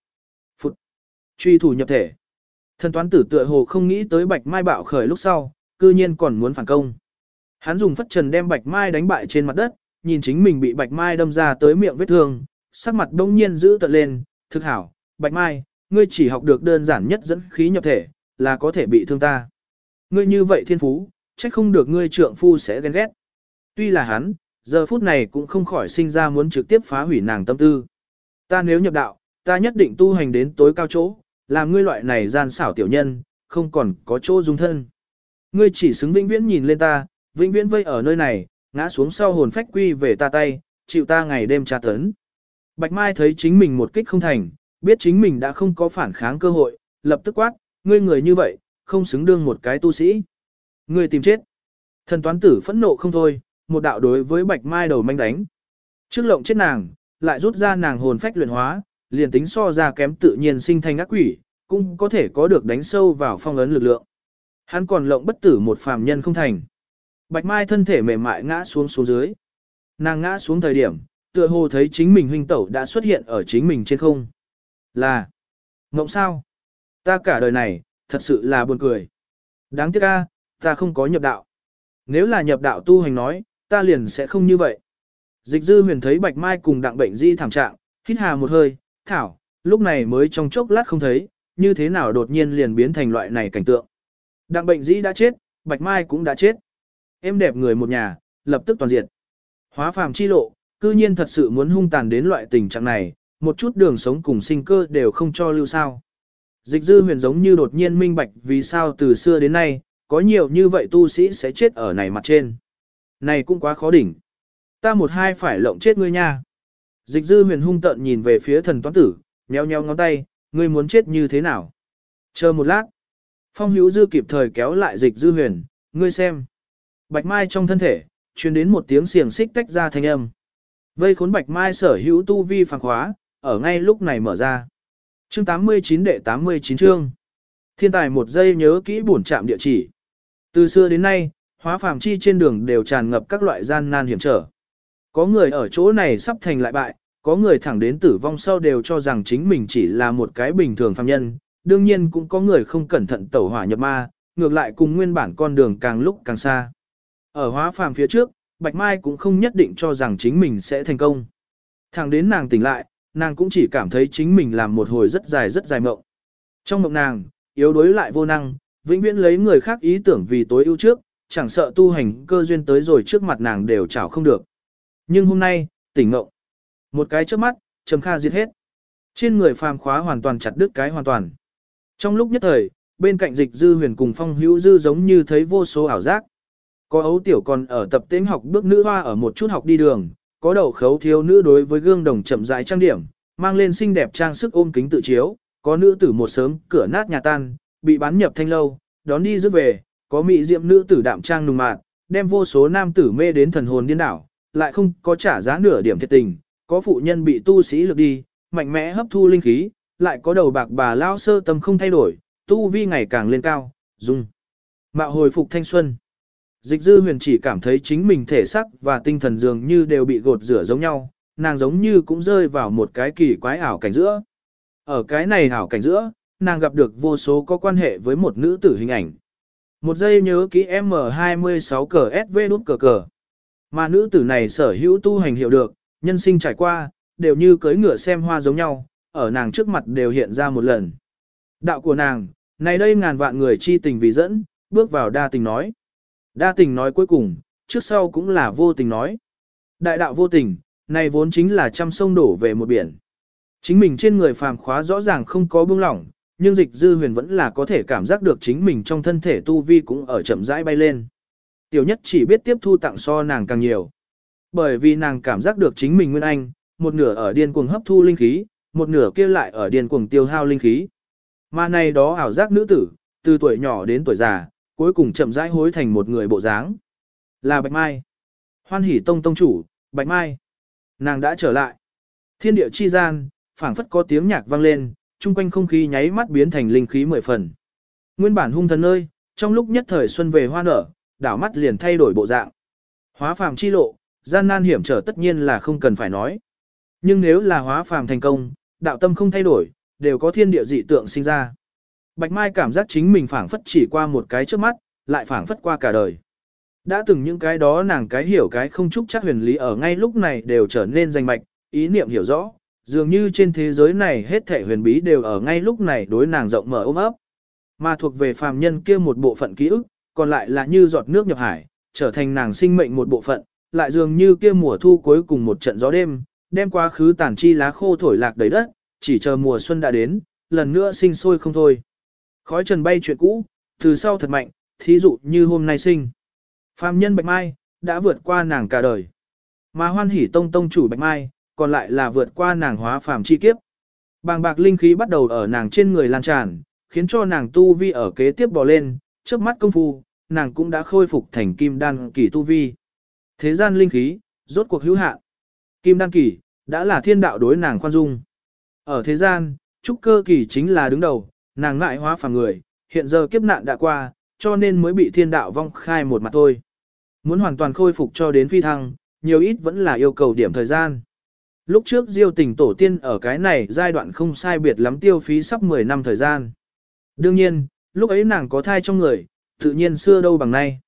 Phụt! Truy thủ nhập thể. Thần toán tử tựa hồ không nghĩ tới Bạch Mai bạo khởi lúc sau, cư nhiên còn muốn phản công. Hắn dùng phất trần đem Bạch Mai đánh bại trên mặt đất, nhìn chính mình bị Bạch Mai đâm ra tới miệng vết thương, sắc mặt bỗng nhiên giữ tận lên, thực hảo, Bạch Mai, ngươi chỉ học được đơn giản nhất dẫn khí nhập thể, là có thể bị thương ta. ngươi như vậy thiên phú, trách không được ngươi trượng phu sẽ ghen ghét. Tuy là hắn, giờ phút này cũng không khỏi sinh ra muốn trực tiếp phá hủy nàng tâm tư. Ta nếu nhập đạo, ta nhất định tu hành đến tối cao chỗ, làm ngươi loại này gian xảo tiểu nhân, không còn có chỗ dung thân. Ngươi chỉ xứng vĩnh viễn nhìn lên ta, vĩnh viễn vây ở nơi này, ngã xuống sau hồn phách quy về ta tay, chịu ta ngày đêm tra tấn. Bạch Mai thấy chính mình một kích không thành, biết chính mình đã không có phản kháng cơ hội, lập tức quát, ngươi người như vậy, không xứng đương một cái tu sĩ. Ngươi tìm chết. Thần toán tử phẫn nộ không thôi, một đạo đối với Bạch Mai đầu manh đánh. Trước lộng chết nàng, lại rút ra nàng hồn phách luyện hóa, liền tính so ra kém tự nhiên sinh thành ác quỷ, cũng có thể có được đánh sâu vào phong ấn lực lượng. Hắn còn lộng bất tử một phàm nhân không thành. Bạch Mai thân thể mềm mại ngã xuống xuống dưới. Nàng ngã xuống thời điểm, tựa hồ thấy chính mình huynh tẩu đã xuất hiện ở chính mình trên không. Là, ngộng sao? Ta cả đời này, thật sự là buồn cười. Đáng tiếc a, ta không có nhập đạo. Nếu là nhập đạo tu hành nói, ta liền sẽ không như vậy. Dịch dư huyền thấy bạch mai cùng đặng bệnh di thảm trạng, hít hà một hơi, thảo, lúc này mới trong chốc lát không thấy, như thế nào đột nhiên liền biến thành loại này cảnh tượng. Đặng bệnh di đã chết, bạch mai cũng đã chết. Em đẹp người một nhà, lập tức toàn diện. Hóa phàm chi lộ, cư nhiên thật sự muốn hung tàn đến loại tình trạng này, một chút đường sống cùng sinh cơ đều không cho lưu sao. Dịch dư huyền giống như đột nhiên minh bạch vì sao từ xưa đến nay, có nhiều như vậy tu sĩ sẽ chết ở này mặt trên. Này cũng quá khó đỉnh. Ta một hai phải lộng chết ngươi nha. Dịch dư huyền hung tận nhìn về phía thần toán tử, nheo nheo ngón tay, ngươi muốn chết như thế nào? Chờ một lát. Phong hữu dư kịp thời kéo lại dịch dư huyền, ngươi xem. Bạch mai trong thân thể, truyền đến một tiếng xiềng xích tách ra thanh âm. Vây khốn bạch mai sở hữu tu vi phàng khóa, ở ngay lúc này mở ra. Chương 89 đệ 89 chương. Thiên tài một giây nhớ kỹ bổn trạm địa chỉ. Từ xưa đến nay, hóa phàm chi trên đường đều tràn ngập các loại gian nan hiểm trở. Có người ở chỗ này sắp thành lại bại, có người thẳng đến tử vong sau đều cho rằng chính mình chỉ là một cái bình thường phàm nhân, đương nhiên cũng có người không cẩn thận tẩu hỏa nhập ma, ngược lại cùng nguyên bản con đường càng lúc càng xa. Ở hóa phàm phía trước, Bạch Mai cũng không nhất định cho rằng chính mình sẽ thành công. Thẳng đến nàng tỉnh lại, nàng cũng chỉ cảm thấy chính mình làm một hồi rất dài rất dài mộng. Trong mộng nàng, yếu đuối lại vô năng, vĩnh viễn lấy người khác ý tưởng vì tối ưu trước, chẳng sợ tu hành cơ duyên tới rồi trước mặt nàng đều chảo không được. Nhưng hôm nay, tỉnh mộng. Một cái trước mắt, trầm kha diệt hết. Trên người phàm khóa hoàn toàn chặt đứt cái hoàn toàn. Trong lúc nhất thời, bên cạnh dịch dư huyền cùng phong hữu dư giống như thấy vô số ảo giác. Có ấu tiểu còn ở tập tính học bước nữ hoa ở một chút học đi đường, có đầu khấu thiếu nữ đối với gương đồng chậm rãi trang điểm, mang lên xinh đẹp trang sức ôm kính tự chiếu, có nữ tử một sớm cửa nát nhà tan, bị bán nhập thanh lâu, đón đi rước về, có mỹ diệm nữ tử đạm trang nùng mạn, đem vô số nam tử mê đến thần hồn điên đảo, lại không có trả giá nửa điểm thiệt tình, có phụ nhân bị tu sĩ lược đi, mạnh mẽ hấp thu linh khí, lại có đầu bạc bà lao sơ tâm không thay đổi, tu vi ngày càng lên cao, dung. Mạo hồi phục thanh xuân. Dịch dư huyền chỉ cảm thấy chính mình thể sắc và tinh thần dường như đều bị gột rửa giống nhau, nàng giống như cũng rơi vào một cái kỳ quái ảo cảnh giữa. Ở cái này ảo cảnh giữa, nàng gặp được vô số có quan hệ với một nữ tử hình ảnh. Một giây nhớ ký M26 cờ SV đút cờ cờ. Mà nữ tử này sở hữu tu hành hiểu được, nhân sinh trải qua, đều như cưới ngựa xem hoa giống nhau, ở nàng trước mặt đều hiện ra một lần. Đạo của nàng, này đây ngàn vạn người chi tình vì dẫn, bước vào đa tình nói. Đa tình nói cuối cùng, trước sau cũng là vô tình nói. Đại đạo vô tình, này vốn chính là trăm sông đổ về một biển. Chính mình trên người phàm khóa rõ ràng không có buông lỏng, nhưng dịch dư huyền vẫn là có thể cảm giác được chính mình trong thân thể tu vi cũng ở chậm rãi bay lên. Tiểu nhất chỉ biết tiếp thu tặng so nàng càng nhiều. Bởi vì nàng cảm giác được chính mình nguyên anh, một nửa ở điên cuồng hấp thu linh khí, một nửa kia lại ở điên cuồng tiêu hao linh khí. Mà này đó ảo giác nữ tử, từ tuổi nhỏ đến tuổi già, cuối cùng chậm rãi hối thành một người bộ dáng. Là Bạch Mai. Hoan hỉ tông tông chủ, Bạch Mai. Nàng đã trở lại. Thiên địa chi gian, phảng phất có tiếng nhạc vang lên, chung quanh không khí nháy mắt biến thành linh khí mười phần. Nguyên bản hung thần nơi, trong lúc nhất thời xuân về hoa nở, đảo mắt liền thay đổi bộ dạng. Hóa phàm chi lộ, gian nan hiểm trở tất nhiên là không cần phải nói. Nhưng nếu là hóa phàm thành công, đạo tâm không thay đổi, đều có thiên địa dị tượng sinh ra. Bạch Mai cảm giác chính mình phảng phất chỉ qua một cái trước mắt, lại phảng phất qua cả đời. Đã từng những cái đó nàng cái hiểu cái không chúc chắc huyền lý ở ngay lúc này đều trở nên danh mạch, ý niệm hiểu rõ, dường như trên thế giới này hết thể huyền bí đều ở ngay lúc này đối nàng rộng mở ôm ấp. Mà thuộc về phàm nhân kia một bộ phận ký ức, còn lại là như giọt nước nhập hải, trở thành nàng sinh mệnh một bộ phận, lại dường như kia mùa thu cuối cùng một trận gió đêm, đem quá khứ tàn chi lá khô thổi lạc đầy đất, chỉ chờ mùa xuân đã đến, lần nữa sinh sôi không thôi. Khói trần bay chuyện cũ, từ sau thật mạnh, thí dụ như hôm nay sinh. Phạm nhân Bạch Mai, đã vượt qua nàng cả đời. Mà hoan hỉ tông tông chủ Bạch Mai, còn lại là vượt qua nàng hóa phàm chi kiếp. Bàng bạc linh khí bắt đầu ở nàng trên người lan tràn, khiến cho nàng tu vi ở kế tiếp bò lên, trước mắt công phu, nàng cũng đã khôi phục thành kim đan kỳ tu vi. Thế gian linh khí, rốt cuộc hữu hạn. Kim đan kỳ, đã là thiên đạo đối nàng khoan dung. Ở thế gian, trúc cơ kỳ chính là đứng đầu, nàng ngại hóa phàm người, hiện giờ kiếp nạn đã qua, cho nên mới bị thiên đạo vong khai một mặt thôi. Muốn hoàn toàn khôi phục cho đến phi thăng, nhiều ít vẫn là yêu cầu điểm thời gian. Lúc trước diêu tình tổ tiên ở cái này giai đoạn không sai biệt lắm tiêu phí sắp 10 năm thời gian. Đương nhiên, lúc ấy nàng có thai trong người, tự nhiên xưa đâu bằng nay.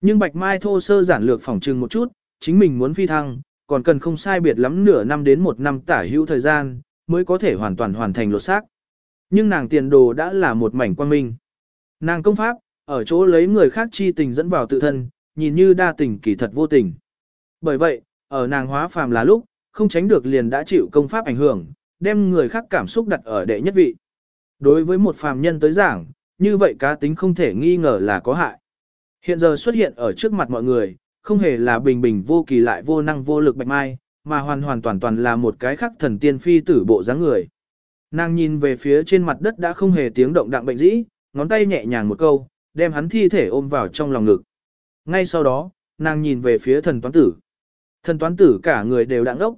Nhưng Bạch Mai thô sơ giản lược phỏng trừng một chút, chính mình muốn phi thăng, còn cần không sai biệt lắm nửa năm đến một năm tả hữu thời gian, mới có thể hoàn toàn hoàn thành lột xác. Nhưng nàng tiền đồ đã là một mảnh quan minh. Nàng công pháp, ở chỗ lấy người khác chi tình dẫn vào tự thân, nhìn như đa tình kỳ thật vô tình. Bởi vậy, ở nàng hóa phàm là lúc, không tránh được liền đã chịu công pháp ảnh hưởng, đem người khác cảm xúc đặt ở đệ nhất vị. Đối với một phàm nhân tới giảng, như vậy cá tính không thể nghi ngờ là có hại. Hiện giờ xuất hiện ở trước mặt mọi người, không hề là bình bình vô kỳ lại vô năng vô lực bạch mai, mà hoàn hoàn toàn toàn là một cái khắc thần tiên phi tử bộ dáng người. Nàng nhìn về phía trên mặt đất đã không hề tiếng động đặng bệnh dĩ, ngón tay nhẹ nhàng một câu, đem hắn thi thể ôm vào trong lòng ngực. Ngay sau đó, nàng nhìn về phía thần toán tử. Thần toán tử cả người đều đặng đốc.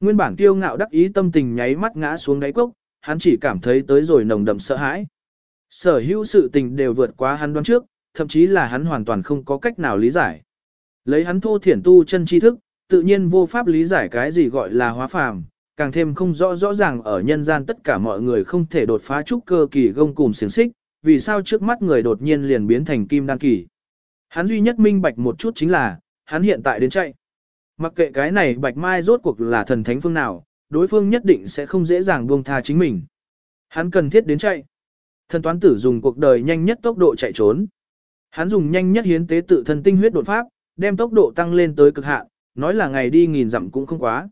Nguyên bản kiêu ngạo đắc ý tâm tình nháy mắt ngã xuống đáy cốc, hắn chỉ cảm thấy tới rồi nồng đậm sợ hãi. Sở hữu sự tình đều vượt quá hắn đoán trước, thậm chí là hắn hoàn toàn không có cách nào lý giải. Lấy hắn thô thiển tu chân tri thức, tự nhiên vô pháp lý giải cái gì gọi là hóa phàm, càng thêm không rõ rõ ràng ở nhân gian tất cả mọi người không thể đột phá trúc cơ kỳ gông cùng xiềng xích, vì sao trước mắt người đột nhiên liền biến thành kim đan kỳ. Hắn duy nhất minh bạch một chút chính là, hắn hiện tại đến chạy. Mặc kệ cái này bạch mai rốt cuộc là thần thánh phương nào, đối phương nhất định sẽ không dễ dàng buông tha chính mình. Hắn cần thiết đến chạy. Thần toán tử dùng cuộc đời nhanh nhất tốc độ chạy trốn. Hắn dùng nhanh nhất hiến tế tự thân tinh huyết đột pháp, đem tốc độ tăng lên tới cực hạn, nói là ngày đi nghìn dặm cũng không quá.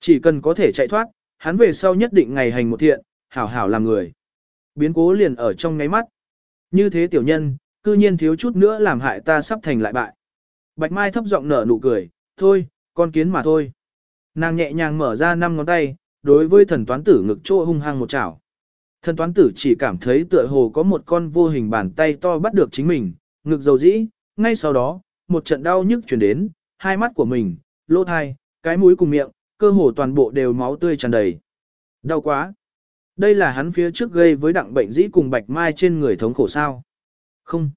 Chỉ cần có thể chạy thoát, hắn về sau nhất định ngày hành một thiện, hảo hảo làm người. Biến cố liền ở trong ngáy mắt. Như thế tiểu nhân, cư nhiên thiếu chút nữa làm hại ta sắp thành lại bại. Bạch Mai thấp giọng nở nụ cười, thôi, con kiến mà thôi. Nàng nhẹ nhàng mở ra năm ngón tay, đối với thần toán tử ngực chỗ hung hăng một chảo. Thần toán tử chỉ cảm thấy tựa hồ có một con vô hình bàn tay to bắt được chính mình, ngực dầu dĩ, ngay sau đó, một trận đau nhức chuyển đến, hai mắt của mình, lỗ thai, cái mũi cùng miệng, cơ hồ toàn bộ đều máu tươi tràn đầy. Đau quá. Đây là hắn phía trước gây với đặng bệnh dĩ cùng bạch mai trên người thống khổ sao. Không.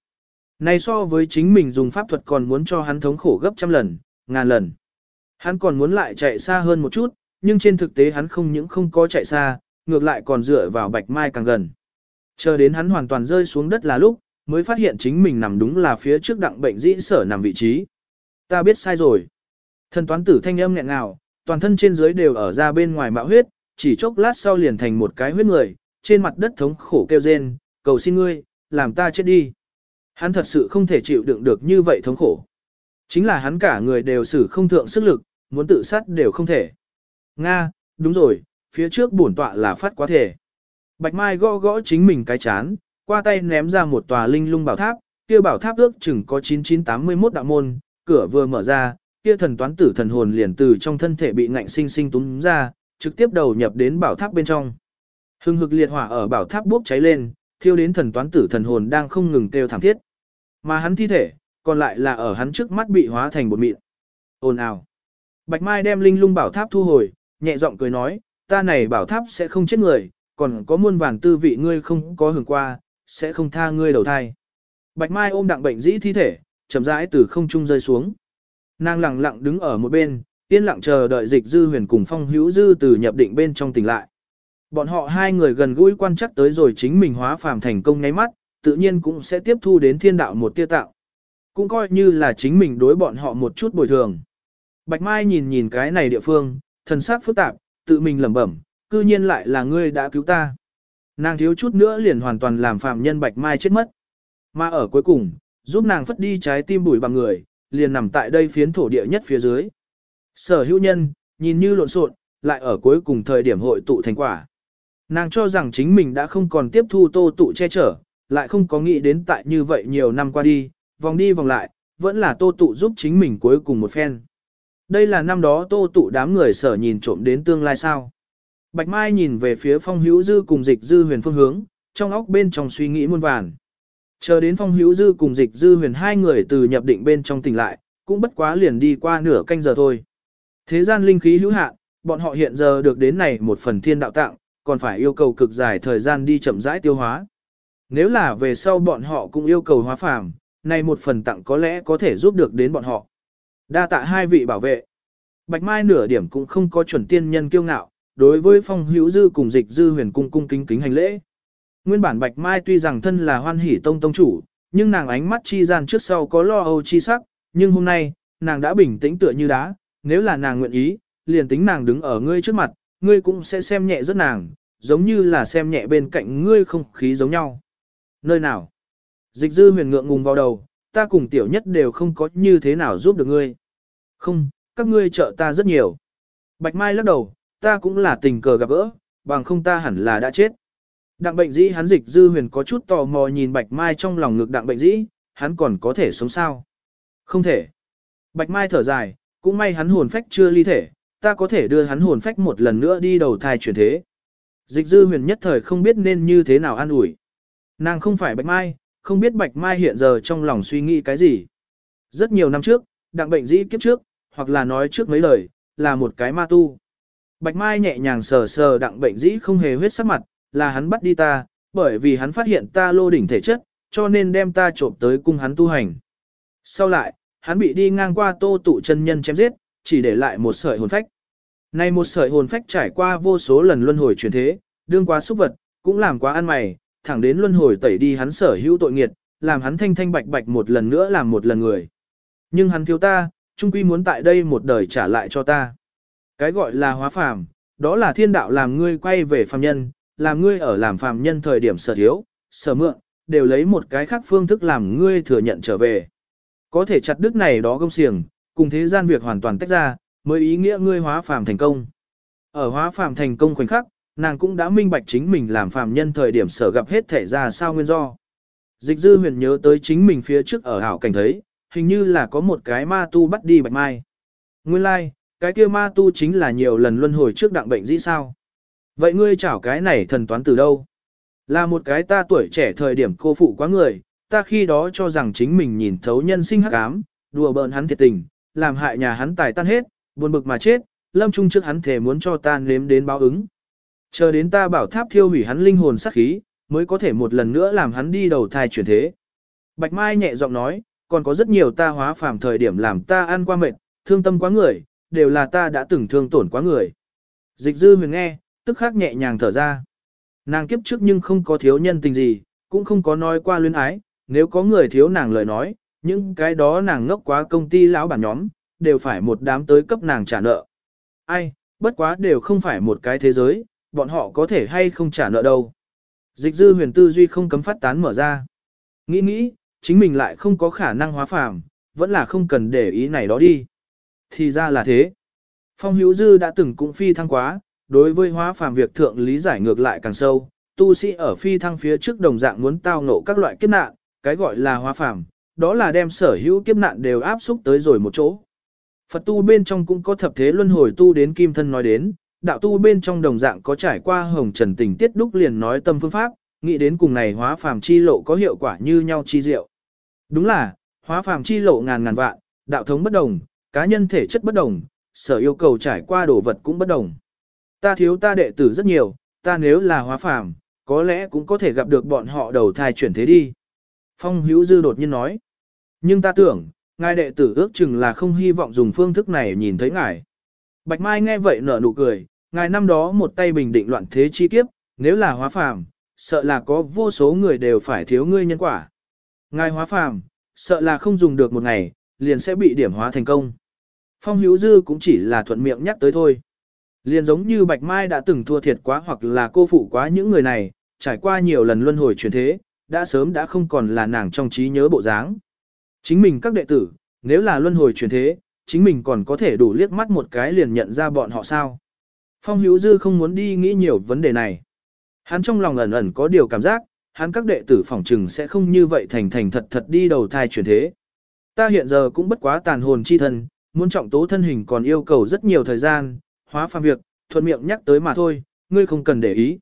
Này so với chính mình dùng pháp thuật còn muốn cho hắn thống khổ gấp trăm lần, ngàn lần. Hắn còn muốn lại chạy xa hơn một chút, nhưng trên thực tế hắn không những không có chạy xa, ngược lại còn dựa vào bạch mai càng gần. Chờ đến hắn hoàn toàn rơi xuống đất là lúc, mới phát hiện chính mình nằm đúng là phía trước đặng bệnh dĩ sở nằm vị trí. Ta biết sai rồi. Thần toán tử thanh âm nghẹn ngào, toàn thân trên dưới đều ở ra bên ngoài mạo huyết, chỉ chốc lát sau liền thành một cái huyết người, trên mặt đất thống khổ kêu rên, cầu xin ngươi, làm ta chết đi. Hắn thật sự không thể chịu đựng được như vậy thống khổ. Chính là hắn cả người đều xử không thượng sức lực, muốn tự sát đều không thể. Nga, đúng rồi, phía trước bổn tọa là phát quá thể. Bạch Mai gõ gõ chính mình cái chán, qua tay ném ra một tòa linh lung bảo tháp, kia bảo tháp ước chừng có 9981 đạo môn, cửa vừa mở ra, kia thần toán tử thần hồn liền từ trong thân thể bị ngạnh sinh sinh túm ra, trực tiếp đầu nhập đến bảo tháp bên trong. Hưng hực liệt hỏa ở bảo tháp bốc cháy lên, thiêu đến thần toán tử thần hồn đang không ngừng kêu thảm thiết. Mà hắn thi thể, còn lại là ở hắn trước mắt bị hóa thành bột mịn. Ồn ào. Bạch Mai đem linh lung bảo tháp thu hồi, nhẹ giọng cười nói, ta này bảo tháp sẽ không chết người, còn có muôn vàn tư vị ngươi không có hưởng qua, sẽ không tha ngươi đầu thai. Bạch Mai ôm đặng bệnh dĩ thi thể, chậm rãi từ không trung rơi xuống. Nàng lặng lặng đứng ở một bên, yên lặng chờ đợi dịch dư huyền cùng phong hữu dư từ nhập định bên trong tỉnh lại. Bọn họ hai người gần gũi quan chắc tới rồi chính mình hóa phàm thành công ngay mắt, tự nhiên cũng sẽ tiếp thu đến thiên đạo một tia tạo. Cũng coi như là chính mình đối bọn họ một chút bồi thường. Bạch Mai nhìn nhìn cái này địa phương, thần sắc phức tạp, tự mình lẩm bẩm, cư nhiên lại là ngươi đã cứu ta. Nàng thiếu chút nữa liền hoàn toàn làm phạm nhân Bạch Mai chết mất. Mà ở cuối cùng, giúp nàng phất đi trái tim bùi bằng người, liền nằm tại đây phiến thổ địa nhất phía dưới. Sở hữu nhân, nhìn như lộn xộn, lại ở cuối cùng thời điểm hội tụ thành quả. Nàng cho rằng chính mình đã không còn tiếp thu tô tụ che chở, lại không có nghĩ đến tại như vậy nhiều năm qua đi, vòng đi vòng lại, vẫn là tô tụ giúp chính mình cuối cùng một phen. Đây là năm đó tô tụ đám người sở nhìn trộm đến tương lai sao. Bạch Mai nhìn về phía phong hữu dư cùng dịch dư huyền phương hướng, trong óc bên trong suy nghĩ muôn vàn. Chờ đến phong hữu dư cùng dịch dư huyền hai người từ nhập định bên trong tỉnh lại, cũng bất quá liền đi qua nửa canh giờ thôi. Thế gian linh khí hữu hạn, bọn họ hiện giờ được đến này một phần thiên đạo tặng, còn phải yêu cầu cực dài thời gian đi chậm rãi tiêu hóa. Nếu là về sau bọn họ cũng yêu cầu hóa phàm, này một phần tặng có lẽ có thể giúp được đến bọn họ. Đa tạ hai vị bảo vệ. Bạch Mai nửa điểm cũng không có chuẩn tiên nhân kiêu ngạo, đối với phong hữu dư cùng dịch dư huyền cung cung kính kính hành lễ. Nguyên bản Bạch Mai tuy rằng thân là hoan hỷ tông tông chủ, nhưng nàng ánh mắt chi gian trước sau có lo âu chi sắc, nhưng hôm nay, nàng đã bình tĩnh tựa như đá, nếu là nàng nguyện ý, liền tính nàng đứng ở ngươi trước mặt, ngươi cũng sẽ xem nhẹ rất nàng, giống như là xem nhẹ bên cạnh ngươi không khí giống nhau. Nơi nào? Dịch dư huyền ngượng ngùng vào đầu, ta cùng tiểu nhất đều không có như thế nào giúp được ngươi. Không, các ngươi trợ ta rất nhiều. Bạch Mai lắc đầu, ta cũng là tình cờ gặp gỡ, bằng không ta hẳn là đã chết. Đặng bệnh dĩ hắn dịch dư huyền có chút tò mò nhìn Bạch Mai trong lòng ngực đặng bệnh dĩ, hắn còn có thể sống sao? Không thể. Bạch Mai thở dài, cũng may hắn hồn phách chưa ly thể, ta có thể đưa hắn hồn phách một lần nữa đi đầu thai chuyển thế. Dịch dư huyền nhất thời không biết nên như thế nào an ủi. Nàng không phải Bạch Mai, không biết Bạch Mai hiện giờ trong lòng suy nghĩ cái gì. Rất nhiều năm trước, đặng bệnh dĩ kiếp trước, hoặc là nói trước mấy lời, là một cái ma tu. Bạch Mai nhẹ nhàng sờ sờ đặng bệnh dĩ không hề huyết sắc mặt, là hắn bắt đi ta, bởi vì hắn phát hiện ta lô đỉnh thể chất, cho nên đem ta trộm tới cung hắn tu hành. Sau lại, hắn bị đi ngang qua tô tụ chân nhân chém giết, chỉ để lại một sợi hồn phách. Này một sợi hồn phách trải qua vô số lần luân hồi chuyển thế, đương quá xúc vật, cũng làm quá ăn mày, thẳng đến luân hồi tẩy đi hắn sở hữu tội nghiệt, làm hắn thanh thanh bạch bạch một lần nữa làm một lần người. Nhưng hắn thiếu ta, trung quy muốn tại đây một đời trả lại cho ta. Cái gọi là hóa phàm, đó là thiên đạo làm ngươi quay về phàm nhân, làm ngươi ở làm phàm nhân thời điểm sở thiếu, sở mượn, đều lấy một cái khác phương thức làm ngươi thừa nhận trở về. Có thể chặt đứt này đó công xiềng, cùng thế gian việc hoàn toàn tách ra, mới ý nghĩa ngươi hóa phàm thành công. Ở hóa phàm thành công khoảnh khắc, nàng cũng đã minh bạch chính mình làm phàm nhân thời điểm sở gặp hết thể ra sao nguyên do. Dịch dư huyền nhớ tới chính mình phía trước ở hảo cảnh thấy, hình như là có một cái ma tu bắt đi bạch mai. Nguyên lai, like, cái kia ma tu chính là nhiều lần luân hồi trước đặng bệnh dĩ sao. Vậy ngươi chảo cái này thần toán từ đâu? Là một cái ta tuổi trẻ thời điểm cô phụ quá người, ta khi đó cho rằng chính mình nhìn thấu nhân sinh hắc ám, đùa bỡn hắn thiệt tình, làm hại nhà hắn tài tan hết, buồn bực mà chết, lâm trung trước hắn thể muốn cho ta nếm đến báo ứng. Chờ đến ta bảo tháp thiêu hủy hắn linh hồn sát khí, mới có thể một lần nữa làm hắn đi đầu thai chuyển thế. Bạch Mai nhẹ giọng nói, còn có rất nhiều ta hóa phàm thời điểm làm ta ăn qua mệt, thương tâm quá người, đều là ta đã từng thương tổn quá người. Dịch dư huyền nghe, tức khắc nhẹ nhàng thở ra. Nàng kiếp trước nhưng không có thiếu nhân tình gì, cũng không có nói qua luyến ái, nếu có người thiếu nàng lời nói, những cái đó nàng ngốc quá công ty lão bản nhóm, đều phải một đám tới cấp nàng trả nợ. Ai, bất quá đều không phải một cái thế giới, bọn họ có thể hay không trả nợ đâu. Dịch dư huyền tư duy không cấm phát tán mở ra. Nghĩ nghĩ, chính mình lại không có khả năng hóa phàm, vẫn là không cần để ý này đó đi. Thì ra là thế. Phong hữu dư đã từng cũng phi thăng quá, đối với hóa phàm việc thượng lý giải ngược lại càng sâu, tu sĩ ở phi thăng phía trước đồng dạng muốn tao ngộ các loại kiếp nạn, cái gọi là hóa phàm, đó là đem sở hữu kiếp nạn đều áp xúc tới rồi một chỗ. Phật tu bên trong cũng có thập thế luân hồi tu đến kim thân nói đến, đạo tu bên trong đồng dạng có trải qua hồng trần tình tiết đúc liền nói tâm phương pháp, nghĩ đến cùng này hóa phàm chi lộ có hiệu quả như nhau chi diệu. Đúng là, hóa phàm chi lộ ngàn ngàn vạn, đạo thống bất đồng, cá nhân thể chất bất đồng, sở yêu cầu trải qua đồ vật cũng bất đồng. Ta thiếu ta đệ tử rất nhiều, ta nếu là hóa phàm, có lẽ cũng có thể gặp được bọn họ đầu thai chuyển thế đi. Phong Hữu Dư đột nhiên nói. Nhưng ta tưởng, ngài đệ tử ước chừng là không hy vọng dùng phương thức này nhìn thấy ngài. Bạch Mai nghe vậy nở nụ cười, ngài năm đó một tay bình định loạn thế chi kiếp, nếu là hóa phàm, sợ là có vô số người đều phải thiếu ngươi nhân quả. Ngài hóa phàm, sợ là không dùng được một ngày, liền sẽ bị điểm hóa thành công. Phong Hữu Dư cũng chỉ là thuận miệng nhắc tới thôi. Liền giống như Bạch Mai đã từng thua thiệt quá hoặc là cô phụ quá những người này, trải qua nhiều lần luân hồi chuyển thế, đã sớm đã không còn là nàng trong trí nhớ bộ dáng. Chính mình các đệ tử, nếu là luân hồi chuyển thế, chính mình còn có thể đủ liếc mắt một cái liền nhận ra bọn họ sao. Phong Hữu Dư không muốn đi nghĩ nhiều vấn đề này. Hắn trong lòng ẩn ẩn có điều cảm giác, hắn các đệ tử phỏng trừng sẽ không như vậy thành thành thật thật đi đầu thai chuyển thế. Ta hiện giờ cũng bất quá tàn hồn chi thân, muốn trọng tố thân hình còn yêu cầu rất nhiều thời gian, hóa phàm việc, thuận miệng nhắc tới mà thôi, ngươi không cần để ý.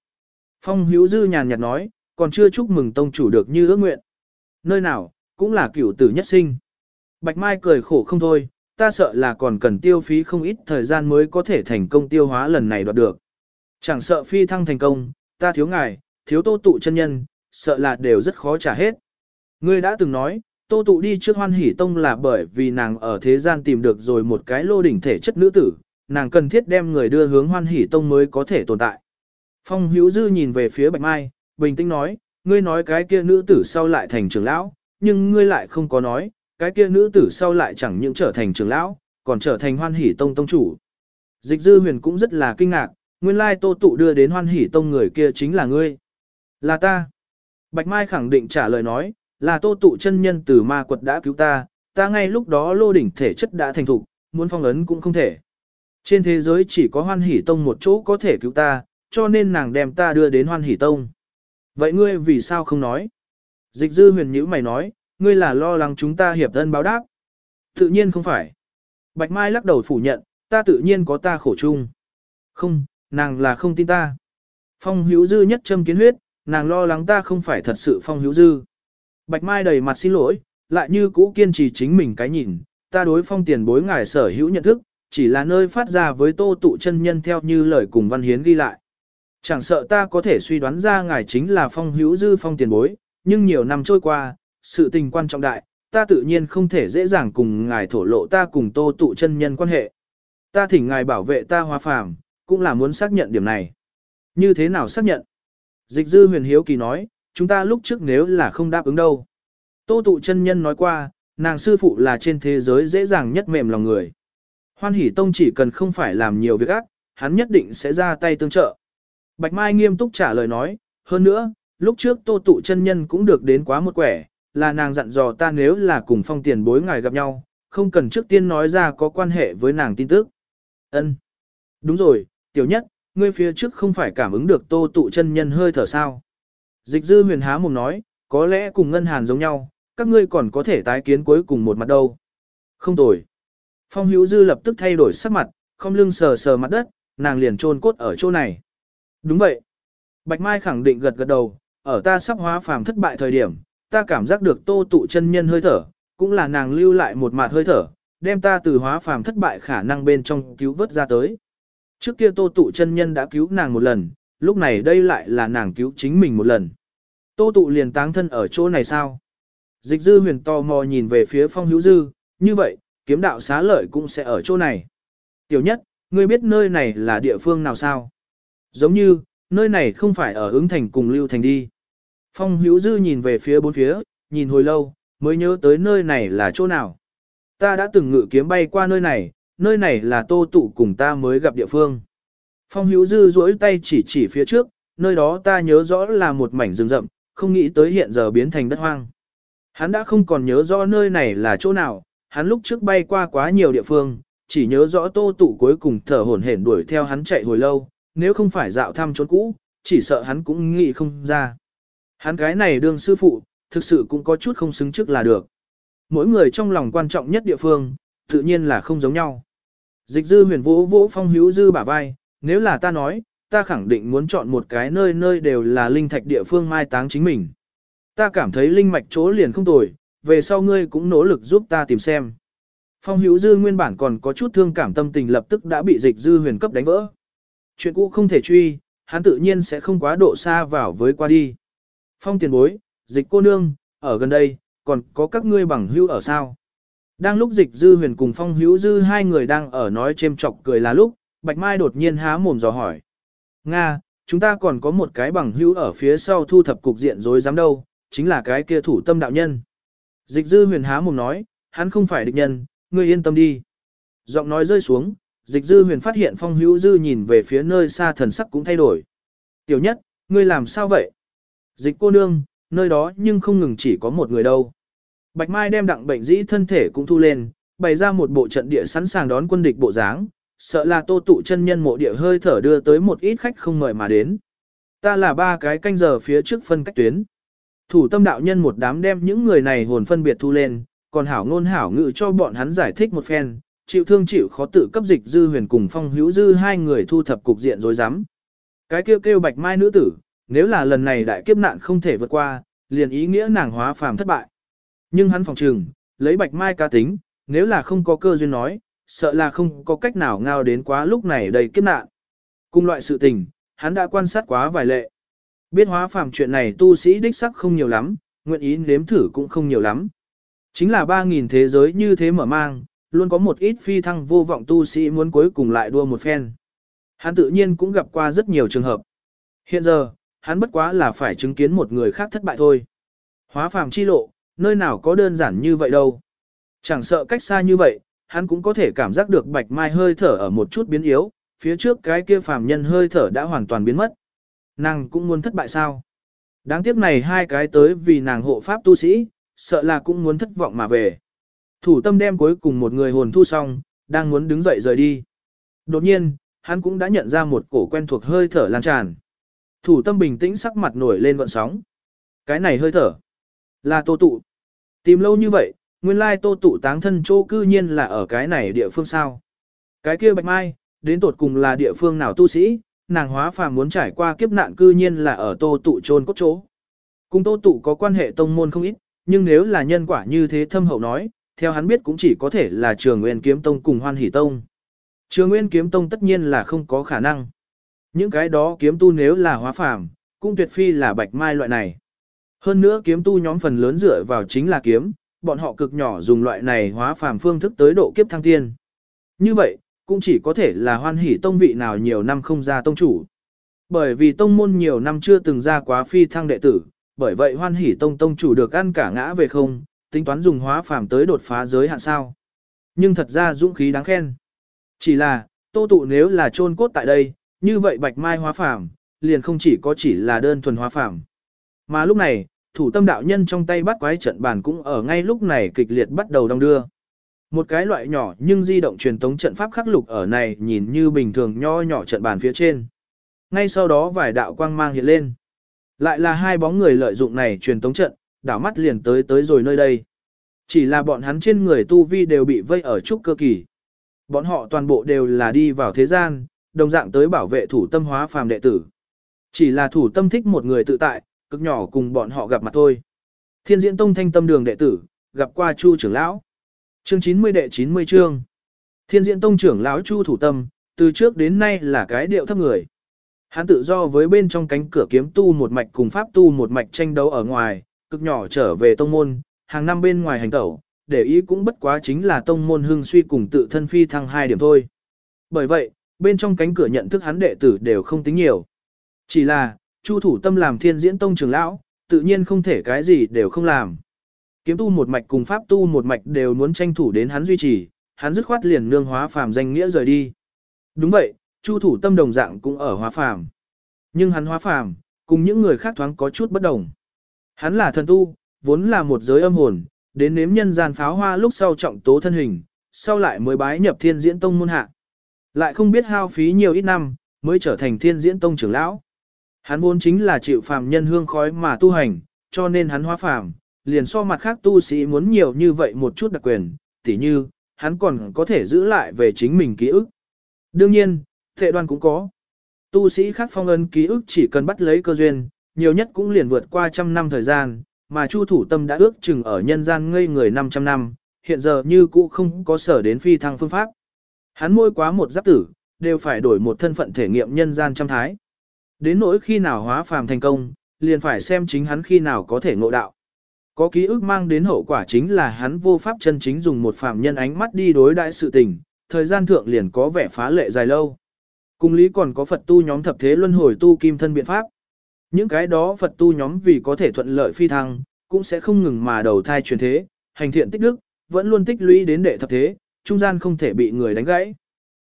Phong Hữu Dư nhàn nhạt nói, còn chưa chúc mừng tông chủ được như ước nguyện. Nơi nào, cũng là cửu tử nhất sinh. Bạch Mai cười khổ không thôi, ta sợ là còn cần tiêu phí không ít thời gian mới có thể thành công tiêu hóa lần này đoạt được. Chẳng sợ phi thăng thành công, ta thiếu ngài, thiếu tô tụ chân nhân, sợ là đều rất khó trả hết. Ngươi đã từng nói, tô tụ đi trước hoan hỷ tông là bởi vì nàng ở thế gian tìm được rồi một cái lô đỉnh thể chất nữ tử, nàng cần thiết đem người đưa hướng hoan hỷ tông mới có thể tồn tại. Phong hữu dư nhìn về phía bạch mai, bình tĩnh nói, ngươi nói cái kia nữ tử sau lại thành trưởng lão, nhưng ngươi lại không có nói, cái kia nữ tử sau lại chẳng những trở thành trưởng lão, còn trở thành hoan hỷ tông tông chủ. Dịch dư huyền cũng rất là kinh ngạc, nguyên lai tô tụ đưa đến hoan hỷ tông người kia chính là ngươi. Là ta. Bạch Mai khẳng định trả lời nói, là tô tụ chân nhân từ ma quật đã cứu ta, ta ngay lúc đó lô đỉnh thể chất đã thành thục, muốn phong ấn cũng không thể. Trên thế giới chỉ có hoan hỷ tông một chỗ có thể cứu ta, cho nên nàng đem ta đưa đến hoan hỷ tông. Vậy ngươi vì sao không nói? Dịch dư huyền nhữ mày nói, ngươi là lo lắng chúng ta hiệp thân báo đáp. Tự nhiên không phải. Bạch Mai lắc đầu phủ nhận, ta tự nhiên có ta khổ chung. Không, nàng là không tin ta. Phong hữu dư nhất châm kiến huyết, nàng lo lắng ta không phải thật sự phong hữu dư. Bạch Mai đầy mặt xin lỗi, lại như cũ kiên trì chính mình cái nhìn, ta đối phong tiền bối ngài sở hữu nhận thức, chỉ là nơi phát ra với tô tụ chân nhân theo như lời cùng văn hiến ghi lại. Chẳng sợ ta có thể suy đoán ra ngài chính là phong hữu dư phong tiền bối, nhưng nhiều năm trôi qua, sự tình quan trọng đại, ta tự nhiên không thể dễ dàng cùng ngài thổ lộ ta cùng tô tụ chân nhân quan hệ. Ta thỉnh ngài bảo vệ ta hòa phàm, cũng là muốn xác nhận điểm này. Như thế nào xác nhận? Dịch dư huyền hiếu kỳ nói, chúng ta lúc trước nếu là không đáp ứng đâu. Tô tụ chân nhân nói qua, nàng sư phụ là trên thế giới dễ dàng nhất mềm lòng người. Hoan hỷ tông chỉ cần không phải làm nhiều việc ác, hắn nhất định sẽ ra tay tương trợ. Bạch Mai nghiêm túc trả lời nói, hơn nữa, lúc trước tô tụ chân nhân cũng được đến quá một quẻ, là nàng dặn dò ta nếu là cùng phong tiền bối ngài gặp nhau, không cần trước tiên nói ra có quan hệ với nàng tin tức. Ân, Đúng rồi, tiểu nhất, ngươi phía trước không phải cảm ứng được tô tụ chân nhân hơi thở sao. Dịch dư huyền há mồm nói, có lẽ cùng ngân hàn giống nhau, các ngươi còn có thể tái kiến cuối cùng một mặt đâu. Không tồi. Phong hữu dư lập tức thay đổi sắc mặt, không lưng sờ sờ mặt đất, nàng liền trôn cốt ở chỗ này. Đúng vậy. Bạch Mai khẳng định gật gật đầu, ở ta sắp hóa phàm thất bại thời điểm, ta cảm giác được tô tụ chân nhân hơi thở, cũng là nàng lưu lại một mạt hơi thở, đem ta từ hóa phàm thất bại khả năng bên trong cứu vớt ra tới. Trước kia tô tụ chân nhân đã cứu nàng một lần, lúc này đây lại là nàng cứu chính mình một lần. Tô tụ liền táng thân ở chỗ này sao? Dịch dư huyền to mò nhìn về phía phong hữu dư, như vậy, kiếm đạo xá lợi cũng sẽ ở chỗ này. Tiểu nhất, ngươi biết nơi này là địa phương nào sao? Giống như, nơi này không phải ở ứng thành cùng lưu thành đi. Phong hữu dư nhìn về phía bốn phía, nhìn hồi lâu, mới nhớ tới nơi này là chỗ nào. Ta đã từng ngự kiếm bay qua nơi này, nơi này là tô tụ cùng ta mới gặp địa phương. Phong hữu dư duỗi tay chỉ chỉ phía trước, nơi đó ta nhớ rõ là một mảnh rừng rậm, không nghĩ tới hiện giờ biến thành đất hoang. Hắn đã không còn nhớ rõ nơi này là chỗ nào, hắn lúc trước bay qua quá nhiều địa phương, chỉ nhớ rõ tô tụ cuối cùng thở hổn hển đuổi theo hắn chạy hồi lâu, nếu không phải dạo thăm trốn cũ, chỉ sợ hắn cũng nghĩ không ra. Hắn cái này đương sư phụ, thực sự cũng có chút không xứng trước là được. Mỗi người trong lòng quan trọng nhất địa phương, tự nhiên là không giống nhau. Dịch dư huyền vũ vũ phong hữu dư bả vai, nếu là ta nói, ta khẳng định muốn chọn một cái nơi nơi đều là linh thạch địa phương mai táng chính mình. Ta cảm thấy linh mạch chỗ liền không tồi, về sau ngươi cũng nỗ lực giúp ta tìm xem. Phong hữu dư nguyên bản còn có chút thương cảm tâm tình lập tức đã bị dịch dư huyền cấp đánh vỡ. Chuyện cũ không thể truy, hắn tự nhiên sẽ không quá độ xa vào với qua đi. Phong tiền bối, dịch cô nương, ở gần đây, còn có các ngươi bằng hữu ở sao? Đang lúc dịch dư huyền cùng phong hữu dư hai người đang ở nói chêm chọc cười là lúc, Bạch Mai đột nhiên há mồm dò hỏi. Nga, chúng ta còn có một cái bằng hữu ở phía sau thu thập cục diện rối dám đâu, chính là cái kia thủ tâm đạo nhân. Dịch dư huyền há mồm nói, hắn không phải địch nhân, ngươi yên tâm đi. Giọng nói rơi xuống, dịch dư huyền phát hiện phong hữu dư nhìn về phía nơi xa thần sắc cũng thay đổi. Tiểu nhất, ngươi làm sao vậy? Dịch cô nương, nơi đó nhưng không ngừng chỉ có một người đâu. Bạch Mai đem đặng bệnh dĩ thân thể cũng thu lên, bày ra một bộ trận địa sẵn sàng đón quân địch bộ dáng, sợ là tô tụ chân nhân mộ địa hơi thở đưa tới một ít khách không mời mà đến. Ta là ba cái canh giờ phía trước phân cách tuyến. Thủ tâm đạo nhân một đám đem những người này hồn phân biệt thu lên, còn hảo ngôn hảo ngự cho bọn hắn giải thích một phen, chịu thương chịu khó tự cấp dịch dư huyền cùng phong hữu dư hai người thu thập cục diện rối rắm. Cái kêu kêu bạch mai nữ tử, nếu là lần này đại kiếp nạn không thể vượt qua, liền ý nghĩa nàng hóa phàm thất bại. Nhưng hắn phòng trừng, lấy bạch mai ca tính, nếu là không có cơ duyên nói, sợ là không có cách nào ngao đến quá lúc này đầy kiếp nạn. Cùng loại sự tình, hắn đã quan sát quá vài lệ. Biết hóa phàm chuyện này tu sĩ đích sắc không nhiều lắm, nguyện ý nếm thử cũng không nhiều lắm. Chính là 3.000 thế giới như thế mở mang, luôn có một ít phi thăng vô vọng tu sĩ muốn cuối cùng lại đua một phen. Hắn tự nhiên cũng gặp qua rất nhiều trường hợp. Hiện giờ, hắn bất quá là phải chứng kiến một người khác thất bại thôi. Hóa phàm chi lộ, nơi nào có đơn giản như vậy đâu. Chẳng sợ cách xa như vậy, hắn cũng có thể cảm giác được bạch mai hơi thở ở một chút biến yếu, phía trước cái kia phàm nhân hơi thở đã hoàn toàn biến mất. Nàng cũng muốn thất bại sao? Đáng tiếc này hai cái tới vì nàng hộ pháp tu sĩ, sợ là cũng muốn thất vọng mà về. Thủ tâm đem cuối cùng một người hồn thu xong, đang muốn đứng dậy rời đi. Đột nhiên, hắn cũng đã nhận ra một cổ quen thuộc hơi thở lan tràn. Thủ tâm bình tĩnh sắc mặt nổi lên gọn sóng. Cái này hơi thở. Là tô tụ. Tìm lâu như vậy, nguyên lai tô tụ táng thân chỗ cư nhiên là ở cái này địa phương sao. Cái kia bạch mai, đến tột cùng là địa phương nào tu sĩ, nàng hóa phàm muốn trải qua kiếp nạn cư nhiên là ở tô tụ trôn cốt chỗ. Cùng tô tụ có quan hệ tông môn không ít, nhưng nếu là nhân quả như thế thâm hậu nói, theo hắn biết cũng chỉ có thể là trường nguyên kiếm tông cùng hoan hỷ tông. Trường nguyên kiếm tông tất nhiên là không có khả năng. Những cái đó kiếm tu nếu là hóa phàm, cũng tuyệt phi là bạch mai loại này. Hơn nữa kiếm tu nhóm phần lớn dựa vào chính là kiếm, bọn họ cực nhỏ dùng loại này hóa phàm phương thức tới độ kiếp thăng tiên. Như vậy, cũng chỉ có thể là hoan hỷ tông vị nào nhiều năm không ra tông chủ. Bởi vì tông môn nhiều năm chưa từng ra quá phi thăng đệ tử, bởi vậy hoan hỷ tông tông chủ được ăn cả ngã về không, tính toán dùng hóa phàm tới đột phá giới hạn sao. Nhưng thật ra dũng khí đáng khen. Chỉ là, tô tụ nếu là chôn cốt tại đây, như vậy bạch mai hóa phàm, liền không chỉ có chỉ là đơn thuần hóa phàm. Mà lúc này, thủ tâm đạo nhân trong tay bắt quái trận bàn cũng ở ngay lúc này kịch liệt bắt đầu đong đưa. Một cái loại nhỏ nhưng di động truyền tống trận pháp khắc lục ở này nhìn như bình thường nho nhỏ trận bàn phía trên. Ngay sau đó vài đạo quang mang hiện lên. Lại là hai bóng người lợi dụng này truyền tống trận, đảo mắt liền tới tới rồi nơi đây. Chỉ là bọn hắn trên người tu vi đều bị vây ở trúc cơ kỳ. Bọn họ toàn bộ đều là đi vào thế gian, đồng dạng tới bảo vệ thủ tâm hóa phàm đệ tử. Chỉ là thủ tâm thích một người tự tại, cực nhỏ cùng bọn họ gặp mặt thôi. Thiên diễn tông thanh tâm đường đệ tử, gặp qua Chu trưởng lão. Chương 90 đệ 90 chương. Thiên diễn tông trưởng lão Chu thủ tâm, từ trước đến nay là cái điệu thấp người. Hắn tự do với bên trong cánh cửa kiếm tu một mạch cùng pháp tu một mạch tranh đấu ở ngoài, cực nhỏ trở về tông môn, hàng năm bên ngoài hành tẩu, để ý cũng bất quá chính là tông môn hưng suy cùng tự thân phi thăng hai điểm thôi. Bởi vậy, bên trong cánh cửa nhận thức hắn đệ tử đều không tính nhiều. Chỉ là, Chu thủ tâm làm thiên diễn tông trưởng lão, tự nhiên không thể cái gì đều không làm. Kiếm tu một mạch cùng pháp tu một mạch đều muốn tranh thủ đến hắn duy trì, hắn dứt khoát liền nương hóa phàm danh nghĩa rời đi. Đúng vậy, Chu thủ tâm đồng dạng cũng ở hóa phàm. Nhưng hắn hóa phàm, cùng những người khác thoáng có chút bất đồng. Hắn là thần tu, vốn là một giới âm hồn, đến nếm nhân gian pháo hoa lúc sau trọng tố thân hình, sau lại mới bái nhập thiên diễn tông môn hạ. Lại không biết hao phí nhiều ít năm, mới trở thành thiên diễn tông trưởng lão. Hắn vốn chính là chịu phàm nhân hương khói mà tu hành, cho nên hắn hóa phàm, liền so mặt khác tu sĩ muốn nhiều như vậy một chút đặc quyền, tỉ như, hắn còn có thể giữ lại về chính mình ký ức. Đương nhiên, thệ đoan cũng có. Tu sĩ khác phong ân ký ức chỉ cần bắt lấy cơ duyên, nhiều nhất cũng liền vượt qua trăm năm thời gian, mà Chu thủ tâm đã ước chừng ở nhân gian ngây người 500 năm, hiện giờ như cũ không có sở đến phi thăng phương pháp. Hắn môi quá một giáp tử, đều phải đổi một thân phận thể nghiệm nhân gian trăm thái. Đến nỗi khi nào hóa phàm thành công, liền phải xem chính hắn khi nào có thể ngộ đạo. Có ký ức mang đến hậu quả chính là hắn vô pháp chân chính dùng một phạm nhân ánh mắt đi đối đại sự tình, thời gian thượng liền có vẻ phá lệ dài lâu. Cùng lý còn có Phật tu nhóm thập thế luân hồi tu kim thân biện pháp. Những cái đó Phật tu nhóm vì có thể thuận lợi phi thăng, cũng sẽ không ngừng mà đầu thai truyền thế, hành thiện tích đức, vẫn luôn tích lũy đến đệ thập thế, trung gian không thể bị người đánh gãy.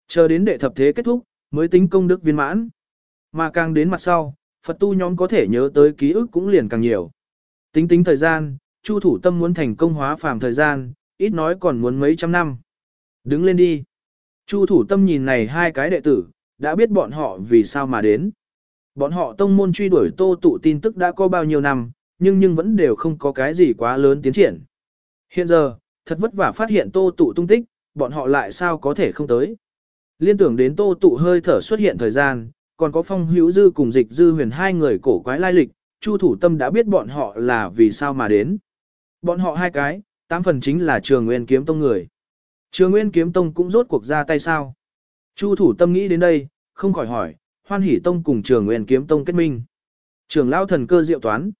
Chờ đến đệ thập thế kết thúc, mới tính công đức viên mãn. Mà càng đến mặt sau, Phật tu nhóm có thể nhớ tới ký ức cũng liền càng nhiều. Tính tính thời gian, Chu thủ tâm muốn thành công hóa phàm thời gian, ít nói còn muốn mấy trăm năm. Đứng lên đi. Chu thủ tâm nhìn này hai cái đệ tử, đã biết bọn họ vì sao mà đến. Bọn họ tông môn truy đuổi tô tụ tin tức đã có bao nhiêu năm, nhưng nhưng vẫn đều không có cái gì quá lớn tiến triển. Hiện giờ, thật vất vả phát hiện tô tụ tung tích, bọn họ lại sao có thể không tới. Liên tưởng đến tô tụ hơi thở xuất hiện thời gian, còn có phong hữu dư cùng dịch dư huyền hai người cổ quái lai lịch, chu thủ tâm đã biết bọn họ là vì sao mà đến. Bọn họ hai cái, tám phần chính là trường nguyên kiếm tông người. Trường nguyên kiếm tông cũng rốt cuộc ra tay sao. Chu thủ tâm nghĩ đến đây, không khỏi hỏi, hoan hỷ tông cùng trường nguyên kiếm tông kết minh. Trường lao thần cơ diệu toán.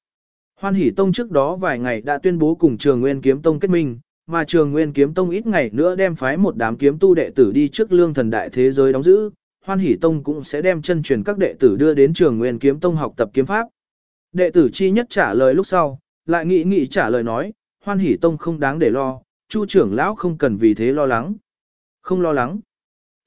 Hoan hỷ tông trước đó vài ngày đã tuyên bố cùng trường nguyên kiếm tông kết minh, mà trường nguyên kiếm tông ít ngày nữa đem phái một đám kiếm tu đệ tử đi trước lương thần đại thế giới đóng giữ. Hoan hỷ tông cũng sẽ đem chân truyền các đệ tử đưa đến trường nguyên kiếm tông học tập kiếm pháp. Đệ tử chi nhất trả lời lúc sau, lại nghĩ nghĩ trả lời nói, hoan hỷ tông không đáng để lo, chu trưởng lão không cần vì thế lo lắng. Không lo lắng.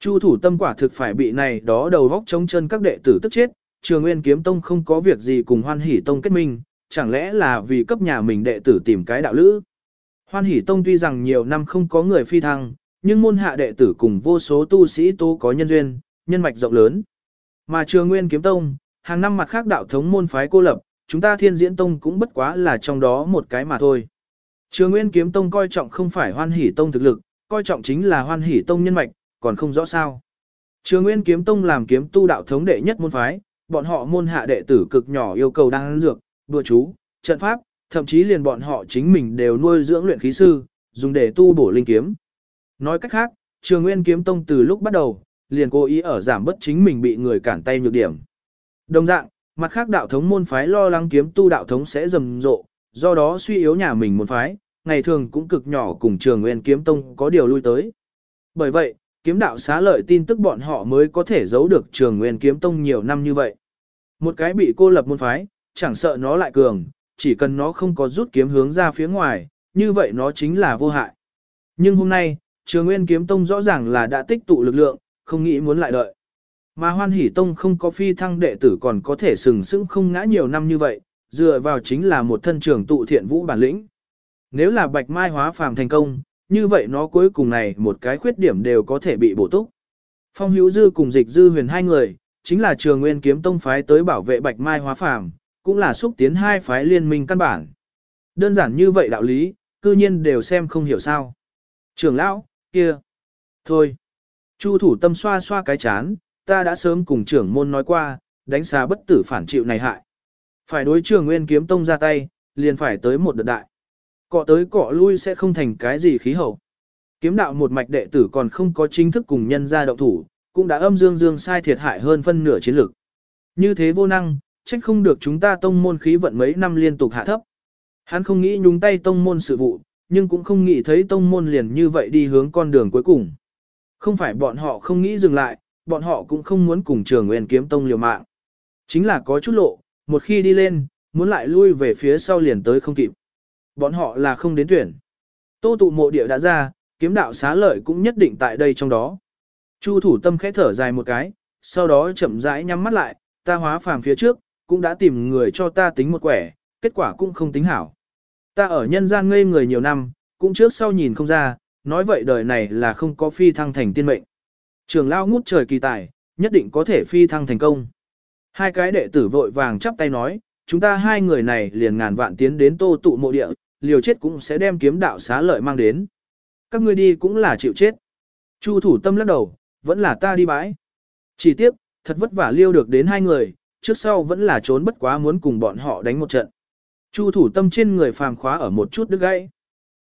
Chu thủ tâm quả thực phải bị này đó đầu vóc chống chân các đệ tử tức chết, trường nguyên kiếm tông không có việc gì cùng hoan hỷ tông kết minh, chẳng lẽ là vì cấp nhà mình đệ tử tìm cái đạo lữ. Hoan hỷ tông tuy rằng nhiều năm không có người phi thăng, nhưng môn hạ đệ tử cùng vô số tu sĩ tố có nhân duyên, nhân mạch rộng lớn. Mà trường nguyên kiếm tông, hàng năm mặt khác đạo thống môn phái cô lập, chúng ta thiên diễn tông cũng bất quá là trong đó một cái mà thôi. Trường Nguyên Kiếm Tông coi trọng không phải hoan hỷ tông thực lực, coi trọng chính là hoan hỷ tông nhân mạch, còn không rõ sao. Trường Nguyên Kiếm Tông làm kiếm tu đạo thống đệ nhất môn phái, bọn họ môn hạ đệ tử cực nhỏ yêu cầu đăng dược, đùa chú, trận pháp, thậm chí liền bọn họ chính mình đều nuôi dưỡng luyện khí sư, dùng để tu bổ linh kiếm. Nói cách khác, Trường Nguyên Kiếm Tông từ lúc bắt đầu, liền cố ý ở giảm bất chính mình bị người cản tay nhược điểm. Đồng dạng, mặt khác đạo thống môn phái lo lắng kiếm tu đạo thống sẽ rầm rộ, do đó suy yếu nhà mình môn phái, ngày thường cũng cực nhỏ cùng trường nguyên kiếm tông có điều lui tới. Bởi vậy, kiếm đạo xá lợi tin tức bọn họ mới có thể giấu được trường nguyên kiếm tông nhiều năm như vậy. Một cái bị cô lập môn phái, chẳng sợ nó lại cường, chỉ cần nó không có rút kiếm hướng ra phía ngoài, như vậy nó chính là vô hại. Nhưng hôm nay, trường nguyên kiếm tông rõ ràng là đã tích tụ lực lượng, không nghĩ muốn lại đợi. Mà hoan hỷ tông không có phi thăng đệ tử còn có thể sừng sững không ngã nhiều năm như vậy, dựa vào chính là một thân trưởng tụ thiện vũ bản lĩnh. Nếu là bạch mai hóa phàm thành công, như vậy nó cuối cùng này một cái khuyết điểm đều có thể bị bổ túc. Phong hữu dư cùng dịch dư huyền hai người, chính là trường nguyên kiếm tông phái tới bảo vệ bạch mai hóa phàm, cũng là xúc tiến hai phái liên minh căn bản. Đơn giản như vậy đạo lý, cư nhiên đều xem không hiểu sao. Trường lão, kia. Thôi. Chu thủ tâm xoa xoa cái chán, ta đã sớm cùng trưởng môn nói qua, đánh xá bất tử phản chịu này hại. Phải đối trường nguyên kiếm tông ra tay, liền phải tới một đợt đại. Cọ tới cọ lui sẽ không thành cái gì khí hậu. Kiếm đạo một mạch đệ tử còn không có chính thức cùng nhân ra động thủ, cũng đã âm dương dương sai thiệt hại hơn phân nửa chiến lực. Như thế vô năng, trách không được chúng ta tông môn khí vận mấy năm liên tục hạ thấp. Hắn không nghĩ nhúng tay tông môn sự vụ, nhưng cũng không nghĩ thấy tông môn liền như vậy đi hướng con đường cuối cùng. Không phải bọn họ không nghĩ dừng lại, bọn họ cũng không muốn cùng trường nguyên kiếm tông liều mạng. Chính là có chút lộ, một khi đi lên, muốn lại lui về phía sau liền tới không kịp. Bọn họ là không đến tuyển. Tô tụ mộ địa đã ra, kiếm đạo xá lợi cũng nhất định tại đây trong đó. Chu thủ tâm khẽ thở dài một cái, sau đó chậm rãi nhắm mắt lại, ta hóa phàm phía trước, cũng đã tìm người cho ta tính một quẻ, kết quả cũng không tính hảo. Ta ở nhân gian ngây người nhiều năm, cũng trước sau nhìn không ra, nói vậy đời này là không có phi thăng thành tiên mệnh. Trường lao ngút trời kỳ tài, nhất định có thể phi thăng thành công. Hai cái đệ tử vội vàng chắp tay nói, chúng ta hai người này liền ngàn vạn tiến đến tô tụ mộ địa, liều chết cũng sẽ đem kiếm đạo xá lợi mang đến. Các ngươi đi cũng là chịu chết. Chu thủ tâm lắc đầu, vẫn là ta đi bãi. Chỉ tiếc, thật vất vả liêu được đến hai người, trước sau vẫn là trốn bất quá muốn cùng bọn họ đánh một trận. Chu thủ tâm trên người phàm khóa ở một chút đứt gãy.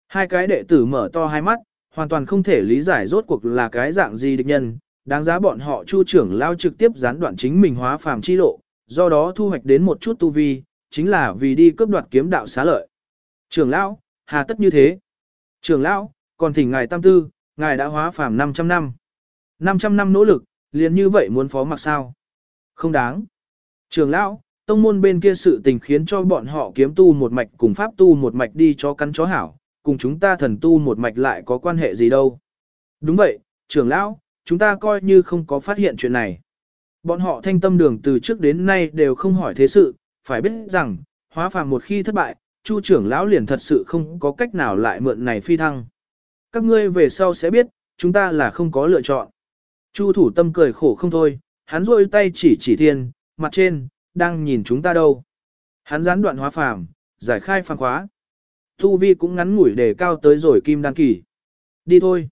Hai cái đệ tử mở to hai mắt, hoàn toàn không thể lý giải rốt cuộc là cái dạng gì địch nhân, đáng giá bọn họ chu trưởng lao trực tiếp gián đoạn chính mình hóa phàm chi lộ, do đó thu hoạch đến một chút tu vi, chính là vì đi cướp đoạt kiếm đạo xá lợi. Trưởng lão, hà tất như thế? Trưởng lão, còn thỉnh ngài tam tư, ngài đã hóa phàm 500 năm. 500 năm nỗ lực, liền như vậy muốn phó mặc sao? Không đáng. Trưởng lão, tông môn bên kia sự tình khiến cho bọn họ kiếm tu một mạch cùng pháp tu một mạch đi cho cắn chó hảo, cùng chúng ta thần tu một mạch lại có quan hệ gì đâu. Đúng vậy, trưởng lão, chúng ta coi như không có phát hiện chuyện này. Bọn họ thanh tâm đường từ trước đến nay đều không hỏi thế sự, phải biết rằng, hóa phàm một khi thất bại, Chu trưởng lão liền thật sự không có cách nào lại mượn này phi thăng. Các ngươi về sau sẽ biết, chúng ta là không có lựa chọn. Chu thủ tâm cười khổ không thôi, hắn rôi tay chỉ chỉ thiên, mặt trên, đang nhìn chúng ta đâu. Hắn gián đoạn hóa phàm, giải khai phàm khóa. Thu vi cũng ngắn ngủi để cao tới rồi kim đăng kỳ. Đi thôi.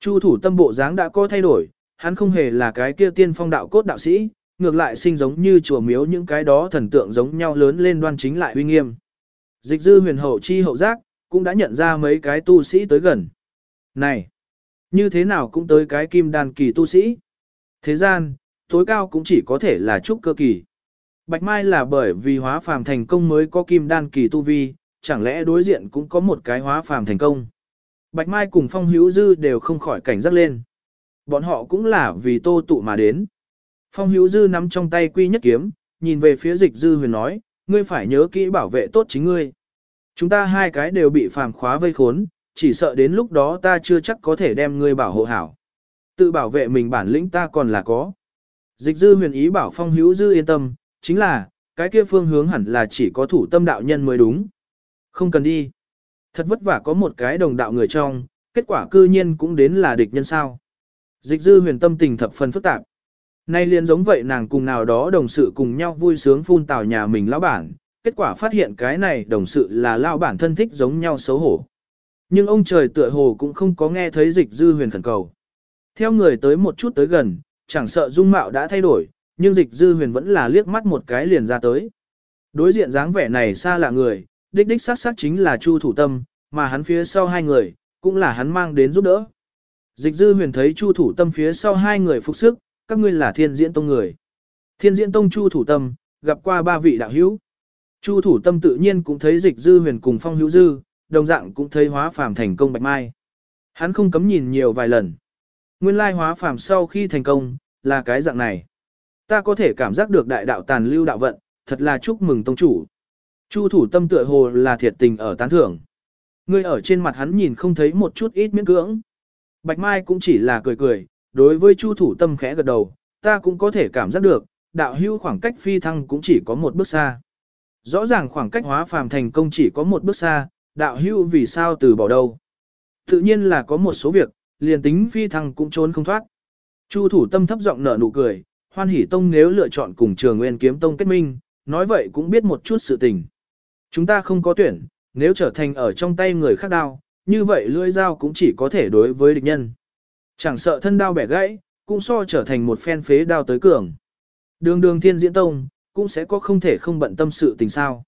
Chu thủ tâm bộ dáng đã có thay đổi, hắn không hề là cái kia tiên phong đạo cốt đạo sĩ, ngược lại sinh giống như chùa miếu những cái đó thần tượng giống nhau lớn lên đoan chính lại uy nghiêm. Dịch dư huyền hậu chi hậu giác, cũng đã nhận ra mấy cái tu sĩ tới gần. Này, như thế nào cũng tới cái kim đan kỳ tu sĩ. Thế gian, tối cao cũng chỉ có thể là trúc cơ kỳ. Bạch Mai là bởi vì hóa phàm thành công mới có kim đan kỳ tu vi, chẳng lẽ đối diện cũng có một cái hóa phàm thành công. Bạch Mai cùng Phong Hữu Dư đều không khỏi cảnh giác lên. Bọn họ cũng là vì tô tụ mà đến. Phong Hữu Dư nắm trong tay quy nhất kiếm, nhìn về phía dịch dư huyền nói, ngươi phải nhớ kỹ bảo vệ tốt chính ngươi. Chúng ta hai cái đều bị phàm khóa vây khốn, chỉ sợ đến lúc đó ta chưa chắc có thể đem ngươi bảo hộ hảo. Tự bảo vệ mình bản lĩnh ta còn là có. Dịch dư huyền ý bảo Phong Hữu Dư yên tâm, chính là, cái kia phương hướng hẳn là chỉ có thủ tâm đạo nhân mới đúng. Không cần đi. Thật vất vả có một cái đồng đạo người trong, kết quả cư nhiên cũng đến là địch nhân sao. Dịch dư huyền tâm tình thập phần phức tạp. Nay liền giống vậy nàng cùng nào đó đồng sự cùng nhau vui sướng phun tào nhà mình lão bản, kết quả phát hiện cái này đồng sự là lão bản thân thích giống nhau xấu hổ. Nhưng ông trời tựa hồ cũng không có nghe thấy dịch dư huyền khẩn cầu. Theo người tới một chút tới gần, chẳng sợ dung mạo đã thay đổi, nhưng dịch dư huyền vẫn là liếc mắt một cái liền ra tới. Đối diện dáng vẻ này xa lạ người, đích đích xác xác chính là Chu Thủ Tâm, mà hắn phía sau hai người, cũng là hắn mang đến giúp đỡ. Dịch dư huyền thấy Chu Thủ Tâm phía sau hai người phục sức, các ngươi là thiên diễn tông người. Thiên diễn tông Chu Thủ Tâm, gặp qua ba vị đạo hữu. Chu Thủ Tâm tự nhiên cũng thấy dịch dư huyền cùng phong hữu dư, đồng dạng cũng thấy hóa phàm thành công bạch mai. Hắn không cấm nhìn nhiều vài lần. Nguyên lai hóa phàm sau khi thành công, là cái dạng này. Ta có thể cảm giác được đại đạo tàn lưu đạo vận, thật là chúc mừng tông chủ. Chu thủ tâm tựa hồ là thiệt tình ở tán thưởng. Ngươi ở trên mặt hắn nhìn không thấy một chút ít miễn cưỡng. Bạch Mai cũng chỉ là cười cười, đối với Chu thủ tâm khẽ gật đầu, ta cũng có thể cảm giác được, đạo hưu khoảng cách phi thăng cũng chỉ có một bước xa. Rõ ràng khoảng cách hóa phàm thành công chỉ có một bước xa, đạo hưu vì sao từ bỏ đâu. Tự nhiên là có một số việc, liền tính phi thăng cũng trốn không thoát. Chu thủ tâm thấp giọng nở nụ cười, hoan hỷ tông nếu lựa chọn cùng trường nguyên kiếm tông kết minh, nói vậy cũng biết một chút sự tình. Chúng ta không có tuyển, nếu trở thành ở trong tay người khác đao, như vậy lưỡi dao cũng chỉ có thể đối với địch nhân. Chẳng sợ thân đao bẻ gãy, cũng so trở thành một phen phế đao tới cường. Đường đường thiên diễn tông, cũng sẽ có không thể không bận tâm sự tình sao.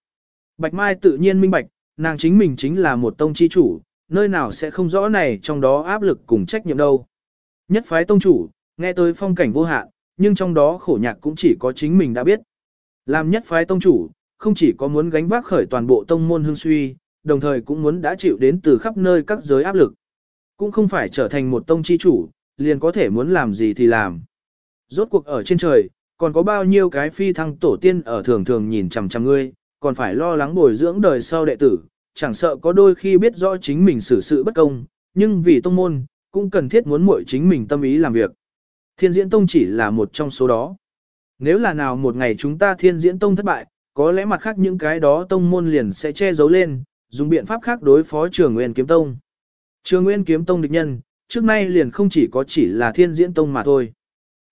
Bạch Mai tự nhiên minh bạch, nàng chính mình chính là một tông chi chủ, nơi nào sẽ không rõ này trong đó áp lực cùng trách nhiệm đâu. Nhất phái tông chủ, nghe tới phong cảnh vô hạn, nhưng trong đó khổ nhạc cũng chỉ có chính mình đã biết. Làm nhất phái tông chủ, không chỉ có muốn gánh vác khởi toàn bộ tông môn hương suy, đồng thời cũng muốn đã chịu đến từ khắp nơi các giới áp lực. Cũng không phải trở thành một tông chi chủ, liền có thể muốn làm gì thì làm. Rốt cuộc ở trên trời, còn có bao nhiêu cái phi thăng tổ tiên ở thường thường nhìn chằm chằm ngươi, còn phải lo lắng bồi dưỡng đời sau đệ tử, chẳng sợ có đôi khi biết rõ chính mình xử sự bất công, nhưng vì tông môn, cũng cần thiết muốn muội chính mình tâm ý làm việc. Thiên diễn tông chỉ là một trong số đó. Nếu là nào một ngày chúng ta thiên diễn tông thất bại, có lẽ mặt khác những cái đó tông môn liền sẽ che giấu lên, dùng biện pháp khác đối phó trường nguyên kiếm tông. Trường nguyên kiếm tông địch nhân, trước nay liền không chỉ có chỉ là thiên diễn tông mà thôi.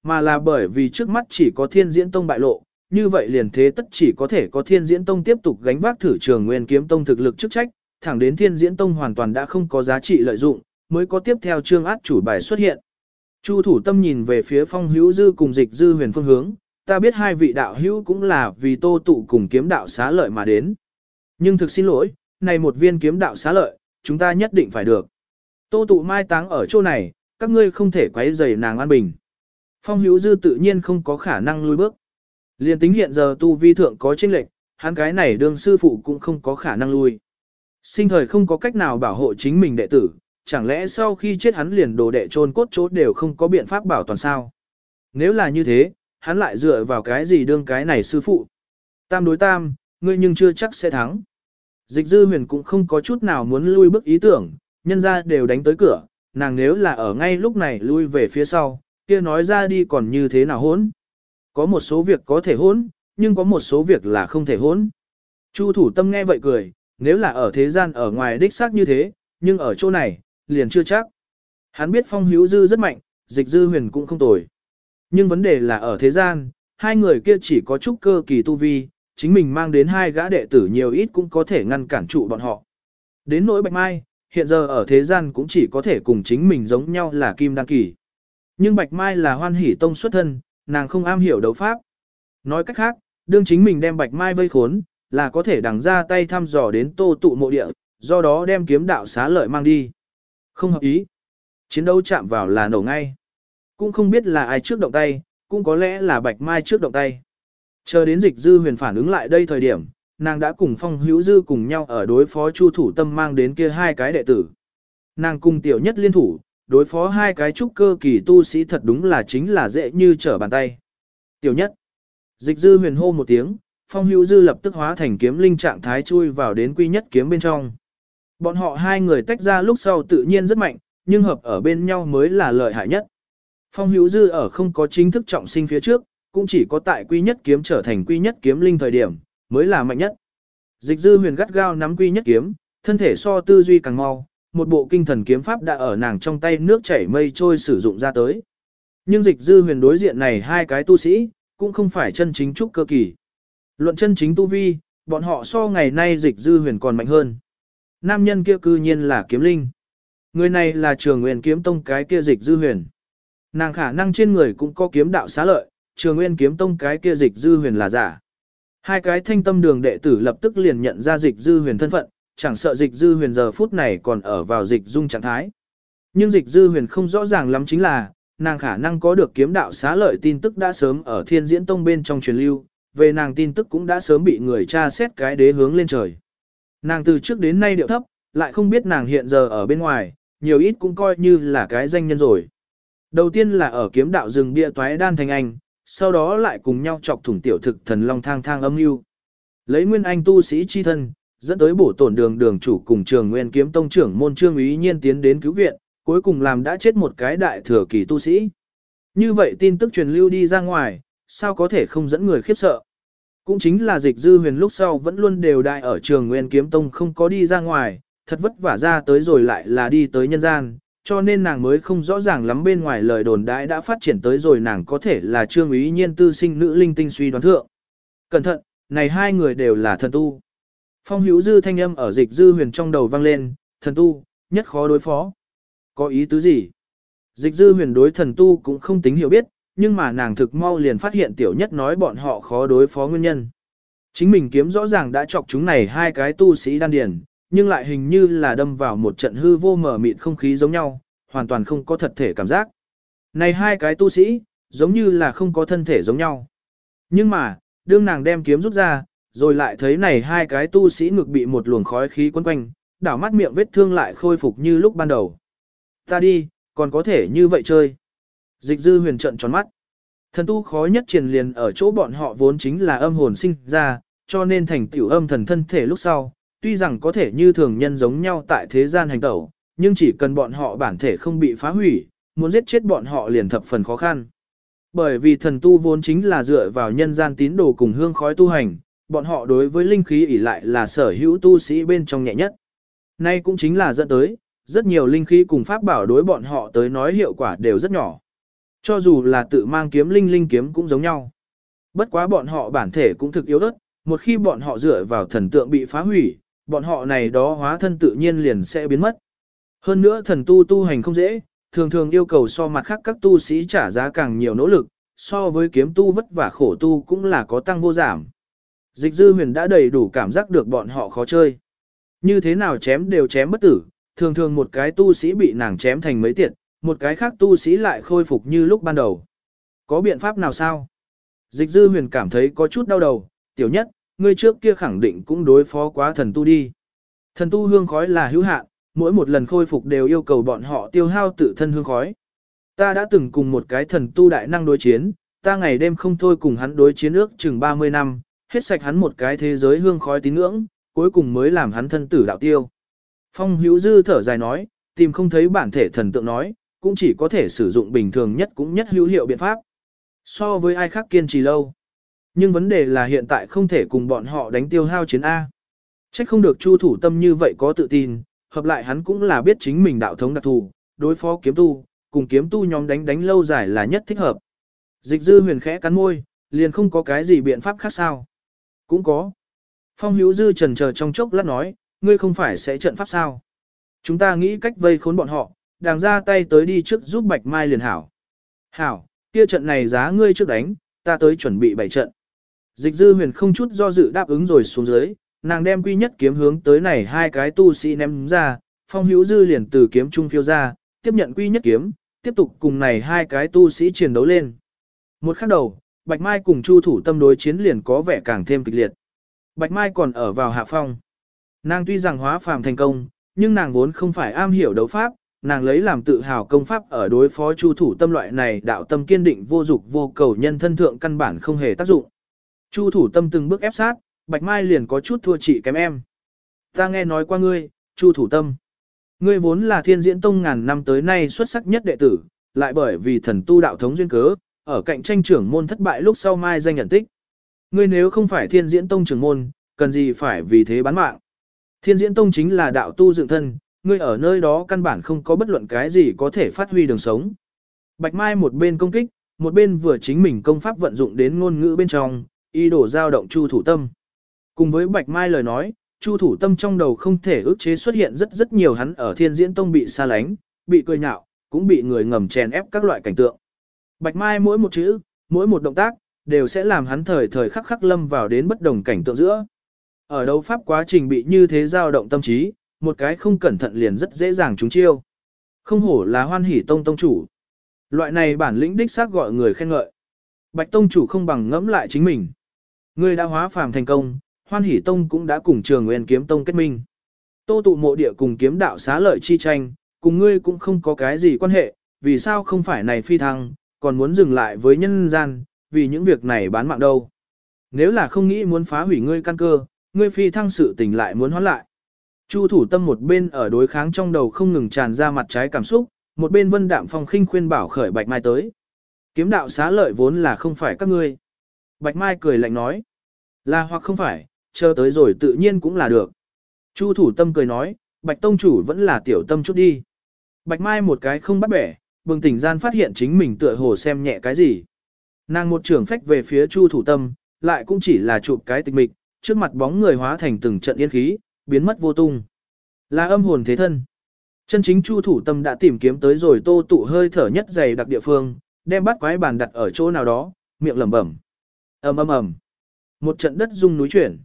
Mà là bởi vì trước mắt chỉ có thiên diễn tông bại lộ, như vậy liền thế tất chỉ có thể có thiên diễn tông tiếp tục gánh vác thử trường nguyên kiếm tông thực lực chức trách, thẳng đến thiên diễn tông hoàn toàn đã không có giá trị lợi dụng, mới có tiếp theo trương át chủ bài xuất hiện. Chu thủ tâm nhìn về phía phong hữu dư cùng dịch dư huyền phương hướng, ta biết hai vị đạo hữu cũng là vì tô tụ cùng kiếm đạo xá lợi mà đến. Nhưng thực xin lỗi, này một viên kiếm đạo xá lợi, chúng ta nhất định phải được. Tô tụ mai táng ở chỗ này, các ngươi không thể quấy rầy nàng an bình. Phong hữu dư tự nhiên không có khả năng lui bước. Liên tính hiện giờ tu vi thượng có chênh lệnh, hắn cái này đương sư phụ cũng không có khả năng lui. Sinh thời không có cách nào bảo hộ chính mình đệ tử, chẳng lẽ sau khi chết hắn liền đồ đệ trôn cốt chốt đều không có biện pháp bảo toàn sao? Nếu là như thế, hắn lại dựa vào cái gì đương cái này sư phụ? Tam đối tam, ngươi nhưng chưa chắc sẽ thắng. Dịch dư huyền cũng không có chút nào muốn lui bước ý tưởng, nhân ra đều đánh tới cửa, nàng nếu là ở ngay lúc này lui về phía sau, kia nói ra đi còn như thế nào hốn. Có một số việc có thể hốn, nhưng có một số việc là không thể hốn. Chu thủ tâm nghe vậy cười, nếu là ở thế gian ở ngoài đích xác như thế, nhưng ở chỗ này, liền chưa chắc. Hắn biết phong hữu dư rất mạnh, dịch dư huyền cũng không tồi. Nhưng vấn đề là ở thế gian, hai người kia chỉ có chút cơ kỳ tu vi, chính mình mang đến hai gã đệ tử nhiều ít cũng có thể ngăn cản trụ bọn họ. Đến nỗi Bạch Mai, hiện giờ ở thế gian cũng chỉ có thể cùng chính mình giống nhau là kim đăng kỳ. Nhưng Bạch Mai là hoan hỷ tông xuất thân, nàng không am hiểu đấu pháp. Nói cách khác, đương chính mình đem Bạch Mai vây khốn, là có thể đằng ra tay thăm dò đến tô tụ mộ địa, do đó đem kiếm đạo xá lợi mang đi. Không hợp ý. Chiến đấu chạm vào là nổ ngay. Cũng không biết là ai trước động tay, cũng có lẽ là Bạch Mai trước động tay. Chờ đến dịch dư huyền phản ứng lại đây thời điểm, nàng đã cùng phong hữu dư cùng nhau ở đối phó chu thủ tâm mang đến kia hai cái đệ tử. Nàng cùng tiểu nhất liên thủ, đối phó hai cái trúc cơ kỳ tu sĩ thật đúng là chính là dễ như trở bàn tay. Tiểu nhất, dịch dư huyền hô một tiếng, phong hữu dư lập tức hóa thành kiếm linh trạng thái chui vào đến quy nhất kiếm bên trong. Bọn họ hai người tách ra lúc sau tự nhiên rất mạnh, nhưng hợp ở bên nhau mới là lợi hại nhất. Phong hữu dư ở không có chính thức trọng sinh phía trước, cũng chỉ có tại quy nhất kiếm trở thành quy nhất kiếm linh thời điểm, mới là mạnh nhất. Dịch dư huyền gắt gao nắm quy nhất kiếm, thân thể so tư duy càng mau, một bộ kinh thần kiếm pháp đã ở nàng trong tay nước chảy mây trôi sử dụng ra tới. Nhưng dịch dư huyền đối diện này hai cái tu sĩ, cũng không phải chân chính trúc cơ kỳ. Luận chân chính tu vi, bọn họ so ngày nay dịch dư huyền còn mạnh hơn. Nam nhân kia cư nhiên là kiếm linh. Người này là trường nguyên kiếm tông cái kia dịch dư huyền. Nàng khả năng trên người cũng có kiếm đạo xá lợi, trường nguyên kiếm tông cái kia dịch dư huyền là giả. Hai cái thanh tâm đường đệ tử lập tức liền nhận ra dịch dư huyền thân phận, chẳng sợ dịch dư huyền giờ phút này còn ở vào dịch dung trạng thái. Nhưng dịch dư huyền không rõ ràng lắm chính là, nàng khả năng có được kiếm đạo xá lợi tin tức đã sớm ở thiên diễn tông bên trong truyền lưu, về nàng tin tức cũng đã sớm bị người tra xét cái đế hướng lên trời. Nàng từ trước đến nay điệu thấp, lại không biết nàng hiện giờ ở bên ngoài, nhiều ít cũng coi như là cái danh nhân rồi. Đầu tiên là ở kiếm đạo rừng bia toái đan thành anh, sau đó lại cùng nhau chọc thủng tiểu thực thần long thang thang âm mưu. Lấy nguyên anh tu sĩ chi thân, dẫn tới bổ tổn đường đường chủ cùng trường nguyên kiếm tông trưởng môn trương ý nhiên tiến đến cứu viện, cuối cùng làm đã chết một cái đại thừa kỳ tu sĩ. Như vậy tin tức truyền lưu đi ra ngoài, sao có thể không dẫn người khiếp sợ. Cũng chính là dịch dư huyền lúc sau vẫn luôn đều đại ở trường nguyên kiếm tông không có đi ra ngoài, thật vất vả ra tới rồi lại là đi tới nhân gian, cho nên nàng mới không rõ ràng lắm bên ngoài lời đồn đại đã phát triển tới rồi nàng có thể là trương ý nhiên tư sinh nữ linh tinh suy đoán thượng. Cẩn thận, này hai người đều là thần tu. Phong hữu dư thanh âm ở dịch dư huyền trong đầu vang lên, thần tu, nhất khó đối phó. Có ý tứ gì? Dịch dư huyền đối thần tu cũng không tính hiểu biết, nhưng mà nàng thực mau liền phát hiện tiểu nhất nói bọn họ khó đối phó nguyên nhân. Chính mình kiếm rõ ràng đã chọc chúng này hai cái tu sĩ đan điền, nhưng lại hình như là đâm vào một trận hư vô mở mịt không khí giống nhau, hoàn toàn không có thật thể cảm giác. Này hai cái tu sĩ, giống như là không có thân thể giống nhau. Nhưng mà, đương nàng đem kiếm rút ra, rồi lại thấy này hai cái tu sĩ ngực bị một luồng khói khí quấn quanh, đảo mắt miệng vết thương lại khôi phục như lúc ban đầu. Ta đi, còn có thể như vậy chơi. Dịch dư huyền trận tròn mắt. Thần tu khó nhất truyền liền ở chỗ bọn họ vốn chính là âm hồn sinh ra, cho nên thành tiểu âm thần thân thể lúc sau, tuy rằng có thể như thường nhân giống nhau tại thế gian hành tẩu, nhưng chỉ cần bọn họ bản thể không bị phá hủy, muốn giết chết bọn họ liền thập phần khó khăn. Bởi vì thần tu vốn chính là dựa vào nhân gian tín đồ cùng hương khói tu hành, bọn họ đối với linh khí ỷ lại là sở hữu tu sĩ bên trong nhẹ nhất. Nay cũng chính là dẫn tới, rất nhiều linh khí cùng pháp bảo đối bọn họ tới nói hiệu quả đều rất nhỏ. Cho dù là tự mang kiếm linh linh kiếm cũng giống nhau. Bất quá bọn họ bản thể cũng thực yếu ớt, một khi bọn họ dựa vào thần tượng bị phá hủy, bọn họ này đó hóa thân tự nhiên liền sẽ biến mất. Hơn nữa thần tu tu hành không dễ, thường thường yêu cầu so mặt khác các tu sĩ trả giá càng nhiều nỗ lực, so với kiếm tu vất vả khổ tu cũng là có tăng vô giảm. Dịch dư huyền đã đầy đủ cảm giác được bọn họ khó chơi. Như thế nào chém đều chém bất tử, thường thường một cái tu sĩ bị nàng chém thành mấy tiệt, một cái khác tu sĩ lại khôi phục như lúc ban đầu. Có biện pháp nào sao? Dịch dư huyền cảm thấy có chút đau đầu, tiểu nhất, ngươi trước kia khẳng định cũng đối phó quá thần tu đi. Thần tu hương khói là hữu hạn, mỗi một lần khôi phục đều yêu cầu bọn họ tiêu hao tự thân hương khói. Ta đã từng cùng một cái thần tu đại năng đối chiến, ta ngày đêm không thôi cùng hắn đối chiến ước chừng 30 năm, hết sạch hắn một cái thế giới hương khói tín ngưỡng, cuối cùng mới làm hắn thân tử đạo tiêu. Phong hữu dư thở dài nói, tìm không thấy bản thể thần tượng nói, cũng chỉ có thể sử dụng bình thường nhất cũng nhất hữu hiệu biện pháp. So với ai khác kiên trì lâu. Nhưng vấn đề là hiện tại không thể cùng bọn họ đánh tiêu hao chiến A. Trách không được Chu thủ tâm như vậy có tự tin, hợp lại hắn cũng là biết chính mình đạo thống đặc thù, đối phó kiếm tu, cùng kiếm tu nhóm đánh đánh lâu dài là nhất thích hợp. Dịch dư huyền khẽ cắn môi, liền không có cái gì biện pháp khác sao. Cũng có. Phong hữu dư trần chờ trong chốc lát nói, ngươi không phải sẽ trận pháp sao. Chúng ta nghĩ cách vây khốn bọn họ, đàng ra tay tới đi trước giúp Bạch Mai liền hảo. Hảo, kia trận này giá ngươi trước đánh, ta tới chuẩn bị bảy trận. Dịch dư huyền không chút do dự đáp ứng rồi xuống dưới, nàng đem quy nhất kiếm hướng tới này hai cái tu sĩ ném ra, phong hữu dư liền từ kiếm trung phiêu ra, tiếp nhận quy nhất kiếm, tiếp tục cùng này hai cái tu sĩ chiến đấu lên. Một khắc đầu, Bạch Mai cùng Chu thủ tâm đối chiến liền có vẻ càng thêm kịch liệt. Bạch Mai còn ở vào hạ phong. Nàng tuy rằng hóa phàm thành công, nhưng nàng vốn không phải am hiểu đấu pháp, nàng lấy làm tự hào công pháp ở đối phó Chu thủ tâm loại này đạo tâm kiên định vô dục vô cầu nhân thân thượng căn bản không hề tác dụng. Chu thủ tâm từng bước ép sát, Bạch Mai liền có chút thua chị kém em. Ta nghe nói qua ngươi, Chu thủ tâm. Ngươi vốn là thiên diễn tông ngàn năm tới nay xuất sắc nhất đệ tử, lại bởi vì thần tu đạo thống duyên cớ, ở cạnh tranh trưởng môn thất bại lúc sau mai danh nhận tích. Ngươi nếu không phải thiên diễn tông trưởng môn, cần gì phải vì thế bán mạng. Thiên diễn tông chính là đạo tu dựng thân, ngươi ở nơi đó căn bản không có bất luận cái gì có thể phát huy đường sống. Bạch Mai một bên công kích, một bên vừa chính mình công pháp vận dụng đến ngôn ngữ bên trong, ý đồ giao động Chu thủ tâm. Cùng với Bạch Mai lời nói, Chu thủ tâm trong đầu không thể ức chế xuất hiện rất rất nhiều hắn ở thiên diễn tông bị xa lánh, bị cười nhạo, cũng bị người ngầm chèn ép các loại cảnh tượng. Bạch Mai mỗi một chữ, mỗi một động tác, đều sẽ làm hắn thời thời khắc khắc lâm vào đến bất đồng cảnh tượng giữa. Ở đấu pháp quá trình bị như thế dao động tâm trí, một cái không cẩn thận liền rất dễ dàng trúng chiêu. Không hổ là hoan hỉ tông tông chủ. Loại này bản lĩnh đích xác gọi người khen ngợi. Bạch tông chủ không bằng ngẫm lại chính mình. Ngươi đã hóa phàm thành công, hoan hỷ tông cũng đã cùng trường nguyên kiếm tông kết minh. Tô tụ mộ địa cùng kiếm đạo xá lợi chi tranh, cùng ngươi cũng không có cái gì quan hệ, vì sao không phải này phi thăng, còn muốn dừng lại với nhân gian, vì những việc này bán mạng đâu. Nếu là không nghĩ muốn phá hủy ngươi căn cơ, ngươi phi thăng sự tình lại muốn hoán lại. Chu thủ tâm một bên ở đối kháng trong đầu không ngừng tràn ra mặt trái cảm xúc, một bên vân đạm phong khinh khuyên bảo khởi Bạch Mai tới. Kiếm đạo xá lợi vốn là không phải các ngươi. Bạch Mai cười lạnh nói. Là hoặc không phải, chờ tới rồi tự nhiên cũng là được. Chu thủ tâm cười nói, Bạch Tông chủ vẫn là tiểu tâm chút đi. Bạch Mai một cái không bắt bẻ, bừng tỉnh gian phát hiện chính mình tựa hồ xem nhẹ cái gì. Nàng một trường phách về phía Chu thủ tâm, lại cũng chỉ là chụp cái tịch mịch, trước mặt bóng người hóa thành từng trận yên khí, biến mất vô tung. Là âm hồn thế thân. Chân chính Chu thủ tâm đã tìm kiếm tới rồi tô tụ hơi thở nhất dày đặc địa phương, đem bắt quái bàn đặt ở chỗ nào đó, miệng lẩm bẩm. ầm ầm ầm. Một trận đất rung núi chuyển.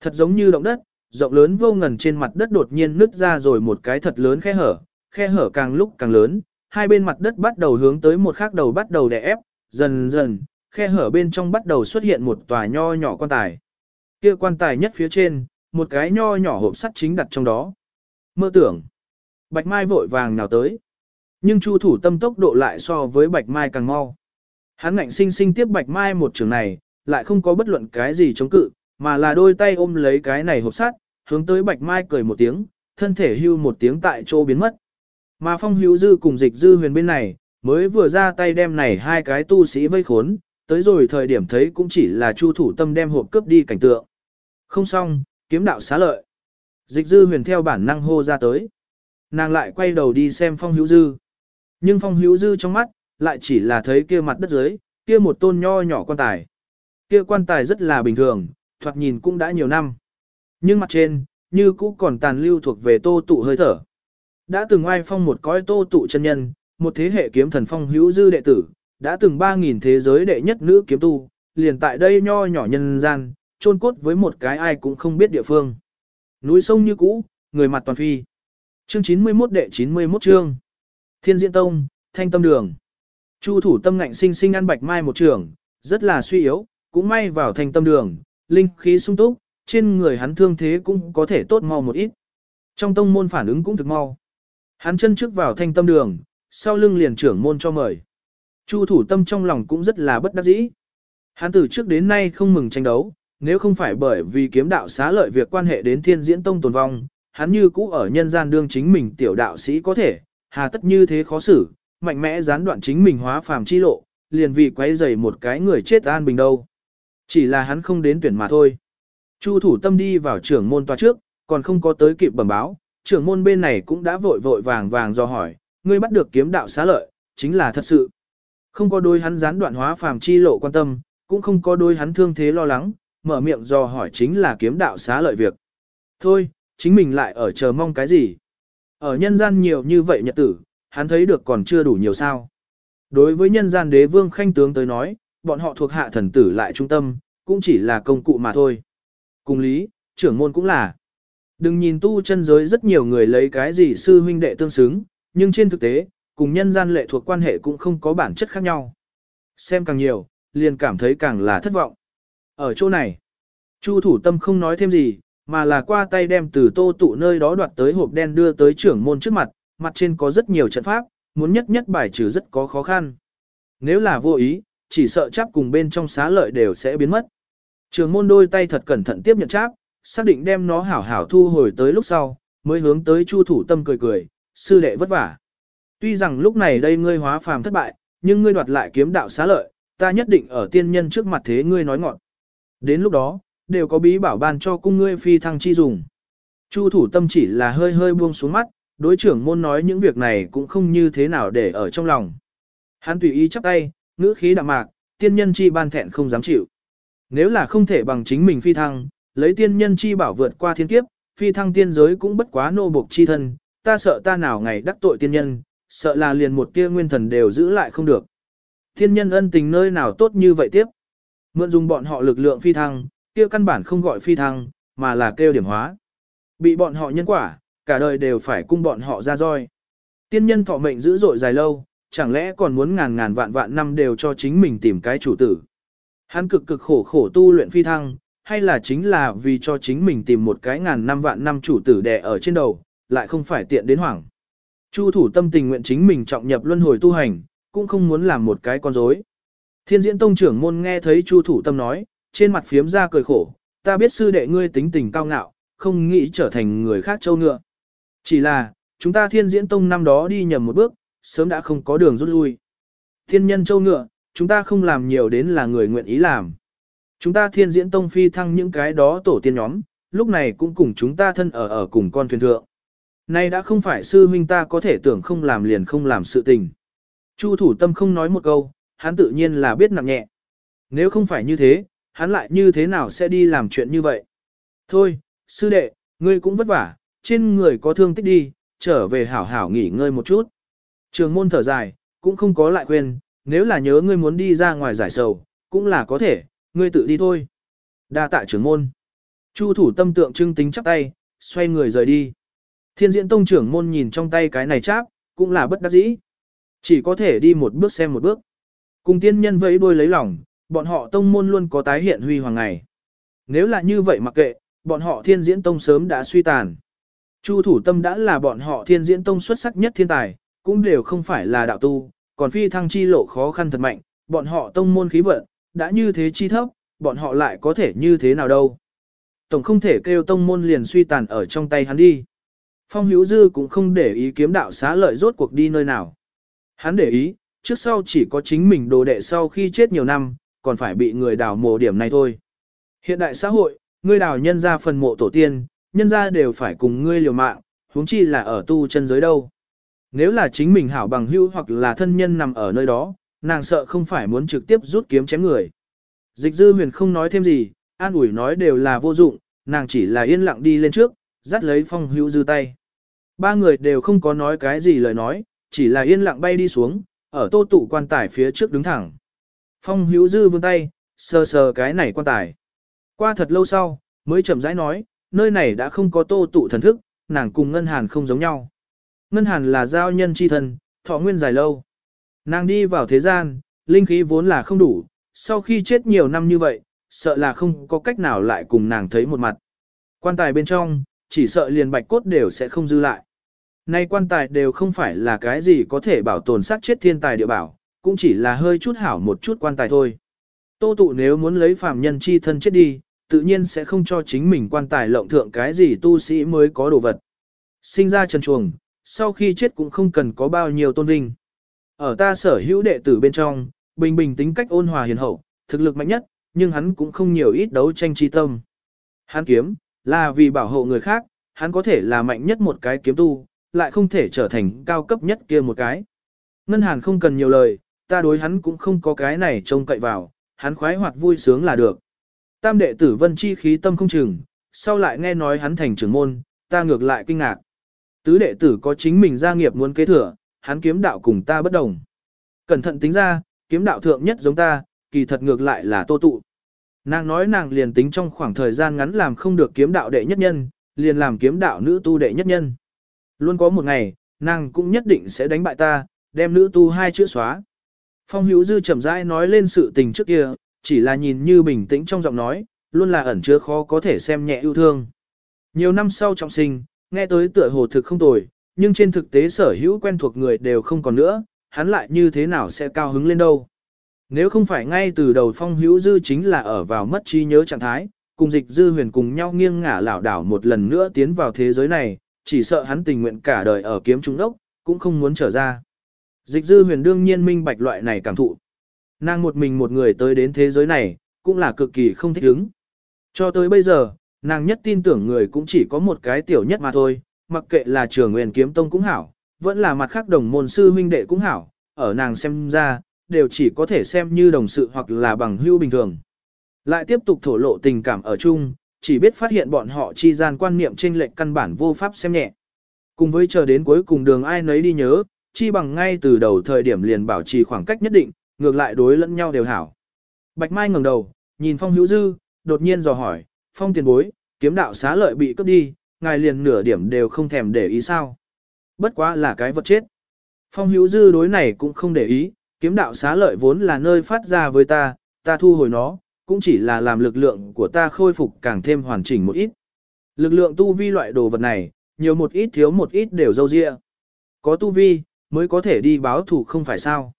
Thật giống như động đất, rộng lớn vô ngần trên mặt đất đột nhiên nứt ra rồi một cái thật lớn khe hở, khe hở càng lúc càng lớn, hai bên mặt đất bắt đầu hướng tới một khác đầu bắt đầu đè ép, dần dần, khe hở bên trong bắt đầu xuất hiện một tòa nho nhỏ quan tài. Kia quan tài nhất phía trên, một cái nho nhỏ hộp sắt chính đặt trong đó. Mơ tưởng, Bạch Mai vội vàng nào tới. Nhưng Chu thủ tâm tốc độ lại so với Bạch Mai càng mau. Hắn ngạnh sinh sinh tiếp Bạch Mai một trường này, lại không có bất luận cái gì chống cự, mà là đôi tay ôm lấy cái này hộp sắt, hướng tới Bạch Mai cười một tiếng, thân thể hưu một tiếng tại chỗ biến mất. Mà Phong Hữu Dư cùng Dịch Dư Huyền bên này, mới vừa ra tay đem này hai cái tu sĩ vây khốn, tới rồi thời điểm thấy cũng chỉ là Chu thủ tâm đem hộp cướp đi cảnh tượng. Không xong, kiếm đạo xá lợi. Dịch Dư Huyền theo bản năng hô ra tới. Nàng lại quay đầu đi xem Phong Hữu Dư. Nhưng Phong Hữu Dư trong mắt, lại chỉ là thấy kia mặt đất dưới, kia một tôn nho nhỏ quan tài. Kia quan tài rất là bình thường, thoạt nhìn cũng đã nhiều năm. Nhưng mặt trên, như cũ còn tàn lưu thuộc về tô tụ hơi thở. Đã từng oai phong một cõi tô tụ chân nhân, một thế hệ kiếm thần phong hữu dư đệ tử, đã từng 3.000 thế giới đệ nhất nữ kiếm tu, liền tại đây nho nhỏ nhân gian, chôn cốt với một cái ai cũng không biết địa phương. Núi sông như cũ, người mặt toàn phi. Chương 91 đệ 91 chương. Thiên Diễn Tông, Thanh Tâm Đường. Chu thủ tâm ngạnh sinh sinh ăn bạch mai một trường, rất là suy yếu, cũng may vào thành Tâm Đường, linh khí sung túc, trên người hắn thương thế cũng có thể tốt mau một ít. Trong tông môn phản ứng cũng thực mau. Hắn chân trước vào thanh tâm đường, sau lưng liền trưởng môn cho mời. Chu thủ tâm trong lòng cũng rất là bất đắc dĩ. Hắn từ trước đến nay không mừng tranh đấu, nếu không phải bởi vì kiếm đạo xá lợi việc quan hệ đến thiên diễn tông tồn vong, hắn như cũ ở nhân gian đương chính mình tiểu đạo sĩ có thể, hà tất như thế khó xử, mạnh mẽ gián đoạn chính mình hóa phàm chi lộ, liền vì quấy rầy một cái người chết an bình đâu. Chỉ là hắn không đến tuyển mà thôi. Chu thủ tâm đi vào trưởng môn tòa trước, còn không có tới kịp bẩm báo, trưởng môn bên này cũng đã vội vội vàng vàng do hỏi, ngươi bắt được kiếm đạo xá lợi, chính là thật sự. Không có đôi hắn gián đoạn hóa phàm chi lộ quan tâm, cũng không có đôi hắn thương thế lo lắng, mở miệng do hỏi chính là kiếm đạo xá lợi việc. Thôi, chính mình lại ở chờ mong cái gì? Ở nhân gian nhiều như vậy nhật tử, hắn thấy được còn chưa đủ nhiều sao. Đối với nhân gian đế vương khanh tướng tới nói, bọn họ thuộc hạ thần tử lại trung tâm, cũng chỉ là công cụ mà thôi. Cùng lý, trưởng môn cũng là. Đừng nhìn tu chân giới rất nhiều người lấy cái gì sư huynh đệ tương xứng, nhưng trên thực tế, cùng nhân gian lệ thuộc quan hệ cũng không có bản chất khác nhau. Xem càng nhiều, liền cảm thấy càng là thất vọng. Ở chỗ này, Chu thủ tâm không nói thêm gì, mà là qua tay đem từ tô tụ nơi đó đoạt tới hộp đen đưa tới trưởng môn trước mặt, mặt trên có rất nhiều trận pháp, muốn nhất nhất bài trừ rất có khó khăn. Nếu là vô ý, chỉ sợ cháp cùng bên trong xá lợi đều sẽ biến mất. Trường môn đôi tay thật cẩn thận tiếp nhận cháp, xác định đem nó hảo hảo thu hồi tới lúc sau, mới hướng tới chu thủ tâm cười cười, sư đệ vất vả. Tuy rằng lúc này đây ngươi hóa phàm thất bại, nhưng ngươi đoạt lại kiếm đạo xá lợi, ta nhất định ở tiên nhân trước mặt thế ngươi nói ngọn. Đến lúc đó, đều có bí bảo ban cho cung ngươi phi thăng chi dùng. Chu thủ tâm chỉ là hơi hơi buông xuống mắt, đối trưởng môn nói những việc này cũng không như thế nào để ở trong lòng. Hắn tùy ý chắp tay, ngữ khí đạm mạc, tiên nhân chi ban thẹn không dám chịu. Nếu là không thể bằng chính mình phi thăng, lấy tiên nhân chi bảo vượt qua thiên kiếp, phi thăng tiên giới cũng bất quá nô buộc chi thân, ta sợ ta nào ngày đắc tội tiên nhân, sợ là liền một tia nguyên thần đều giữ lại không được. Tiên nhân ân tình nơi nào tốt như vậy tiếp. Mượn dùng bọn họ lực lượng phi thăng, kia căn bản không gọi phi thăng, mà là kêu điểm hóa. Bị bọn họ nhân quả, cả đời đều phải cung bọn họ ra roi. Tiên nhân thọ mệnh dữ dội dài lâu, chẳng lẽ còn muốn ngàn ngàn vạn vạn năm đều cho chính mình tìm cái chủ tử. Hắn cực cực khổ khổ tu luyện phi thăng, hay là chính là vì cho chính mình tìm một cái ngàn năm vạn năm chủ tử đè ở trên đầu, lại không phải tiện đến hoảng. Chu thủ tâm tình nguyện chính mình trọng nhập luân hồi tu hành, cũng không muốn làm một cái con rối. Thiên diễn tông trưởng môn nghe thấy Chu thủ tâm nói, trên mặt phiếm ra cười khổ, ta biết sư đệ ngươi tính tình cao ngạo, không nghĩ trở thành người khác châu ngựa. Chỉ là, chúng ta thiên diễn tông năm đó đi nhầm một bước, sớm đã không có đường rút lui. Thiên nhân châu ngựa, chúng ta không làm nhiều đến là người nguyện ý làm. Chúng ta thiên diễn tông phi thăng những cái đó tổ tiên nhóm, lúc này cũng cùng chúng ta thân ở ở cùng con thuyền thượng. Nay đã không phải sư huynh ta có thể tưởng không làm liền không làm sự tình. Chu thủ tâm không nói một câu, hắn tự nhiên là biết nặng nhẹ. Nếu không phải như thế, hắn lại như thế nào sẽ đi làm chuyện như vậy? Thôi, sư đệ, ngươi cũng vất vả, trên người có thương tích đi, trở về hảo hảo nghỉ ngơi một chút. Trường môn thở dài, cũng không có lại khuyên, nếu là nhớ ngươi muốn đi ra ngoài giải sầu, cũng là có thể, ngươi tự đi thôi. Đa tạ trưởng môn. Chu thủ tâm tượng trưng tính chắp tay, xoay người rời đi. Thiên diễn tông trưởng môn nhìn trong tay cái này cháp, cũng là bất đắc dĩ. Chỉ có thể đi một bước xem một bước. Cùng tiên nhân vẫy đuôi lấy lòng, bọn họ tông môn luôn có tái hiện huy hoàng ngày. Nếu là như vậy mặc kệ, bọn họ thiên diễn tông sớm đã suy tàn. Chu thủ tâm đã là bọn họ thiên diễn tông xuất sắc nhất thiên tài, cũng đều không phải là đạo tu, còn phi thăng chi lộ khó khăn thật mạnh, bọn họ tông môn khí vận, đã như thế chi thấp, bọn họ lại có thể như thế nào đâu. Tổng không thể kêu tông môn liền suy tàn ở trong tay hắn đi. Phong hữu dư cũng không để ý kiếm đạo xá lợi rốt cuộc đi nơi nào. Hắn để ý, trước sau chỉ có chính mình đồ đệ sau khi chết nhiều năm, còn phải bị người đào mộ điểm này thôi. Hiện đại xã hội, ngươi đào nhân ra phần mộ tổ tiên, nhân ra đều phải cùng ngươi liều mạng, huống chi là ở tu chân giới đâu. Nếu là chính mình hảo bằng hữu hoặc là thân nhân nằm ở nơi đó, nàng sợ không phải muốn trực tiếp rút kiếm chém người. Dịch dư huyền không nói thêm gì, an ủi nói đều là vô dụng, nàng chỉ là yên lặng đi lên trước, dắt lấy phong hữu dư tay. Ba người đều không có nói cái gì lời nói, chỉ là yên lặng bay đi xuống, ở tô tụ quan tài phía trước đứng thẳng. Phong hữu dư vươn tay, sờ sờ cái này quan tài. Qua thật lâu sau, mới chậm rãi nói, nơi này đã không có tô tụ thần thức, nàng cùng ngân hàn không giống nhau. Ngân hàn là giao nhân chi thân, thọ nguyên dài lâu. Nàng đi vào thế gian, linh khí vốn là không đủ, sau khi chết nhiều năm như vậy, sợ là không có cách nào lại cùng nàng thấy một mặt. Quan tài bên trong, chỉ sợ liền bạch cốt đều sẽ không dư lại. Nay quan tài đều không phải là cái gì có thể bảo tồn sát chết thiên tài địa bảo, cũng chỉ là hơi chút hảo một chút quan tài thôi. Tô tụ nếu muốn lấy phàm nhân chi thân chết đi, tự nhiên sẽ không cho chính mình quan tài lộng thượng cái gì tu sĩ mới có đồ vật. Sinh ra trần chuồng, sau khi chết cũng không cần có bao nhiêu tôn vinh. Ở ta sở hữu đệ tử bên trong, bình bình tính cách ôn hòa hiền hậu, thực lực mạnh nhất, nhưng hắn cũng không nhiều ít đấu tranh chi tâm. Hắn kiếm, là vì bảo hộ người khác, hắn có thể là mạnh nhất một cái kiếm tu, lại không thể trở thành cao cấp nhất kia một cái. Ngân Hàn không cần nhiều lời, ta đối hắn cũng không có cái này trông cậy vào, hắn khoái hoạt vui sướng là được. Tam đệ tử Vân Chi khí tâm không chừng, sau lại nghe nói hắn thành trưởng môn, ta ngược lại kinh ngạc. Tứ đệ tử có chính mình gia nghiệp muốn kế thừa, hắn kiếm đạo cùng ta bất đồng. Cẩn thận tính ra, kiếm đạo thượng nhất giống ta, kỳ thật ngược lại là tô tụ. Nàng nói nàng liền tính trong khoảng thời gian ngắn làm không được kiếm đạo đệ nhất nhân, liền làm kiếm đạo nữ tu đệ nhất nhân. Luôn có một ngày, nàng cũng nhất định sẽ đánh bại ta, đem nữ tu hai chữ xóa. Phong hữu dư chậm rãi nói lên sự tình trước kia, chỉ là nhìn như bình tĩnh trong giọng nói, luôn là ẩn chứa khó có thể xem nhẹ yêu thương. Nhiều năm sau trọng sinh, nghe tới tựa hồ thực không tồi, nhưng trên thực tế sở hữu quen thuộc người đều không còn nữa, hắn lại như thế nào sẽ cao hứng lên đâu. Nếu không phải ngay từ đầu phong hữu dư chính là ở vào mất trí nhớ trạng thái, cùng dịch dư huyền cùng nhau nghiêng ngả lảo đảo một lần nữa tiến vào thế giới này, chỉ sợ hắn tình nguyện cả đời ở kiếm trung đốc, cũng không muốn trở ra. Dịch dư huyền đương nhiên minh bạch loại này cảm thụ. Nàng một mình một người tới đến thế giới này, cũng là cực kỳ không thích ứng. Cho tới bây giờ, nàng nhất tin tưởng người cũng chỉ có một cái tiểu nhất mà thôi, mặc kệ là trường nguyên kiếm tông cũng hảo, vẫn là mặt khác đồng môn sư huynh đệ cũng hảo, ở nàng xem ra, đều chỉ có thể xem như đồng sự hoặc là bằng hữu bình thường. Lại tiếp tục thổ lộ tình cảm ở chung, chỉ biết phát hiện bọn họ chi gian quan niệm trên lệnh căn bản vô pháp xem nhẹ. Cùng với chờ đến cuối cùng đường ai nấy đi nhớ, chi bằng ngay từ đầu thời điểm liền bảo trì khoảng cách nhất định, ngược lại đối lẫn nhau đều hảo. Bạch Mai ngẩng đầu, nhìn Phong Hữu Dư, đột nhiên dò hỏi, Phong tiền bối, kiếm đạo xá lợi bị cướp đi, ngài liền nửa điểm đều không thèm để ý sao. Bất quá là cái vật chết. Phong Hữu Dư đối này cũng không để ý, kiếm đạo xá lợi vốn là nơi phát ra với ta, ta thu hồi nó, cũng chỉ là làm lực lượng của ta khôi phục càng thêm hoàn chỉnh một ít. Lực lượng tu vi loại đồ vật này, nhiều một ít thiếu một ít đều dâu dịa. Có tu vi, mới có thể đi báo thủ không phải sao.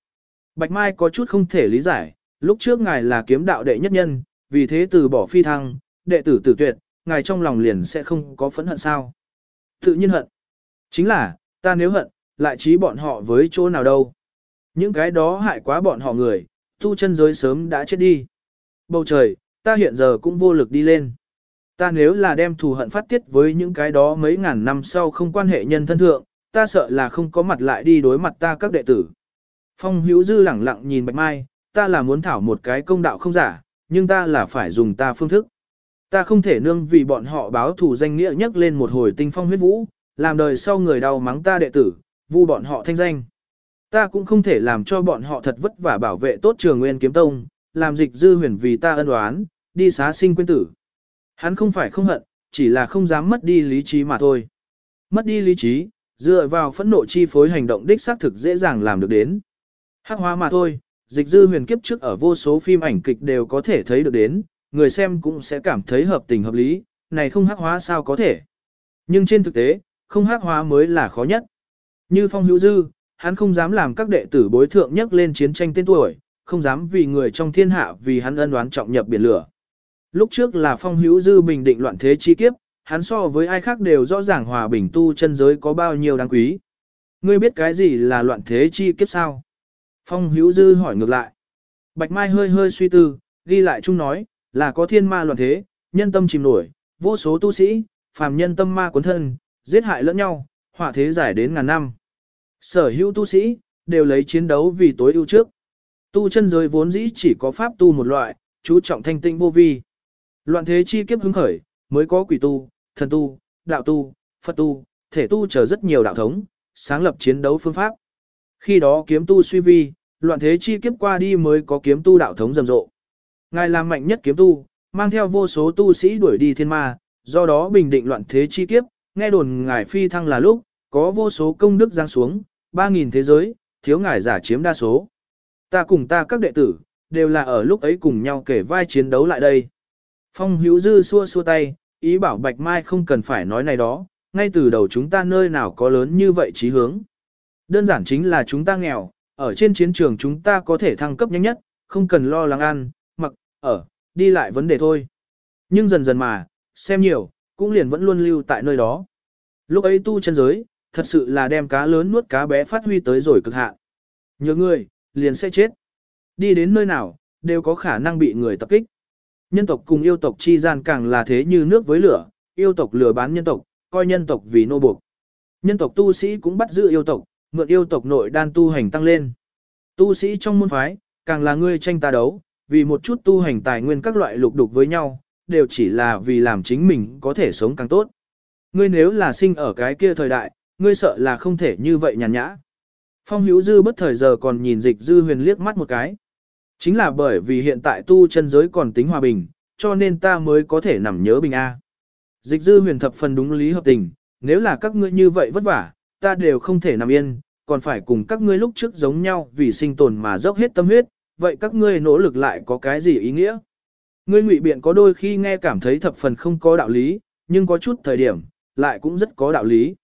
Bạch Mai có chút không thể lý giải, lúc trước ngài là kiếm đạo đệ nhất nhân, vì thế từ bỏ phi thăng, đệ tử tử tuyệt, ngài trong lòng liền sẽ không có phẫn hận sao. Tự nhiên hận. Chính là, ta nếu hận, lại trí bọn họ với chỗ nào đâu. Những cái đó hại quá bọn họ người, tu chân giới sớm đã chết đi. Bầu trời, ta hiện giờ cũng vô lực đi lên. Ta nếu là đem thù hận phát tiết với những cái đó mấy ngàn năm sau không quan hệ nhân thân thượng, ta sợ là không có mặt lại đi đối mặt ta các đệ tử. Phong hữu dư lẳng lặng nhìn bạch mai, ta là muốn thảo một cái công đạo không giả, nhưng ta là phải dùng ta phương thức. Ta không thể nương vì bọn họ báo thù danh nghĩa nhắc lên một hồi tinh phong huyết vũ, làm đời sau người đau mắng ta đệ tử, vu bọn họ thanh danh. Ta cũng không thể làm cho bọn họ thật vất vả bảo vệ tốt trường nguyên kiếm tông, làm dịch dư huyền vì ta ân oán, đi xá sinh quên tử. Hắn không phải không hận, chỉ là không dám mất đi lý trí mà thôi. Mất đi lý trí, dựa vào phẫn nộ chi phối hành động đích xác thực dễ dàng làm được đến. Hắc hóa mà thôi, dịch dư huyền kiếp trước ở vô số phim ảnh kịch đều có thể thấy được đến, người xem cũng sẽ cảm thấy hợp tình hợp lý, này không hắc hóa sao có thể. Nhưng trên thực tế, không hắc hóa mới là khó nhất. Như phong hữu dư, hắn không dám làm các đệ tử bối thượng nhất lên chiến tranh tên tuổi, không dám vì người trong thiên hạ vì hắn ân đoán trọng nhập biển lửa. Lúc trước là phong hữu dư bình định loạn thế chi kiếp, hắn so với ai khác đều rõ ràng hòa bình tu chân giới có bao nhiêu đáng quý. Ngươi biết cái gì là loạn thế chi kiếp sao? Phong hữu dư hỏi ngược lại. Bạch Mai hơi hơi suy tư, ghi lại chung nói, là có thiên ma loạn thế, nhân tâm chìm nổi, vô số tu sĩ, phàm nhân tâm ma cuốn thân, giết hại lẫn nhau, hỏa thế giải đến ngàn năm. Sở hữu tu sĩ, đều lấy chiến đấu vì tối ưu trước. Tu chân giới vốn dĩ chỉ có pháp tu một loại, chú trọng thanh tịnh vô vi. Loạn thế chi kiếp hứng khởi, mới có quỷ tu, thần tu, đạo tu, Phật tu, thể tu chờ rất nhiều đạo thống, sáng lập chiến đấu phương pháp. Khi đó kiếm tu suy vi, loạn thế chi kiếp qua đi mới có kiếm tu đạo thống rầm rộ. Ngài làm mạnh nhất kiếm tu, mang theo vô số tu sĩ đuổi đi thiên ma, do đó bình định loạn thế chi kiếp, nghe đồn ngài phi thăng là lúc, có vô số công đức giáng xuống, 3.000 thế giới, thiếu ngài giả chiếm đa số. Ta cùng ta các đệ tử, đều là ở lúc ấy cùng nhau kể vai chiến đấu lại đây. Phong hữu dư xua xua tay, ý bảo Bạch Mai không cần phải nói này đó, ngay từ đầu chúng ta nơi nào có lớn như vậy trí hướng. Đơn giản chính là chúng ta nghèo, ở trên chiến trường chúng ta có thể thăng cấp nhanh nhất, không cần lo lắng ăn, ở, đi lại vấn đề thôi. Nhưng dần dần mà, xem nhiều, cũng liền vẫn luôn lưu tại nơi đó. Lúc ấy tu chân giới, thật sự là đem cá lớn nuốt cá bé phát huy tới rồi cực hạn. Nhiều người, liền sẽ chết. Đi đến nơi nào, đều có khả năng bị người tập kích. Nhân tộc cùng yêu tộc chi gian càng là thế như nước với lửa, yêu tộc lừa bán nhân tộc, coi nhân tộc vì nô buộc. Nhân tộc tu sĩ cũng bắt giữ yêu tộc, mượn yêu tộc nội đan tu hành tăng lên. Tu sĩ trong môn phái, càng là ngươi tranh ta đấu, vì một chút tu hành tài nguyên các loại lục đục với nhau, đều chỉ là vì làm chính mình có thể sống càng tốt. Ngươi nếu là sinh ở cái kia thời đại, ngươi sợ là không thể như vậy nhàn nhã. Phong hữu dư bất thời giờ còn nhìn dịch dư huyền liếc mắt một cái. Chính là bởi vì hiện tại tu chân giới còn tính hòa bình, cho nên ta mới có thể nằm nhớ bình A. Dịch dư huyền thập phần đúng lý hợp tình, nếu là các ngươi như vậy vất vả, ta đều không thể nằm yên, còn phải cùng các ngươi lúc trước giống nhau vì sinh tồn mà dốc hết tâm huyết, vậy các ngươi nỗ lực lại có cái gì ý nghĩa? Ngươi ngụy biện có đôi khi nghe cảm thấy thập phần không có đạo lý, nhưng có chút thời điểm, lại cũng rất có đạo lý.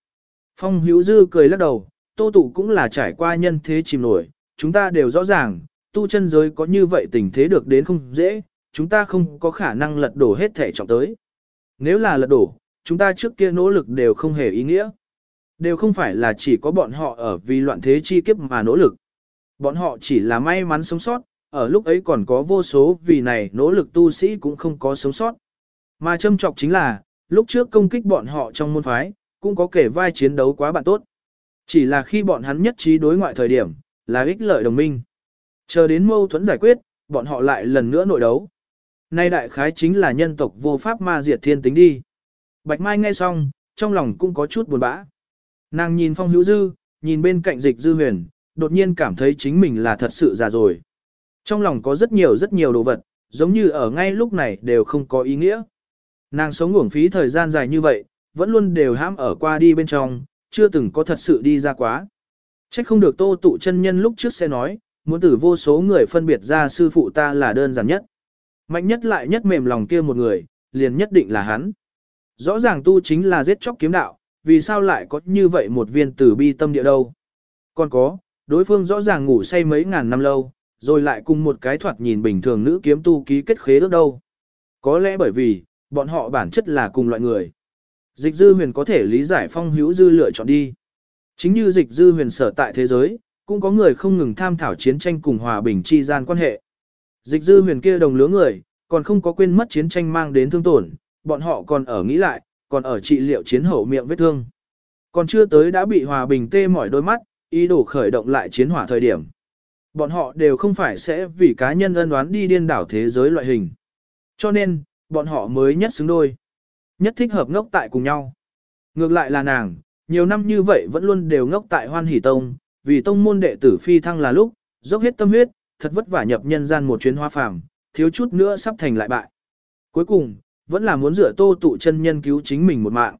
Phong hữu dư cười lắc đầu, tô tụ cũng là trải qua nhân thế chìm nổi, chúng ta đều rõ ràng, tu chân giới có như vậy tình thế được đến không dễ, chúng ta không có khả năng lật đổ hết thể trọng tới. Nếu là lật đổ, chúng ta trước kia nỗ lực đều không hề ý nghĩa. Đều không phải là chỉ có bọn họ ở vì loạn thế chi kiếp mà nỗ lực. Bọn họ chỉ là may mắn sống sót, ở lúc ấy còn có vô số vì này nỗ lực tu sĩ cũng không có sống sót. Mà châm trọng chính là, lúc trước công kích bọn họ trong môn phái, cũng có kể vai chiến đấu quá bạn tốt. Chỉ là khi bọn hắn nhất trí đối ngoại thời điểm, là ích lợi đồng minh. Chờ đến mâu thuẫn giải quyết, bọn họ lại lần nữa nội đấu. Nay đại khái chính là nhân tộc vô pháp ma diệt thiên tính đi. Bạch Mai nghe xong, trong lòng cũng có chút buồn bã. Nàng nhìn phong hữu dư, nhìn bên cạnh dịch dư huyền, đột nhiên cảm thấy chính mình là thật sự già rồi. Trong lòng có rất nhiều rất nhiều đồ vật, giống như ở ngay lúc này đều không có ý nghĩa. Nàng sống uổng phí thời gian dài như vậy, vẫn luôn đều hãm ở qua đi bên trong, chưa từng có thật sự đi ra quá. Trách không được tô tụ chân nhân lúc trước sẽ nói, muốn tử vô số người phân biệt ra sư phụ ta là đơn giản nhất. Mạnh nhất lại nhất mềm lòng kia một người, liền nhất định là hắn. Rõ ràng tu chính là giết chóc kiếm đạo, vì sao lại có như vậy một viên tử bi tâm địa đâu. Còn có, đối phương rõ ràng ngủ say mấy ngàn năm lâu, rồi lại cùng một cái thoạt nhìn bình thường nữ kiếm tu ký kết khế ước đâu. Có lẽ bởi vì, bọn họ bản chất là cùng loại người. Dịch dư huyền có thể lý giải phong hữu dư lựa chọn đi. Chính như dịch dư huyền sở tại thế giới, cũng có người không ngừng tham thảo chiến tranh cùng hòa bình chi gian quan hệ. Dịch dư huyền kia đồng lứa người, còn không có quên mất chiến tranh mang đến thương tổn, bọn họ còn ở nghĩ lại, còn ở trị liệu chiến hậu miệng vết thương. Còn chưa tới đã bị hòa bình tê mỏi đôi mắt, ý đồ khởi động lại chiến hỏa thời điểm. Bọn họ đều không phải sẽ vì cá nhân ân đoán đi điên đảo thế giới loại hình. Cho nên, bọn họ mới nhất xứng đôi. Nhất thích hợp ngốc tại cùng nhau. Ngược lại là nàng, nhiều năm như vậy vẫn luôn đều ngốc tại hoan hỷ tông, vì tông môn đệ tử phi thăng là lúc, dốc hết tâm huyết, thật vất vả nhập nhân gian một chuyến hoa phàm, thiếu chút nữa sắp thành lại bại. Cuối cùng, vẫn là muốn rửa tô tụ chân nhân cứu chính mình một mạng.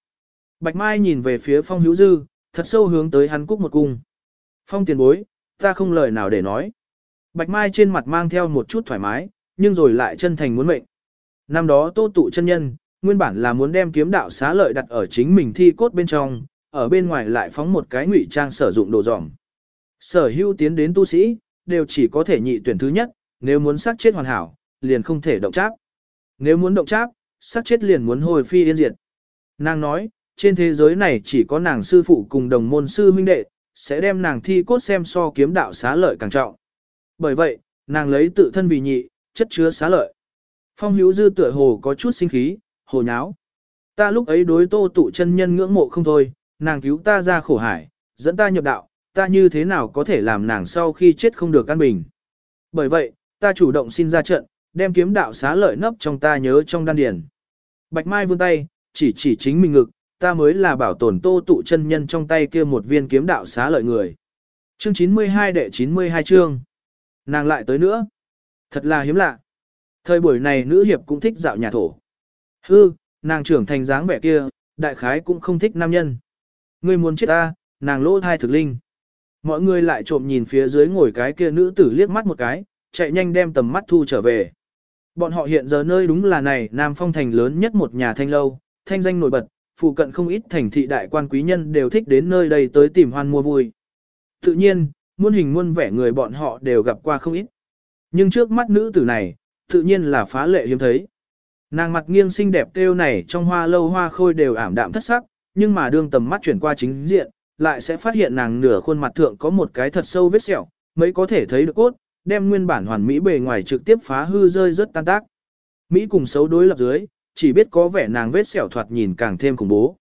Bạch Mai nhìn về phía phong hữu dư, thật sâu hướng tới hắn cúc một cung. Phong tiền bối, ta không lời nào để nói. Bạch Mai trên mặt mang theo một chút thoải mái, nhưng rồi lại chân thành muốn mệnh. Năm đó tô tụ chân nhân, nguyên bản là muốn đem kiếm đạo xá lợi đặt ở chính mình thi cốt bên trong, ở bên ngoài lại phóng một cái ngụy trang sử dụng đồ dỏng. Sở hữu tiến đến tu sĩ, đều chỉ có thể nhị tuyển thứ nhất, nếu muốn sát chết hoàn hảo, liền không thể động cháp. Nếu muốn động cháp, sát chết liền muốn hồi phi yên diệt. Nàng nói, trên thế giới này chỉ có nàng sư phụ cùng đồng môn sư huynh đệ, sẽ đem nàng thi cốt xem so kiếm đạo xá lợi càng trọng. Bởi vậy, nàng lấy tự thân vì nhị, chất chứa xá lợi. Phong hữu dư tựa hồ có chút sinh khí, hồ nháo. Ta lúc ấy đối tô tụ chân nhân ngưỡng mộ không thôi, nàng cứu ta ra khổ hải, dẫn ta nhập đạo, ta như thế nào có thể làm nàng sau khi chết không được căn bình. Bởi vậy, ta chủ động xin ra trận, đem kiếm đạo xá lợi nấp trong ta nhớ trong đan điển. Bạch Mai vươn tay, chỉ chỉ chính mình ngực, ta mới là bảo tồn tô tụ chân nhân trong tay kia một viên kiếm đạo xá lợi người. Chương 92 đệ 92 chương. Nàng lại tới nữa. Thật là hiếm lạ. Thời buổi này nữ hiệp cũng thích dạo nhà thổ. Hư, nàng trưởng thành dáng vẻ kia, đại khái cũng không thích nam nhân. Ngươi muốn chết ta, nàng lỗ thai thực linh. Mọi người lại trộm nhìn phía dưới ngồi cái kia nữ tử liếc mắt một cái, chạy nhanh đem tầm mắt thu trở về. Bọn họ hiện giờ nơi đúng là này Nam Phong thành lớn nhất một nhà thanh lâu, thanh danh nổi bật, phụ cận không ít thành thị đại quan quý nhân đều thích đến nơi đây tới tìm hoan mua vui. Tự nhiên, muôn hình muôn vẻ người bọn họ đều gặp qua không ít. Nhưng trước mắt nữ tử này, tự nhiên là phá lệ hiếm thấy. Nàng mặt nghiêng xinh đẹp kêu này trong hoa lâu hoa khôi đều ảm đạm thất sắc, nhưng mà đương tầm mắt chuyển qua chính diện, lại sẽ phát hiện nàng nửa khuôn mặt thượng có một cái thật sâu vết sẹo, mới có thể thấy được cốt, đem nguyên bản hoàn mỹ bề ngoài trực tiếp phá hư rơi rất tan tác. Mỹ cùng xấu đối lập dưới, chỉ biết có vẻ nàng vết sẹo thoạt nhìn càng thêm khủng bố.